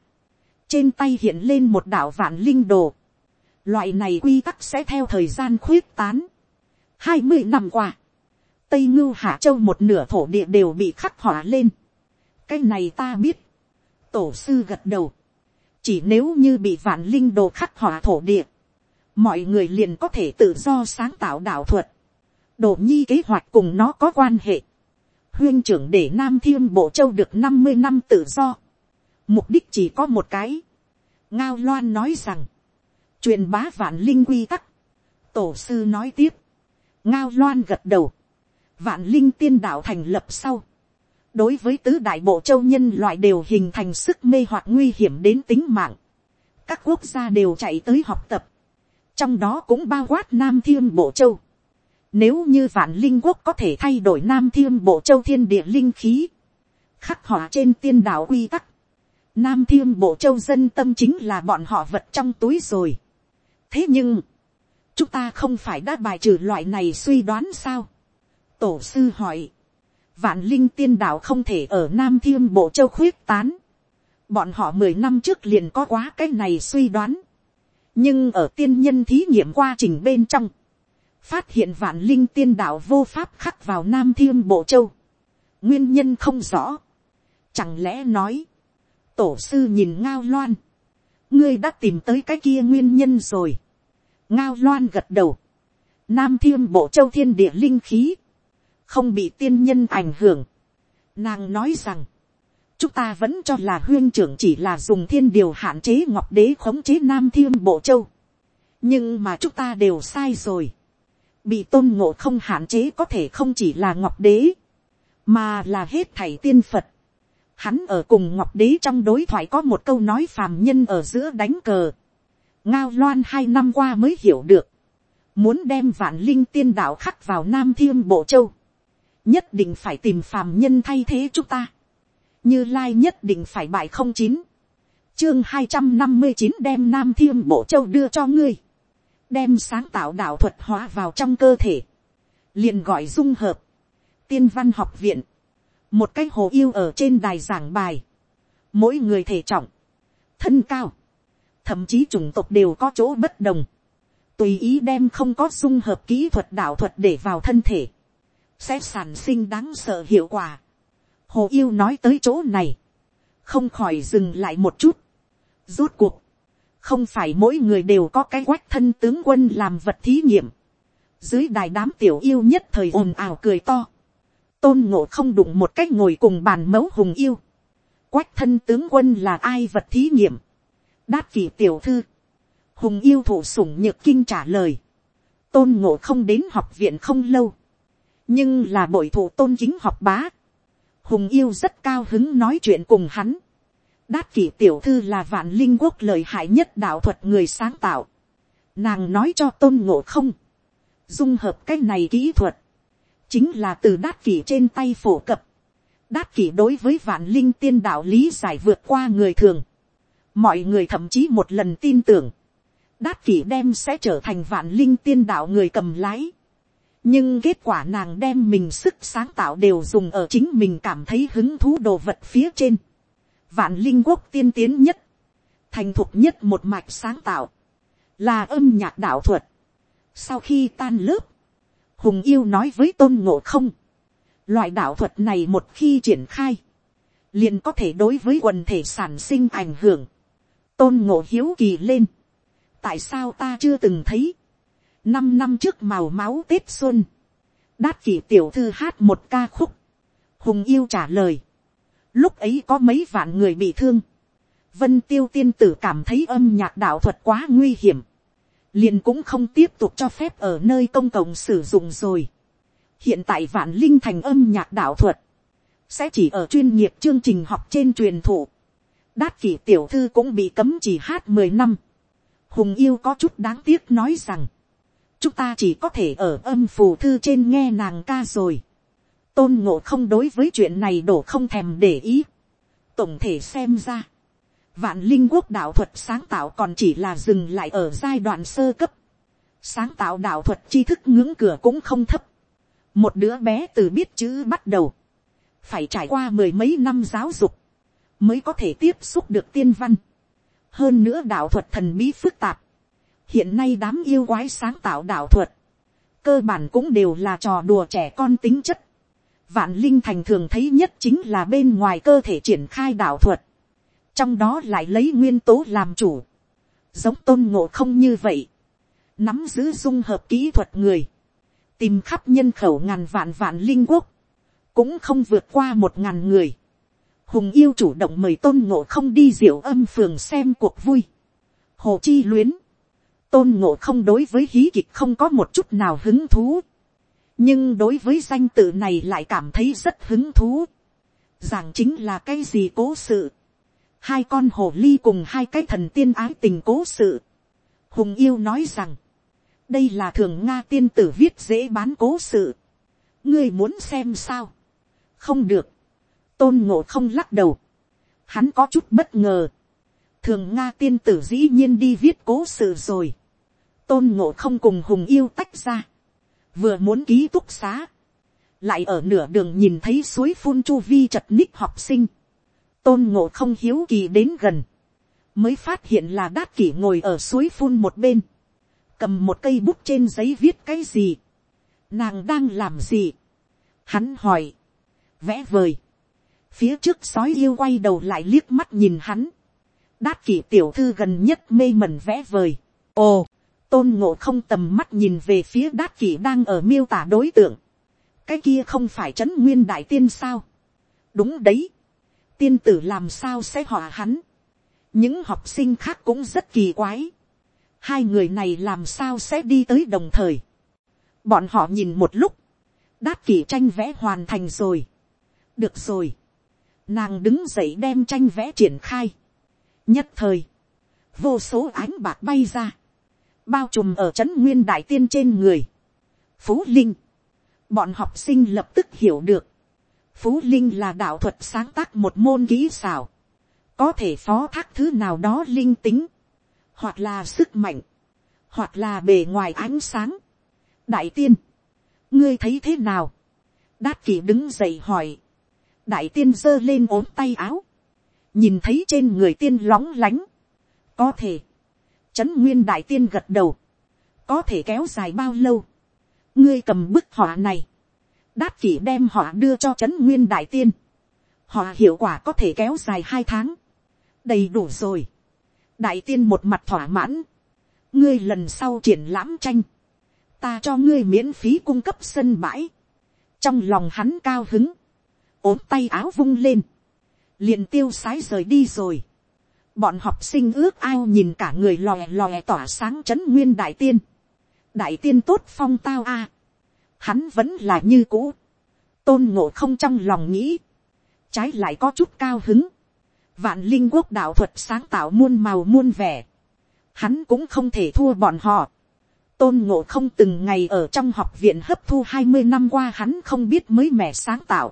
trên tay hiện lên một đạo vạn linh đồ. Loại này quy tắc sẽ theo thời gian khuyết tán. hai mươi năm qua, Tây Ngưu Hạ Châu một nửa thổ địa đều bị khắc họa lên. Cái này ta biết. Tổ sư gật đầu. Chỉ nếu như bị vạn linh đồ khắc họa thổ địa. Mọi người liền có thể tự do sáng tạo đạo thuật. Đồ nhi kế hoạch cùng nó có quan hệ. Huyên trưởng để Nam Thiên Bộ Châu được năm mươi năm tự do. Mục đích chỉ có một cái. Ngao Loan nói rằng truyền bá vạn linh quy tắc. tổ sư nói tiếp, ngao loan gật đầu, vạn linh tiên đạo thành lập sau, đối với tứ đại bộ châu nhân loại đều hình thành sức mê hoặc nguy hiểm đến tính mạng, các quốc gia đều chạy tới học tập, trong đó cũng bao quát nam thiên bộ châu. Nếu như vạn linh quốc có thể thay đổi nam thiên bộ châu thiên địa linh khí, khắc họa trên tiên đạo quy tắc, nam thiên bộ châu dân tâm chính là bọn họ vật trong túi rồi thế nhưng, chúng ta không phải đã bài trừ loại này suy đoán sao. tổ sư hỏi, vạn linh tiên đạo không thể ở nam thiên bộ châu khuyết tán. bọn họ mười năm trước liền có quá cái này suy đoán. nhưng ở tiên nhân thí nghiệm quá trình bên trong, phát hiện vạn linh tiên đạo vô pháp khắc vào nam thiên bộ châu. nguyên nhân không rõ. chẳng lẽ nói, tổ sư nhìn ngao loan, ngươi đã tìm tới cái kia nguyên nhân rồi ngao loan gật đầu, nam thiên bộ châu thiên địa linh khí, không bị tiên nhân ảnh hưởng. Nàng nói rằng, chúng ta vẫn cho là huyên trưởng chỉ là dùng thiên điều hạn chế ngọc đế khống chế nam thiên bộ châu. nhưng mà chúng ta đều sai rồi bị tôn ngộ không hạn chế có thể không chỉ là ngọc đế, mà là hết thảy tiên phật. Hắn ở cùng ngọc đế trong đối thoại có một câu nói phàm nhân ở giữa đánh cờ. Ngao loan hai năm qua mới hiểu được, muốn đem vạn linh tiên đạo khắc vào nam thiêm bộ châu, nhất định phải tìm phàm nhân thay thế chúng ta, như lai nhất định phải bại không chín, chương hai trăm năm mươi chín đem nam thiêm bộ châu đưa cho ngươi, đem sáng tạo đạo thuật hóa vào trong cơ thể, liền gọi dung hợp, tiên văn học viện, một cái hồ yêu ở trên đài giảng bài, mỗi người thể trọng, thân cao, thậm chí chủng tộc đều có chỗ bất đồng, tùy ý đem không có dung hợp kỹ thuật đạo thuật để vào thân thể, sẽ sản sinh đáng sợ hiệu quả. Hồ yêu nói tới chỗ này, không khỏi dừng lại một chút. Rốt cuộc, không phải mỗi người đều có cái quách thân tướng quân làm vật thí nghiệm. Dưới đài đám tiểu yêu nhất thời ồn ào cười to. Tôn ngộ không đụng một cách ngồi cùng bàn mẫu hùng yêu. Quách thân tướng quân là ai vật thí nghiệm. Đát kỷ tiểu thư. Hùng yêu thủ sủng nhược kinh trả lời. Tôn ngộ không đến học viện không lâu. Nhưng là bội thủ tôn chính học bá. Hùng yêu rất cao hứng nói chuyện cùng hắn. Đát kỷ tiểu thư là vạn linh quốc lợi hại nhất đạo thuật người sáng tạo. Nàng nói cho tôn ngộ không. Dung hợp cái này kỹ thuật. Chính là từ đát kỷ trên tay phổ cập. Đát kỷ đối với vạn linh tiên đạo lý giải vượt qua người thường. Mọi người thậm chí một lần tin tưởng. Đát kỷ đem sẽ trở thành vạn linh tiên đạo người cầm lái. Nhưng kết quả nàng đem mình sức sáng tạo đều dùng ở chính mình cảm thấy hứng thú đồ vật phía trên vạn linh quốc tiên tiến nhất, thành thục nhất một mạch sáng tạo, là âm nhạc đạo thuật. Sau khi tan lớp, hùng yêu nói với tôn ngộ không, loại đạo thuật này một khi triển khai, liền có thể đối với quần thể sản sinh ảnh hưởng. tôn ngộ hiếu kỳ lên, tại sao ta chưa từng thấy, năm năm trước màu máu tết xuân, đát kỷ tiểu thư hát một ca khúc, hùng yêu trả lời, Lúc ấy có mấy vạn người bị thương. Vân tiêu tiên tử cảm thấy âm nhạc đạo thuật quá nguy hiểm. Liền cũng không tiếp tục cho phép ở nơi công cộng sử dụng rồi. Hiện tại vạn linh thành âm nhạc đạo thuật. Sẽ chỉ ở chuyên nghiệp chương trình học trên truyền thụ. Đát kỷ tiểu thư cũng bị cấm chỉ hát mười năm. Hùng yêu có chút đáng tiếc nói rằng. Chúng ta chỉ có thể ở âm phù thư trên nghe nàng ca rồi tôn ngộ không đối với chuyện này đổ không thèm để ý. tổng thể xem ra, vạn linh quốc đạo thuật sáng tạo còn chỉ là dừng lại ở giai đoạn sơ cấp. sáng tạo đạo thuật tri thức ngưỡng cửa cũng không thấp. một đứa bé từ biết chữ bắt đầu, phải trải qua mười mấy năm giáo dục, mới có thể tiếp xúc được tiên văn. hơn nữa đạo thuật thần bí phức tạp. hiện nay đám yêu quái sáng tạo đạo thuật, cơ bản cũng đều là trò đùa trẻ con tính chất Vạn linh thành thường thấy nhất chính là bên ngoài cơ thể triển khai đạo thuật. Trong đó lại lấy nguyên tố làm chủ. Giống tôn ngộ không như vậy. Nắm giữ dung hợp kỹ thuật người. Tìm khắp nhân khẩu ngàn vạn vạn linh quốc. Cũng không vượt qua một ngàn người. Hùng yêu chủ động mời tôn ngộ không đi diệu âm phường xem cuộc vui. Hồ chi luyến. Tôn ngộ không đối với hí kịch không có một chút nào hứng thú nhưng đối với danh tự này lại cảm thấy rất hứng thú. Giảng chính là cái gì cố sự. Hai con hồ ly cùng hai cái thần tiên ái tình cố sự. Hùng yêu nói rằng, đây là thường Nga tiên tử viết dễ bán cố sự. ngươi muốn xem sao. không được. tôn ngộ không lắc đầu. hắn có chút bất ngờ. thường Nga tiên tử dĩ nhiên đi viết cố sự rồi. tôn ngộ không cùng hùng yêu tách ra vừa muốn ký túc xá, lại ở nửa đường nhìn thấy suối phun chu vi chật ních học sinh, tôn ngộ không hiếu kỳ đến gần, mới phát hiện là đát kỷ ngồi ở suối phun một bên, cầm một cây bút trên giấy viết cái gì, nàng đang làm gì, hắn hỏi, vẽ vời, phía trước sói yêu quay đầu lại liếc mắt nhìn hắn, đát kỷ tiểu thư gần nhất mê mẩn vẽ vời, ồ, tôn ngộ không tầm mắt nhìn về phía đát kỷ đang ở miêu tả đối tượng. cái kia không phải trấn nguyên đại tiên sao. đúng đấy. tiên tử làm sao sẽ họa hắn. những học sinh khác cũng rất kỳ quái. hai người này làm sao sẽ đi tới đồng thời. bọn họ nhìn một lúc. đát kỷ tranh vẽ hoàn thành rồi. được rồi. nàng đứng dậy đem tranh vẽ triển khai. nhất thời, vô số ánh bạc bay ra bao trùm ở trấn nguyên đại tiên trên người. Phú Linh, bọn học sinh lập tức hiểu được, Phú Linh là đạo thuật sáng tác một môn kỹ xảo, có thể phó thác thứ nào đó linh tính, hoặc là sức mạnh, hoặc là bề ngoài ánh sáng. Đại tiên, ngươi thấy thế nào, đát kỷ đứng dậy hỏi, đại tiên giơ lên ốm tay áo, nhìn thấy trên người tiên lóng lánh, có thể, trấn nguyên đại tiên gật đầu, có thể kéo dài bao lâu, ngươi cầm bức họa này, đát kỷ đem họa đưa cho trấn nguyên đại tiên, họa hiệu quả có thể kéo dài hai tháng, đầy đủ rồi, đại tiên một mặt thỏa mãn, ngươi lần sau triển lãm tranh, ta cho ngươi miễn phí cung cấp sân bãi, trong lòng hắn cao hứng, ốm tay áo vung lên, liền tiêu sái rời đi rồi. Bọn học sinh ước ao nhìn cả người lòe lòe tỏa sáng c h ấ n nguyên đại tiên. đại tiên tốt phong tao a. hắn vẫn là như cũ. tôn ngộ không trong lòng nghĩ. trái lại có chút cao hứng. vạn linh quốc đạo thuật sáng tạo muôn màu muôn vẻ. hắn cũng không thể thua bọn họ. tôn ngộ không từng ngày ở trong học viện hấp thu hai mươi năm qua hắn không biết mới mẻ sáng tạo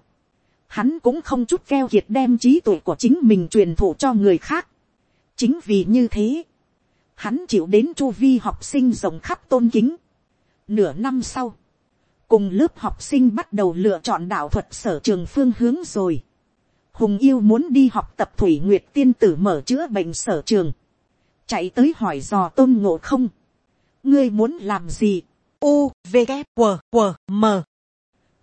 hắn cũng không chút keo kiệt đem trí tuệ của chính mình truyền thụ cho người khác chính vì như thế, hắn chịu đến chu vi học sinh rộng khắp tôn kính. nửa năm sau, cùng lớp học sinh bắt đầu lựa chọn đạo thuật sở trường phương hướng rồi. hùng yêu muốn đi học tập thủy nguyệt tiên tử mở chữa bệnh sở trường. chạy tới hỏi dò tôn ngộ không. ngươi muốn làm gì. u v K, W, W, m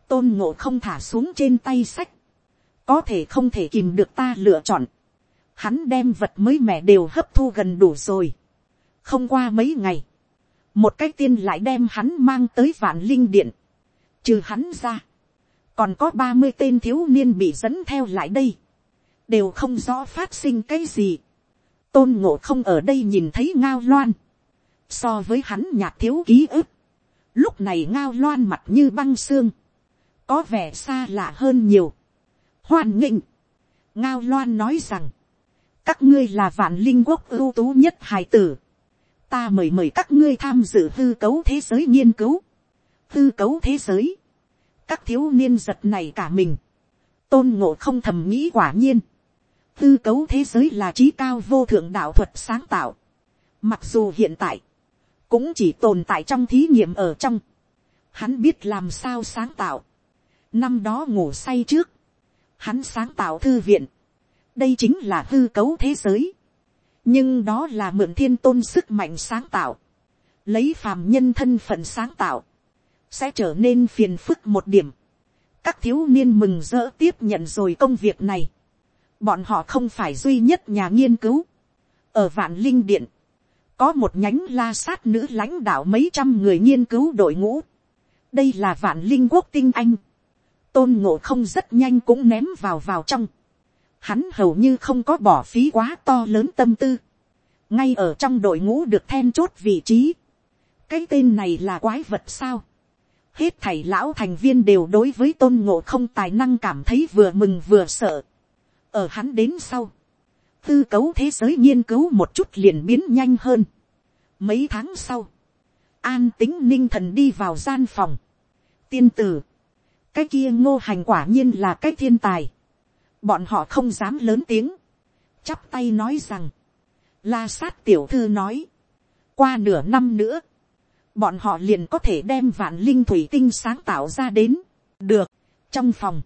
tôn ngộ không thả xuống trên tay sách, có thể không thể kìm được ta lựa chọn. Hắn đem vật mới mẻ đều hấp thu gần đủ rồi. Không qua mấy ngày, một cái tiên lại đem hắn mang tới vạn linh điện. Trừ hắn ra, còn có ba mươi tên thiếu niên bị dẫn theo lại đây. Đều không rõ phát sinh cái gì. Tôn ngộ không ở đây nhìn thấy ngao loan. So với hắn nhạt thiếu ký ức. Lúc này ngao loan mặt như băng xương. Có vẻ xa lạ hơn nhiều hoan nghịnh. ngao loan nói rằng, các ngươi là vạn linh quốc ưu tú nhất hài tử. ta mời mời các ngươi tham dự hư cấu thế giới nghiên cứu. hư cấu thế giới. các thiếu niên giật này cả mình. tôn ngộ không thầm nghĩ quả nhiên. hư cấu thế giới là trí cao vô thượng đạo thuật sáng tạo. mặc dù hiện tại, cũng chỉ tồn tại trong thí nghiệm ở trong. hắn biết làm sao sáng tạo. năm đó ngủ say trước, hắn sáng tạo thư viện, đây chính là hư cấu thế giới, nhưng đó là mượn thiên tôn sức mạnh sáng tạo, lấy phàm nhân thân phận sáng tạo, sẽ trở nên phiền phức một điểm. các thiếu niên mừng rỡ tiếp nhận rồi công việc này. bọn họ không phải duy nhất nhà nghiên cứu. ở vạn linh điện, có một nhánh la sát nữ lãnh đạo mấy trăm người nghiên cứu đội ngũ. đây là vạn linh quốc tinh anh tôn ngộ không rất nhanh cũng ném vào vào trong. Hắn hầu như không có bỏ phí quá to lớn tâm tư. ngay ở trong đội ngũ được then chốt vị trí. cái tên này là quái vật sao. hết thầy lão thành viên đều đối với tôn ngộ không tài năng cảm thấy vừa mừng vừa sợ. ở hắn đến sau. tư cấu thế giới nghiên cứu một chút liền biến nhanh hơn. mấy tháng sau, an tính ninh thần đi vào gian phòng. tiên tử, cái kia ngô hành quả nhiên là cái thiên tài bọn họ không dám lớn tiếng, chắp tay nói rằng, la sát tiểu thư nói, qua nửa năm nữa, bọn họ liền có thể đem vạn linh thủy tinh sáng tạo ra đến, được, trong phòng,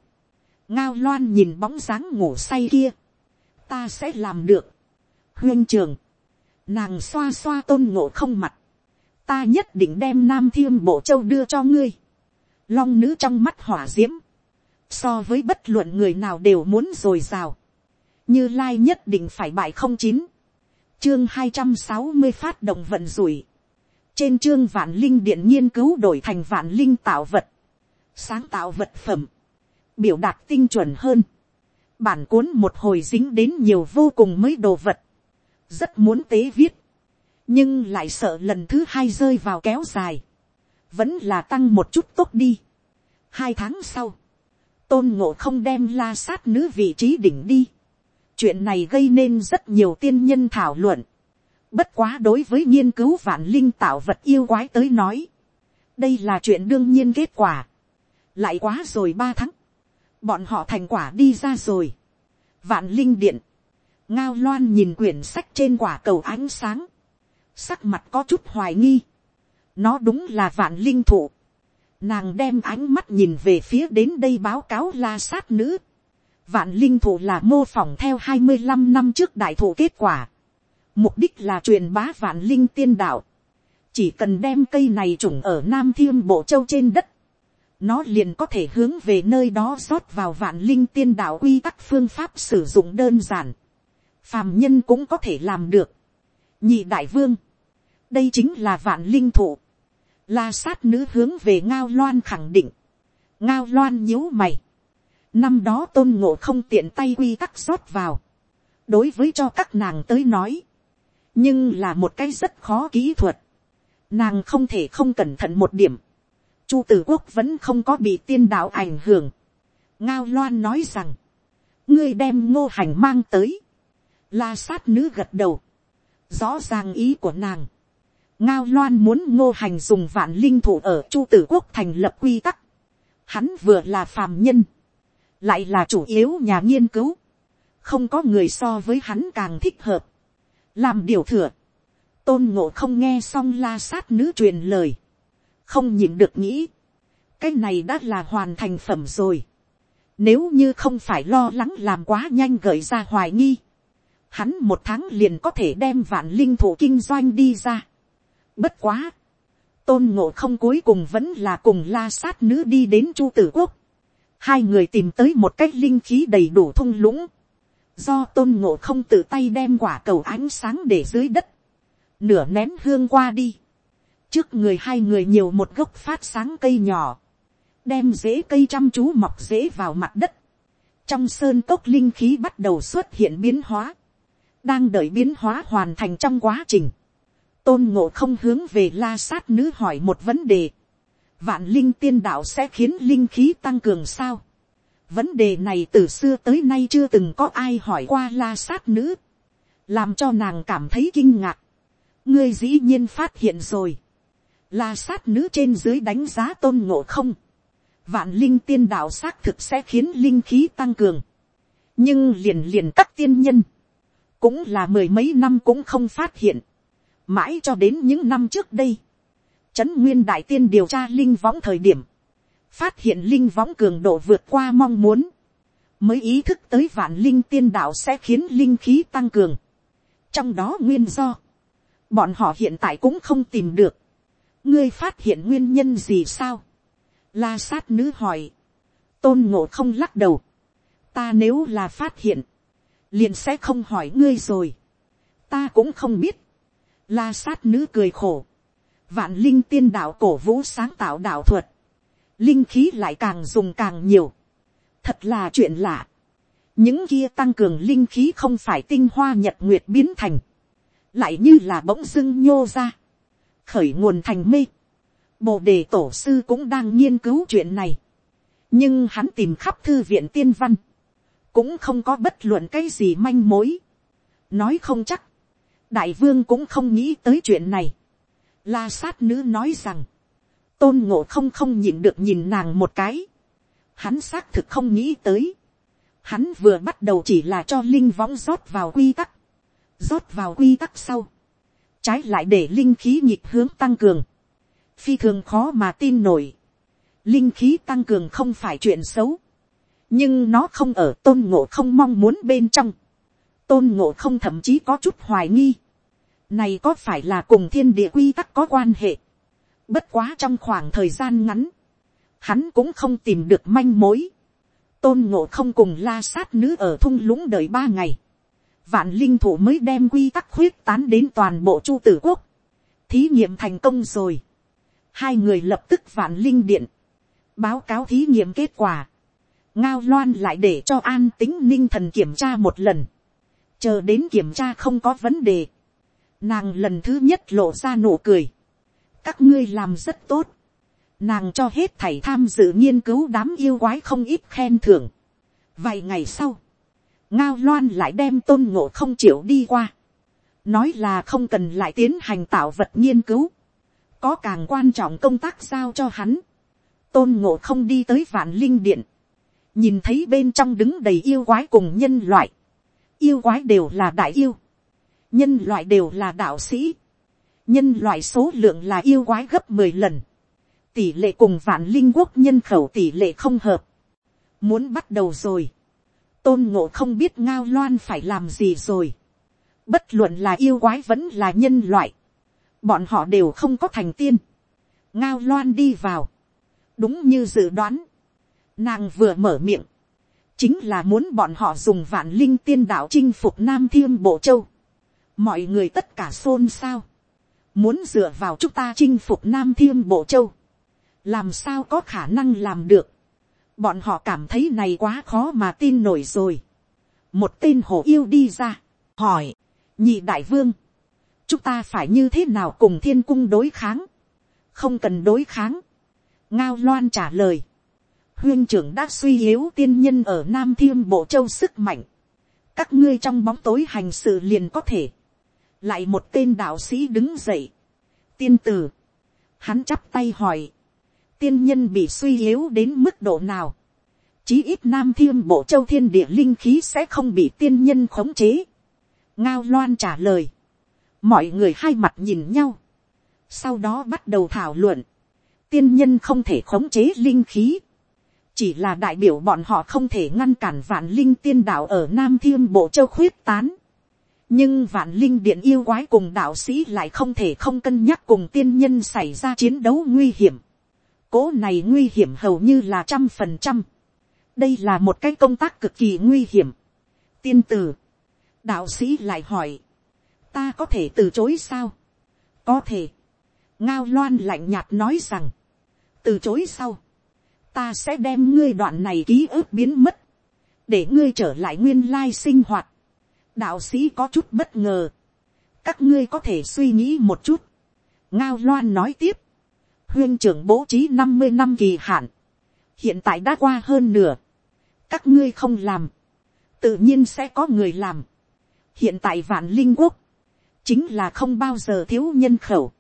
ngao loan nhìn bóng dáng ngủ say kia, ta sẽ làm được, huyên trường, nàng xoa xoa tôn ngộ không mặt, ta nhất định đem nam thiên bộ châu đưa cho ngươi, long nữ trong mắt hỏa d i ễ m so với bất luận người nào đều muốn dồi dào. như lai nhất định phải bại không chín, chương hai trăm sáu mươi phát động vận rủi, trên chương vạn linh điện nghiên cứu đổi thành vạn linh tạo vật, sáng tạo vật phẩm, biểu đạt tinh chuẩn hơn, bản cuốn một hồi dính đến nhiều vô cùng mới đồ vật, rất muốn tế viết, nhưng lại sợ lần thứ hai rơi vào kéo dài, vẫn là tăng một chút tốt đi. hai tháng sau, tôn ngộ không đem la sát nữ vị trí đỉnh đi. chuyện này gây nên rất nhiều tiên nhân thảo luận. bất quá đối với nghiên cứu vạn linh tạo vật yêu quái tới nói, đây là chuyện đương nhiên kết quả. lại quá rồi ba tháng, bọn họ thành quả đi ra rồi. vạn linh điện, ngao loan nhìn quyển sách trên quả cầu ánh sáng, sắc mặt có chút hoài nghi nó đúng là vạn linh thụ. Nàng đem ánh mắt nhìn về phía đến đây báo cáo la sát nữ. Vạn linh thủ là mô phỏng theo hai mươi 25 năm trước đại thủ kết quả. Mục đích là truyền bá vạn linh tiên đạo. Chỉ cần đem cây này trùng ở Nam Thiêm Bộ Châu trên đất. Nó liền có thể hướng về nơi đó rót vào vạn linh tiên đạo quy tắc phương pháp sử dụng đơn giản. Phàm nhân cũng có thể làm được. Nhị đại vương. Đây chính là vạn linh thụ La sát nữ hướng về ngao loan khẳng định. Ngao loan nhíu mày. Năm đó tôn ngộ không tiện tay quy tắc rót vào. Đối với cho các nàng tới nói. Nhưng là một cái rất khó kỹ thuật. Nàng không thể không cẩn thận một điểm. Chu tử quốc vẫn không có bị tiên đạo ảnh hưởng. Ngao loan nói rằng. Ngươi đem ngô hành mang tới. La sát nữ gật đầu. Rõ ràng ý của nàng ngao loan muốn ngô hành dùng vạn linh thủ ở chu tử quốc thành lập quy tắc. Hắn vừa là phàm nhân, lại là chủ yếu nhà nghiên cứu. không có người so với hắn càng thích hợp. làm điều thừa, tôn ngộ không nghe xong la sát nữ truyền lời, không nhìn được nghĩ, cái này đã là hoàn thành phẩm rồi. Nếu như không phải lo lắng làm quá nhanh gợi ra hoài nghi, hắn một tháng liền có thể đem vạn linh thủ kinh doanh đi ra Bất quá. Tôn ngộ không cuối cùng vẫn là cùng la sát nữ đi đến chu tử quốc. Hai người tìm tới một cách linh khí đầy đủ thung lũng. Do tôn ngộ không tự tay đem quả cầu ánh sáng để dưới đất. Nửa nén hương qua đi. Trước người hai người nhiều một gốc phát sáng cây nhỏ. Đem rễ cây chăm chú mọc rễ vào mặt đất. Trong sơn cốc linh khí bắt đầu xuất hiện biến hóa. Đang đợi biến hóa hoàn thành trong quá trình tôn ngộ không hướng về la sát nữ hỏi một vấn đề. vạn linh tiên đạo sẽ khiến linh khí tăng cường sao. vấn đề này từ xưa tới nay chưa từng có ai hỏi qua la sát nữ. làm cho nàng cảm thấy kinh ngạc. ngươi dĩ nhiên phát hiện rồi. la sát nữ trên dưới đánh giá tôn ngộ không. vạn linh tiên đạo xác thực sẽ khiến linh khí tăng cường. nhưng liền liền các tiên nhân, cũng là mười mấy năm cũng không phát hiện mãi cho đến những năm trước đây, trấn nguyên đại tiên điều tra linh võng thời điểm, phát hiện linh võng cường độ vượt qua mong muốn, mới ý thức tới vạn linh tiên đạo sẽ khiến linh khí tăng cường. trong đó nguyên do, bọn họ hiện tại cũng không tìm được, ngươi phát hiện nguyên nhân gì sao, la sát nữ hỏi, tôn ngộ không lắc đầu, ta nếu là phát hiện, liền sẽ không hỏi ngươi rồi, ta cũng không biết, La sát nữ cười khổ. Vạn linh tiên đạo cổ vũ sáng tạo đạo thuật. Linh khí lại càng dùng càng nhiều. Thật là chuyện lạ. Những kia tăng cường linh khí không phải tinh hoa nhật nguyệt biến thành. Lại như là bỗng dưng nhô ra. Khởi nguồn thành mê. Bồ đề tổ sư cũng đang nghiên cứu chuyện này. Nhưng hắn tìm khắp thư viện tiên văn. Cũng không có bất luận cái gì manh mối. Nói không chắc đại vương cũng không nghĩ tới chuyện này. La sát nữ nói rằng, tôn ngộ không không nhìn được nhìn nàng một cái. Hắn xác thực không nghĩ tới. Hắn vừa bắt đầu chỉ là cho linh võng rót vào quy tắc. rót vào quy tắc sau. Trái lại để linh khí nhịp hướng tăng cường. Phi thường khó mà tin nổi. Linh khí tăng cường không phải chuyện xấu. Nhưng nó không ở tôn ngộ không mong muốn bên trong. Tôn ngộ không thậm chí có chút hoài nghi này có phải là cùng thiên địa quy tắc có quan hệ. Bất quá trong khoảng thời gian ngắn. Hắn cũng không tìm được manh mối. Tôn ngộ không cùng la sát nữ ở thung lũng đợi ba ngày. Vạn linh thủ mới đem quy tắc khuyết tán đến toàn bộ chu tử quốc. Thí nghiệm thành công rồi. Hai người lập tức vạn linh điện. Báo cáo thí nghiệm kết quả. Ngao loan lại để cho an tính ninh thần kiểm tra một lần. Chờ đến kiểm tra không có vấn đề Nàng lần thứ nhất lộ ra nụ cười. Các ngươi làm rất tốt. Nàng cho hết thảy tham dự nghiên cứu đám yêu quái không ít khen thưởng. Vài ngày sau. Ngao loan lại đem tôn ngộ không chịu đi qua. Nói là không cần lại tiến hành tạo vật nghiên cứu. Có càng quan trọng công tác giao cho hắn. Tôn ngộ không đi tới vạn linh điện. Nhìn thấy bên trong đứng đầy yêu quái cùng nhân loại. Yêu quái đều là đại yêu nhân loại đều là đạo sĩ, nhân loại số lượng là yêu quái gấp mười lần, tỷ lệ cùng vạn linh quốc nhân khẩu tỷ lệ không hợp, muốn bắt đầu rồi, tôn ngộ không biết ngao loan phải làm gì rồi, bất luận là yêu quái vẫn là nhân loại, bọn họ đều không có thành tiên, ngao loan đi vào, đúng như dự đoán, nàng vừa mở miệng, chính là muốn bọn họ dùng vạn linh tiên đạo chinh phục nam thiên bộ châu, mọi người tất cả xôn xao, muốn dựa vào chúng ta chinh phục nam thiên bộ châu, làm sao có khả năng làm được, bọn họ cảm thấy này quá khó mà tin nổi rồi, một tên hổ yêu đi ra, hỏi, nhị đại vương, chúng ta phải như thế nào cùng thiên cung đối kháng, không cần đối kháng, ngao loan trả lời, huyên trưởng đã suy yếu tiên nhân ở nam thiên bộ châu sức mạnh, các ngươi trong bóng tối hành sự liền có thể, lại một tên đạo sĩ đứng dậy, tiên tử, hắn chắp tay hỏi, tiên nhân bị suy yếu đến mức độ nào, chí ít nam thiên bộ châu thiên địa linh khí sẽ không bị tiên nhân khống chế. ngao loan trả lời, mọi người hai mặt nhìn nhau, sau đó bắt đầu thảo luận, tiên nhân không thể khống chế linh khí, chỉ là đại biểu bọn họ không thể ngăn cản vạn linh tiên đạo ở nam thiên bộ châu khuyết tán nhưng vạn linh điện yêu quái cùng đạo sĩ lại không thể không cân nhắc cùng tiên nhân xảy ra chiến đấu nguy hiểm. cố này nguy hiểm hầu như là trăm phần trăm. đây là một cái công tác cực kỳ nguy hiểm. tiên tử, đạo sĩ lại hỏi, ta có thể từ chối sao. có thể. ngao loan lạnh nhạt nói rằng, từ chối sau ta sẽ đem ngươi đoạn này ký ức biến mất, để ngươi trở lại nguyên lai sinh hoạt đạo sĩ có chút bất ngờ, các ngươi có thể suy nghĩ một chút. ngao loan nói tiếp, huyên trưởng bố trí năm mươi năm kỳ hạn, hiện tại đã qua hơn nửa, các ngươi không làm, tự nhiên sẽ có người làm. hiện tại vạn linh quốc, chính là không bao giờ thiếu nhân khẩu,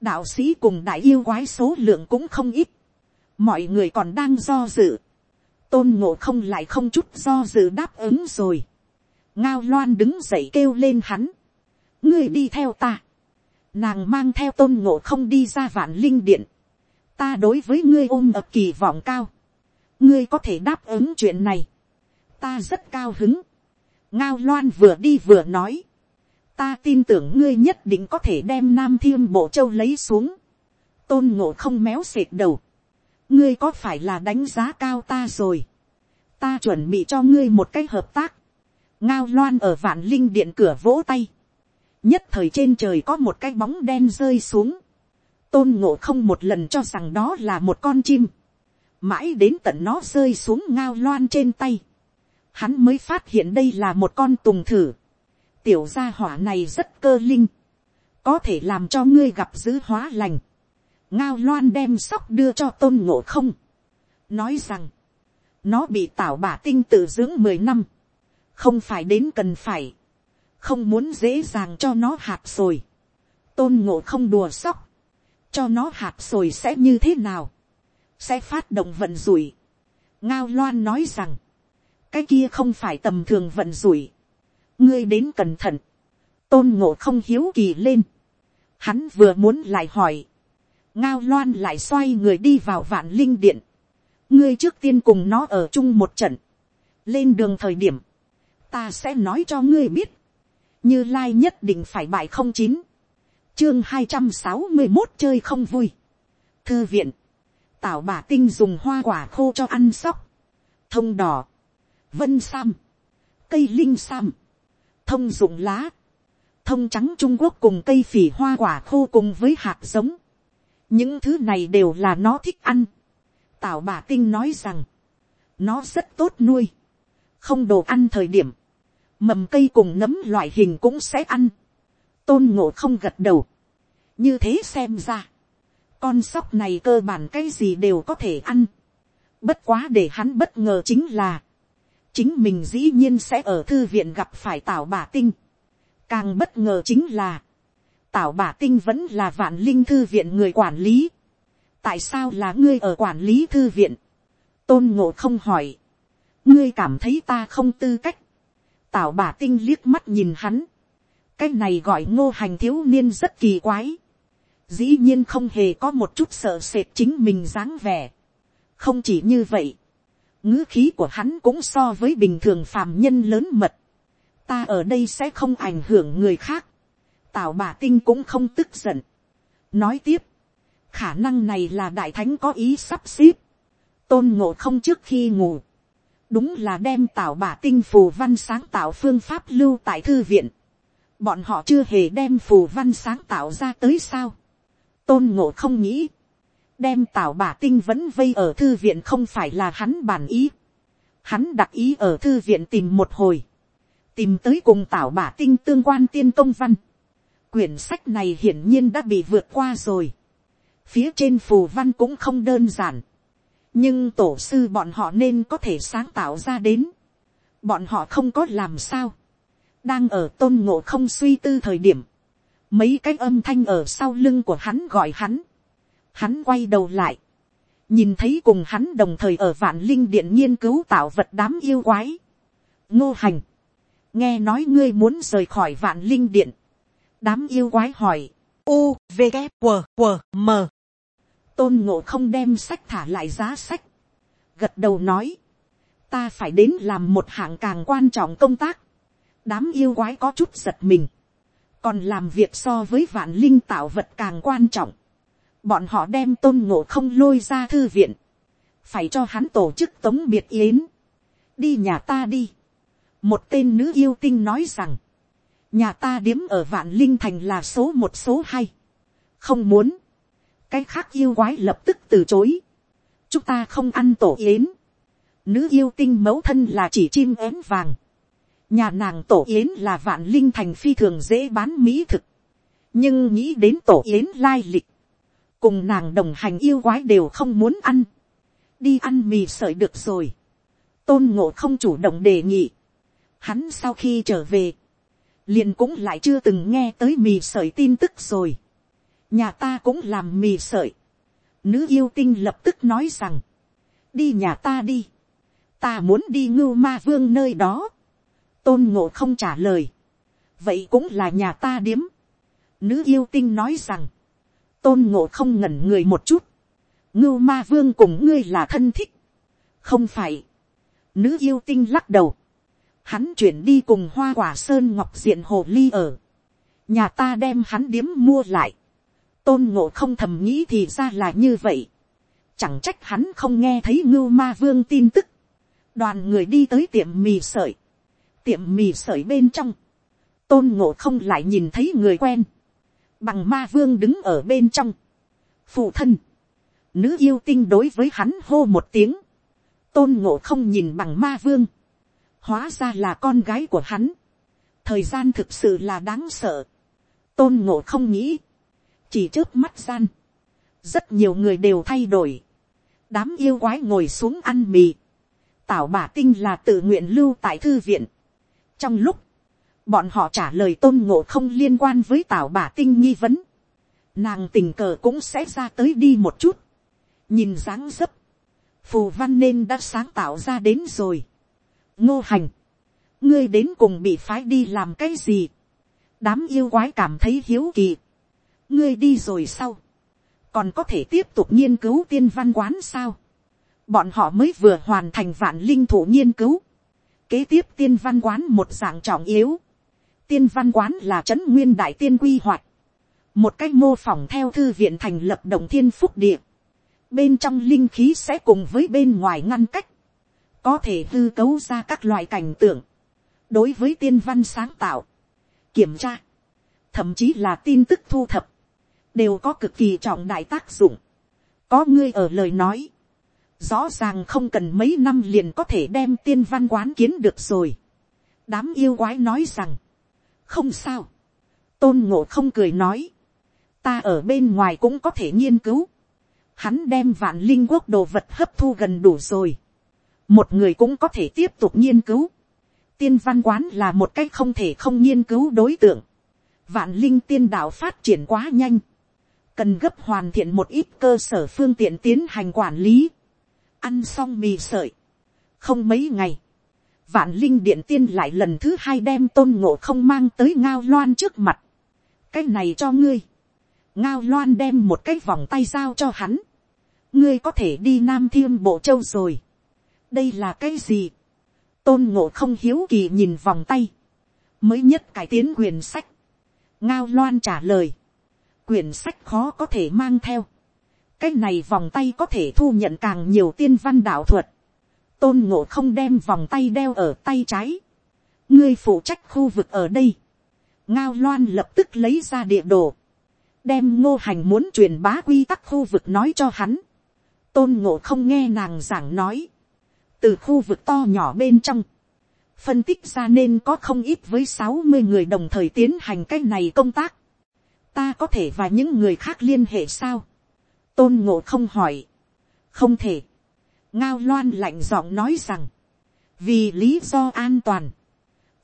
đạo sĩ cùng đại yêu quái số lượng cũng không ít, mọi người còn đang do dự, tôn ngộ không lại không chút do dự đáp ứng rồi, ngao loan đứng dậy kêu lên hắn, ngươi đi theo ta, nàng mang theo tôn ngộ không đi ra vạn linh điện, ta đối với ngươi ôm ập kỳ vọng cao, ngươi có thể đáp ứng chuyện này, ta rất cao hứng, ngao loan vừa đi vừa nói, ta tin tưởng ngươi nhất định có thể đem nam thiên bộ châu lấy xuống, tôn ngộ không méo sệt đầu, ngươi có phải là đánh giá cao ta rồi, ta chuẩn bị cho ngươi một cái hợp tác, ngao loan ở vạn linh điện cửa vỗ tay, nhất thời trên trời có một cái bóng đen rơi xuống, tôn ngộ không một lần cho rằng đó là một con chim, mãi đến tận nó rơi xuống ngao loan trên tay, hắn mới phát hiện đây là một con tùng thử, tiểu gia hỏa này rất cơ linh, có thể làm cho ngươi gặp dữ hóa lành, ngao loan đem sóc đưa cho tôn ngộ không, nói rằng, nó bị tảo bả tinh tự dưỡng mười năm, không phải đến cần phải, không muốn dễ dàng cho nó hạt rồi tôn ngộ không đùa sóc, cho nó hạt rồi sẽ như thế nào, sẽ phát động vận rủi. ngao loan nói rằng, cái kia không phải tầm thường vận rủi, ngươi đến cẩn thận, tôn ngộ không hiếu kỳ lên, hắn vừa muốn lại hỏi, ngao loan lại xoay người đi vào vạn linh điện, ngươi trước tiên cùng nó ở chung một trận, lên đường thời điểm, ta sẽ nói cho ngươi biết, như lai nhất định phải bại không chín, chương hai trăm sáu mươi một chơi không vui, thư viện, tảo bà tinh dùng hoa quả khô cho ăn sóc, thông đỏ, vân sam, cây linh sam, thông dụng lá, thông trắng trung quốc cùng cây phỉ hoa quả khô cùng với hạt giống, những thứ này đều là nó thích ăn. tảo bà tinh nói rằng, nó rất tốt nuôi, không đồ ăn thời điểm, mầm cây cùng nấm loại hình cũng sẽ ăn. tôn ngộ không gật đầu, như thế xem ra, con sóc này cơ bản cái gì đều có thể ăn. bất quá để hắn bất ngờ chính là, chính mình dĩ nhiên sẽ ở thư viện gặp phải tảo bà tinh. càng bất ngờ chính là, tảo bả tinh vẫn là vạn linh thư viện người quản lý. tại sao là ngươi ở quản lý thư viện. tôn ngộ không hỏi ngươi cảm thấy ta không tư cách. tảo bả tinh liếc mắt nhìn hắn. cái này gọi ngô hành thiếu niên rất kỳ quái. dĩ nhiên không hề có một chút sợ sệt chính mình dáng vẻ. không chỉ như vậy, ngữ khí của hắn cũng so với bình thường phàm nhân lớn mật. ta ở đây sẽ không ảnh hưởng người khác. tào bà tinh cũng không tức giận. nói tiếp, khả năng này là đại thánh có ý sắp xếp. tôn ngộ không trước khi ngủ, đúng là đem tảo bà tinh phù văn sáng tạo phương pháp lưu tại thư viện. bọn họ chưa hề đem phù văn sáng tạo ra tới sao. tôn ngộ không nghĩ, đem tảo bà tinh vẫn vây ở thư viện không phải là hắn bản ý. hắn đặt ý ở thư viện tìm một hồi, tìm tới cùng tảo bà tinh tương quan tiên công văn. quyển sách này hiển nhiên đã bị vượt qua rồi. phía trên phù văn cũng không đơn giản nhưng tổ sư bọn họ nên có thể sáng tạo ra đến. bọn họ không có làm sao. đang ở tôn ngộ không suy tư thời điểm. mấy cái âm thanh ở sau lưng của hắn gọi hắn. hắn quay đầu lại. nhìn thấy cùng hắn đồng thời ở vạn linh điện nghiên cứu tạo vật đám yêu quái. ngô hành. nghe nói ngươi muốn rời khỏi vạn linh điện. đám yêu quái hỏi. u, v, g q q m tôn ngộ không đem sách thả lại giá sách, gật đầu nói, ta phải đến làm một hạng càng quan trọng công tác, đám yêu quái có chút giật mình, còn làm việc so với vạn linh tạo vật càng quan trọng, bọn họ đem tôn ngộ không lôi ra thư viện, phải cho hắn tổ chức tống biệt yến, đi nhà ta đi, một tên nữ yêu tinh nói rằng, nhà ta điếm ở vạn linh thành là số một số hai, không muốn, cái khác yêu quái lập tức từ chối. chúng ta không ăn tổ yến. nữ yêu tinh mẫu thân là chỉ chim én vàng. nhà nàng tổ yến là vạn linh thành phi thường dễ bán mỹ thực. nhưng nghĩ đến tổ yến lai lịch. cùng nàng đồng hành yêu quái đều không muốn ăn. đi ăn mì sợi được rồi. tôn ngộ không chủ động đề nghị. hắn sau khi trở về, liền cũng lại chưa từng nghe tới mì sợi tin tức rồi nhà ta cũng làm mì sợi. Nữ yêu tinh lập tức nói rằng, đi nhà ta đi, ta muốn đi ngưu ma vương nơi đó. tôn ngộ không trả lời, vậy cũng là nhà ta điếm. Nữ yêu tinh nói rằng, tôn ngộ không ngẩn người một chút, ngưu ma vương cùng ngươi là thân thích. không phải, nữ yêu tinh lắc đầu, hắn chuyển đi cùng hoa quả sơn ngọc diện hồ ly ở, nhà ta đem hắn điếm mua lại, tôn ngộ không thầm nghĩ thì ra là như vậy. Chẳng trách hắn không nghe thấy ngưu ma vương tin tức. Đoàn người đi tới tiệm mì sợi. Tiệm mì sợi bên trong. Tôn ngộ không lại nhìn thấy người quen. Bằng ma vương đứng ở bên trong. Phụ thân. Nữ yêu tinh đối với hắn hô một tiếng. Tôn ngộ không nhìn bằng ma vương. Hóa ra là con gái của hắn. Thời gian thực sự là đáng sợ. Tôn ngộ không nghĩ chỉ trước mắt gian, rất nhiều người đều thay đổi, đám yêu quái ngồi xuống ăn mì, tảo bà tinh là tự nguyện lưu tại thư viện. trong lúc, bọn họ trả lời tôn ngộ không liên quan với tảo bà tinh nghi vấn, nàng tình cờ cũng sẽ ra tới đi một chút, nhìn dáng dấp, phù văn nên đã sáng tạo ra đến rồi. ngô hành, ngươi đến cùng bị phái đi làm cái gì, đám yêu quái cảm thấy hiếu kỳ, ngươi đi rồi sau, còn có thể tiếp tục nghiên cứu tiên văn quán sao. bọn họ mới vừa hoàn thành vạn linh thủ nghiên cứu, kế tiếp tiên văn quán một dạng trọng yếu, tiên văn quán là trấn nguyên đại tiên quy hoạch, một cách mô phỏng theo thư viện thành lập đồng thiên phúc địa, bên trong linh khí sẽ cùng với bên ngoài ngăn cách, có thể hư cấu ra các loại cảnh tượng, đối với tiên văn sáng tạo, kiểm tra, thậm chí là tin tức thu thập, đều có cực kỳ trọng đại tác dụng. có ngươi ở lời nói, rõ ràng không cần mấy năm liền có thể đem tiên văn quán kiến được rồi. đám yêu quái nói rằng, không sao, tôn ngộ không cười nói, ta ở bên ngoài cũng có thể nghiên cứu, hắn đem vạn linh quốc đồ vật hấp thu gần đủ rồi, một người cũng có thể tiếp tục nghiên cứu, tiên văn quán là một cách không thể không nghiên cứu đối tượng, vạn linh tiên đạo phát triển quá nhanh, cần gấp hoàn thiện một ít cơ sở phương tiện tiến hành quản lý, ăn xong mì sợi, không mấy ngày, vạn linh điện tiên lại lần thứ hai đem tôn ngộ không mang tới ngao loan trước mặt, cái này cho ngươi, ngao loan đem một cái vòng tay giao cho hắn, ngươi có thể đi nam thiên bộ châu rồi, đây là cái gì, tôn ngộ không hiếu kỳ nhìn vòng tay, mới nhất cải tiến quyền sách, ngao loan trả lời, quyển sách khó có thể mang theo, cái này vòng tay có thể thu nhận càng nhiều tiên văn đạo thuật, tôn ngộ không đem vòng tay đeo ở tay trái, ngươi phụ trách khu vực ở đây, ngao loan lập tức lấy ra địa đồ, đem ngô hành muốn truyền bá quy tắc khu vực nói cho hắn, tôn ngộ không nghe nàng giảng nói, từ khu vực to nhỏ bên trong, phân tích ra nên có không ít với sáu mươi người đồng thời tiến hành cái này công tác, ta có thể và những người khác liên hệ sao, tôn ngộ không hỏi, không thể, ngao loan lạnh giọng nói rằng, vì lý do an toàn,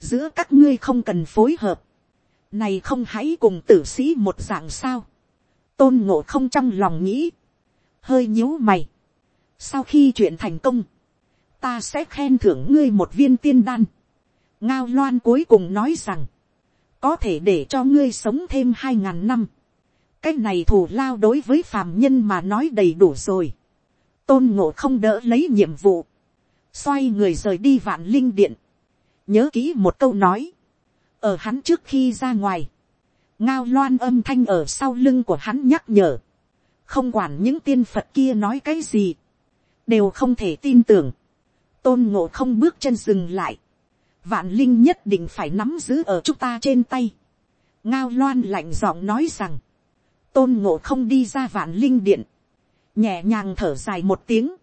giữa các ngươi không cần phối hợp, này không hãy cùng tử sĩ một dạng sao, tôn ngộ không trong lòng nghĩ, hơi nhíu mày, sau khi chuyện thành công, ta sẽ khen thưởng ngươi một viên tiên đan, ngao loan cuối cùng nói rằng, có thể để cho ngươi sống thêm hai ngàn năm, cái này thù lao đối với phàm nhân mà nói đầy đủ rồi, tôn ngộ không đỡ lấy nhiệm vụ, xoay người rời đi vạn linh điện, nhớ kỹ một câu nói, ở hắn trước khi ra ngoài, ngao loan âm thanh ở sau lưng của hắn nhắc nhở, không quản những tiên phật kia nói cái gì, đều không thể tin tưởng, tôn ngộ không bước chân dừng lại, vạn linh nhất định phải nắm giữ ở chúng ta trên tay, ngao loan lạnh giọng nói rằng, tôn ngộ không đi ra vạn linh điện, nhẹ nhàng thở dài một tiếng,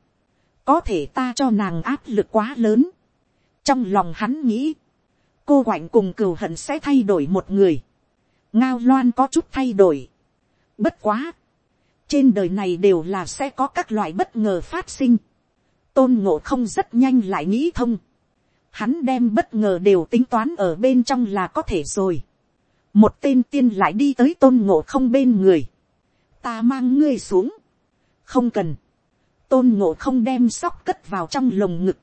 có thể ta cho nàng áp lực quá lớn, trong lòng hắn nghĩ, cô quạnh cùng cừu hận sẽ thay đổi một người, ngao loan có chút thay đổi, bất quá, trên đời này đều là sẽ có các loại bất ngờ phát sinh, tôn ngộ không rất nhanh lại nghĩ thông, hắn đem bất ngờ đều tính toán ở bên trong là có thể rồi, một tên tiên lại đi tới tôn ngộ không bên người, ta mang ngươi xuống, không cần, tôn ngộ không đem sóc cất vào trong lồng ngực,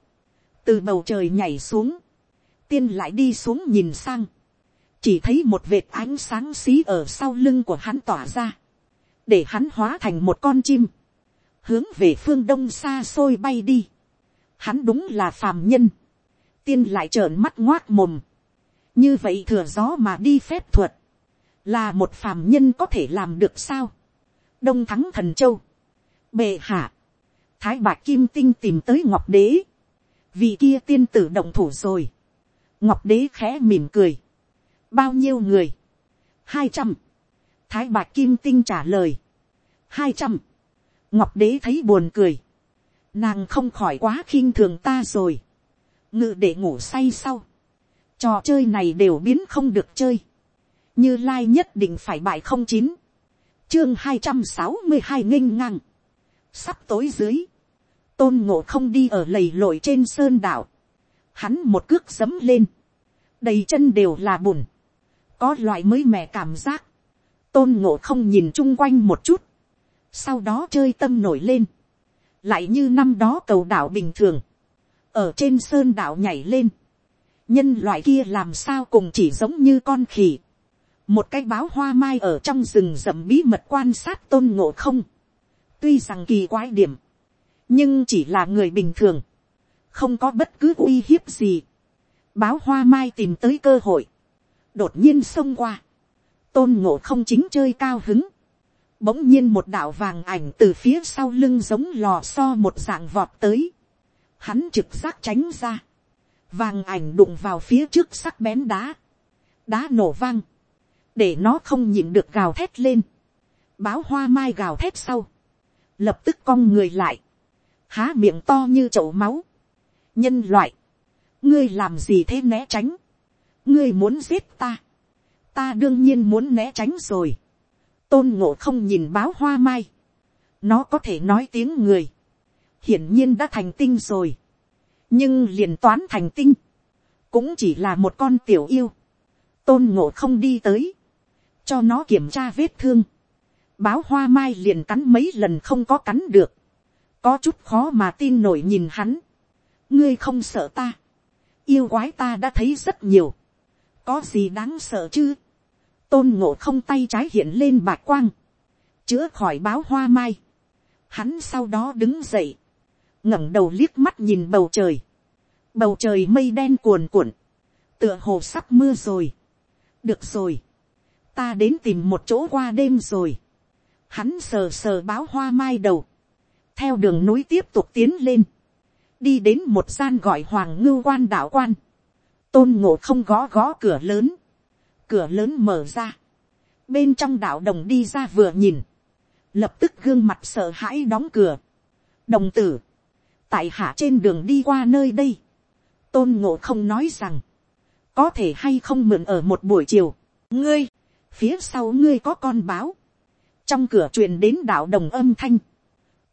từ bầu trời nhảy xuống, tiên lại đi xuống nhìn sang, chỉ thấy một vệt ánh sáng xí ở sau lưng của hắn tỏa ra, để hắn hóa thành một con chim, hướng về phương đông xa xôi bay đi. Hắn đúng là phàm nhân, tiên lại trợn mắt ngoác mồm, như vậy thừa gió mà đi phép thuật, là một phàm nhân có thể làm được sao. đông thắng thần châu, bệ hạ, thái bạc kim tinh tìm tới ngọc đế, vì kia tiên tử động thủ rồi, ngọc đế khẽ mỉm cười, bao nhiêu người, hai trăm, thái bạc kim tinh trả lời, hai trăm, ngọc đế thấy buồn cười, nàng không khỏi quá khinh thường ta rồi, ngự để ngủ say sau, trò chơi này đều biến không được chơi, như lai nhất định phải bại không chín, chương hai trăm sáu mươi hai nghênh ngang, sắp tối dưới, tôn ngộ không đi ở lầy lội trên sơn đảo, hắn một cước dấm lên, đầy chân đều là bùn, có loại mới mẻ cảm giác, tôn ngộ không nhìn chung quanh một chút, sau đó chơi tâm nổi lên, lại như năm đó cầu đảo bình thường, ở trên sơn đảo nhảy lên, nhân loại kia làm sao cùng chỉ giống như con khỉ, một cái báo hoa mai ở trong rừng rậm bí mật quan sát tôn ngộ không, tuy rằng kỳ quái điểm, nhưng chỉ là người bình thường, không có bất cứ uy hiếp gì, báo hoa mai tìm tới cơ hội, đột nhiên xông qua, tôn ngộ không chính chơi cao hứng, bỗng nhiên một đạo vàng ảnh từ phía sau lưng giống lò so một dạng vọt tới, hắn trực giác tránh ra, vàng ảnh đụng vào phía trước sắc bén đá, đá nổ vang, để nó không nhịn được gào thét lên, báo hoa mai gào thét sau, lập tức cong người lại, há miệng to như chậu máu, nhân loại, ngươi làm gì thế né tránh, ngươi muốn giết ta, ta đương nhiên muốn né tránh rồi, tôn ngộ không nhìn báo hoa mai, nó có thể nói tiếng người, hiển nhiên đã thành tinh rồi, nhưng liền toán thành tinh, cũng chỉ là một con tiểu yêu, tôn ngộ không đi tới, cho nó kiểm tra vết thương, báo hoa mai liền cắn mấy lần không có cắn được, có chút khó mà tin nổi nhìn hắn, ngươi không sợ ta, yêu quái ta đã thấy rất nhiều, có gì đáng sợ chứ, tôn ngộ không tay trái hiện lên bạc quang, chữa khỏi báo hoa mai, hắn sau đó đứng dậy, ngẩng đầu liếc mắt nhìn bầu trời, bầu trời mây đen cuồn cuộn, tựa hồ sắp mưa rồi, được rồi, ta đến tìm một chỗ qua đêm rồi, hắn sờ sờ báo hoa mai đầu, theo đường núi tiếp tục tiến lên, đi đến một gian gọi hoàng ngưu quan đạo quan, tôn ngộ không gõ gõ cửa lớn, cửa lớn mở ra, bên trong đạo đồng đi ra vừa nhìn, lập tức gương mặt sợ hãi đóng cửa, đồng tử, tại hạ trên đường đi qua nơi đây, tôn ngộ không nói rằng, có thể hay không mượn ở một buổi chiều, ngươi, phía sau ngươi có con báo, trong cửa truyền đến đạo đồng âm thanh,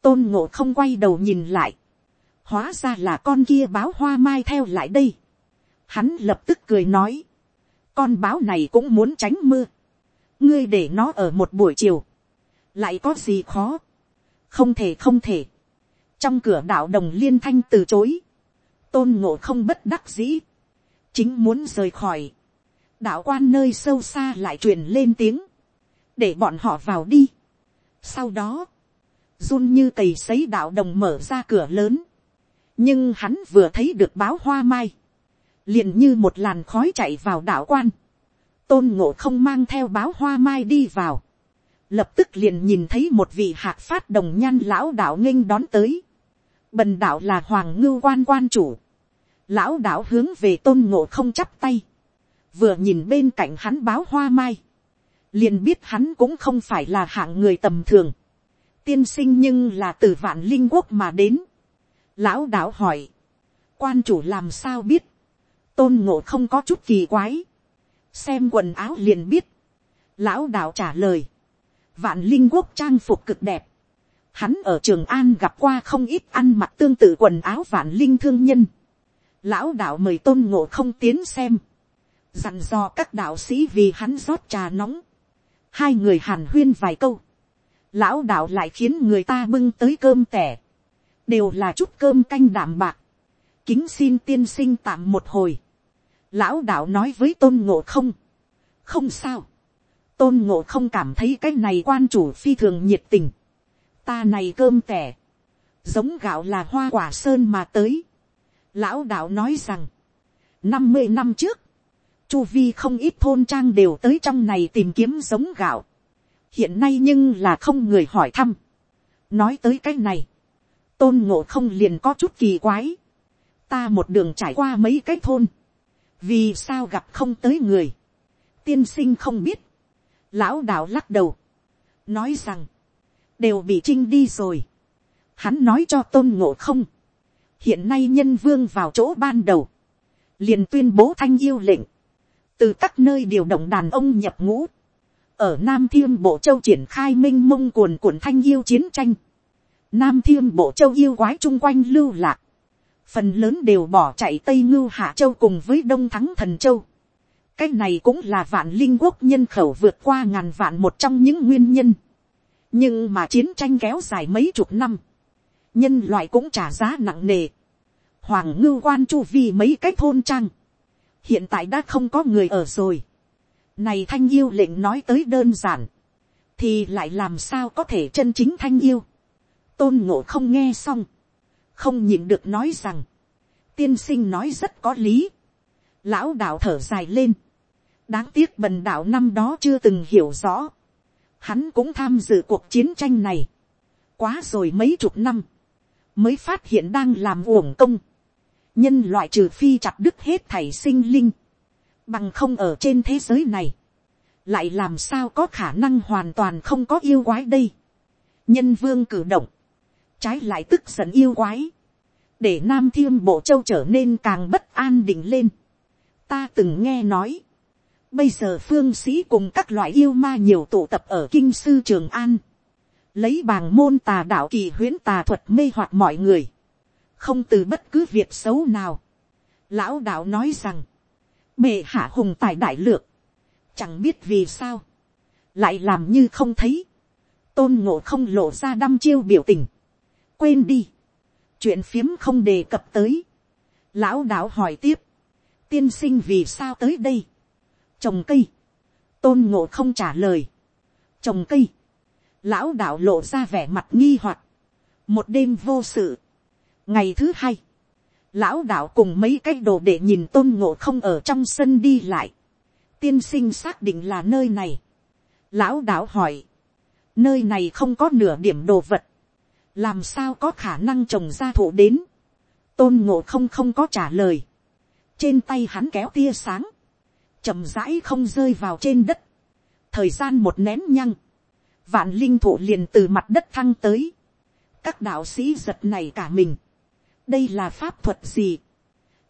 tôn ngộ không quay đầu nhìn lại, hóa ra là con kia báo hoa mai theo lại đây, hắn lập tức cười nói, con báo này cũng muốn tránh mưa, ngươi để nó ở một buổi chiều, lại có gì khó, không thể không thể, trong cửa đạo đồng liên thanh từ chối, tôn ngộ không bất đắc dĩ, chính muốn rời khỏi, đạo quan nơi sâu xa lại truyền lên tiếng, để bọn họ vào đi. sau đó, run như cầy sấy đạo đồng mở ra cửa lớn, nhưng hắn vừa thấy được báo hoa mai, liền như một làn khói chạy vào đạo quan, tôn ngộ không mang theo báo hoa mai đi vào, lập tức liền nhìn thấy một vị hạc phát đồng nhan lão đạo nghênh đón tới, bần đạo là hoàng ngưu quan quan chủ, lão đạo hướng về tôn ngộ không chắp tay, vừa nhìn bên cạnh hắn báo hoa mai, liền biết hắn cũng không phải là hạng người tầm thường, tiên sinh nhưng là từ vạn linh quốc mà đến. Lão đạo hỏi, quan chủ làm sao biết, tôn ngộ không có chút kỳ quái, xem quần áo liền biết, lão đạo trả lời, vạn linh quốc trang phục cực đẹp, hắn ở trường an gặp qua không ít ăn mặc tương tự quần áo vạn linh thương nhân, lão đạo mời tôn ngộ không tiến xem, dặn dò các đạo sĩ vì hắn rót trà nóng, hai người hàn huyên vài câu, lão đạo lại khiến người ta bưng tới cơm tẻ, đều là chút cơm canh đảm bạc, kính xin tiên sinh tạm một hồi, lão đạo nói với tôn ngộ không, không sao, tôn ngộ không cảm thấy cái này quan chủ phi thường nhiệt tình, ta này cơm tẻ, giống gạo là hoa quả sơn mà tới, lão đạo nói rằng, năm mươi năm trước, chu vi không ít thôn trang đều tới trong này tìm kiếm giống gạo, hiện nay nhưng là không người hỏi thăm. nói tới cái này, tôn ngộ không liền có chút kỳ quái. ta một đường trải qua mấy cái thôn, vì sao gặp không tới người, tiên sinh không biết, lão đạo lắc đầu, nói rằng, đều bị trinh đi rồi. hắn nói cho tôn ngộ không, hiện nay nhân vương vào chỗ ban đầu, liền tuyên bố thanh yêu lệnh, từ các nơi điều động đàn ông nhập ngũ, ở Nam Thiêm Bộ Châu triển khai minh mông cuồn cuộn thanh yêu chiến tranh. Nam Thiêm Bộ Châu yêu quái chung quanh lưu lạc. Phần lớn đều bỏ chạy Tây Ngưu Hạ Châu cùng với Đông Thắng Thần Châu. Cái này cũng là vạn linh quốc nhân khẩu vượt qua ngàn vạn một trong những nguyên nhân. Nhưng mà chiến tranh kéo dài mấy chục năm. Nhân loại cũng trả giá nặng nề. Hoàng ngưu quan chu vi mấy cái thôn trang. Hiện tại đã không có người ở rồi này thanh yêu lệnh nói tới đơn giản. Thì lại làm sao có thể chân chính thanh yêu. Tôn ngộ không nghe xong. Không nhịn được nói rằng. Tiên sinh nói rất có lý. Lão đạo thở dài lên. Đáng tiếc bần đạo năm đó chưa từng hiểu rõ. Hắn cũng tham dự cuộc chiến tranh này. Quá rồi mấy chục năm. Mới phát hiện đang làm uổng công. Nhân loại trừ phi chặt đứt hết thảy sinh linh bằng không ở trên thế giới này, lại làm sao có khả năng hoàn toàn không có yêu quái đây. nhân vương cử động, trái lại tức giận yêu quái, để nam thiên bộ châu trở nên càng bất an định lên. ta từng nghe nói, bây giờ phương sĩ cùng các loại yêu ma nhiều tụ tập ở kinh sư trường an, lấy bàng môn tà đạo kỳ huyễn tà thuật mê hoặc mọi người, không từ bất cứ việc xấu nào. lão đạo nói rằng, bệ hạ hùng tài đại lược, chẳng biết vì sao, lại làm như không thấy, tôn ngộ không lộ ra đăm chiêu biểu tình, quên đi, chuyện phiếm không đề cập tới, lão đạo hỏi tiếp, tiên sinh vì sao tới đây, trồng cây, tôn ngộ không trả lời, trồng cây, lão đạo lộ ra vẻ mặt nghi hoặc, một đêm vô sự, ngày thứ hai, lão đạo cùng mấy cái đồ để nhìn tôn ngộ không ở trong sân đi lại, tiên sinh xác định là nơi này, lão đạo hỏi, nơi này không có nửa điểm đồ vật, làm sao có khả năng trồng ra thụ đến, tôn ngộ không không có trả lời, trên tay hắn kéo tia sáng, chậm rãi không rơi vào trên đất, thời gian một nén nhăng, vạn linh thụ liền từ mặt đất thăng tới, các đạo sĩ giật này cả mình, đây là pháp thuật gì,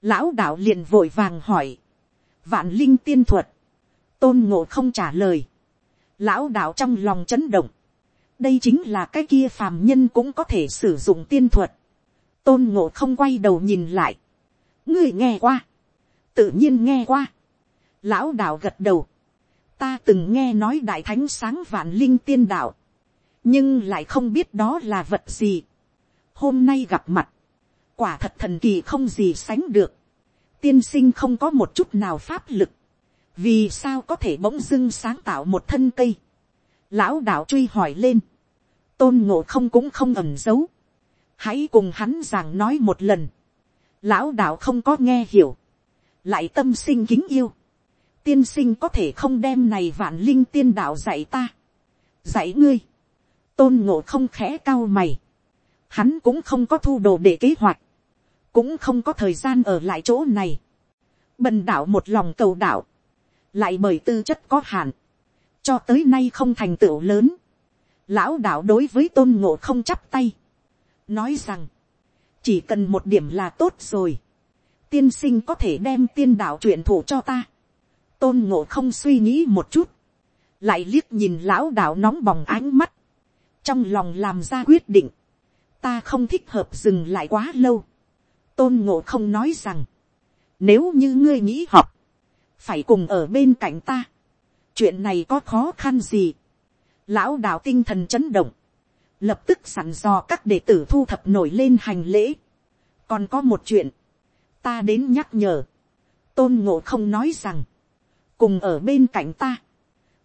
lão đạo liền vội vàng hỏi, vạn linh tiên thuật, tôn ngộ không trả lời, lão đạo trong lòng chấn động, đây chính là cái kia phàm nhân cũng có thể sử dụng tiên thuật, tôn ngộ không quay đầu nhìn lại, ngươi nghe qua, tự nhiên nghe qua, lão đạo gật đầu, ta từng nghe nói đại thánh sáng vạn linh tiên đạo, nhưng lại không biết đó là vật gì. hôm nay gặp mặt, quả thật thần kỳ không gì sánh được, tiên sinh không có một chút nào pháp lực, vì sao có thể bỗng dưng sáng tạo một thân cây. lão đạo truy hỏi lên, tôn ngộ không cũng không ẩn giấu, hãy cùng hắn giảng nói một lần, lão đạo không có nghe hiểu, lại tâm sinh kính yêu, tiên sinh có thể không đem này vạn linh tiên đạo dạy ta, dạy ngươi, tôn ngộ không khẽ cao mày, hắn cũng không có thu đồ để kế hoạch, cũng không có thời gian ở lại chỗ này, bần đạo một lòng cầu đạo, lại bởi tư chất có hạn, cho tới nay không thành tựu lớn, lão đạo đối với tôn ngộ không chắp tay, nói rằng, chỉ cần một điểm là tốt rồi, tiên sinh có thể đem tiên đạo truyền thụ cho ta, tôn ngộ không suy nghĩ một chút, lại liếc nhìn lão đạo nóng bỏng ánh mắt, trong lòng làm ra quyết định, ta không thích hợp dừng lại quá lâu, tôn ngộ không nói rằng, nếu như ngươi nghĩ học, phải cùng ở bên cạnh ta, chuyện này có khó khăn gì, lão đạo tinh thần chấn động, lập tức sẵn dò các đệ tử thu thập nổi lên hành lễ, còn có một chuyện, ta đến nhắc nhở, tôn ngộ không nói rằng, cùng ở bên cạnh ta,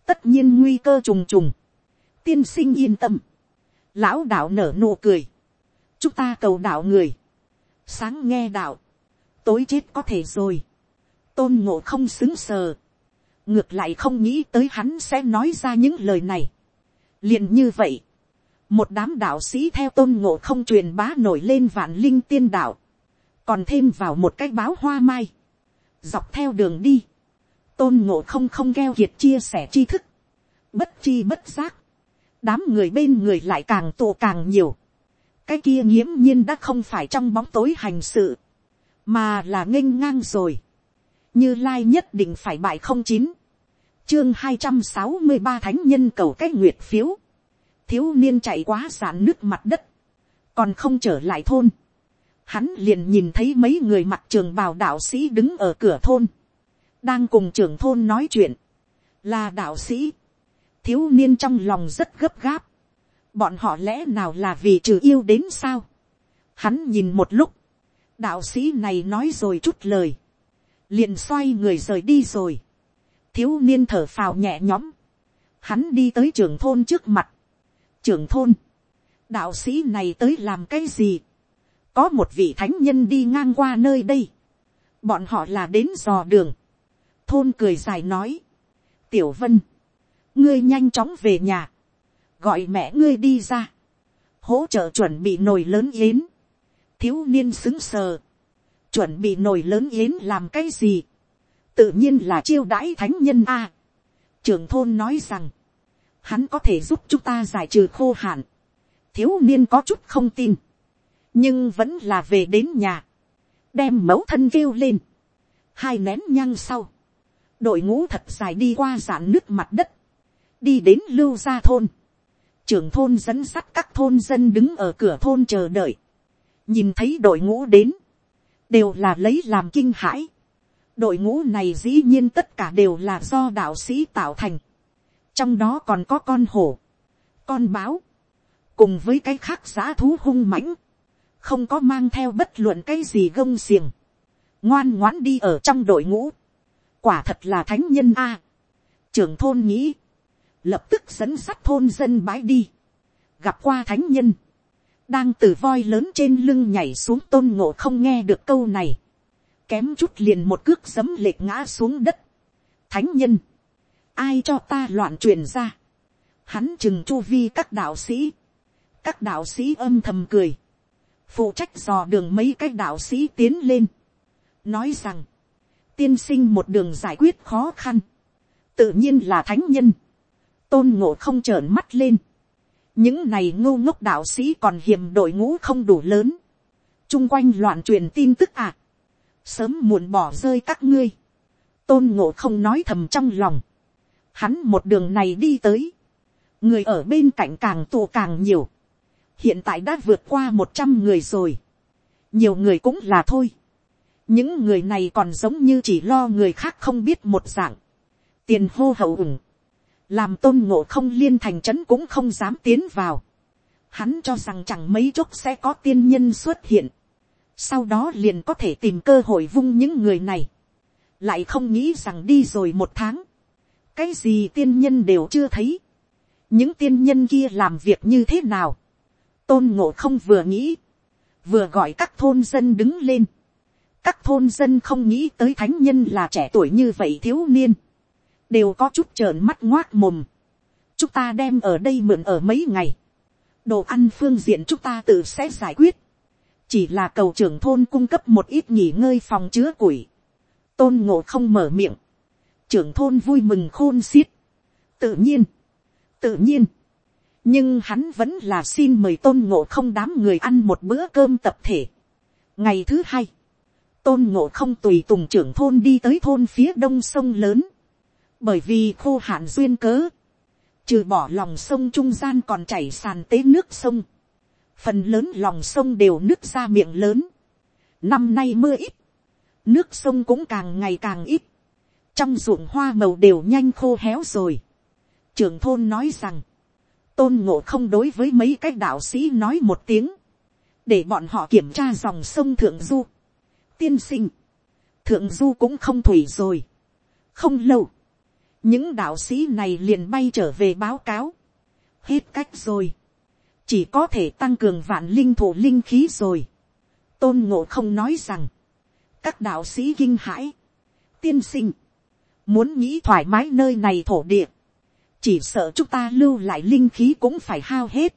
tất nhiên nguy cơ trùng trùng, tiên sinh yên tâm, lão đạo nở nụ cười, chúng ta cầu đạo người, sáng nghe đạo, tối chết có thể rồi, tôn ngộ không xứng sờ, ngược lại không nghĩ tới hắn sẽ nói ra những lời này. liền như vậy, một đám đạo sĩ theo tôn ngộ không truyền bá nổi lên vạn linh tiên đạo, còn thêm vào một cái báo hoa mai, dọc theo đường đi, tôn ngộ không không gheo kiệt chia sẻ tri thức, bất chi bất giác, đám người bên người lại càng tụ càng nhiều, cái kia nghiễm nhiên đã không phải trong bóng tối hành sự, mà là nghênh ngang rồi, như lai nhất định phải bại không chín, chương hai trăm sáu mươi ba thánh nhân cầu cái nguyệt phiếu, thiếu niên chạy quá sạn nước mặt đất, còn không trở lại thôn, hắn liền nhìn thấy mấy người mặt trường bào đạo sĩ đứng ở cửa thôn, đang cùng trưởng thôn nói chuyện, là đạo sĩ, thiếu niên trong lòng rất gấp gáp, bọn họ lẽ nào là vì trừ yêu đến sao, hắn nhìn một lúc, đạo sĩ này nói rồi chút lời, liền xoay người rời đi rồi, thiếu niên thở phào nhẹ nhõm, hắn đi tới trưởng thôn trước mặt, trưởng thôn, đạo sĩ này tới làm cái gì, có một vị thánh nhân đi ngang qua nơi đây, bọn họ là đến dò đường, thôn cười dài nói, tiểu vân, ngươi nhanh chóng về nhà, gọi mẹ ngươi đi ra, hỗ trợ chuẩn bị nồi lớn yến, thiếu niên xứng sờ, chuẩn bị nồi lớn yến làm cái gì, tự nhiên là chiêu đãi thánh nhân a. trưởng thôn nói rằng, hắn có thể giúp chúng ta giải trừ khô hạn, thiếu niên có chút không tin, nhưng vẫn là về đến nhà, đem mẫu thân kêu lên, hai nén nhang sau, đội ngũ thật dài đi qua dạn nước mặt đất, đi đến lưu gia thôn, trưởng thôn dẫn sắt các thôn dân đứng ở cửa thôn chờ đợi, nhìn thấy đội ngũ đến, đều là lấy làm kinh hãi. đội ngũ này dĩ nhiên tất cả đều là do đạo sĩ tạo thành, trong đó còn có con hổ, con báo, cùng với cái khác giá thú hung mãnh, không có mang theo bất luận cái gì gông xiềng, ngoan ngoãn đi ở trong đội ngũ, quả thật là thánh nhân a. trưởng thôn nghĩ, lập tức dẫn sắt thôn dân bái đi, gặp qua thánh nhân, đang từ voi lớn trên lưng nhảy xuống tôn ngộ không nghe được câu này, kém chút liền một cước giấm lệch ngã xuống đất. thánh nhân, ai cho ta loạn truyền ra, hắn chừng chu vi các đạo sĩ, các đạo sĩ âm thầm cười, phụ trách dò đường mấy cái đạo sĩ tiến lên, nói rằng, tiên sinh một đường giải quyết khó khăn, tự nhiên là thánh nhân, tôn ngộ không trợn mắt lên, những này ngô ngốc đạo sĩ còn hiềm đội ngũ không đủ lớn, chung quanh loạn truyền tin tức à, sớm muộn bỏ rơi các ngươi, tôn ngộ không nói thầm trong lòng, hắn một đường này đi tới, người ở bên cạnh càng tù càng nhiều, hiện tại đã vượt qua một trăm người rồi, nhiều người cũng là thôi, những người này còn giống như chỉ lo người khác không biết một dạng, tiền hô hậu ủng, làm tôn ngộ không liên thành trấn cũng không dám tiến vào, hắn cho rằng chẳng mấy chốc sẽ có tiên nhân xuất hiện, sau đó liền có thể tìm cơ hội vung những người này, lại không nghĩ rằng đi rồi một tháng, cái gì tiên nhân đều chưa thấy, những tiên nhân kia làm việc như thế nào, tôn ngộ không vừa nghĩ, vừa gọi các thôn dân đứng lên, các thôn dân không nghĩ tới thánh nhân là trẻ tuổi như vậy thiếu niên, đều có chút trợn mắt ngoác mồm, chúng ta đem ở đây mượn ở mấy ngày, đồ ăn phương diện chúng ta tự sẽ giải quyết, chỉ là cầu trưởng thôn cung cấp một ít nghỉ ngơi phòng chứa củi, tôn ngộ không mở miệng, trưởng thôn vui mừng khôn xiết, tự nhiên, tự nhiên, nhưng hắn vẫn là xin mời tôn ngộ không đám người ăn một bữa cơm tập thể. ngày thứ hai, tôn ngộ không tùy tùng trưởng thôn đi tới thôn phía đông sông lớn, bởi vì khô hạn duyên cớ, trừ bỏ lòng sông trung gian còn chảy sàn tế nước sông, phần lớn lòng sông đều nước ra miệng lớn, năm nay mưa ít, nước sông cũng càng ngày càng ít, trong ruộng hoa màu đều nhanh khô héo rồi. trưởng thôn nói rằng, tôn ngộ không đối với mấy cái đạo sĩ nói một tiếng, để bọn họ kiểm tra dòng sông thượng du tiên sinh, thượng du cũng không thủy rồi. không lâu, những đạo sĩ này liền bay trở về báo cáo. hết cách rồi. chỉ có thể tăng cường vạn linh thủ linh khí rồi. tôn ngộ không nói rằng, các đạo sĩ kinh hãi. tiên sinh, muốn nghĩ thoải mái nơi này thổ địa, chỉ sợ chúng ta lưu lại linh khí cũng phải hao hết.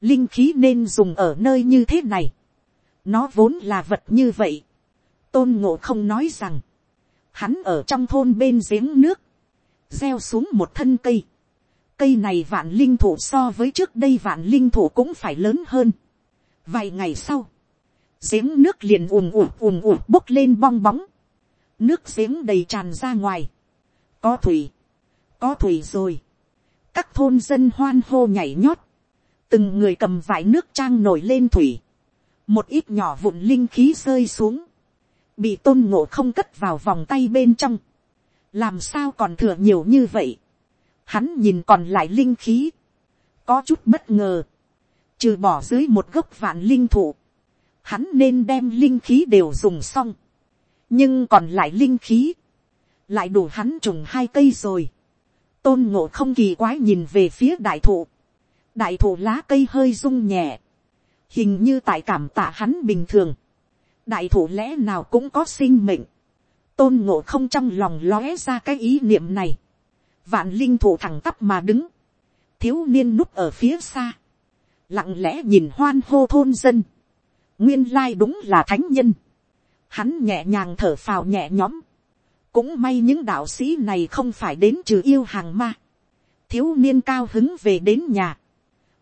linh khí nên dùng ở nơi như thế này. nó vốn là vật như vậy tôn ngộ không nói rằng, hắn ở trong thôn bên giếng nước, gieo xuống một thân cây. cây này vạn linh thủ so với trước đây vạn linh thủ cũng phải lớn hơn. vài ngày sau, giếng nước liền ùm ùm ùm ùm bốc lên bong bóng. nước giếng đầy tràn ra ngoài. có thủy, có thủy rồi các thôn dân hoan hô nhảy nhót, từng người cầm vải nước trang nổi lên thủy, một ít nhỏ vụn linh khí rơi xuống, bị tôn ngộ không cất vào vòng tay bên trong, làm sao còn thừa nhiều như vậy, hắn nhìn còn lại linh khí, có chút bất ngờ, trừ bỏ dưới một gốc vạn linh thụ, hắn nên đem linh khí đều dùng xong, nhưng còn lại linh khí, lại đủ hắn trùng hai cây rồi, tôn ngộ không kỳ quái nhìn về phía đại thụ, đại thụ lá cây hơi rung nhẹ, hình như tại cảm tạ hắn bình thường, đại thủ lẽ nào cũng có sinh mệnh, tôn ngộ không trong lòng lóe ra cái ý niệm này, vạn linh thủ thẳng tắp mà đứng, thiếu niên núp ở phía xa, lặng lẽ nhìn hoan hô thôn dân, nguyên lai đúng là thánh nhân, hắn nhẹ nhàng thở phào nhẹ nhõm, cũng may những đạo sĩ này không phải đến trừ yêu hàng ma. thiếu niên cao hứng về đến nhà,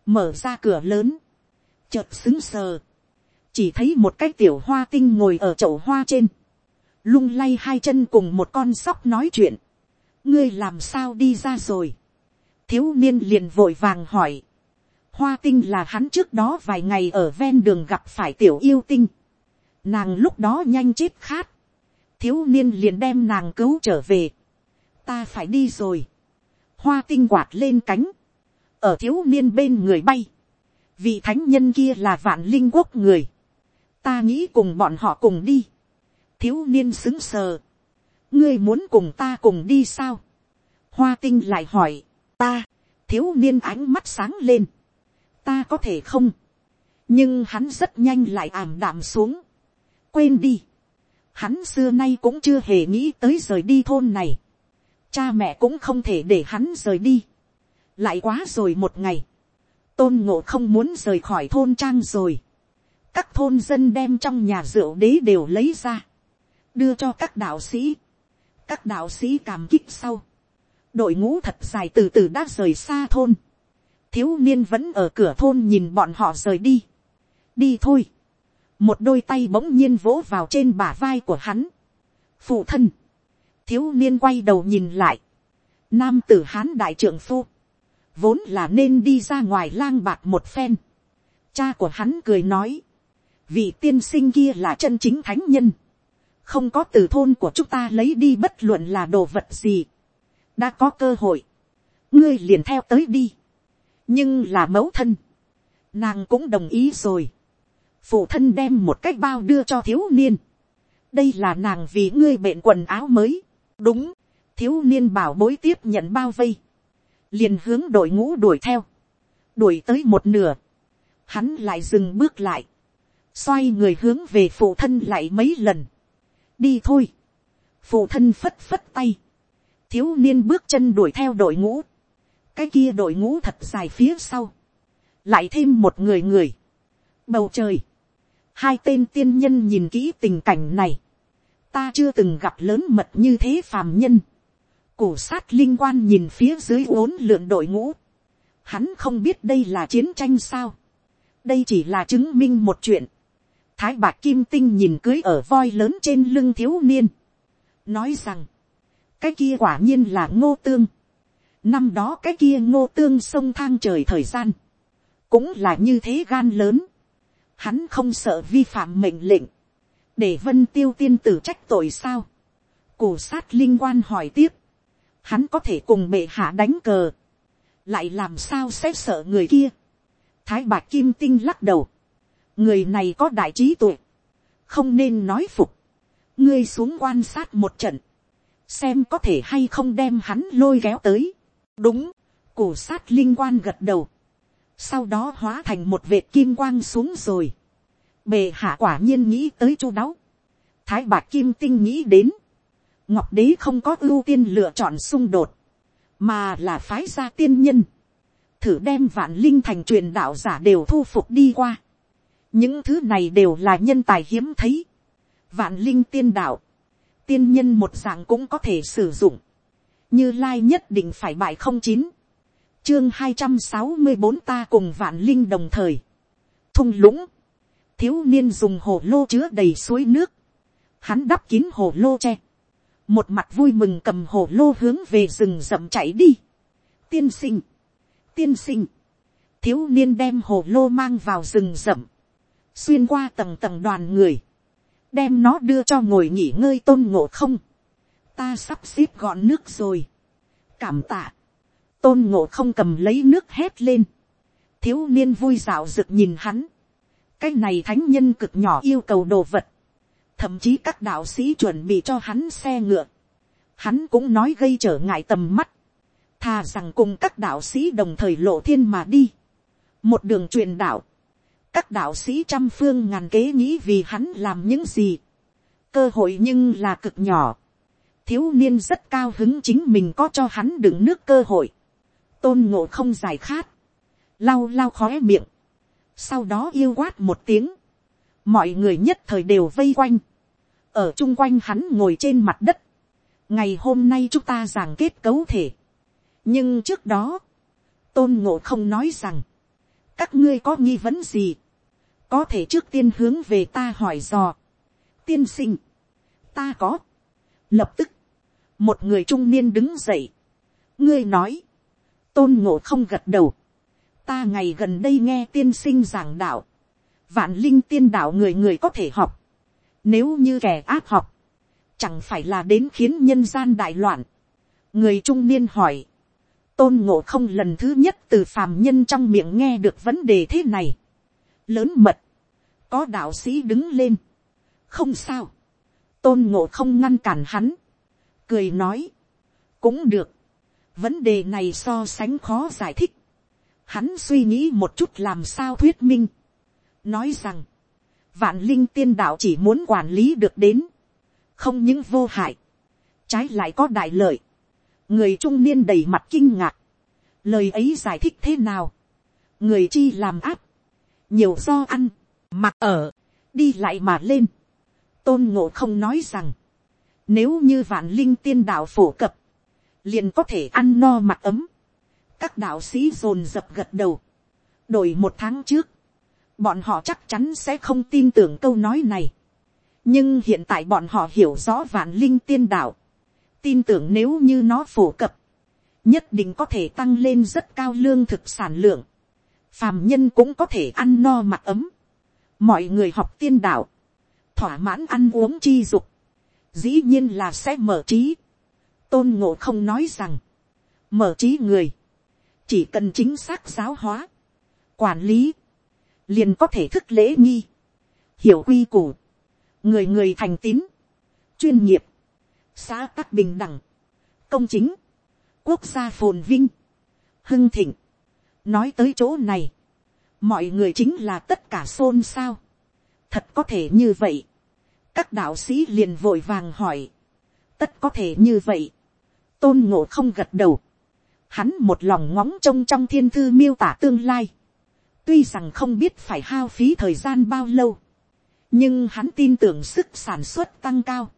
mở ra cửa lớn, chợt xứng sờ, chỉ thấy một cái tiểu hoa tinh ngồi ở chậu hoa trên, lung lay hai chân cùng một con sóc nói chuyện, ngươi làm sao đi ra rồi, thiếu niên liền vội vàng hỏi, hoa tinh là hắn trước đó vài ngày ở ven đường gặp phải tiểu yêu tinh, nàng lúc đó nhanh chết khát, thiếu niên liền đem nàng cứu trở về. ta phải đi rồi. hoa tinh quạt lên cánh. ở thiếu niên bên người bay. vị thánh nhân kia là vạn linh quốc người ta nghĩ cùng bọn họ cùng đi. thiếu niên xứng sờ. ngươi muốn cùng ta cùng đi sao. hoa tinh lại hỏi. ta, thiếu niên ánh mắt sáng lên. ta có thể không, nhưng hắn rất nhanh lại ảm đạm xuống, quên đi, hắn xưa nay cũng chưa hề nghĩ tới rời đi thôn này, cha mẹ cũng không thể để hắn rời đi, lại quá rồi một ngày, tôn ngộ không muốn rời khỏi thôn trang rồi, các thôn dân đem trong nhà rượu đế đều lấy ra, đưa cho các đạo sĩ, các đạo sĩ cảm kích sau, đội ngũ thật dài từ từ đã rời xa thôn, thiếu niên vẫn ở cửa thôn nhìn bọn họ rời đi, đi thôi, một đôi tay bỗng nhiên vỗ vào trên bả vai của hắn, phụ thân, thiếu niên quay đầu nhìn lại, nam tử hán đại trưởng phu, vốn là nên đi ra ngoài lang bạc một phen, cha của hắn cười nói, vị tiên sinh kia là chân chính thánh nhân, không có từ thôn của chúng ta lấy đi bất luận là đồ vật gì, đã có cơ hội, ngươi liền theo tới đi, nhưng là mẫu thân, nàng cũng đồng ý rồi, phụ thân đem một cái bao đưa cho thiếu niên, đây là nàng vì ngươi bệnh quần áo mới, đúng, thiếu niên bảo bối tiếp nhận bao vây, liền hướng đội ngũ đuổi theo, đuổi tới một nửa, hắn lại dừng bước lại, xoay người hướng về phụ thân lại mấy lần, đi thôi, phụ thân phất phất tay, thiếu niên bước chân đuổi theo đội ngũ, cái kia đội ngũ thật dài phía sau, lại thêm một người người, bầu trời, hai tên tiên nhân nhìn kỹ tình cảnh này, ta chưa từng gặp lớn mật như thế phàm nhân, cổ sát linh quan nhìn phía dưới uốn lượn đội ngũ, hắn không biết đây là chiến tranh sao, đây chỉ là chứng minh một chuyện, thái bạc kim tinh nhìn cưới ở voi lớn trên lưng thiếu niên, nói rằng, cái kia quả nhiên là ngô tương, năm đó cái kia ngô tương sông thang trời thời gian, cũng là như thế gan lớn, hắn không sợ vi phạm mệnh lệnh, để vân tiêu tiên tử trách tội sao, cổ sát linh quan hỏi tiếp, hắn có thể cùng bệ hạ đánh cờ, lại làm sao sẽ sợ người kia, thái bạc kim tinh lắc đầu, người này có đại trí tuệ, không nên nói phục, ngươi xuống quan sát một trận, xem có thể hay không đem hắn lôi kéo tới. đúng, cổ sát linh quan gật đầu, sau đó hóa thành một vệt kim quang xuống rồi. bề hạ quả nhiên nghĩ tới chu đáo, thái bạc kim tinh nghĩ đến, ngọc đế không có ưu tiên lựa chọn xung đột, mà là phái gia tiên nhân, thử đem vạn linh thành truyền đạo giả đều thu phục đi qua những thứ này đều là nhân tài hiếm thấy, vạn linh tiên đạo, tiên nhân một dạng cũng có thể sử dụng, như lai nhất định phải bại không chín, chương hai trăm sáu mươi bốn ta cùng vạn linh đồng thời, thung lũng, thiếu niên dùng hồ lô chứa đầy suối nước, hắn đắp kín hồ lô tre, một mặt vui mừng cầm hồ lô hướng về rừng rậm chạy đi, tiên sinh, tiên sinh, thiếu niên đem hồ lô mang vào rừng rậm, xuyên qua tầng tầng đoàn người, đem nó đưa cho ngồi nghỉ ngơi tôn ngộ không, ta sắp xếp gọn nước rồi, cảm tạ, tôn ngộ không cầm lấy nước hét lên, thiếu niên vui dạo rực nhìn hắn, cái này thánh nhân cực nhỏ yêu cầu đồ vật, thậm chí các đạo sĩ chuẩn bị cho hắn xe ngựa, hắn cũng nói gây trở ngại tầm mắt, thà rằng cùng các đạo sĩ đồng thời lộ thiên mà đi, một đường truyền đạo, các đạo sĩ trăm phương ngàn kế nghĩ vì hắn làm những gì, cơ hội nhưng là cực nhỏ, thiếu niên rất cao hứng chính mình có cho hắn đựng nước cơ hội, tôn ngộ không giải khát, lau lau khóe miệng, sau đó yêu quát một tiếng, mọi người nhất thời đều vây quanh, ở chung quanh hắn ngồi trên mặt đất, ngày hôm nay chúng ta giảng kết cấu thể, nhưng trước đó, tôn ngộ không nói rằng, các ngươi có nghi vấn gì, có thể trước tiên hướng về ta hỏi dò. tiên sinh, ta có. lập tức, một người trung niên đứng dậy. ngươi nói, tôn ngộ không gật đầu. ta ngày gần đây nghe tiên sinh giảng đạo. vạn linh tiên đạo người người có thể học. nếu như kẻ ác học, chẳng phải là đến khiến nhân gian đại loạn. người trung niên hỏi, tôn ngộ không lần thứ nhất từ phàm nhân trong miệng nghe được vấn đề thế này lớn mật, có đạo sĩ đứng lên, không sao, tôn ngộ không ngăn cản hắn, cười nói, cũng được, vấn đề này so sánh khó giải thích, Hắn suy nghĩ một chút làm sao thuyết minh. Nói rằng, vạn linh tiên đạo chỉ muốn quản lý được đến. Không những vô hại. Trái lại có đại lợi. Người trung niên đầy mặt kinh ngạc. Lời ấy giải thích thế nào? Người chi làm áp. Nhiều do ăn, mặc ở, đi lại mà lên. Tôn ngộ không nói rằng. Nếu như vạn linh tiên đạo phổ cập. Liền có thể ăn no mặc ấm các đạo sĩ dồn dập gật đầu. đổi một tháng trước, bọn họ chắc chắn sẽ không tin tưởng câu nói này. nhưng hiện tại bọn họ hiểu rõ vạn linh tiên đạo. tin tưởng nếu như nó phổ cập, nhất định có thể tăng lên rất cao lương thực sản lượng phàm nhân cũng có thể ăn no mặc ấm. mọi người học tiên đạo, thỏa mãn ăn uống chi dục, dĩ nhiên là sẽ mở trí. tôn ngộ không nói rằng, mở trí người, chỉ cần chính xác giáo hóa, quản lý, liền có thể thức lễ nghi, hiểu quy củ, người người thành tín, chuyên nghiệp, xã tắc bình đẳng, công chính, quốc gia phồn vinh, hưng thịnh nói tới chỗ này, mọi người chính là tất cả xôn xao. thật có thể như vậy. các đạo sĩ liền vội vàng hỏi. tất có thể như vậy. tôn ngộ không gật đầu. Hắn một lòng ngóng trông trong thiên thư miêu tả tương lai. Tuy rằng không biết phải hao phí thời gian bao lâu. Nhưng hắn tin tưởng sức sản xuất tăng cao.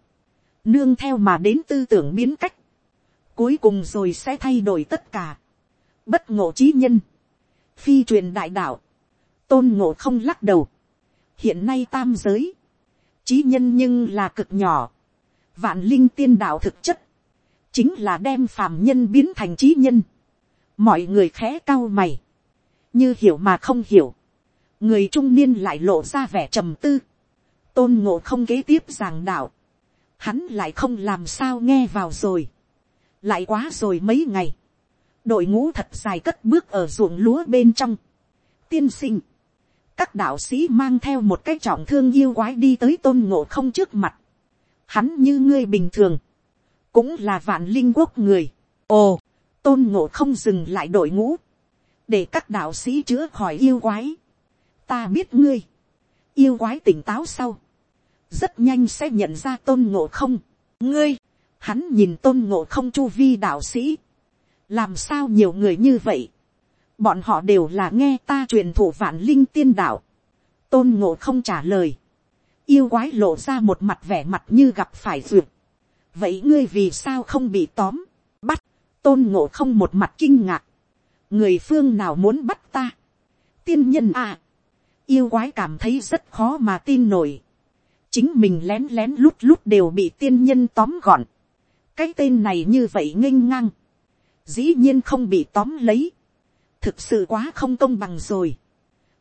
Nương theo mà đến tư tưởng biến cách. Cuối cùng rồi sẽ thay đổi tất cả. Bất ngộ trí nhân. Phi truyền đại đạo. Tôn ngộ không lắc đầu. Hiện nay tam giới. Trí nhân nhưng là cực nhỏ. Vạn linh tiên đạo thực chất chính là đem phàm nhân biến thành trí nhân. mọi người khẽ cao mày, như hiểu mà không hiểu, người trung niên lại lộ ra vẻ trầm tư, tôn ngộ không kế tiếp giảng đạo, hắn lại không làm sao nghe vào rồi, lại quá rồi mấy ngày, đội ngũ thật dài cất bước ở ruộng lúa bên trong, tiên sinh, các đạo sĩ mang theo một cái trọng thương yêu quái đi tới tôn ngộ không trước mặt, hắn như ngươi bình thường, cũng là vạn linh quốc người. ồ, tôn ngộ không dừng lại đội ngũ, để các đạo sĩ chữa khỏi yêu quái. ta biết ngươi, yêu quái tỉnh táo sau, rất nhanh sẽ nhận ra tôn ngộ không. ngươi, hắn nhìn tôn ngộ không chu vi đạo sĩ, làm sao nhiều người như vậy, bọn họ đều là nghe ta truyền thủ vạn linh tiên đạo, tôn ngộ không trả lời, yêu quái lộ ra một mặt vẻ mặt như gặp phải duyệt, vậy ngươi vì sao không bị tóm, bắt, tôn ngộ không một mặt kinh ngạc, người phương nào muốn bắt ta, tiên nhân à, yêu quái cảm thấy rất khó mà tin nổi, chính mình lén lén lút lút đều bị tiên nhân tóm gọn, cái tên này như vậy nghênh ngang, dĩ nhiên không bị tóm lấy, thực sự quá không công bằng rồi,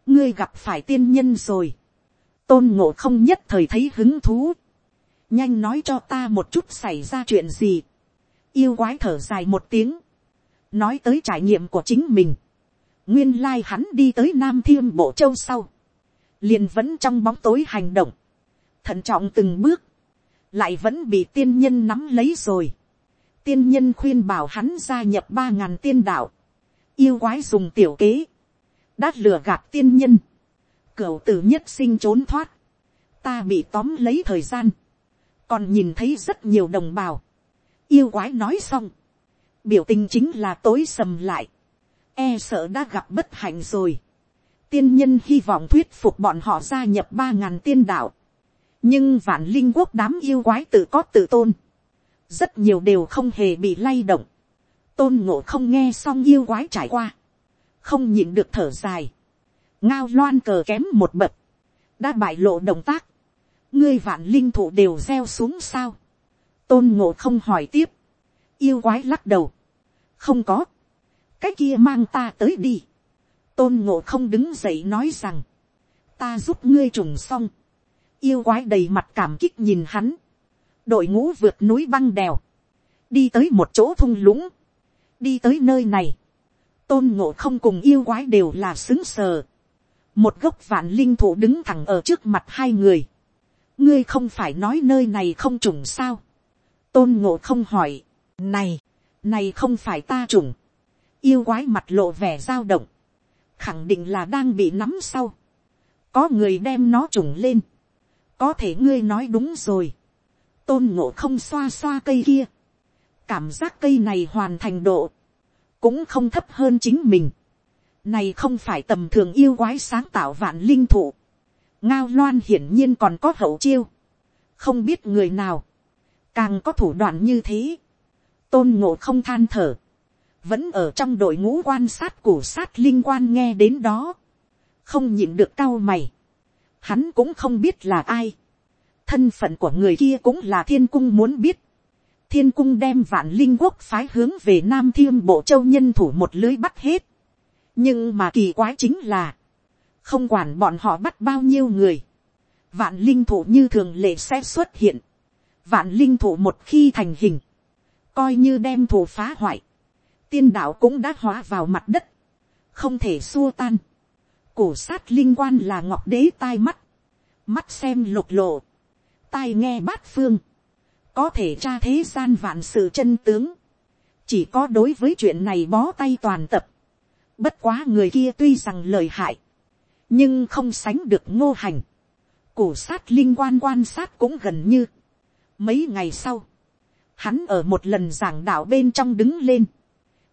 ngươi gặp phải tiên nhân rồi, tôn ngộ không nhất thời thấy hứng thú, nhanh nói cho ta một chút xảy ra chuyện gì. yêu quái thở dài một tiếng, nói tới trải nghiệm của chính mình. nguyên lai hắn đi tới nam thiên bộ châu sau, liền vẫn trong bóng tối hành động, thận trọng từng bước, lại vẫn bị tiên nhân nắm lấy rồi tiên nhân khuyên bảo hắn gia nhập ba ngàn tiên đạo, yêu quái dùng tiểu kế, đã lừa gạt tiên nhân, cửu tử nhất sinh trốn thoát, ta bị tóm lấy thời gian, còn nhìn thấy rất nhiều đồng bào, yêu quái nói xong, biểu tình chính là tối sầm lại, e sợ đã gặp bất hạnh rồi, tiên nhân hy vọng thuyết phục bọn họ gia nhập ba ngàn tiên đạo, nhưng vạn linh quốc đám yêu quái tự có tự tôn, rất nhiều đều không hề bị lay động, tôn ngộ không nghe xong yêu quái trải qua, không nhịn được thở dài, ngao loan cờ kém một bậc, đã bại lộ động tác, ngươi vạn linh thủ đều gieo xuống sao. tôn ngộ không hỏi tiếp. yêu quái lắc đầu. không có. cái kia mang ta tới đi. tôn ngộ không đứng dậy nói rằng. ta giúp ngươi trùng xong. yêu quái đầy mặt cảm kích nhìn hắn đội ngũ vượt núi băng đèo. đi tới một chỗ thung lũng. đi tới nơi này. tôn ngộ không cùng yêu quái đều là xứng sờ. một gốc vạn linh thụ đứng thẳng ở trước mặt hai người ngươi không phải nói nơi này không trùng sao. tôn ngộ không hỏi, này, này không phải ta trùng. yêu quái mặt lộ vẻ dao động, khẳng định là đang bị nắm sau, có người đem nó trùng lên, có thể ngươi nói đúng rồi, tôn ngộ không xoa xoa cây kia, cảm giác cây này hoàn thành độ, cũng không thấp hơn chính mình, này không phải tầm thường yêu quái sáng tạo vạn linh thụ, ngao loan hiển nhiên còn có hậu chiêu, không biết người nào, càng có thủ đoạn như thế, tôn ngộ không than thở, vẫn ở trong đội ngũ quan sát của sát linh quan nghe đến đó, không nhịn được cao mày, hắn cũng không biết là ai, thân phận của người kia cũng là thiên cung muốn biết, thiên cung đem vạn linh quốc phái hướng về nam thiên bộ châu nhân thủ một lưới bắt hết, nhưng mà kỳ quái chính là, không quản bọn họ bắt bao nhiêu người, vạn linh thủ như thường lệ sẽ xuất hiện, vạn linh thủ một khi thành hình, coi như đem thủ phá hoại, tiên đạo cũng đã hóa vào mặt đất, không thể xua tan. cổ sát linh quan là ngọc đế tai mắt, mắt xem lục lộ, tai nghe bát phương, có thể tra thế gian vạn sự chân tướng, chỉ có đối với chuyện này bó tay toàn tập, bất quá người kia tuy rằng lời hại, nhưng không sánh được ngô hành, cổ sát linh quan quan sát cũng gần như, mấy ngày sau, hắn ở một lần giảng đạo bên trong đứng lên,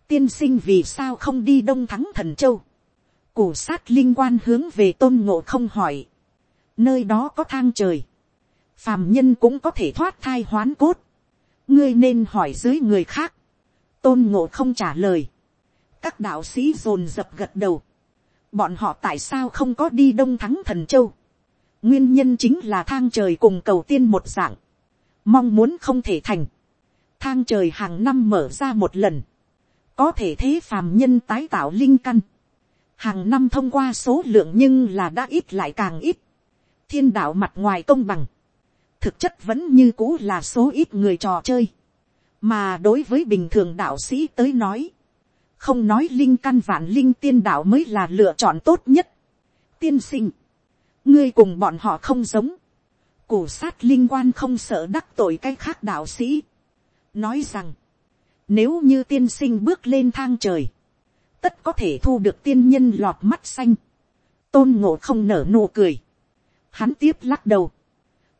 tiên sinh vì sao không đi đông thắng thần châu, cổ sát linh quan hướng về tôn ngộ không hỏi, nơi đó có thang trời, phàm nhân cũng có thể thoát thai hoán cốt, ngươi nên hỏi dưới người khác, tôn ngộ không trả lời, các đạo sĩ dồn dập gật đầu, bọn họ tại sao không có đi đông thắng thần châu, nguyên nhân chính là thang trời cùng cầu tiên một dạng, mong muốn không thể thành, thang trời hàng năm mở ra một lần, có thể thế phàm nhân tái tạo linh căn, hàng năm thông qua số lượng nhưng là đã ít lại càng ít, thiên đạo mặt ngoài công bằng, thực chất vẫn như cũ là số ít người trò chơi, mà đối với bình thường đạo sĩ tới nói, không nói linh căn vạn linh tiên đạo mới là lựa chọn tốt nhất. tiên sinh, ngươi cùng bọn họ không giống, Củ sát linh quan không sợ đắc tội cái khác đạo sĩ, nói rằng, nếu như tiên sinh bước lên thang trời, tất có thể thu được tiên nhân lọt mắt xanh, tôn ngộ không nở nụ cười, hắn tiếp lắc đầu,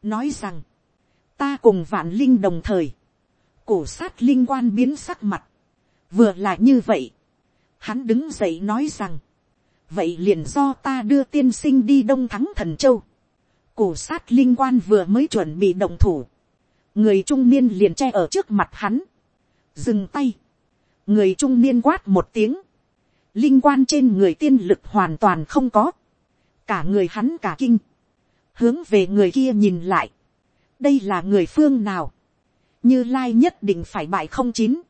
nói rằng, ta cùng vạn linh đồng thời, cổ sát linh quan biến sắc mặt, vừa là như vậy, hắn đứng dậy nói rằng, vậy liền do ta đưa tiên sinh đi đông thắng thần châu, cổ sát linh quan vừa mới chuẩn bị động thủ, người trung niên liền che ở trước mặt hắn, dừng tay, người trung niên quát một tiếng, linh quan trên người tiên lực hoàn toàn không có, cả người hắn cả kinh, hướng về người kia nhìn lại, đây là người phương nào, như lai nhất định phải bại không chín,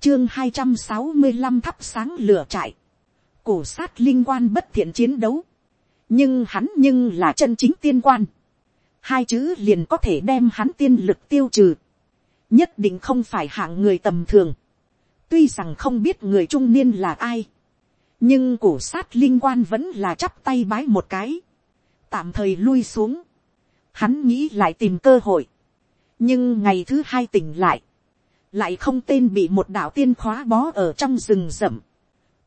chương hai trăm sáu mươi năm thắp sáng lửa trại, cổ sát linh quan bất thiện chiến đấu, nhưng hắn nhưng là chân chính tiên quan, hai chữ liền có thể đem hắn tiên lực tiêu trừ, nhất định không phải hạng người tầm thường, tuy rằng không biết người trung niên là ai, nhưng cổ sát linh quan vẫn là chắp tay bái một cái, tạm thời lui xuống, hắn nghĩ lại tìm cơ hội, nhưng ngày thứ hai tỉnh lại, lại không tên bị một đạo tiên khóa bó ở trong rừng rậm,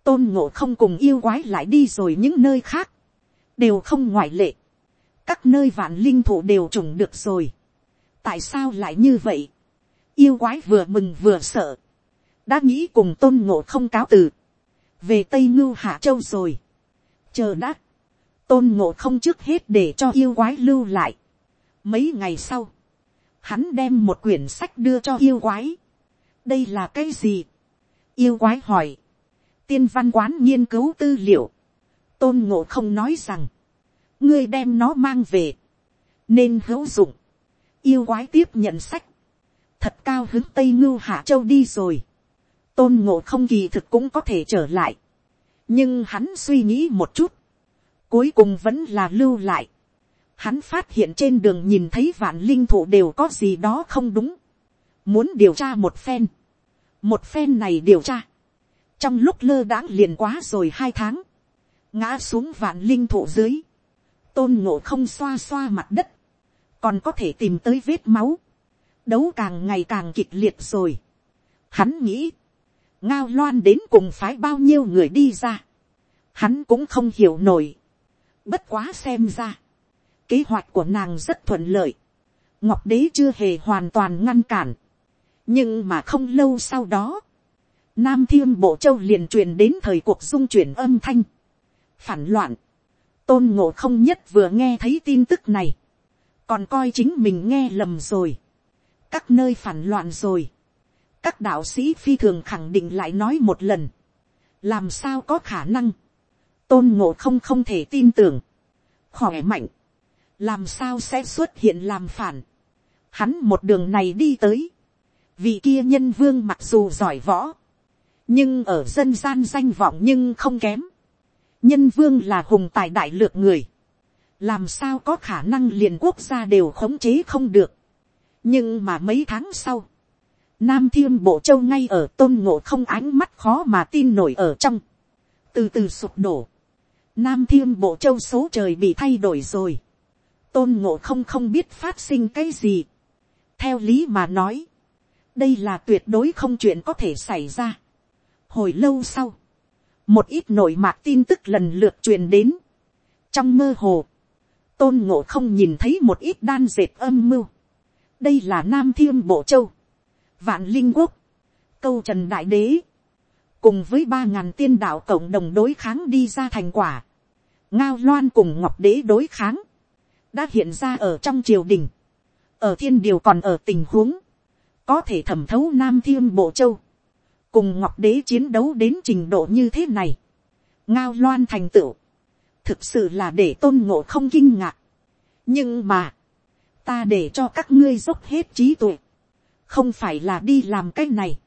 tôn ngộ không cùng yêu quái lại đi rồi những nơi khác, đều không ngoại lệ, các nơi vạn linh thủ đều trùng được rồi, tại sao lại như vậy, yêu quái vừa mừng vừa sợ, đã nghĩ cùng tôn ngộ không cáo từ, về tây ngưu hạ châu rồi, chờ đã, tôn ngộ không trước hết để cho yêu quái lưu lại. mấy ngày sau, hắn đem một quyển sách đưa cho yêu quái. đây là cái gì, yêu quái hỏi, tiên văn quán nghiên cứu tư liệu, tôn ngộ không nói rằng, ngươi đem nó mang về, nên hữu dụng, yêu quái tiếp nhận sách, thật cao hứng tây ngưu hạ châu đi rồi, tôn ngộ không kỳ thực cũng có thể trở lại, nhưng hắn suy nghĩ một chút, cuối cùng vẫn là lưu lại, hắn phát hiện trên đường nhìn thấy vạn linh thụ đều có gì đó không đúng, muốn điều tra một phen, một phen này điều tra, trong lúc lơ đãng liền quá rồi hai tháng, ngã xuống vạn linh thụ dưới, tôn ngộ không xoa xoa mặt đất, còn có thể tìm tới vết máu, đấu càng ngày càng kịch liệt rồi. Hắn nghĩ, ngao loan đến cùng phái bao nhiêu người đi ra, hắn cũng không hiểu nổi bất quá xem ra, kế hoạch của nàng rất thuận lợi, ngọc đế chưa hề hoàn toàn ngăn cản, nhưng mà không lâu sau đó, nam thiên bộ châu liền truyền đến thời cuộc dung chuyển âm thanh, phản loạn, tôn ngộ không nhất vừa nghe thấy tin tức này, còn coi chính mình nghe lầm rồi, các nơi phản loạn rồi, các đạo sĩ phi thường khẳng định lại nói một lần, làm sao có khả năng, tôn ngộ không không thể tin tưởng, khỏe mạnh, làm sao sẽ xuất hiện làm phản, hắn một đường này đi tới, vị kia nhân vương mặc dù giỏi võ, nhưng ở dân gian danh vọng nhưng không kém, nhân vương là hùng tài đại lược người, làm sao có khả năng liền quốc gia đều khống chế không được. nhưng mà mấy tháng sau, nam thiên bộ châu ngay ở tôn ngộ không ánh mắt khó mà tin nổi ở trong, từ từ sụp đổ, nam thiên bộ châu số trời bị thay đổi rồi, tôn ngộ không không biết phát sinh cái gì. theo lý mà nói, đây là tuyệt đối không chuyện có thể xảy ra. hồi lâu sau, một ít nội mạc tin tức lần lượt truyền đến. trong mơ hồ, tôn ngộ không nhìn thấy một ít đan dệt âm mưu. đây là nam thiên bộ châu, vạn linh quốc, câu trần đại đế, cùng với ba ngàn tiên đạo cộng đồng đối kháng đi ra thành quả, ngao loan cùng ngọc đế đối kháng, đã hiện ra ở trong triều đình, ở thiên điều còn ở tình huống, có thể thẩm thấu nam thiên bộ châu, cùng ngọc đế chiến đấu đến trình độ như thế này, ngao loan thành tựu, thực sự là để tôn ngộ không kinh ngạc. nhưng mà, ta để cho các ngươi dốc hết trí tuệ, không phải là đi làm cái này.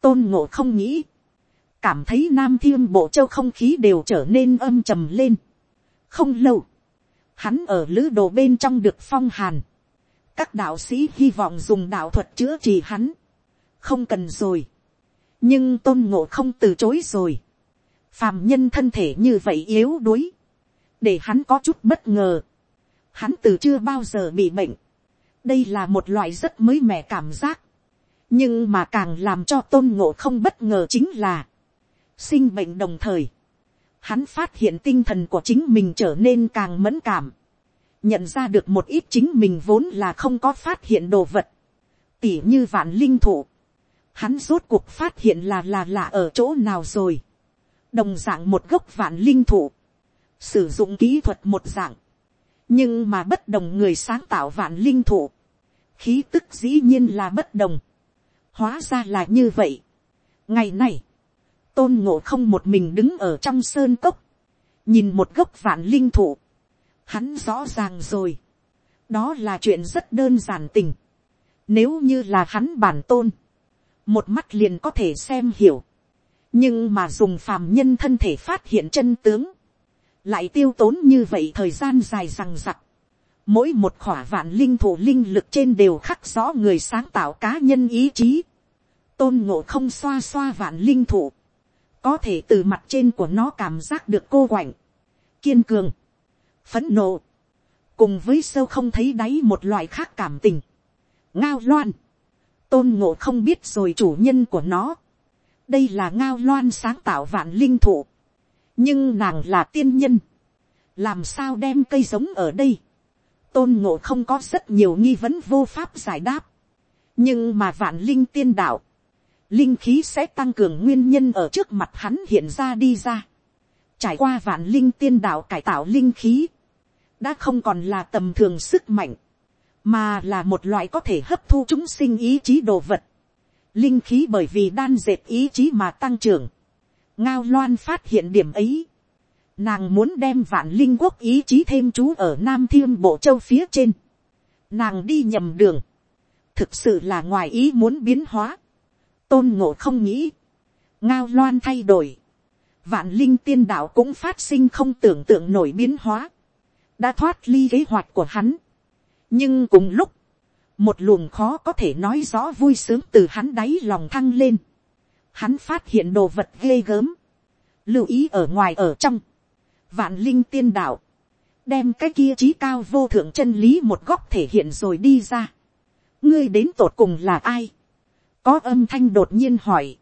tôn ngộ không nghĩ, cảm thấy nam thiên bộ châu không khí đều trở nên âm trầm lên. không lâu, hắn ở lữ đồ bên trong được phong hàn. các đạo sĩ hy vọng dùng đạo thuật chữa trị hắn. không cần rồi. nhưng tôn ngộ không từ chối rồi phàm nhân thân thể như vậy yếu đuối, để hắn có chút bất ngờ. Hắn từ chưa bao giờ bị bệnh. đây là một loại rất mới mẻ cảm giác. nhưng mà càng làm cho tôn ngộ không bất ngờ chính là, sinh bệnh đồng thời, hắn phát hiện tinh thần của chính mình trở nên càng mẫn cảm, nhận ra được một ít chính mình vốn là không có phát hiện đồ vật, tỉ như vạn linh thụ, hắn rốt cuộc phát hiện là là lạ ở chỗ nào rồi đồng dạng một gốc vạn linh thụ, sử dụng kỹ thuật một dạng, nhưng mà bất đồng người sáng tạo vạn linh thụ, khí tức dĩ nhiên là bất đồng, hóa ra là như vậy. ngày nay tôn ngộ không một mình đứng ở trong sơn cốc, nhìn một gốc vạn linh thụ, hắn rõ ràng rồi, đó là chuyện rất đơn giản tình, nếu như là hắn bản tôn, một mắt liền có thể xem hiểu, nhưng mà dùng phàm nhân thân thể phát hiện chân tướng, lại tiêu tốn như vậy thời gian dài rằng rặc. Mỗi một khỏa vạn linh thủ linh lực trên đều khắc rõ người sáng tạo cá nhân ý chí. Tôn ngộ không xoa xoa vạn linh thủ. Có thể từ mặt trên của nó cảm giác được cô quạnh. Kiên cường. Phấn nộ. Cùng với sâu không thấy đáy một loại khác cảm tình. Ngao loan. Tôn ngộ không biết rồi chủ nhân của nó đây là ngao loan sáng tạo vạn linh thụ, nhưng nàng là tiên nhân, làm sao đem cây giống ở đây, tôn ngộ không có rất nhiều nghi vấn vô pháp giải đáp, nhưng mà vạn linh tiên đạo, linh khí sẽ tăng cường nguyên nhân ở trước mặt hắn hiện ra đi ra, trải qua vạn linh tiên đạo cải tạo linh khí, đã không còn là tầm thường sức mạnh, mà là một loại có thể hấp thu chúng sinh ý chí đồ vật, linh khí bởi vì đan dệt ý chí mà tăng trưởng. ngao loan phát hiện điểm ấy. nàng muốn đem vạn linh quốc ý chí thêm chú ở nam thiên bộ châu phía trên. nàng đi nhầm đường. thực sự là ngoài ý muốn biến hóa tôn ngộ không nghĩ. ngao loan thay đổi. vạn linh tiên đạo cũng phát sinh không tưởng tượng nổi biến hóa. đã thoát ly kế hoạch của hắn. nhưng cùng lúc, một luồng khó có thể nói rõ vui sướng từ hắn đáy lòng thăng lên. Hắn phát hiện đồ vật ghê gớm. Lưu ý ở ngoài ở trong. Vạn linh tiên đạo. Đem cái kia trí cao vô thượng chân lý một góc thể hiện rồi đi ra. Ngươi đến tột cùng là ai? Có âm thanh đột nhiên hỏi.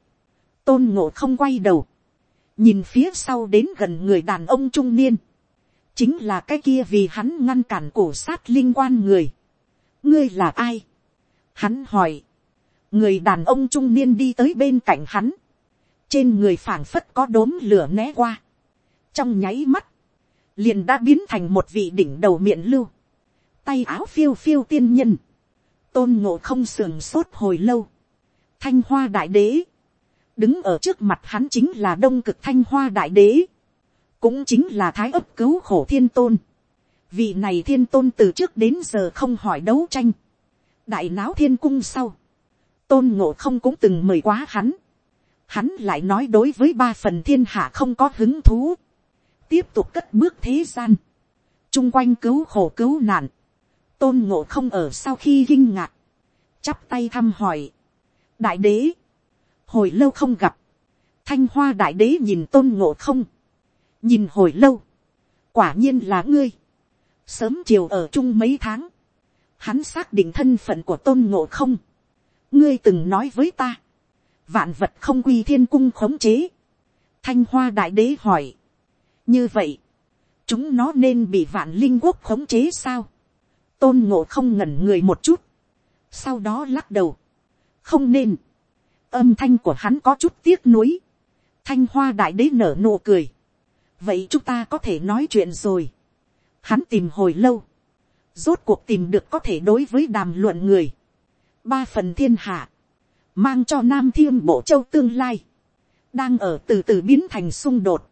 Tôn ngộ không quay đầu. nhìn phía sau đến gần người đàn ông trung niên, chính là cái kia vì hắn ngăn cản cổ sát liên quan người. ngươi là ai, hắn hỏi, người đàn ông trung niên đi tới bên cạnh hắn, trên người phảng phất có đốm lửa né qua, trong nháy mắt, liền đã biến thành một vị đỉnh đầu miệng lưu, tay áo phiêu phiêu tiên nhân, tôn ngộ không sườn sốt hồi lâu, thanh hoa đại đế, đứng ở trước mặt hắn chính là đông cực thanh hoa đại đế, cũng chính là thái ấp cứu khổ thiên tôn. vị này thiên tôn từ trước đến giờ không hỏi đấu tranh, đại náo thiên cung sau, tôn ngộ không cũng từng mời quá hắn, hắn lại nói đối với ba phần thiên hạ không có hứng thú, tiếp tục cất bước thế gian, chung quanh cứu khổ cứu nạn, tôn ngộ không ở sau khi kinh ngạc, chắp tay thăm hỏi, đại đế, hồi lâu không gặp, thanh hoa đại đế nhìn tôn ngộ không, nhìn hồi lâu, quả nhiên là ngươi, sớm chiều ở chung mấy tháng, hắn xác định thân phận của tôn ngộ không, ngươi từng nói với ta, vạn vật không quy thiên cung khống chế, thanh hoa đại đế hỏi, như vậy, chúng nó nên bị vạn linh quốc khống chế sao, tôn ngộ không ngẩn người một chút, sau đó lắc đầu, không nên, âm thanh của hắn có chút tiếc nuối, thanh hoa đại đế nở nụ cười, vậy chúng ta có thể nói chuyện rồi, hắn tìm hồi lâu, rốt cuộc tìm được có thể đối với đàm luận người, ba phần thiên hạ, mang cho nam thiên bộ châu tương lai, đang ở từ từ biến thành xung đột,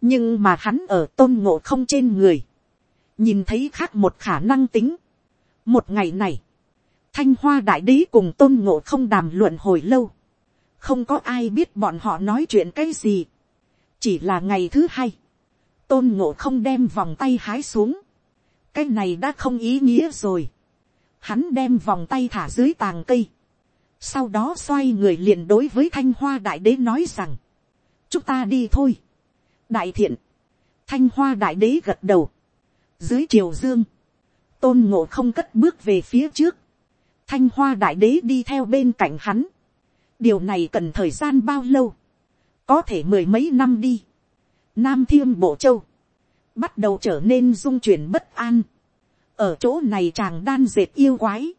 nhưng mà hắn ở tôn ngộ không trên người, nhìn thấy khác một khả năng tính. một ngày này, thanh hoa đại đế cùng tôn ngộ không đàm luận hồi lâu, không có ai biết bọn họ nói chuyện cái gì, chỉ là ngày thứ hai, tôn ngộ không đem vòng tay hái xuống, cái này đã không ý nghĩa rồi, hắn đem vòng tay thả dưới tàng cây, sau đó xoay người liền đối với thanh hoa đại đế nói rằng, chúng ta đi thôi, đại thiện, thanh hoa đại đế gật đầu, dưới triều dương, tôn ngộ không cất bước về phía trước, thanh hoa đại đế đi theo bên cạnh hắn, điều này cần thời gian bao lâu, có thể mười mấy năm đi, nam thiêm bộ châu, bắt đầu trở nên dung chuyển bất an, ở chỗ này chàng đan dệt yêu quái,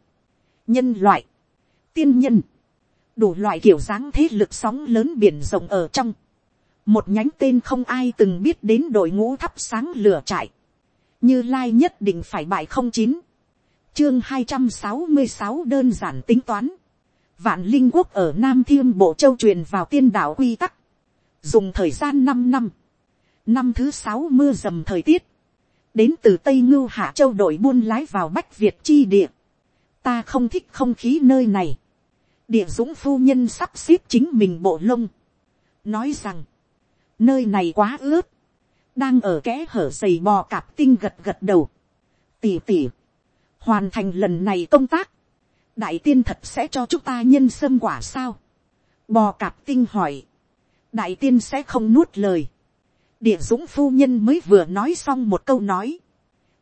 nhân loại, tiên nhân, đủ loại kiểu dáng thế lực sóng lớn biển rộng ở trong, một nhánh tên không ai từng biết đến đội ngũ thắp sáng lửa trại, như lai nhất định phải bại không chín, chương hai trăm sáu mươi sáu đơn giản tính toán, vạn linh quốc ở nam thiên bộ châu truyền vào tiên đạo quy tắc, dùng thời gian năm năm, năm thứ sáu mưa dầm thời tiết, đến từ tây ngưu hạ châu đội buôn lái vào bách việt chi địa, ta không thích không khí nơi này, địa dũng phu nhân sắp xếp chính mình bộ lông, nói rằng, nơi này quá ướt, đang ở kẽ hở giày bò cạp tinh gật gật đầu, tỉ tỉ, hoàn thành lần này công tác, đại tiên thật sẽ cho chúng ta nhân sâm quả sao, bò cạp tinh hỏi, đại tiên sẽ không nuốt lời, địa dũng phu nhân mới vừa nói xong một câu nói,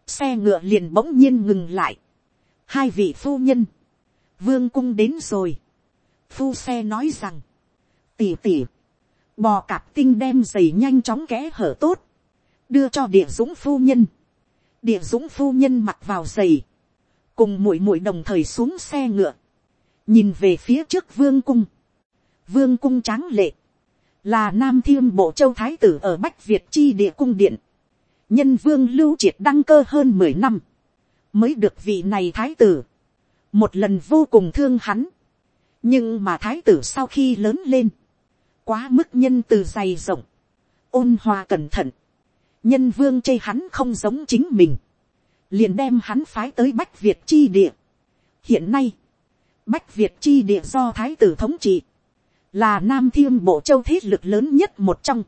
xe ngựa liền bỗng nhiên ngừng lại, hai vị phu nhân, vương cung đến rồi, phu xe nói rằng, tỉ tỉ, bò cạp tinh đem giày nhanh chóng kẽ hở tốt, đưa cho địa dũng phu nhân, địa dũng phu nhân mặc vào giày, cùng muội muội đồng thời xuống xe ngựa, nhìn về phía trước vương cung, vương cung tráng lệ, là nam thiên bộ châu thái tử ở bách việt chi địa cung điện, nhân vương lưu triệt đăng cơ hơn mười năm, mới được vị này thái tử, một lần vô cùng thương hắn, nhưng mà thái tử sau khi lớn lên, quá mức nhân từ dày rộng, ôn hòa cẩn thận, nhân vương chê hắn không giống chính mình, liền đem hắn phái tới bách việt chi địa. hiện nay, bách việt chi địa do thái tử thống trị, là nam thiên bộ châu thế lực lớn nhất một trong.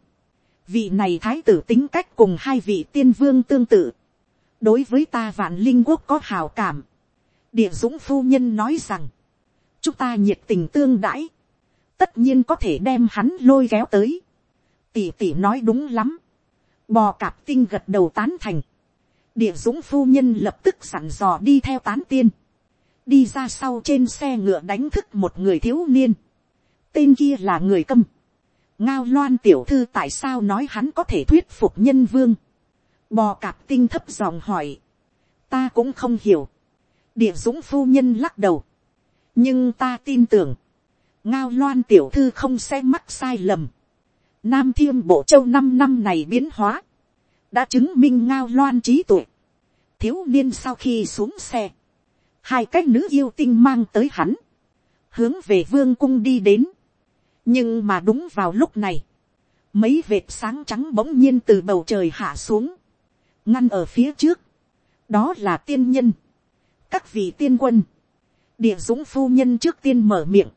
vị này thái tử tính cách cùng hai vị tiên vương tương tự. đối với ta vạn linh quốc có hào cảm. địa dũng phu nhân nói rằng, chúng ta nhiệt tình tương đãi, tất nhiên có thể đem hắn lôi kéo tới. tỷ tỷ nói đúng lắm. bò cạp tinh gật đầu tán thành địa dũng phu nhân lập tức sẵn dò đi theo tán tiên. đi ra sau trên xe ngựa đánh thức một người thiếu niên. tên kia là người câm. ngao loan tiểu thư tại sao nói hắn có thể thuyết phục nhân vương, bò cạp tinh thấp dòng hỏi, ta cũng không hiểu, địa dũng phu nhân lắc đầu, nhưng ta tin tưởng, ngao loan tiểu thư không sẽ mắc sai lầm, nam thiên bộ châu năm năm này biến hóa, đã chứng minh ngao loan trí tuệ, thiếu niên sau khi xuống xe, hai cái nữ yêu tinh mang tới hắn, hướng về vương cung đi đến, nhưng mà đúng vào lúc này, mấy vệt sáng trắng bỗng nhiên từ bầu trời hạ xuống, ngăn ở phía trước, đó là tiên nhân, các vị tiên quân, địa dũng phu nhân trước tiên mở miệng,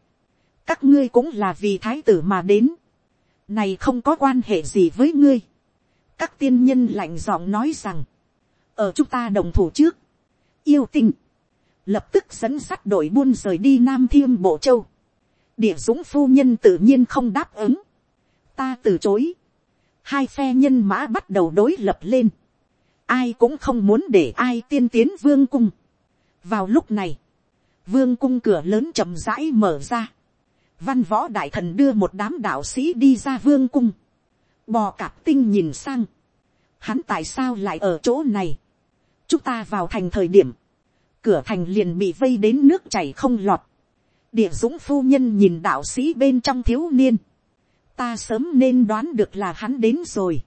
các ngươi cũng là vì thái tử mà đến, này không có quan hệ gì với ngươi, các tiên nhân lạnh giọng nói rằng, ở chúng ta đồng thủ trước, yêu tinh, lập tức dẫn sắt đội buôn rời đi nam thiêm bộ châu, địa dũng phu nhân tự nhiên không đáp ứng, ta từ chối, hai phe nhân mã bắt đầu đối lập lên, ai cũng không muốn để ai tiên tiến vương cung. vào lúc này, vương cung cửa lớn chậm rãi mở ra, văn võ đại thần đưa một đám đạo sĩ đi ra vương cung, bò cạp tinh nhìn sang, hắn tại sao lại ở chỗ này, chúng ta vào thành thời điểm, cửa thành liền bị vây đến nước chảy không lọt, địa dũng phu nhân nhìn đạo sĩ bên trong thiếu niên, ta sớm nên đoán được là hắn đến rồi,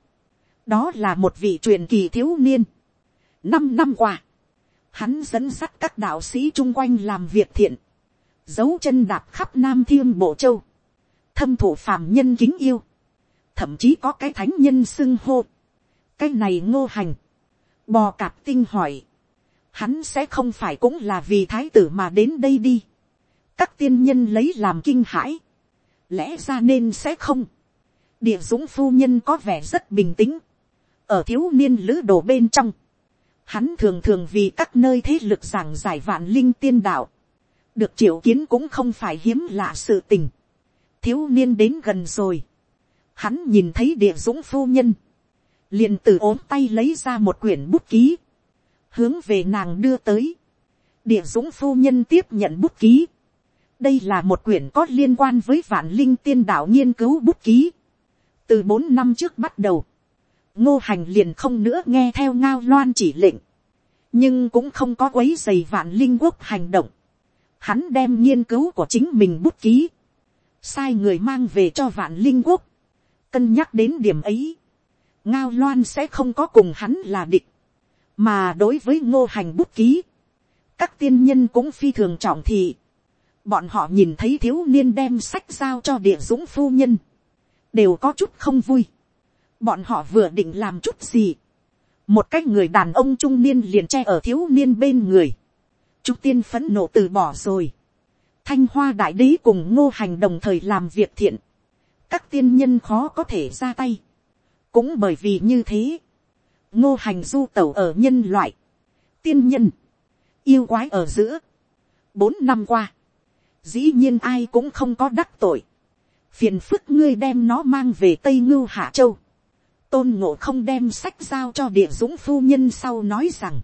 đó là một vị truyền kỳ thiếu niên. năm năm qua, hắn dẫn dắt các đạo sĩ chung quanh làm việc thiện, dấu chân đạp khắp nam thiên bộ châu, thâm thủ phàm nhân kính yêu, thậm chí có cái thánh nhân xưng hô, cái này ngô hành, bò cạp tinh hỏi, hắn sẽ không phải cũng là vì thái tử mà đến đây đi, các tiên nhân lấy làm kinh hãi, lẽ ra nên sẽ không, địa dũng phu nhân có vẻ rất bình tĩnh, ở thiếu niên lữ đồ bên trong, hắn thường thường vì các nơi thế lực giảng giải vạn linh tiên đạo, được triệu kiến cũng không phải hiếm lạ sự tình, thiếu niên đến gần rồi, hắn nhìn thấy địa dũng phu nhân, liền từ ốm tay lấy ra một quyển bút ký, hướng về nàng đưa tới, địa dũng phu nhân tiếp nhận bút ký, đây là một quyển có liên quan với vạn linh tiên đạo nghiên cứu bút ký, từ bốn năm trước bắt đầu, ngô hành liền không nữa nghe theo ngao loan chỉ lệnh, nhưng cũng không có quấy dày vạn linh quốc hành động. Hắn đem nghiên cứu của chính mình bút ký, sai người mang về cho vạn linh quốc, cân nhắc đến điểm ấy, ngao loan sẽ không có cùng hắn là địch, mà đối với ngô hành bút ký, các tiên nhân cũng phi thường trọng thị, bọn họ nhìn thấy thiếu niên đem sách giao cho địa dũng phu nhân, đều có chút không vui, bọn họ vừa định làm chút gì, một cái người đàn ông trung niên liền che ở thiếu niên bên người, chúng tiên phấn nộ từ bỏ rồi, thanh hoa đại đế cùng ngô hành đồng thời làm việc thiện, các tiên nhân khó có thể ra tay, cũng bởi vì như thế, ngô hành du tẩu ở nhân loại, tiên nhân, yêu quái ở giữa, bốn năm qua, dĩ nhiên ai cũng không có đắc tội, phiền phức ngươi đem nó mang về tây ngưu hạ châu, tôn ngộ không đem sách giao cho địa dũng phu nhân sau nói rằng,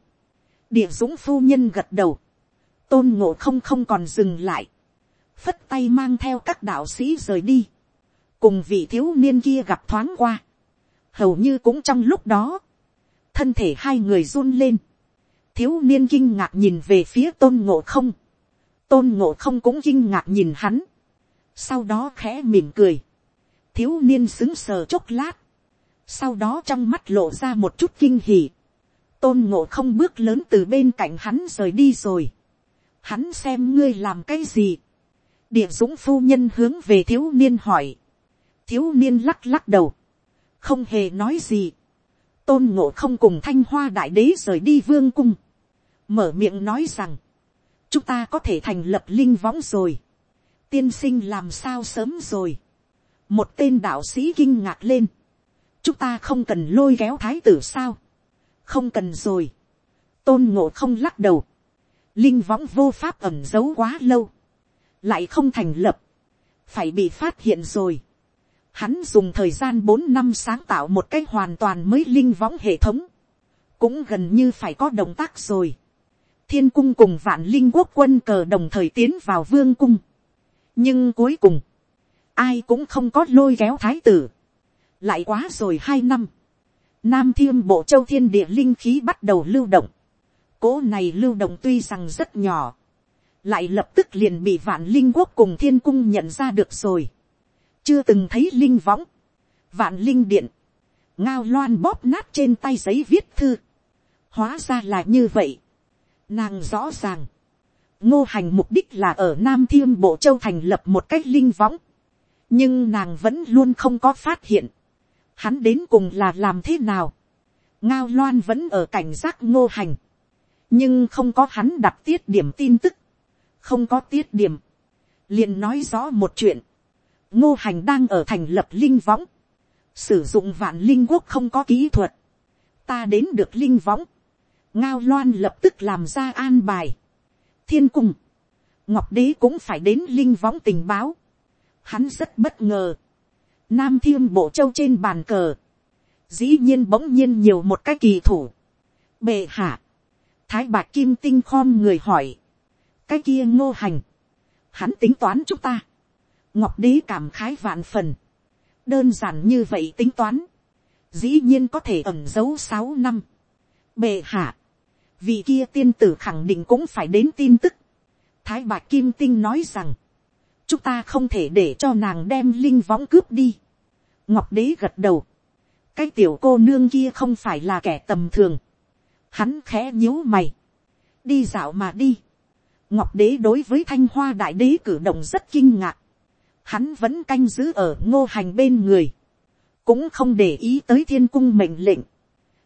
địa dũng phu nhân gật đầu, tôn ngộ không không còn dừng lại, phất tay mang theo các đạo sĩ rời đi, cùng vị thiếu niên kia gặp thoáng qua, hầu như cũng trong lúc đó, thân thể hai người run lên, thiếu niên kinh ngạc nhìn về phía tôn ngộ không, tôn ngộ không cũng kinh ngạc nhìn hắn, sau đó khẽ mỉm cười, thiếu niên xứng sờ chốc lát, sau đó trong mắt lộ ra một chút kinh hỉ, tôn ngộ không bước lớn từ bên cạnh hắn rời đi rồi, hắn xem ngươi làm cái gì, địa dũng phu nhân hướng về thiếu niên hỏi, thiếu niên lắc lắc đầu, không hề nói gì, tôn ngộ không cùng thanh hoa đại đế rời đi vương cung, mở miệng nói rằng, chúng ta có thể thành lập linh võng rồi, tiên sinh làm sao sớm rồi, một tên đạo sĩ kinh ngạc lên, chúng ta không cần lôi kéo thái tử sao, không cần rồi, tôn ngộ không lắc đầu, linh võng vô pháp ẩm giấu quá lâu, lại không thành lập, phải bị phát hiện rồi. Hắn dùng thời gian bốn năm sáng tạo một cách hoàn toàn mới linh võng hệ thống, cũng gần như phải có động tác rồi. thiên cung cùng vạn linh quốc quân cờ đồng thời tiến vào vương cung, nhưng cuối cùng, ai cũng không có lôi kéo thái tử, lại quá rồi hai năm, nam thiên bộ châu thiên địa linh khí bắt đầu lưu động, cố này lưu động tuy rằng rất nhỏ, lại lập tức liền bị vạn linh quốc cùng thiên cung nhận ra được rồi, chưa từng thấy linh võng, vạn linh điện, ngao loan bóp nát trên tay giấy viết thư, hóa ra là như vậy, nàng rõ ràng, ngô hành mục đích là ở nam thiêm bộ châu thành lập một cách linh võng, nhưng nàng vẫn luôn không có phát hiện, hắn đến cùng là làm thế nào, ngao loan vẫn ở cảnh giác ngô hành, nhưng không có hắn đặt tiết điểm tin tức, không có tiết điểm, liền nói rõ một chuyện, ngô hành đang ở thành lập linh võng, sử dụng vạn linh quốc không có kỹ thuật, ta đến được linh võng, ngao loan lập tức làm ra an bài, thiên cung, ngọc đế cũng phải đến linh võng tình báo, hắn rất bất ngờ, nam thiêm bộ châu trên bàn cờ, dĩ nhiên bỗng nhiên nhiều một cái kỳ thủ, bệ hạ, thái bạc kim tinh khom người hỏi, cái kia ngô hành, hắn tính toán chúng ta, ngọc đế cảm khái vạn phần, đơn giản như vậy tính toán, dĩ nhiên có thể ẩn giấu sáu năm, bệ hạ, vì kia tiên tử khẳng định cũng phải đến tin tức, thái bạc kim tinh nói rằng, chúng ta không thể để cho nàng đem linh võng cướp đi. ngọc đế gật đầu, cái tiểu cô nương kia không phải là kẻ tầm thường, hắn khẽ nhíu mày, đi dạo mà đi. ngọc đế đối với thanh hoa đại đế cử động rất kinh ngạc, hắn vẫn canh giữ ở ngô hành bên người, cũng không để ý tới thiên cung mệnh lệnh,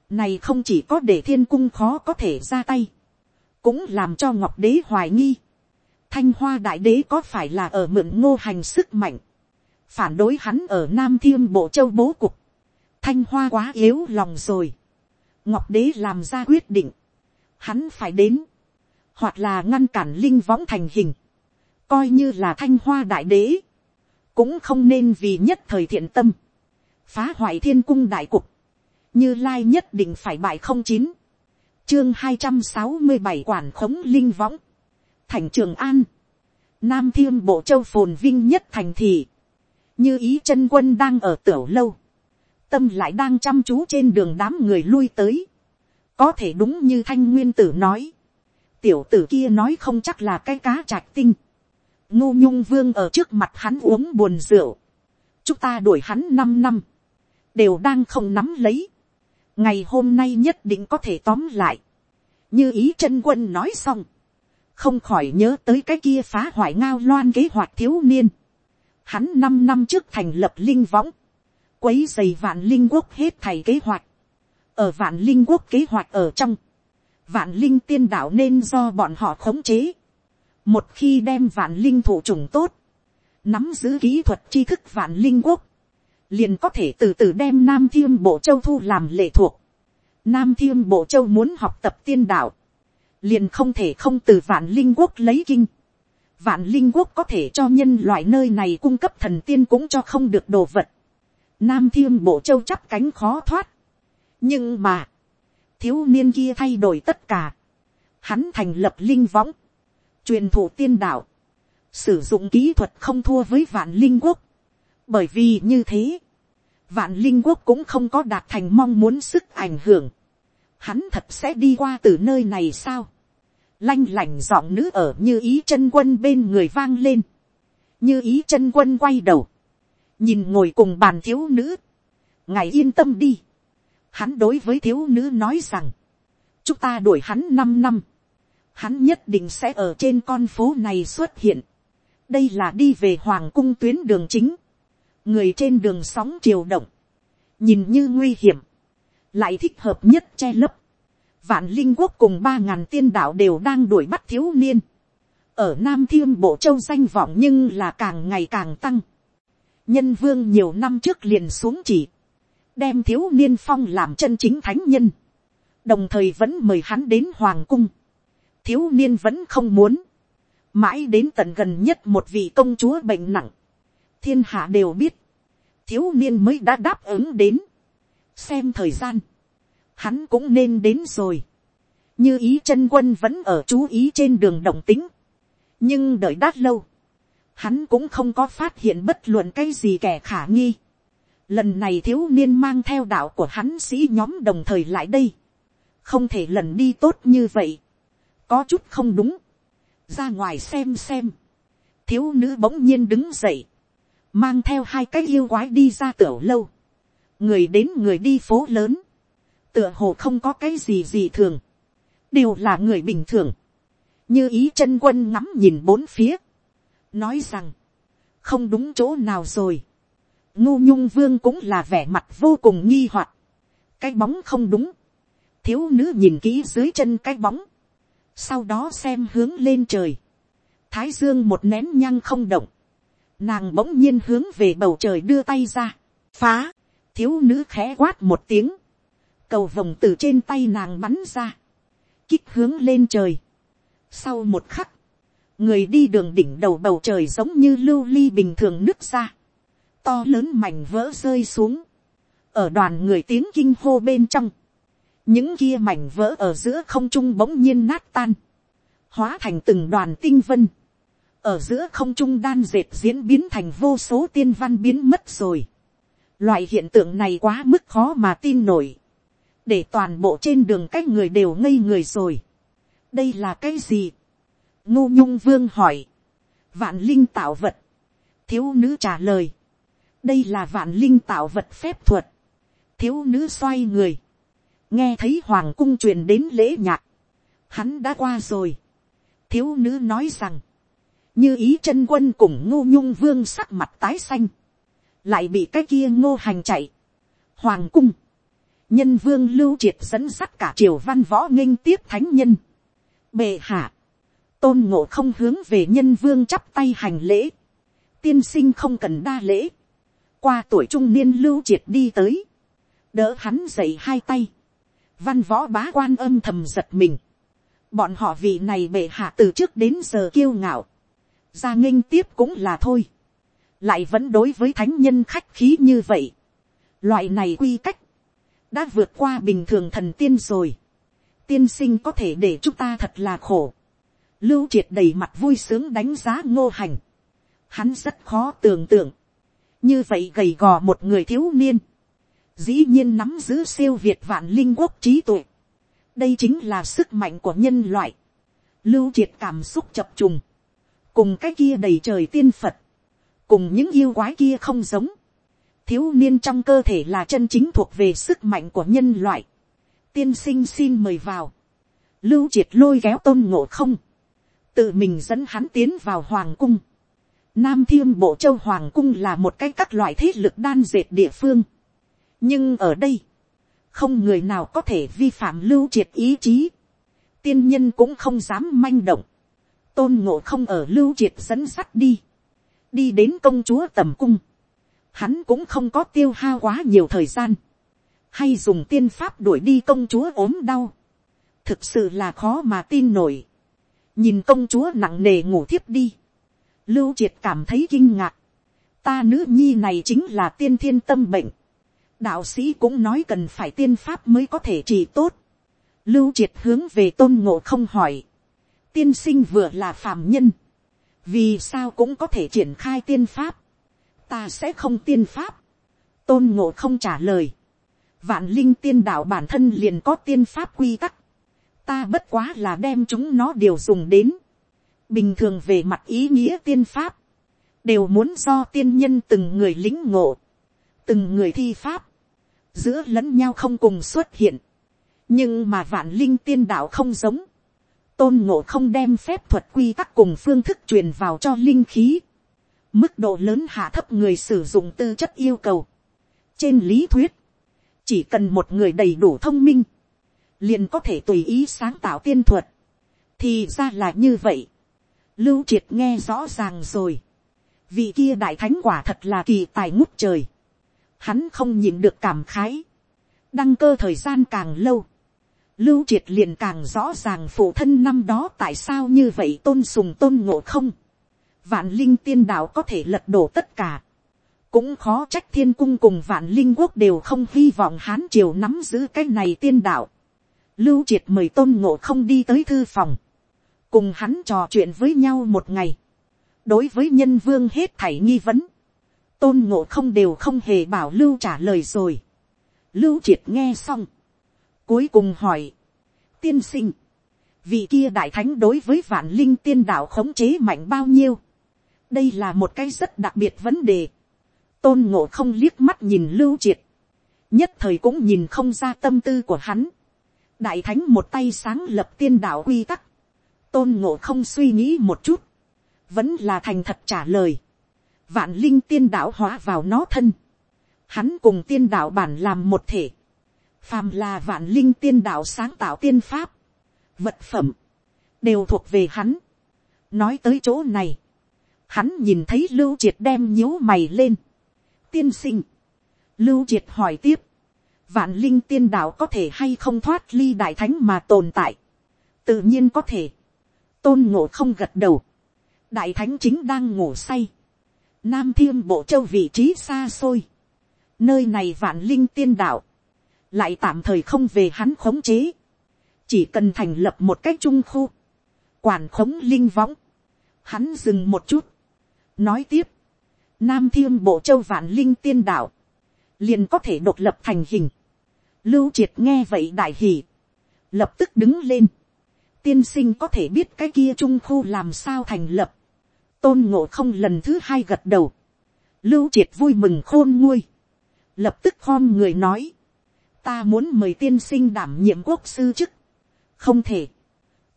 này không chỉ có để thiên cung khó có thể ra tay, cũng làm cho ngọc đế hoài nghi, thanh hoa đại đế có phải là ở mượn ngô hành sức mạnh, phản đối hắn ở nam thiên bộ châu bố cục, thanh hoa quá yếu lòng rồi, ngọc đế làm ra quyết định, hắn phải đến, hoặc là ngăn cản linh võng thành hình, coi như là thanh hoa đại đế, cũng không nên vì nhất thời thiện tâm, phá hoại thiên cung đại cục, như lai nhất định phải bại không chín, chương hai trăm sáu mươi bảy quản khống linh võng, thành trường an, nam thiên bộ châu phồn vinh nhất thành thị, như ý chân quân đang ở tiểu lâu, tâm lại đang chăm chú trên đường đám người lui tới, có thể đúng như thanh nguyên tử nói, tiểu tử kia nói không chắc là cái cá trạch tinh, ngô nhung vương ở trước mặt hắn uống buồn rượu, chúng ta đuổi hắn năm năm, đều đang không nắm lấy, ngày hôm nay nhất định có thể tóm lại, như ý chân quân nói xong, không khỏi nhớ tới cái kia phá hoại ngao loan kế hoạch thiếu niên. Hắn năm năm trước thành lập linh võng, quấy dày vạn linh quốc hết thầy kế hoạch. Ở vạn linh quốc kế hoạch ở trong, vạn linh tiên đạo nên do bọn họ khống chế. Một khi đem vạn linh thủ trùng tốt, nắm giữ kỹ thuật tri thức vạn linh quốc, liền có thể từ từ đem Nam Thiêm Bộ Châu thu làm lệ thuộc. Nam Thiêm Bộ Châu muốn học tập tiên đạo, liền không thể không từ vạn linh quốc lấy kinh. Vạn linh quốc có thể cho nhân loại nơi này cung cấp thần tiên cũng cho không được đồ vật. Nam Thiêm Bộ Châu chắp cánh khó thoát. Nhưng mà, thiếu niên kia thay đổi tất cả. Hắn thành lập linh võng, truyền thụ tiên đạo, sử dụng kỹ thuật không thua với vạn linh quốc. Bởi vì như thế, vạn linh quốc cũng không có đạt thành mong muốn sức ảnh hưởng. Hắn thật sẽ đi qua từ nơi này sao? Lanh lảnh giọng nữ ở như ý chân quân bên người vang lên. Như ý chân quân quay đầu. Nhìn ngồi cùng bàn thiếu nữ. Ngài yên tâm đi. Hắn đối với thiếu nữ nói rằng. Chúng ta đuổi hắn 5 năm. Hắn nhất định sẽ ở trên con phố này xuất hiện. Đây là đi về hoàng cung tuyến đường chính người trên đường sóng triều động, nhìn như nguy hiểm, lại thích hợp nhất che lấp. Vạn linh quốc cùng ba ngàn tiên đạo đều đang đuổi bắt thiếu niên. Ở Nam Thiêm Bộ Châu danh vọng nhưng là càng ngày càng tăng. Nhân vương nhiều năm trước liền xuống chỉ. Đem thiếu niên phong làm chân chính thánh nhân. Đồng thời vẫn mời hắn đến Hoàng Cung. Thiếu niên vẫn không muốn. Mãi đến tận gần nhất một vị công chúa bệnh nặng thiên hạ đều biết, thiếu niên mới đã đáp ứng đến, xem thời gian, hắn cũng nên đến rồi, như ý chân quân vẫn ở chú ý trên đường đồng tính, nhưng đợi đát lâu, hắn cũng không có phát hiện bất luận cái gì kẻ khả nghi. Lần này thiếu niên mang theo đạo của hắn sĩ nhóm đồng thời lại đây. Không thể lần đi tốt như vậy. Có chút không đúng. Ra ngoài xem xem. Thiếu nữ bỗng nhiên đứng dậy. Mang theo hai cái yêu quái đi ra tiểu lâu. Người đến người đi phố lớn. Tựa hồ không có cái gì gì thường. Đều là người bình thường. Như ý chân quân ngắm nhìn bốn phía nói rằng, không đúng chỗ nào rồi. ngô nhung vương cũng là vẻ mặt vô cùng nghi hoặc. cái bóng không đúng. thiếu nữ nhìn kỹ dưới chân cái bóng sau đó xem hướng lên trời. thái dương một nén nhăng không động. nàng bỗng nhiên hướng về bầu trời đưa tay ra. phá, thiếu nữ khẽ quát một tiếng. cầu vồng từ trên tay nàng bắn ra. kích hướng lên trời. sau một khắc, người đi đường đỉnh đầu bầu trời giống như lưu ly bình thường nứt ra, to lớn mảnh vỡ rơi xuống, ở đoàn người tiếng kinh hô bên trong, những kia mảnh vỡ ở giữa không trung bỗng nhiên nát tan, hóa thành từng đoàn tinh vân, ở giữa không trung đan dệt diễn biến thành vô số tiên văn biến mất rồi. Loại hiện tượng này quá mức khó mà tin nổi, để toàn bộ trên đường cách người đều ngây người rồi. đây là cái gì, ngô nhung vương hỏi, vạn linh tạo vật, thiếu nữ trả lời, đây là vạn linh tạo vật phép thuật, thiếu nữ xoay người, nghe thấy hoàng cung truyền đến lễ nhạc, hắn đã qua rồi, thiếu nữ nói rằng, như ý chân quân cùng ngô nhung vương sắc mặt tái xanh, lại bị cái kia ngô hành chạy, hoàng cung, nhân vương lưu triệt dẫn sắt cả triều văn võ nghênh tiếp thánh nhân, bệ hạ, tôn ngộ không hướng về nhân vương chắp tay hành lễ, tiên sinh không cần đa lễ, qua tuổi trung niên lưu triệt đi tới, đỡ hắn dậy hai tay, văn võ bá quan âm thầm giật mình, bọn họ vị này bệ hạ từ trước đến giờ kiêu ngạo, ra nghênh tiếp cũng là thôi, lại vẫn đối với thánh nhân khách khí như vậy, loại này quy cách, đã vượt qua bình thường thần tiên rồi, tiên sinh có thể để chúng ta thật là khổ, lưu triệt đầy mặt vui sướng đánh giá ngô hành. Hắn rất khó tưởng tượng. Như vậy gầy gò một người thiếu niên. Dĩ nhiên nắm giữ siêu việt vạn linh quốc trí tuệ. Đây chính là sức mạnh của nhân loại. Lưu triệt cảm xúc chập trùng. Cùng cái kia đầy trời tiên Phật. Cùng những yêu quái kia không giống. Thiếu niên trong cơ thể là chân chính thuộc về sức mạnh của nhân loại. Tiên sinh xin mời vào. Lưu triệt lôi kéo tôn ngộ không tự mình dẫn hắn tiến vào hoàng cung. Nam thiêm bộ châu hoàng cung là một cái các loại thế lực đan dệt địa phương nhưng ở đây, không người nào có thể vi phạm lưu triệt ý chí. tiên nhân cũng không dám manh động. tôn ngộ không ở lưu triệt dẫn sắt đi. đi đến công chúa tầm cung. hắn cũng không có tiêu hao quá nhiều thời gian. hay dùng tiên pháp đuổi đi công chúa ốm đau. thực sự là khó mà tin nổi nhìn công chúa nặng nề ngủ thiếp đi, lưu triệt cảm thấy kinh ngạc, ta nữ nhi này chính là tiên thiên tâm bệnh, đạo sĩ cũng nói cần phải tiên pháp mới có thể trị tốt, lưu triệt hướng về tôn ngộ không hỏi, tiên sinh vừa là phàm nhân, vì sao cũng có thể triển khai tiên pháp, ta sẽ không tiên pháp, tôn ngộ không trả lời, vạn linh tiên đạo bản thân liền có tiên pháp quy tắc, ta bất quá là đem chúng nó đều dùng đến. bình thường về mặt ý nghĩa tiên pháp, đều muốn do tiên nhân từng người lính ngộ, từng người thi pháp, giữa lẫn nhau không cùng xuất hiện. nhưng mà vạn linh tiên đạo không giống, tôn ngộ không đem phép thuật quy tắc cùng phương thức truyền vào cho linh khí, mức độ lớn hạ thấp người sử dụng tư chất yêu cầu. trên lý thuyết, chỉ cần một người đầy đủ thông minh, liền có thể tùy ý sáng tạo tiên thuật, thì ra là như vậy. Lưu triệt nghe rõ ràng rồi, vị kia đại thánh quả thật là kỳ tài ngút trời, hắn không nhìn được cảm khái, đăng cơ thời gian càng lâu, lưu triệt liền càng rõ ràng phụ thân năm đó tại sao như vậy tôn sùng tôn ngộ không, vạn linh tiên đạo có thể lật đổ tất cả, cũng khó trách thiên cung cùng vạn linh quốc đều không hy vọng hán triều nắm giữ cái này tiên đạo. Lưu triệt mời tôn ngộ không đi tới thư phòng, cùng hắn trò chuyện với nhau một ngày, đối với nhân vương hết thảy nghi vấn, tôn ngộ không đều không hề bảo lưu trả lời rồi. lưu triệt nghe xong, cuối cùng hỏi, tiên sinh, vị kia đại thánh đối với vạn linh tiên đạo khống chế mạnh bao nhiêu, đây là một cái rất đặc biệt vấn đề, tôn ngộ không liếc mắt nhìn lưu triệt, nhất thời cũng nhìn không ra tâm tư của hắn, đại thánh một tay sáng lập tiên đạo quy tắc, tôn ngộ không suy nghĩ một chút, vẫn là thành thật trả lời, vạn linh tiên đạo hóa vào nó thân, hắn cùng tiên đạo bản làm một thể, phàm là vạn linh tiên đạo sáng tạo tiên pháp, vật phẩm, đều thuộc về hắn. nói tới chỗ này, hắn nhìn thấy lưu triệt đem nhíu mày lên. tiên sinh, lưu triệt hỏi tiếp, vạn linh tiên đạo có thể hay không thoát ly đại thánh mà tồn tại, tự nhiên có thể, tôn ngộ không gật đầu, đại thánh chính đang ngủ say, nam thiêm bộ châu vị trí xa xôi, nơi này vạn linh tiên đạo, lại tạm thời không về hắn khống chế, chỉ cần thành lập một cách trung khu, quản khống linh võng, hắn dừng một chút, nói tiếp, nam thiêm bộ châu vạn linh tiên đạo, liền có thể độc lập thành hình, lưu triệt nghe vậy đại hỉ, lập tức đứng lên, tiên sinh có thể biết cái kia trung khu làm sao thành lập, tôn ngộ không lần thứ hai gật đầu, lưu triệt vui mừng khôn nguôi, lập tức khom người nói, ta muốn mời tiên sinh đảm nhiệm quốc sư chức, không thể,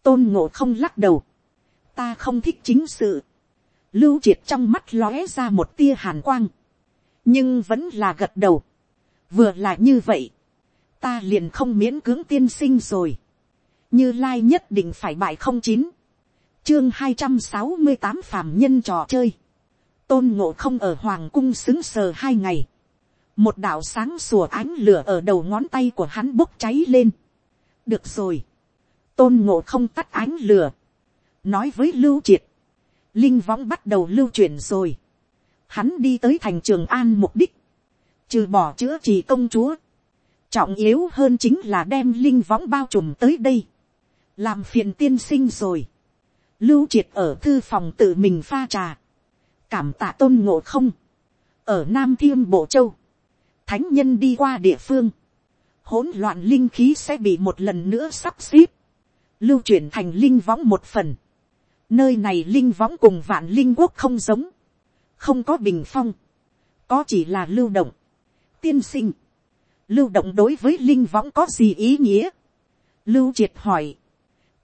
tôn ngộ không lắc đầu, ta không thích chính sự, lưu triệt trong mắt lóe ra một tia hàn quang, nhưng vẫn là gật đầu, vừa là như vậy, ta liền không miễn cưỡng tiên sinh rồi, như lai nhất định phải bại không chín, chương hai trăm sáu mươi tám phạm nhân trò chơi, tôn ngộ không ở hoàng cung xứng sờ hai ngày, một đạo sáng sủa ánh lửa ở đầu ngón tay của hắn bốc cháy lên. được rồi, tôn ngộ không tắt ánh lửa, nói với lưu triệt, linh võng bắt đầu lưu chuyển rồi, hắn đi tới thành trường an mục đích, trừ bỏ chữa trị công chúa, trọng yếu hơn chính là đem linh võng bao trùm tới đây, làm phiền tiên sinh rồi, lưu triệt ở thư phòng tự mình pha trà, cảm tạ tôn ngộ không, ở nam thiêm bộ châu, thánh nhân đi qua địa phương, hỗn loạn linh khí sẽ bị một lần nữa sắp xếp, lưu chuyển thành linh võng một phần. Nơi này linh võng cùng vạn linh quốc không giống, không có bình phong, có chỉ là lưu động. tiên sinh, lưu động đối với linh võng có gì ý nghĩa. lưu triệt hỏi,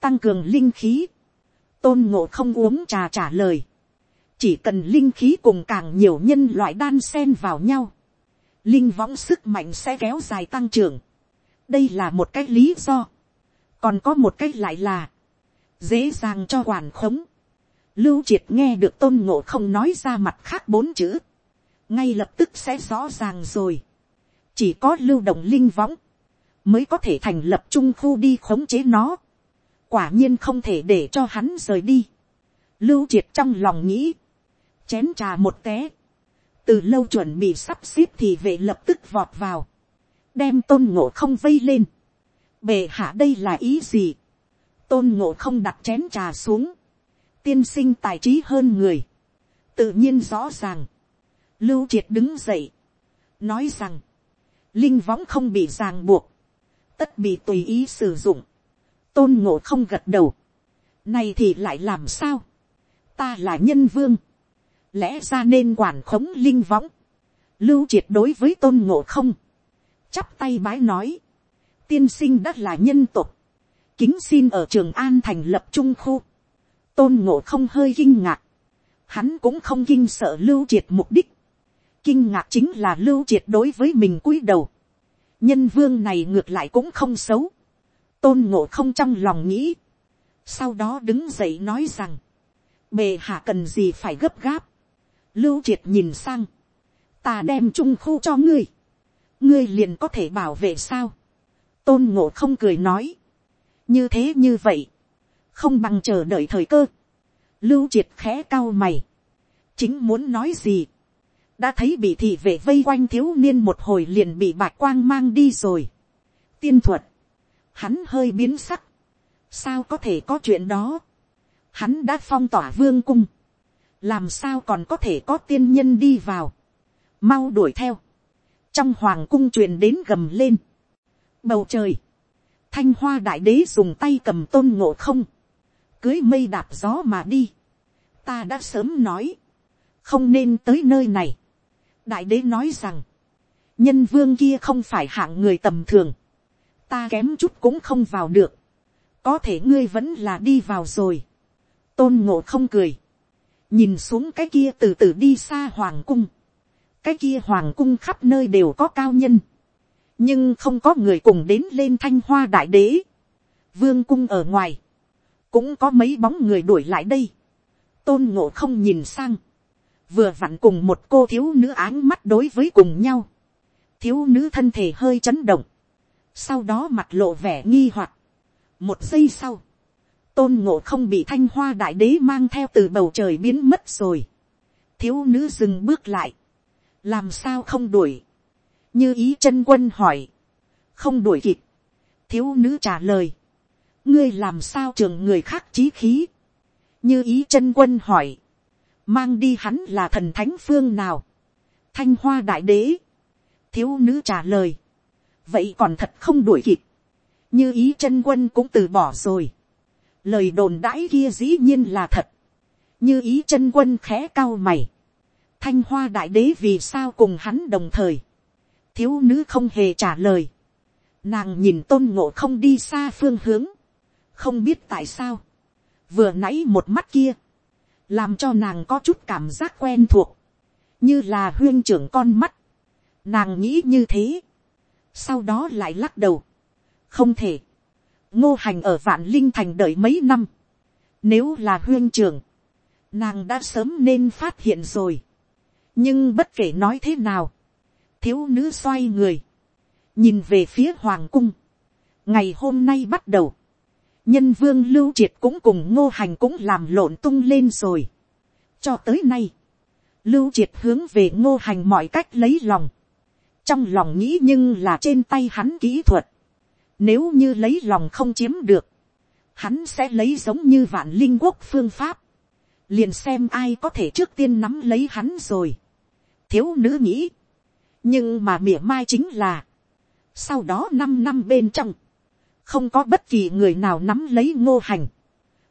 tăng cường linh khí, tôn ngộ không uống trà trả lời, chỉ cần linh khí cùng càng nhiều nhân loại đan sen vào nhau, linh võng sức mạnh sẽ kéo dài tăng trưởng. đây là một cái lý do. còn có một cái lại là, dễ dàng cho quản khống. lưu triệt nghe được tôn ngộ không nói ra mặt khác bốn chữ. ngay lập tức sẽ rõ ràng rồi. chỉ có lưu động linh võng, mới có thể thành lập trung khu đi khống chế nó quả nhiên không thể để cho hắn rời đi. lưu triệt trong lòng nghĩ, chén trà một té, từ lâu chuẩn bị sắp xếp thì vệ lập tức vọt vào, đem tôn ngộ không vây lên. bề hạ đây là ý gì. tôn ngộ không đặt chén trà xuống, tiên sinh tài trí hơn người, tự nhiên rõ ràng. lưu triệt đứng dậy, nói rằng, linh võng không bị ràng buộc, tất bị tùy ý sử dụng, tôn ngộ không gật đầu, này thì lại làm sao, ta là nhân vương, lẽ ra nên quản khống linh võng, lưu triệt đối với tôn ngộ không, chắp tay bái nói, tiên sinh đất là nhân tục, kính xin ở trường an thành lập trung khu, tôn ngộ không hơi kinh ngạc, hắn cũng không kinh sợ lưu triệt mục đích, kinh ngạc chính là lưu triệt đối với mình cúi đầu, nhân vương này ngược lại cũng không xấu, tôn ngộ không trong lòng nghĩ, sau đó đứng dậy nói rằng, bề hạ cần gì phải gấp gáp, Lưu triệt nhìn sang. Ta đem trung khu cho ngươi. Ngươi liền có thể bảo vệ sao. Tôn ngộ không cười nói. Như thế như vậy. Không bằng chờ đợi thời cơ. Lưu triệt khẽ cao mày. Chính muốn nói gì. Đã thấy bị thị vệ vây quanh thiếu niên một hồi liền bị bạc quang mang đi rồi. Tiên thuật. Hắn hơi biến sắc. Sao có thể có chuyện đó. Hắn đã phong tỏa vương cung. Làm sao còn có thể có tiên nhân đi vào, mau đuổi theo, trong hoàng cung truyền đến gầm lên, bầu trời, thanh hoa đại đế dùng tay cầm tôn ngộ không, cưới mây đạp gió mà đi, ta đã sớm nói, không nên tới nơi này, đại đế nói rằng, nhân vương kia không phải hạng người tầm thường, ta kém chút cũng không vào được, có thể ngươi vẫn là đi vào rồi, tôn ngộ không cười, nhìn xuống cái kia từ từ đi xa hoàng cung, cái kia hoàng cung khắp nơi đều có cao nhân, nhưng không có người cùng đến lên thanh hoa đại đế, vương cung ở ngoài, cũng có mấy bóng người đuổi lại đây, tôn ngộ không nhìn sang, vừa vặn cùng một cô thiếu nữ áng mắt đối với cùng nhau, thiếu nữ thân thể hơi chấn động, sau đó mặt lộ vẻ nghi hoặc, một giây sau, tôn ngộ không bị thanh hoa đại đế mang theo từ bầu trời biến mất rồi, thiếu nữ dừng bước lại, làm sao không đuổi, như ý chân quân hỏi, không đuổi kịp, thiếu nữ trả lời, ngươi làm sao trường người khác trí khí, như ý chân quân hỏi, mang đi hắn là thần thánh phương nào, thanh hoa đại đế, thiếu nữ trả lời, vậy còn thật không đuổi kịp, như ý chân quân cũng từ bỏ rồi, lời đồn đãi kia dĩ nhiên là thật, như ý chân quân khẽ cao mày, thanh hoa đại đế vì sao cùng hắn đồng thời, thiếu nữ không hề trả lời, nàng nhìn tôn ngộ không đi xa phương hướng, không biết tại sao, vừa nãy một mắt kia, làm cho nàng có chút cảm giác quen thuộc, như là huyên trưởng con mắt, nàng nghĩ như thế, sau đó lại lắc đầu, không thể, ngô hành ở vạn linh thành đợi mấy năm, nếu là huyên Trường, nàng đã sớm nên phát hiện rồi, nhưng bất kể nói thế nào, thiếu nữ xoay người, nhìn về phía hoàng cung, ngày hôm nay bắt đầu, nhân vương lưu triệt cũng cùng ngô hành cũng làm lộn tung lên rồi. cho tới nay, lưu triệt hướng về ngô hành mọi cách lấy lòng, trong lòng nghĩ nhưng là trên tay hắn kỹ thuật, nếu như lấy lòng không chiếm được, hắn sẽ lấy giống như vạn linh quốc phương pháp, liền xem ai có thể trước tiên nắm lấy hắn rồi. thiếu nữ nghĩ, nhưng mà mỉa mai chính là, sau đó năm năm bên trong, không có bất kỳ người nào nắm lấy ngô hành.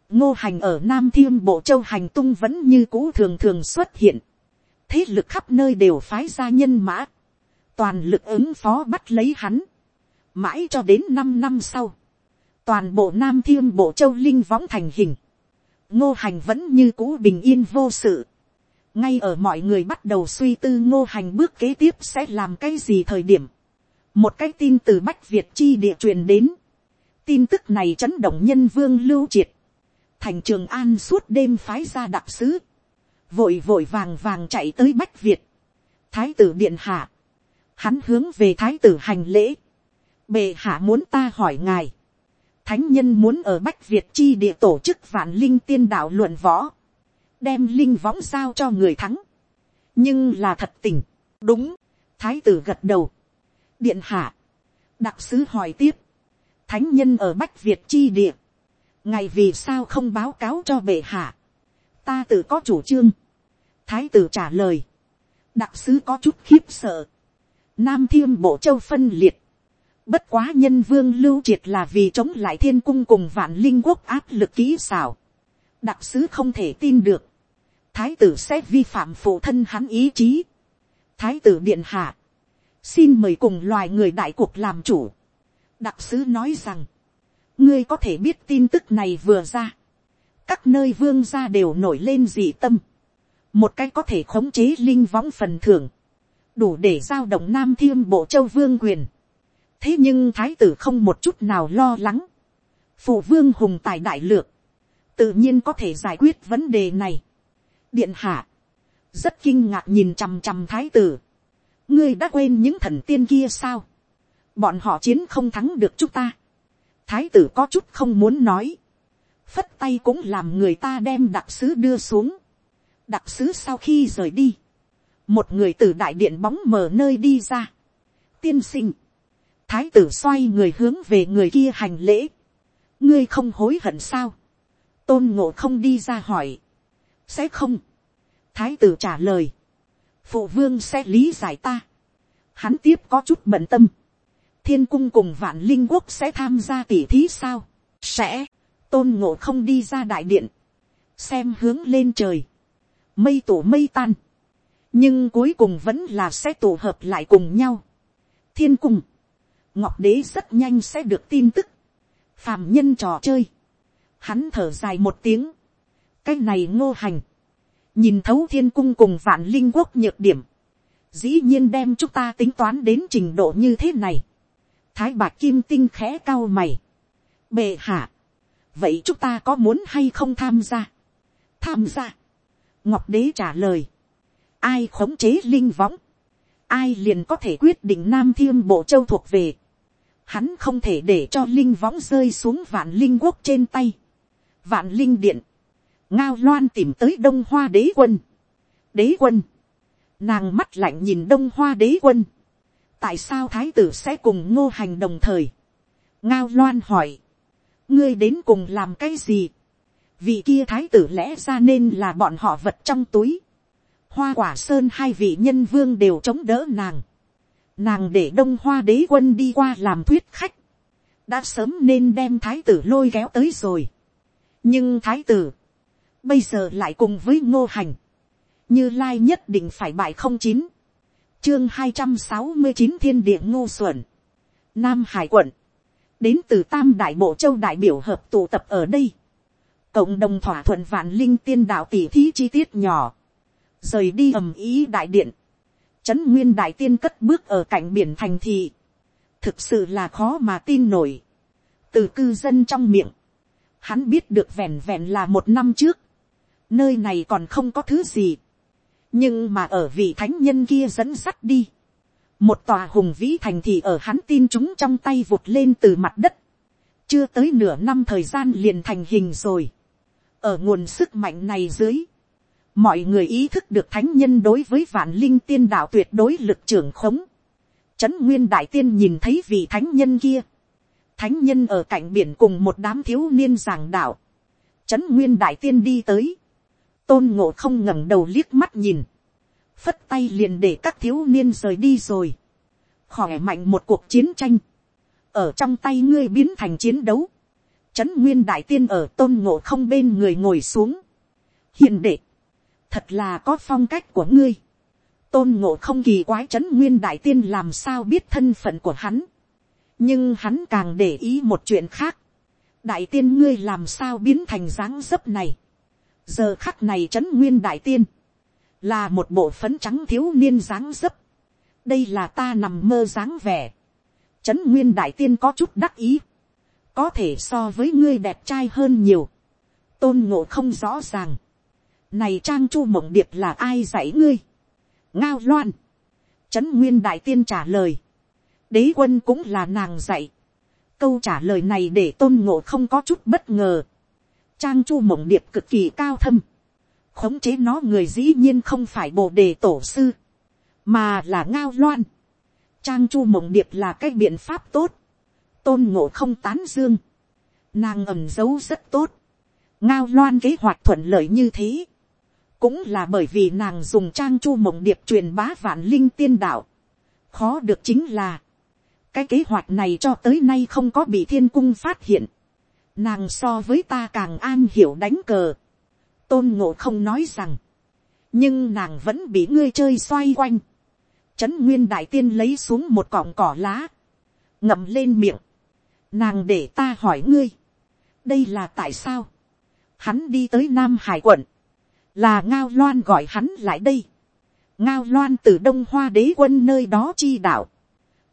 ngô hành ở nam thiên bộ châu hành tung vẫn như cũ thường thường xuất hiện. thế lực khắp nơi đều phái ra nhân mã toàn lực ứng phó bắt lấy hắn. mãi cho đến năm năm sau. toàn bộ nam thiên bộ châu linh võng thành hình. ngô hành vẫn như cũ bình yên vô sự. ngay ở mọi người bắt đầu suy tư ngô hành bước kế tiếp sẽ làm cái gì thời điểm. một cái tin từ bách việt chi địa truyền đến tin tức này chấn động nhân vương lưu triệt, thành trường an suốt đêm phái ra đặc sứ, vội vội vàng vàng chạy tới bách việt, thái tử điện hạ, hắn hướng về thái tử hành lễ, bệ hạ muốn ta hỏi ngài, thánh nhân muốn ở bách việt chi địa tổ chức vạn linh tiên đạo luận võ, đem linh võng giao cho người thắng, nhưng là thật tình, đúng, thái tử gật đầu, điện hạ, đặc sứ hỏi tiếp, thánh nhân ở bách việt chi địa, ngày vì sao không báo cáo cho bệ hạ, ta tự có chủ trương, thái tử trả lời, đặc sứ có chút khiếp sợ, nam thiên bộ châu phân liệt, bất quá nhân vương lưu triệt là vì chống lại thiên cung cùng vạn linh quốc áp lực kỹ xảo, đặc sứ không thể tin được, thái tử sẽ vi phạm phụ thân hắn ý chí, thái tử điện hạ, xin mời cùng loài người đại cuộc làm chủ, đặc sứ nói rằng, ngươi có thể biết tin tức này vừa ra, các nơi vương gia đều nổi lên dị tâm, một cái có thể khống chế linh võng phần thưởng, đủ để giao động nam thiên bộ châu vương quyền. thế nhưng thái tử không một chút nào lo lắng, phụ vương hùng tài đại lược, tự nhiên có thể giải quyết vấn đề này. điện hạ, rất kinh ngạc nhìn chằm chằm thái tử, ngươi đã quên những thần tiên kia sao, bọn họ chiến không thắng được chúng ta. thái tử có chút không muốn nói. phất tay cũng làm người ta đem đặc sứ đưa xuống. đặc sứ sau khi rời đi, một người từ đại điện bóng mờ nơi đi ra. tiên sinh, thái tử xoay người hướng về người kia hành lễ. ngươi không hối hận sao. tôn ngộ không đi ra hỏi. sẽ không. thái tử trả lời, phụ vương sẽ lý giải ta. hắn tiếp có chút bận tâm, thiên cung cùng vạn linh quốc sẽ tham gia tỉ thí sao, sẽ, tôn ngộ không đi ra đại điện, xem hướng lên trời, mây tổ mây tan, nhưng cuối cùng vẫn là sẽ tổ hợp lại cùng nhau. thiên cung, ngọc đế rất nhanh sẽ được tin tức, phàm nhân trò chơi, hắn thở dài một tiếng, cái này ngô hành, nhìn thấu thiên cung cùng vạn linh quốc nhược điểm, dĩ nhiên đem chúng ta tính toán đến trình độ như thế này. thái bạc kim tinh khẽ cao mày, bệ hạ, vậy chúng ta có muốn hay không tham gia, tham gia, ngọc đế trả lời, ai khống chế linh võng, ai liền có thể quyết định nam thiên bộ châu thuộc về, hắn không thể để cho linh võng rơi xuống vạn linh quốc trên tay, vạn linh điện, ngao loan tìm tới đông hoa đế quân, đế quân, nàng mắt lạnh nhìn đông hoa đế quân, tại sao thái tử sẽ cùng ngô hành đồng thời, ngao loan hỏi, ngươi đến cùng làm cái gì, vì kia thái tử lẽ ra nên là bọn họ vật trong túi, hoa quả sơn hai vị nhân vương đều chống đỡ nàng, nàng để đông hoa đế quân đi qua làm thuyết khách, đã sớm nên đem thái tử lôi kéo tới rồi. nhưng thái tử, bây giờ lại cùng với ngô hành, như lai nhất định phải bại không chín, chương hai trăm sáu mươi chín thiên địa ngô xuẩn, nam hải quận, đến từ tam đại bộ châu đại biểu hợp tụ tập ở đây, cộng đồng thỏa thuận vạn linh tiên đạo tỷ thí chi tiết nhỏ, rời đi ầm ý đại điện, trấn nguyên đại tiên cất bước ở cạnh biển thành thị, thực sự là khó mà tin nổi, từ cư dân trong miệng, hắn biết được vẹn vẹn là một năm trước, nơi này còn không có thứ gì, nhưng mà ở vị thánh nhân kia dẫn sắt đi, một tòa hùng vĩ thành thị ở hắn tin chúng trong tay vụt lên từ mặt đất, chưa tới nửa năm thời gian liền thành hình rồi, ở nguồn sức mạnh này dưới, mọi người ý thức được thánh nhân đối với vạn linh tiên đạo tuyệt đối lực trưởng khống. Trấn nguyên đại tiên nhìn thấy vị thánh nhân kia. Thánh nhân ở cạnh biển cùng một đám thiếu niên giảng đạo. Trấn nguyên đại tiên đi tới. Tôn ngộ không ngẩng đầu liếc mắt nhìn. Phất tay liền để các thiếu niên rời đi rồi. Khỏe mạnh một cuộc chiến tranh. Ở trong tay ngươi biến thành chiến đấu. Trấn nguyên đại tiên ở tôn ngộ không bên người ngồi xuống. Hiền đệ thật là có phong cách của ngươi. tôn ngộ không kỳ quái c h ấ n nguyên đại tiên làm sao biết thân phận của hắn. nhưng hắn càng để ý một chuyện khác. đại tiên ngươi làm sao biến thành dáng dấp này. giờ khắc này c h ấ n nguyên đại tiên, là một bộ phấn trắng thiếu niên dáng dấp. đây là ta nằm mơ dáng vẻ. c h ấ n nguyên đại tiên có chút đắc ý. có thể so với ngươi đẹp trai hơn nhiều. tôn ngộ không rõ ràng này trang chu mộng điệp là ai dạy ngươi. ngao loan. trấn nguyên đại tiên trả lời. đế quân cũng là nàng dạy. câu trả lời này để tôn ngộ không có chút bất ngờ. trang chu mộng điệp cực kỳ cao thâm. khống chế nó người dĩ nhiên không phải bồ đề tổ sư. mà là ngao loan. trang chu mộng điệp là cái biện pháp tốt. tôn ngộ không tán dương. nàng ẩm giấu rất tốt ngao loan kế hoạch thuận lợi như thế, cũng là bởi vì nàng dùng trang chu mộng điệp truyền bá vạn linh tiên đạo. khó được chính là, cái kế hoạch này cho tới nay không có bị thiên cung phát hiện. nàng so với ta càng an hiểu đánh cờ. tôn ngộ không nói rằng, nhưng nàng vẫn bị ngươi chơi xoay quanh. trấn nguyên đại tiên lấy xuống một cọng cỏ lá, ngậm lên miệng. nàng để ta hỏi ngươi, đây là tại sao. hắn đi tới nam hải quận, là ngao loan gọi hắn lại đây. ngao loan từ đông hoa đế quân nơi đó chi đạo.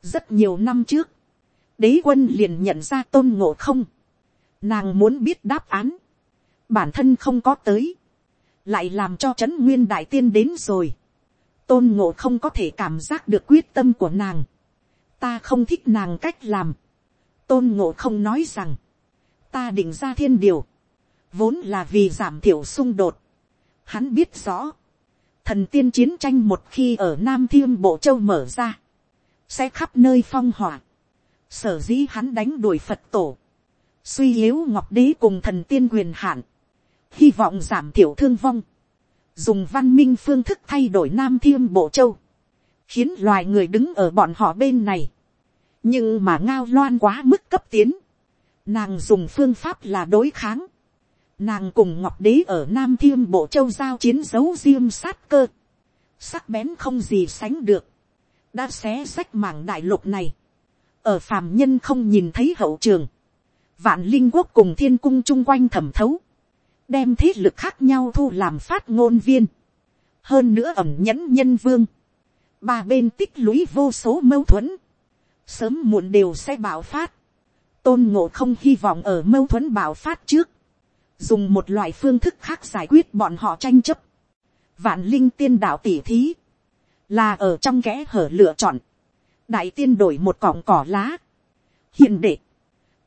rất nhiều năm trước, đế quân liền nhận ra tôn ngộ không. nàng muốn biết đáp án. bản thân không có tới. lại làm cho trấn nguyên đại tiên đến rồi. tôn ngộ không có thể cảm giác được quyết tâm của nàng. ta không thích nàng cách làm. tôn ngộ không nói rằng, ta định ra thiên điều, vốn là vì giảm thiểu xung đột Hắn biết rõ, thần tiên chiến tranh một khi ở Nam Thiên Bộ Châu mở ra, sẽ khắp nơi phong hỏa. Sở dĩ hắn đánh đuổi Phật tổ, suy yếu ngọc đế cùng thần tiên quyền hạn, hy vọng giảm thiểu thương vong. dùng văn minh phương thức thay đổi nam thiêm bộ châu, khiến loài người đứng ở bọn họ bên này, nhưng mà ngao loan quá mức cấp tiến, nàng dùng phương pháp là đối kháng, nàng cùng ngọc đế ở nam thiêm bộ châu giao chiến dấu diêm sát cơ, sắc bén không gì sánh được, đã xé sách mảng đại lục này, ở phàm nhân không nhìn thấy hậu trường, vạn linh quốc cùng thiên cung chung quanh thẩm thấu, đem thế lực khác nhau thu làm phát ngôn viên, hơn nữa ẩm nhẫn nhân vương, ba bên tích lũy vô số mâu thuẫn, sớm muộn đều sẽ bạo phát, tôn ngộ không hy vọng ở mâu thuẫn bạo phát trước, dùng một loại phương thức khác giải quyết bọn họ tranh chấp, vạn linh tiên đạo tỉ thí, là ở trong kẽ hở lựa chọn, đại tiên đổi một cọng cỏ lá, hiện đệ,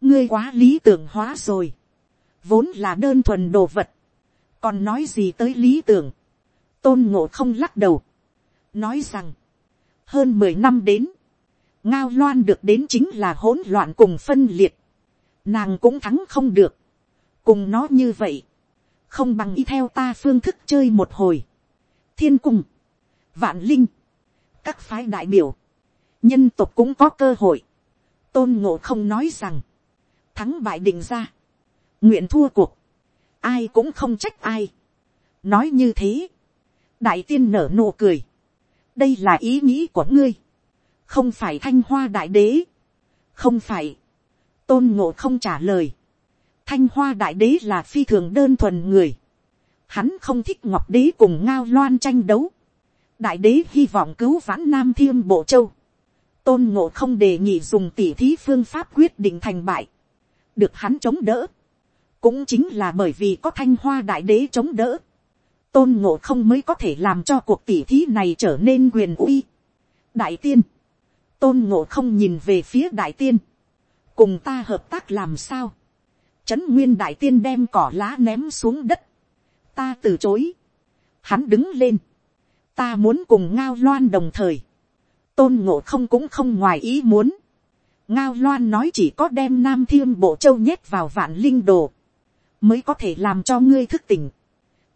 ngươi quá lý tưởng hóa rồi, vốn là đơn thuần đồ vật, còn nói gì tới lý tưởng, tôn ngộ không lắc đầu, nói rằng, hơn mười năm đến, ngao loan được đến chính là hỗn loạn cùng phân liệt, nàng cũng thắng không được, cùng nó như vậy, không bằng y theo ta phương thức chơi một hồi, thiên cung, vạn linh, các phái đại biểu, nhân tộc cũng có cơ hội, tôn ngộ không nói rằng, thắng bại định ra, nguyện thua cuộc, ai cũng không trách ai. nói như thế, đại tiên nở nụ cười, đây là ý nghĩ của ngươi, không phải thanh hoa đại đế, không phải, tôn ngộ không trả lời, thanh hoa đại đế là phi thường đơn thuần người, hắn không thích ngọc đế cùng ngao loan tranh đấu, đại đế hy vọng cứu vãn nam Thiên bộ châu, tôn ngộ không đề nghị dùng tỉ thí phương pháp quyết định thành bại, được hắn chống đỡ, cũng chính là bởi vì có thanh hoa đại đế chống đỡ, tôn ngộ không mới có thể làm cho cuộc tỉ thí này trở nên quyền uy. đại tiên, tôn ngộ không nhìn về phía đại tiên, cùng ta hợp tác làm sao, trấn nguyên đại tiên đem cỏ lá ném xuống đất, ta từ chối, hắn đứng lên, ta muốn cùng ngao loan đồng thời, tôn ngộ không cũng không ngoài ý muốn, ngao loan nói chỉ có đem nam thiên bộ châu nhét vào vạn linh đồ, mới có thể làm cho ngươi thức tỉnh.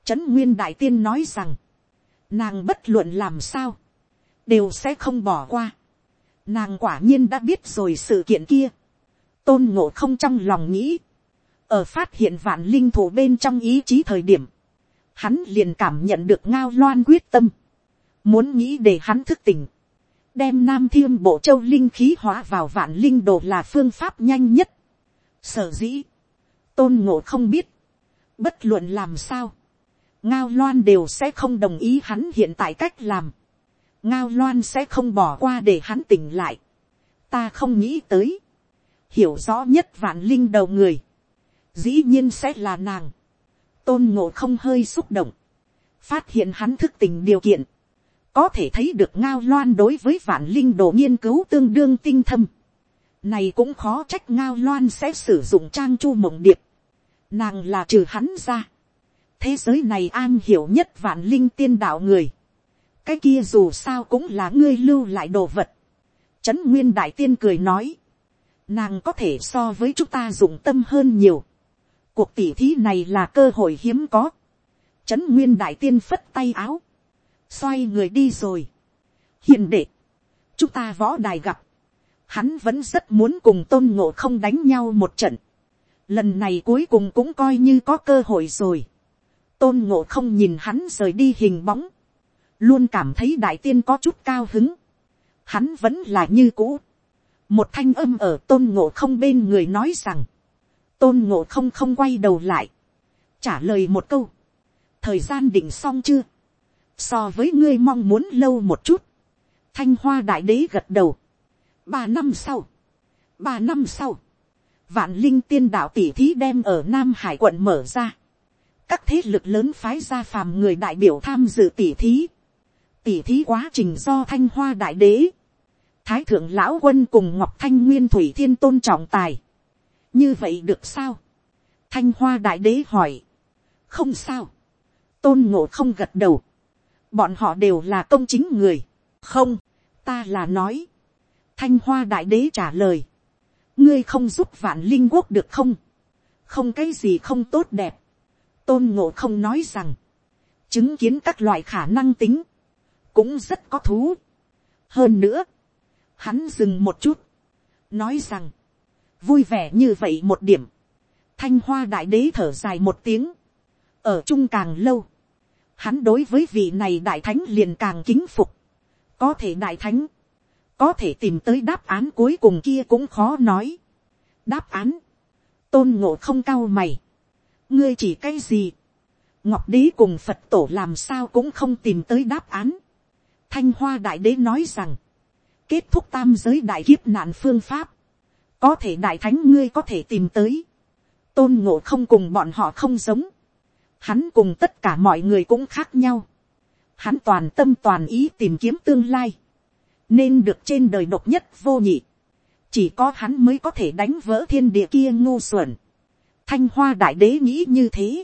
Trấn nguyên đại tiên nói rằng, nàng bất luận làm sao, đều sẽ không bỏ qua. Nàng quả nhiên đã biết rồi sự kiện kia. Tôn ngộ không trong lòng nghĩ, ở phát hiện vạn linh thủ bên trong ý chí thời điểm, hắn liền cảm nhận được ngao loan quyết tâm, muốn nghĩ để hắn thức tỉnh, đem nam thiên bộ châu linh khí hóa vào vạn linh đồ là phương pháp nhanh nhất. Sở dĩ, tôn ngộ không biết, bất luận làm sao, ngao loan đều sẽ không đồng ý hắn hiện tại cách làm, ngao loan sẽ không bỏ qua để hắn tỉnh lại, ta không nghĩ tới, hiểu rõ nhất vạn linh đầu người, dĩ nhiên sẽ là nàng, tôn ngộ không hơi xúc động, phát hiện hắn thức tình điều kiện, có thể thấy được ngao loan đối với vạn linh đồ nghiên cứu tương đương tinh thâm. Này cũng khó trách ngao loan sẽ sử dụng trang chu mộng điệp. Nàng là trừ hắn ra. Thế giới này an hiểu nhất vạn linh tiên đạo người. Cái kia dù sao cũng là ngươi lưu lại đồ vật. Trấn Nguyên Đại Tiên cười nói. Nàng có thể so với chúng ta dụng tâm hơn nhiều. Cuộc tỉ thí này là cơ hội hiếm có. Trấn Nguyên Đại Tiên phất tay áo xoay người đi rồi. hiền đệ, chúng ta võ đài gặp, hắn vẫn rất muốn cùng tôn ngộ không đánh nhau một trận. lần này cuối cùng cũng coi như có cơ hội rồi. tôn ngộ không nhìn hắn rời đi hình bóng, luôn cảm thấy đại tiên có chút cao hứng. hắn vẫn là như cũ. một thanh âm ở tôn ngộ không bên người nói rằng, tôn ngộ không không quay đầu lại, trả lời một câu, thời gian định xong chưa, so với ngươi mong muốn lâu một chút, thanh hoa đại đế gật đầu, ba năm sau, ba năm sau, vạn linh tiên đạo tỷ thí đem ở nam hải quận mở ra, các thế lực lớn phái ra phàm người đại biểu tham dự tỷ thí, tỷ thí quá trình do thanh hoa đại đế, thái thượng lão quân cùng ngọc thanh nguyên thủy thiên tôn trọng tài, như vậy được sao, thanh hoa đại đế hỏi, không sao, tôn ngộ không gật đầu, bọn họ đều là công chính người. không, ta là nói. thanh hoa đại đế trả lời. ngươi không giúp vạn linh quốc được không. không cái gì không tốt đẹp. tôn ngộ không nói rằng. chứng kiến các loại khả năng tính, cũng rất có thú. hơn nữa, hắn dừng một chút, nói rằng, vui vẻ như vậy một điểm, thanh hoa đại đế thở dài một tiếng, ở chung càng lâu, hắn đối với vị này đại thánh liền càng kính phục, có thể đại thánh, có thể tìm tới đáp án cuối cùng kia cũng khó nói. đáp án, tôn ngộ không cao mày, ngươi chỉ cái gì, ngọc đế cùng phật tổ làm sao cũng không tìm tới đáp án. thanh hoa đại đế nói rằng, kết thúc tam giới đại kiếp nạn phương pháp, có thể đại thánh ngươi có thể tìm tới, tôn ngộ không cùng bọn họ không giống, hắn cùng tất cả mọi người cũng khác nhau, hắn toàn tâm toàn ý tìm kiếm tương lai, nên được trên đời độc nhất vô nhị, chỉ có hắn mới có thể đánh vỡ thiên địa kia ngu xuẩn. thanh hoa đại đế nghĩ như thế,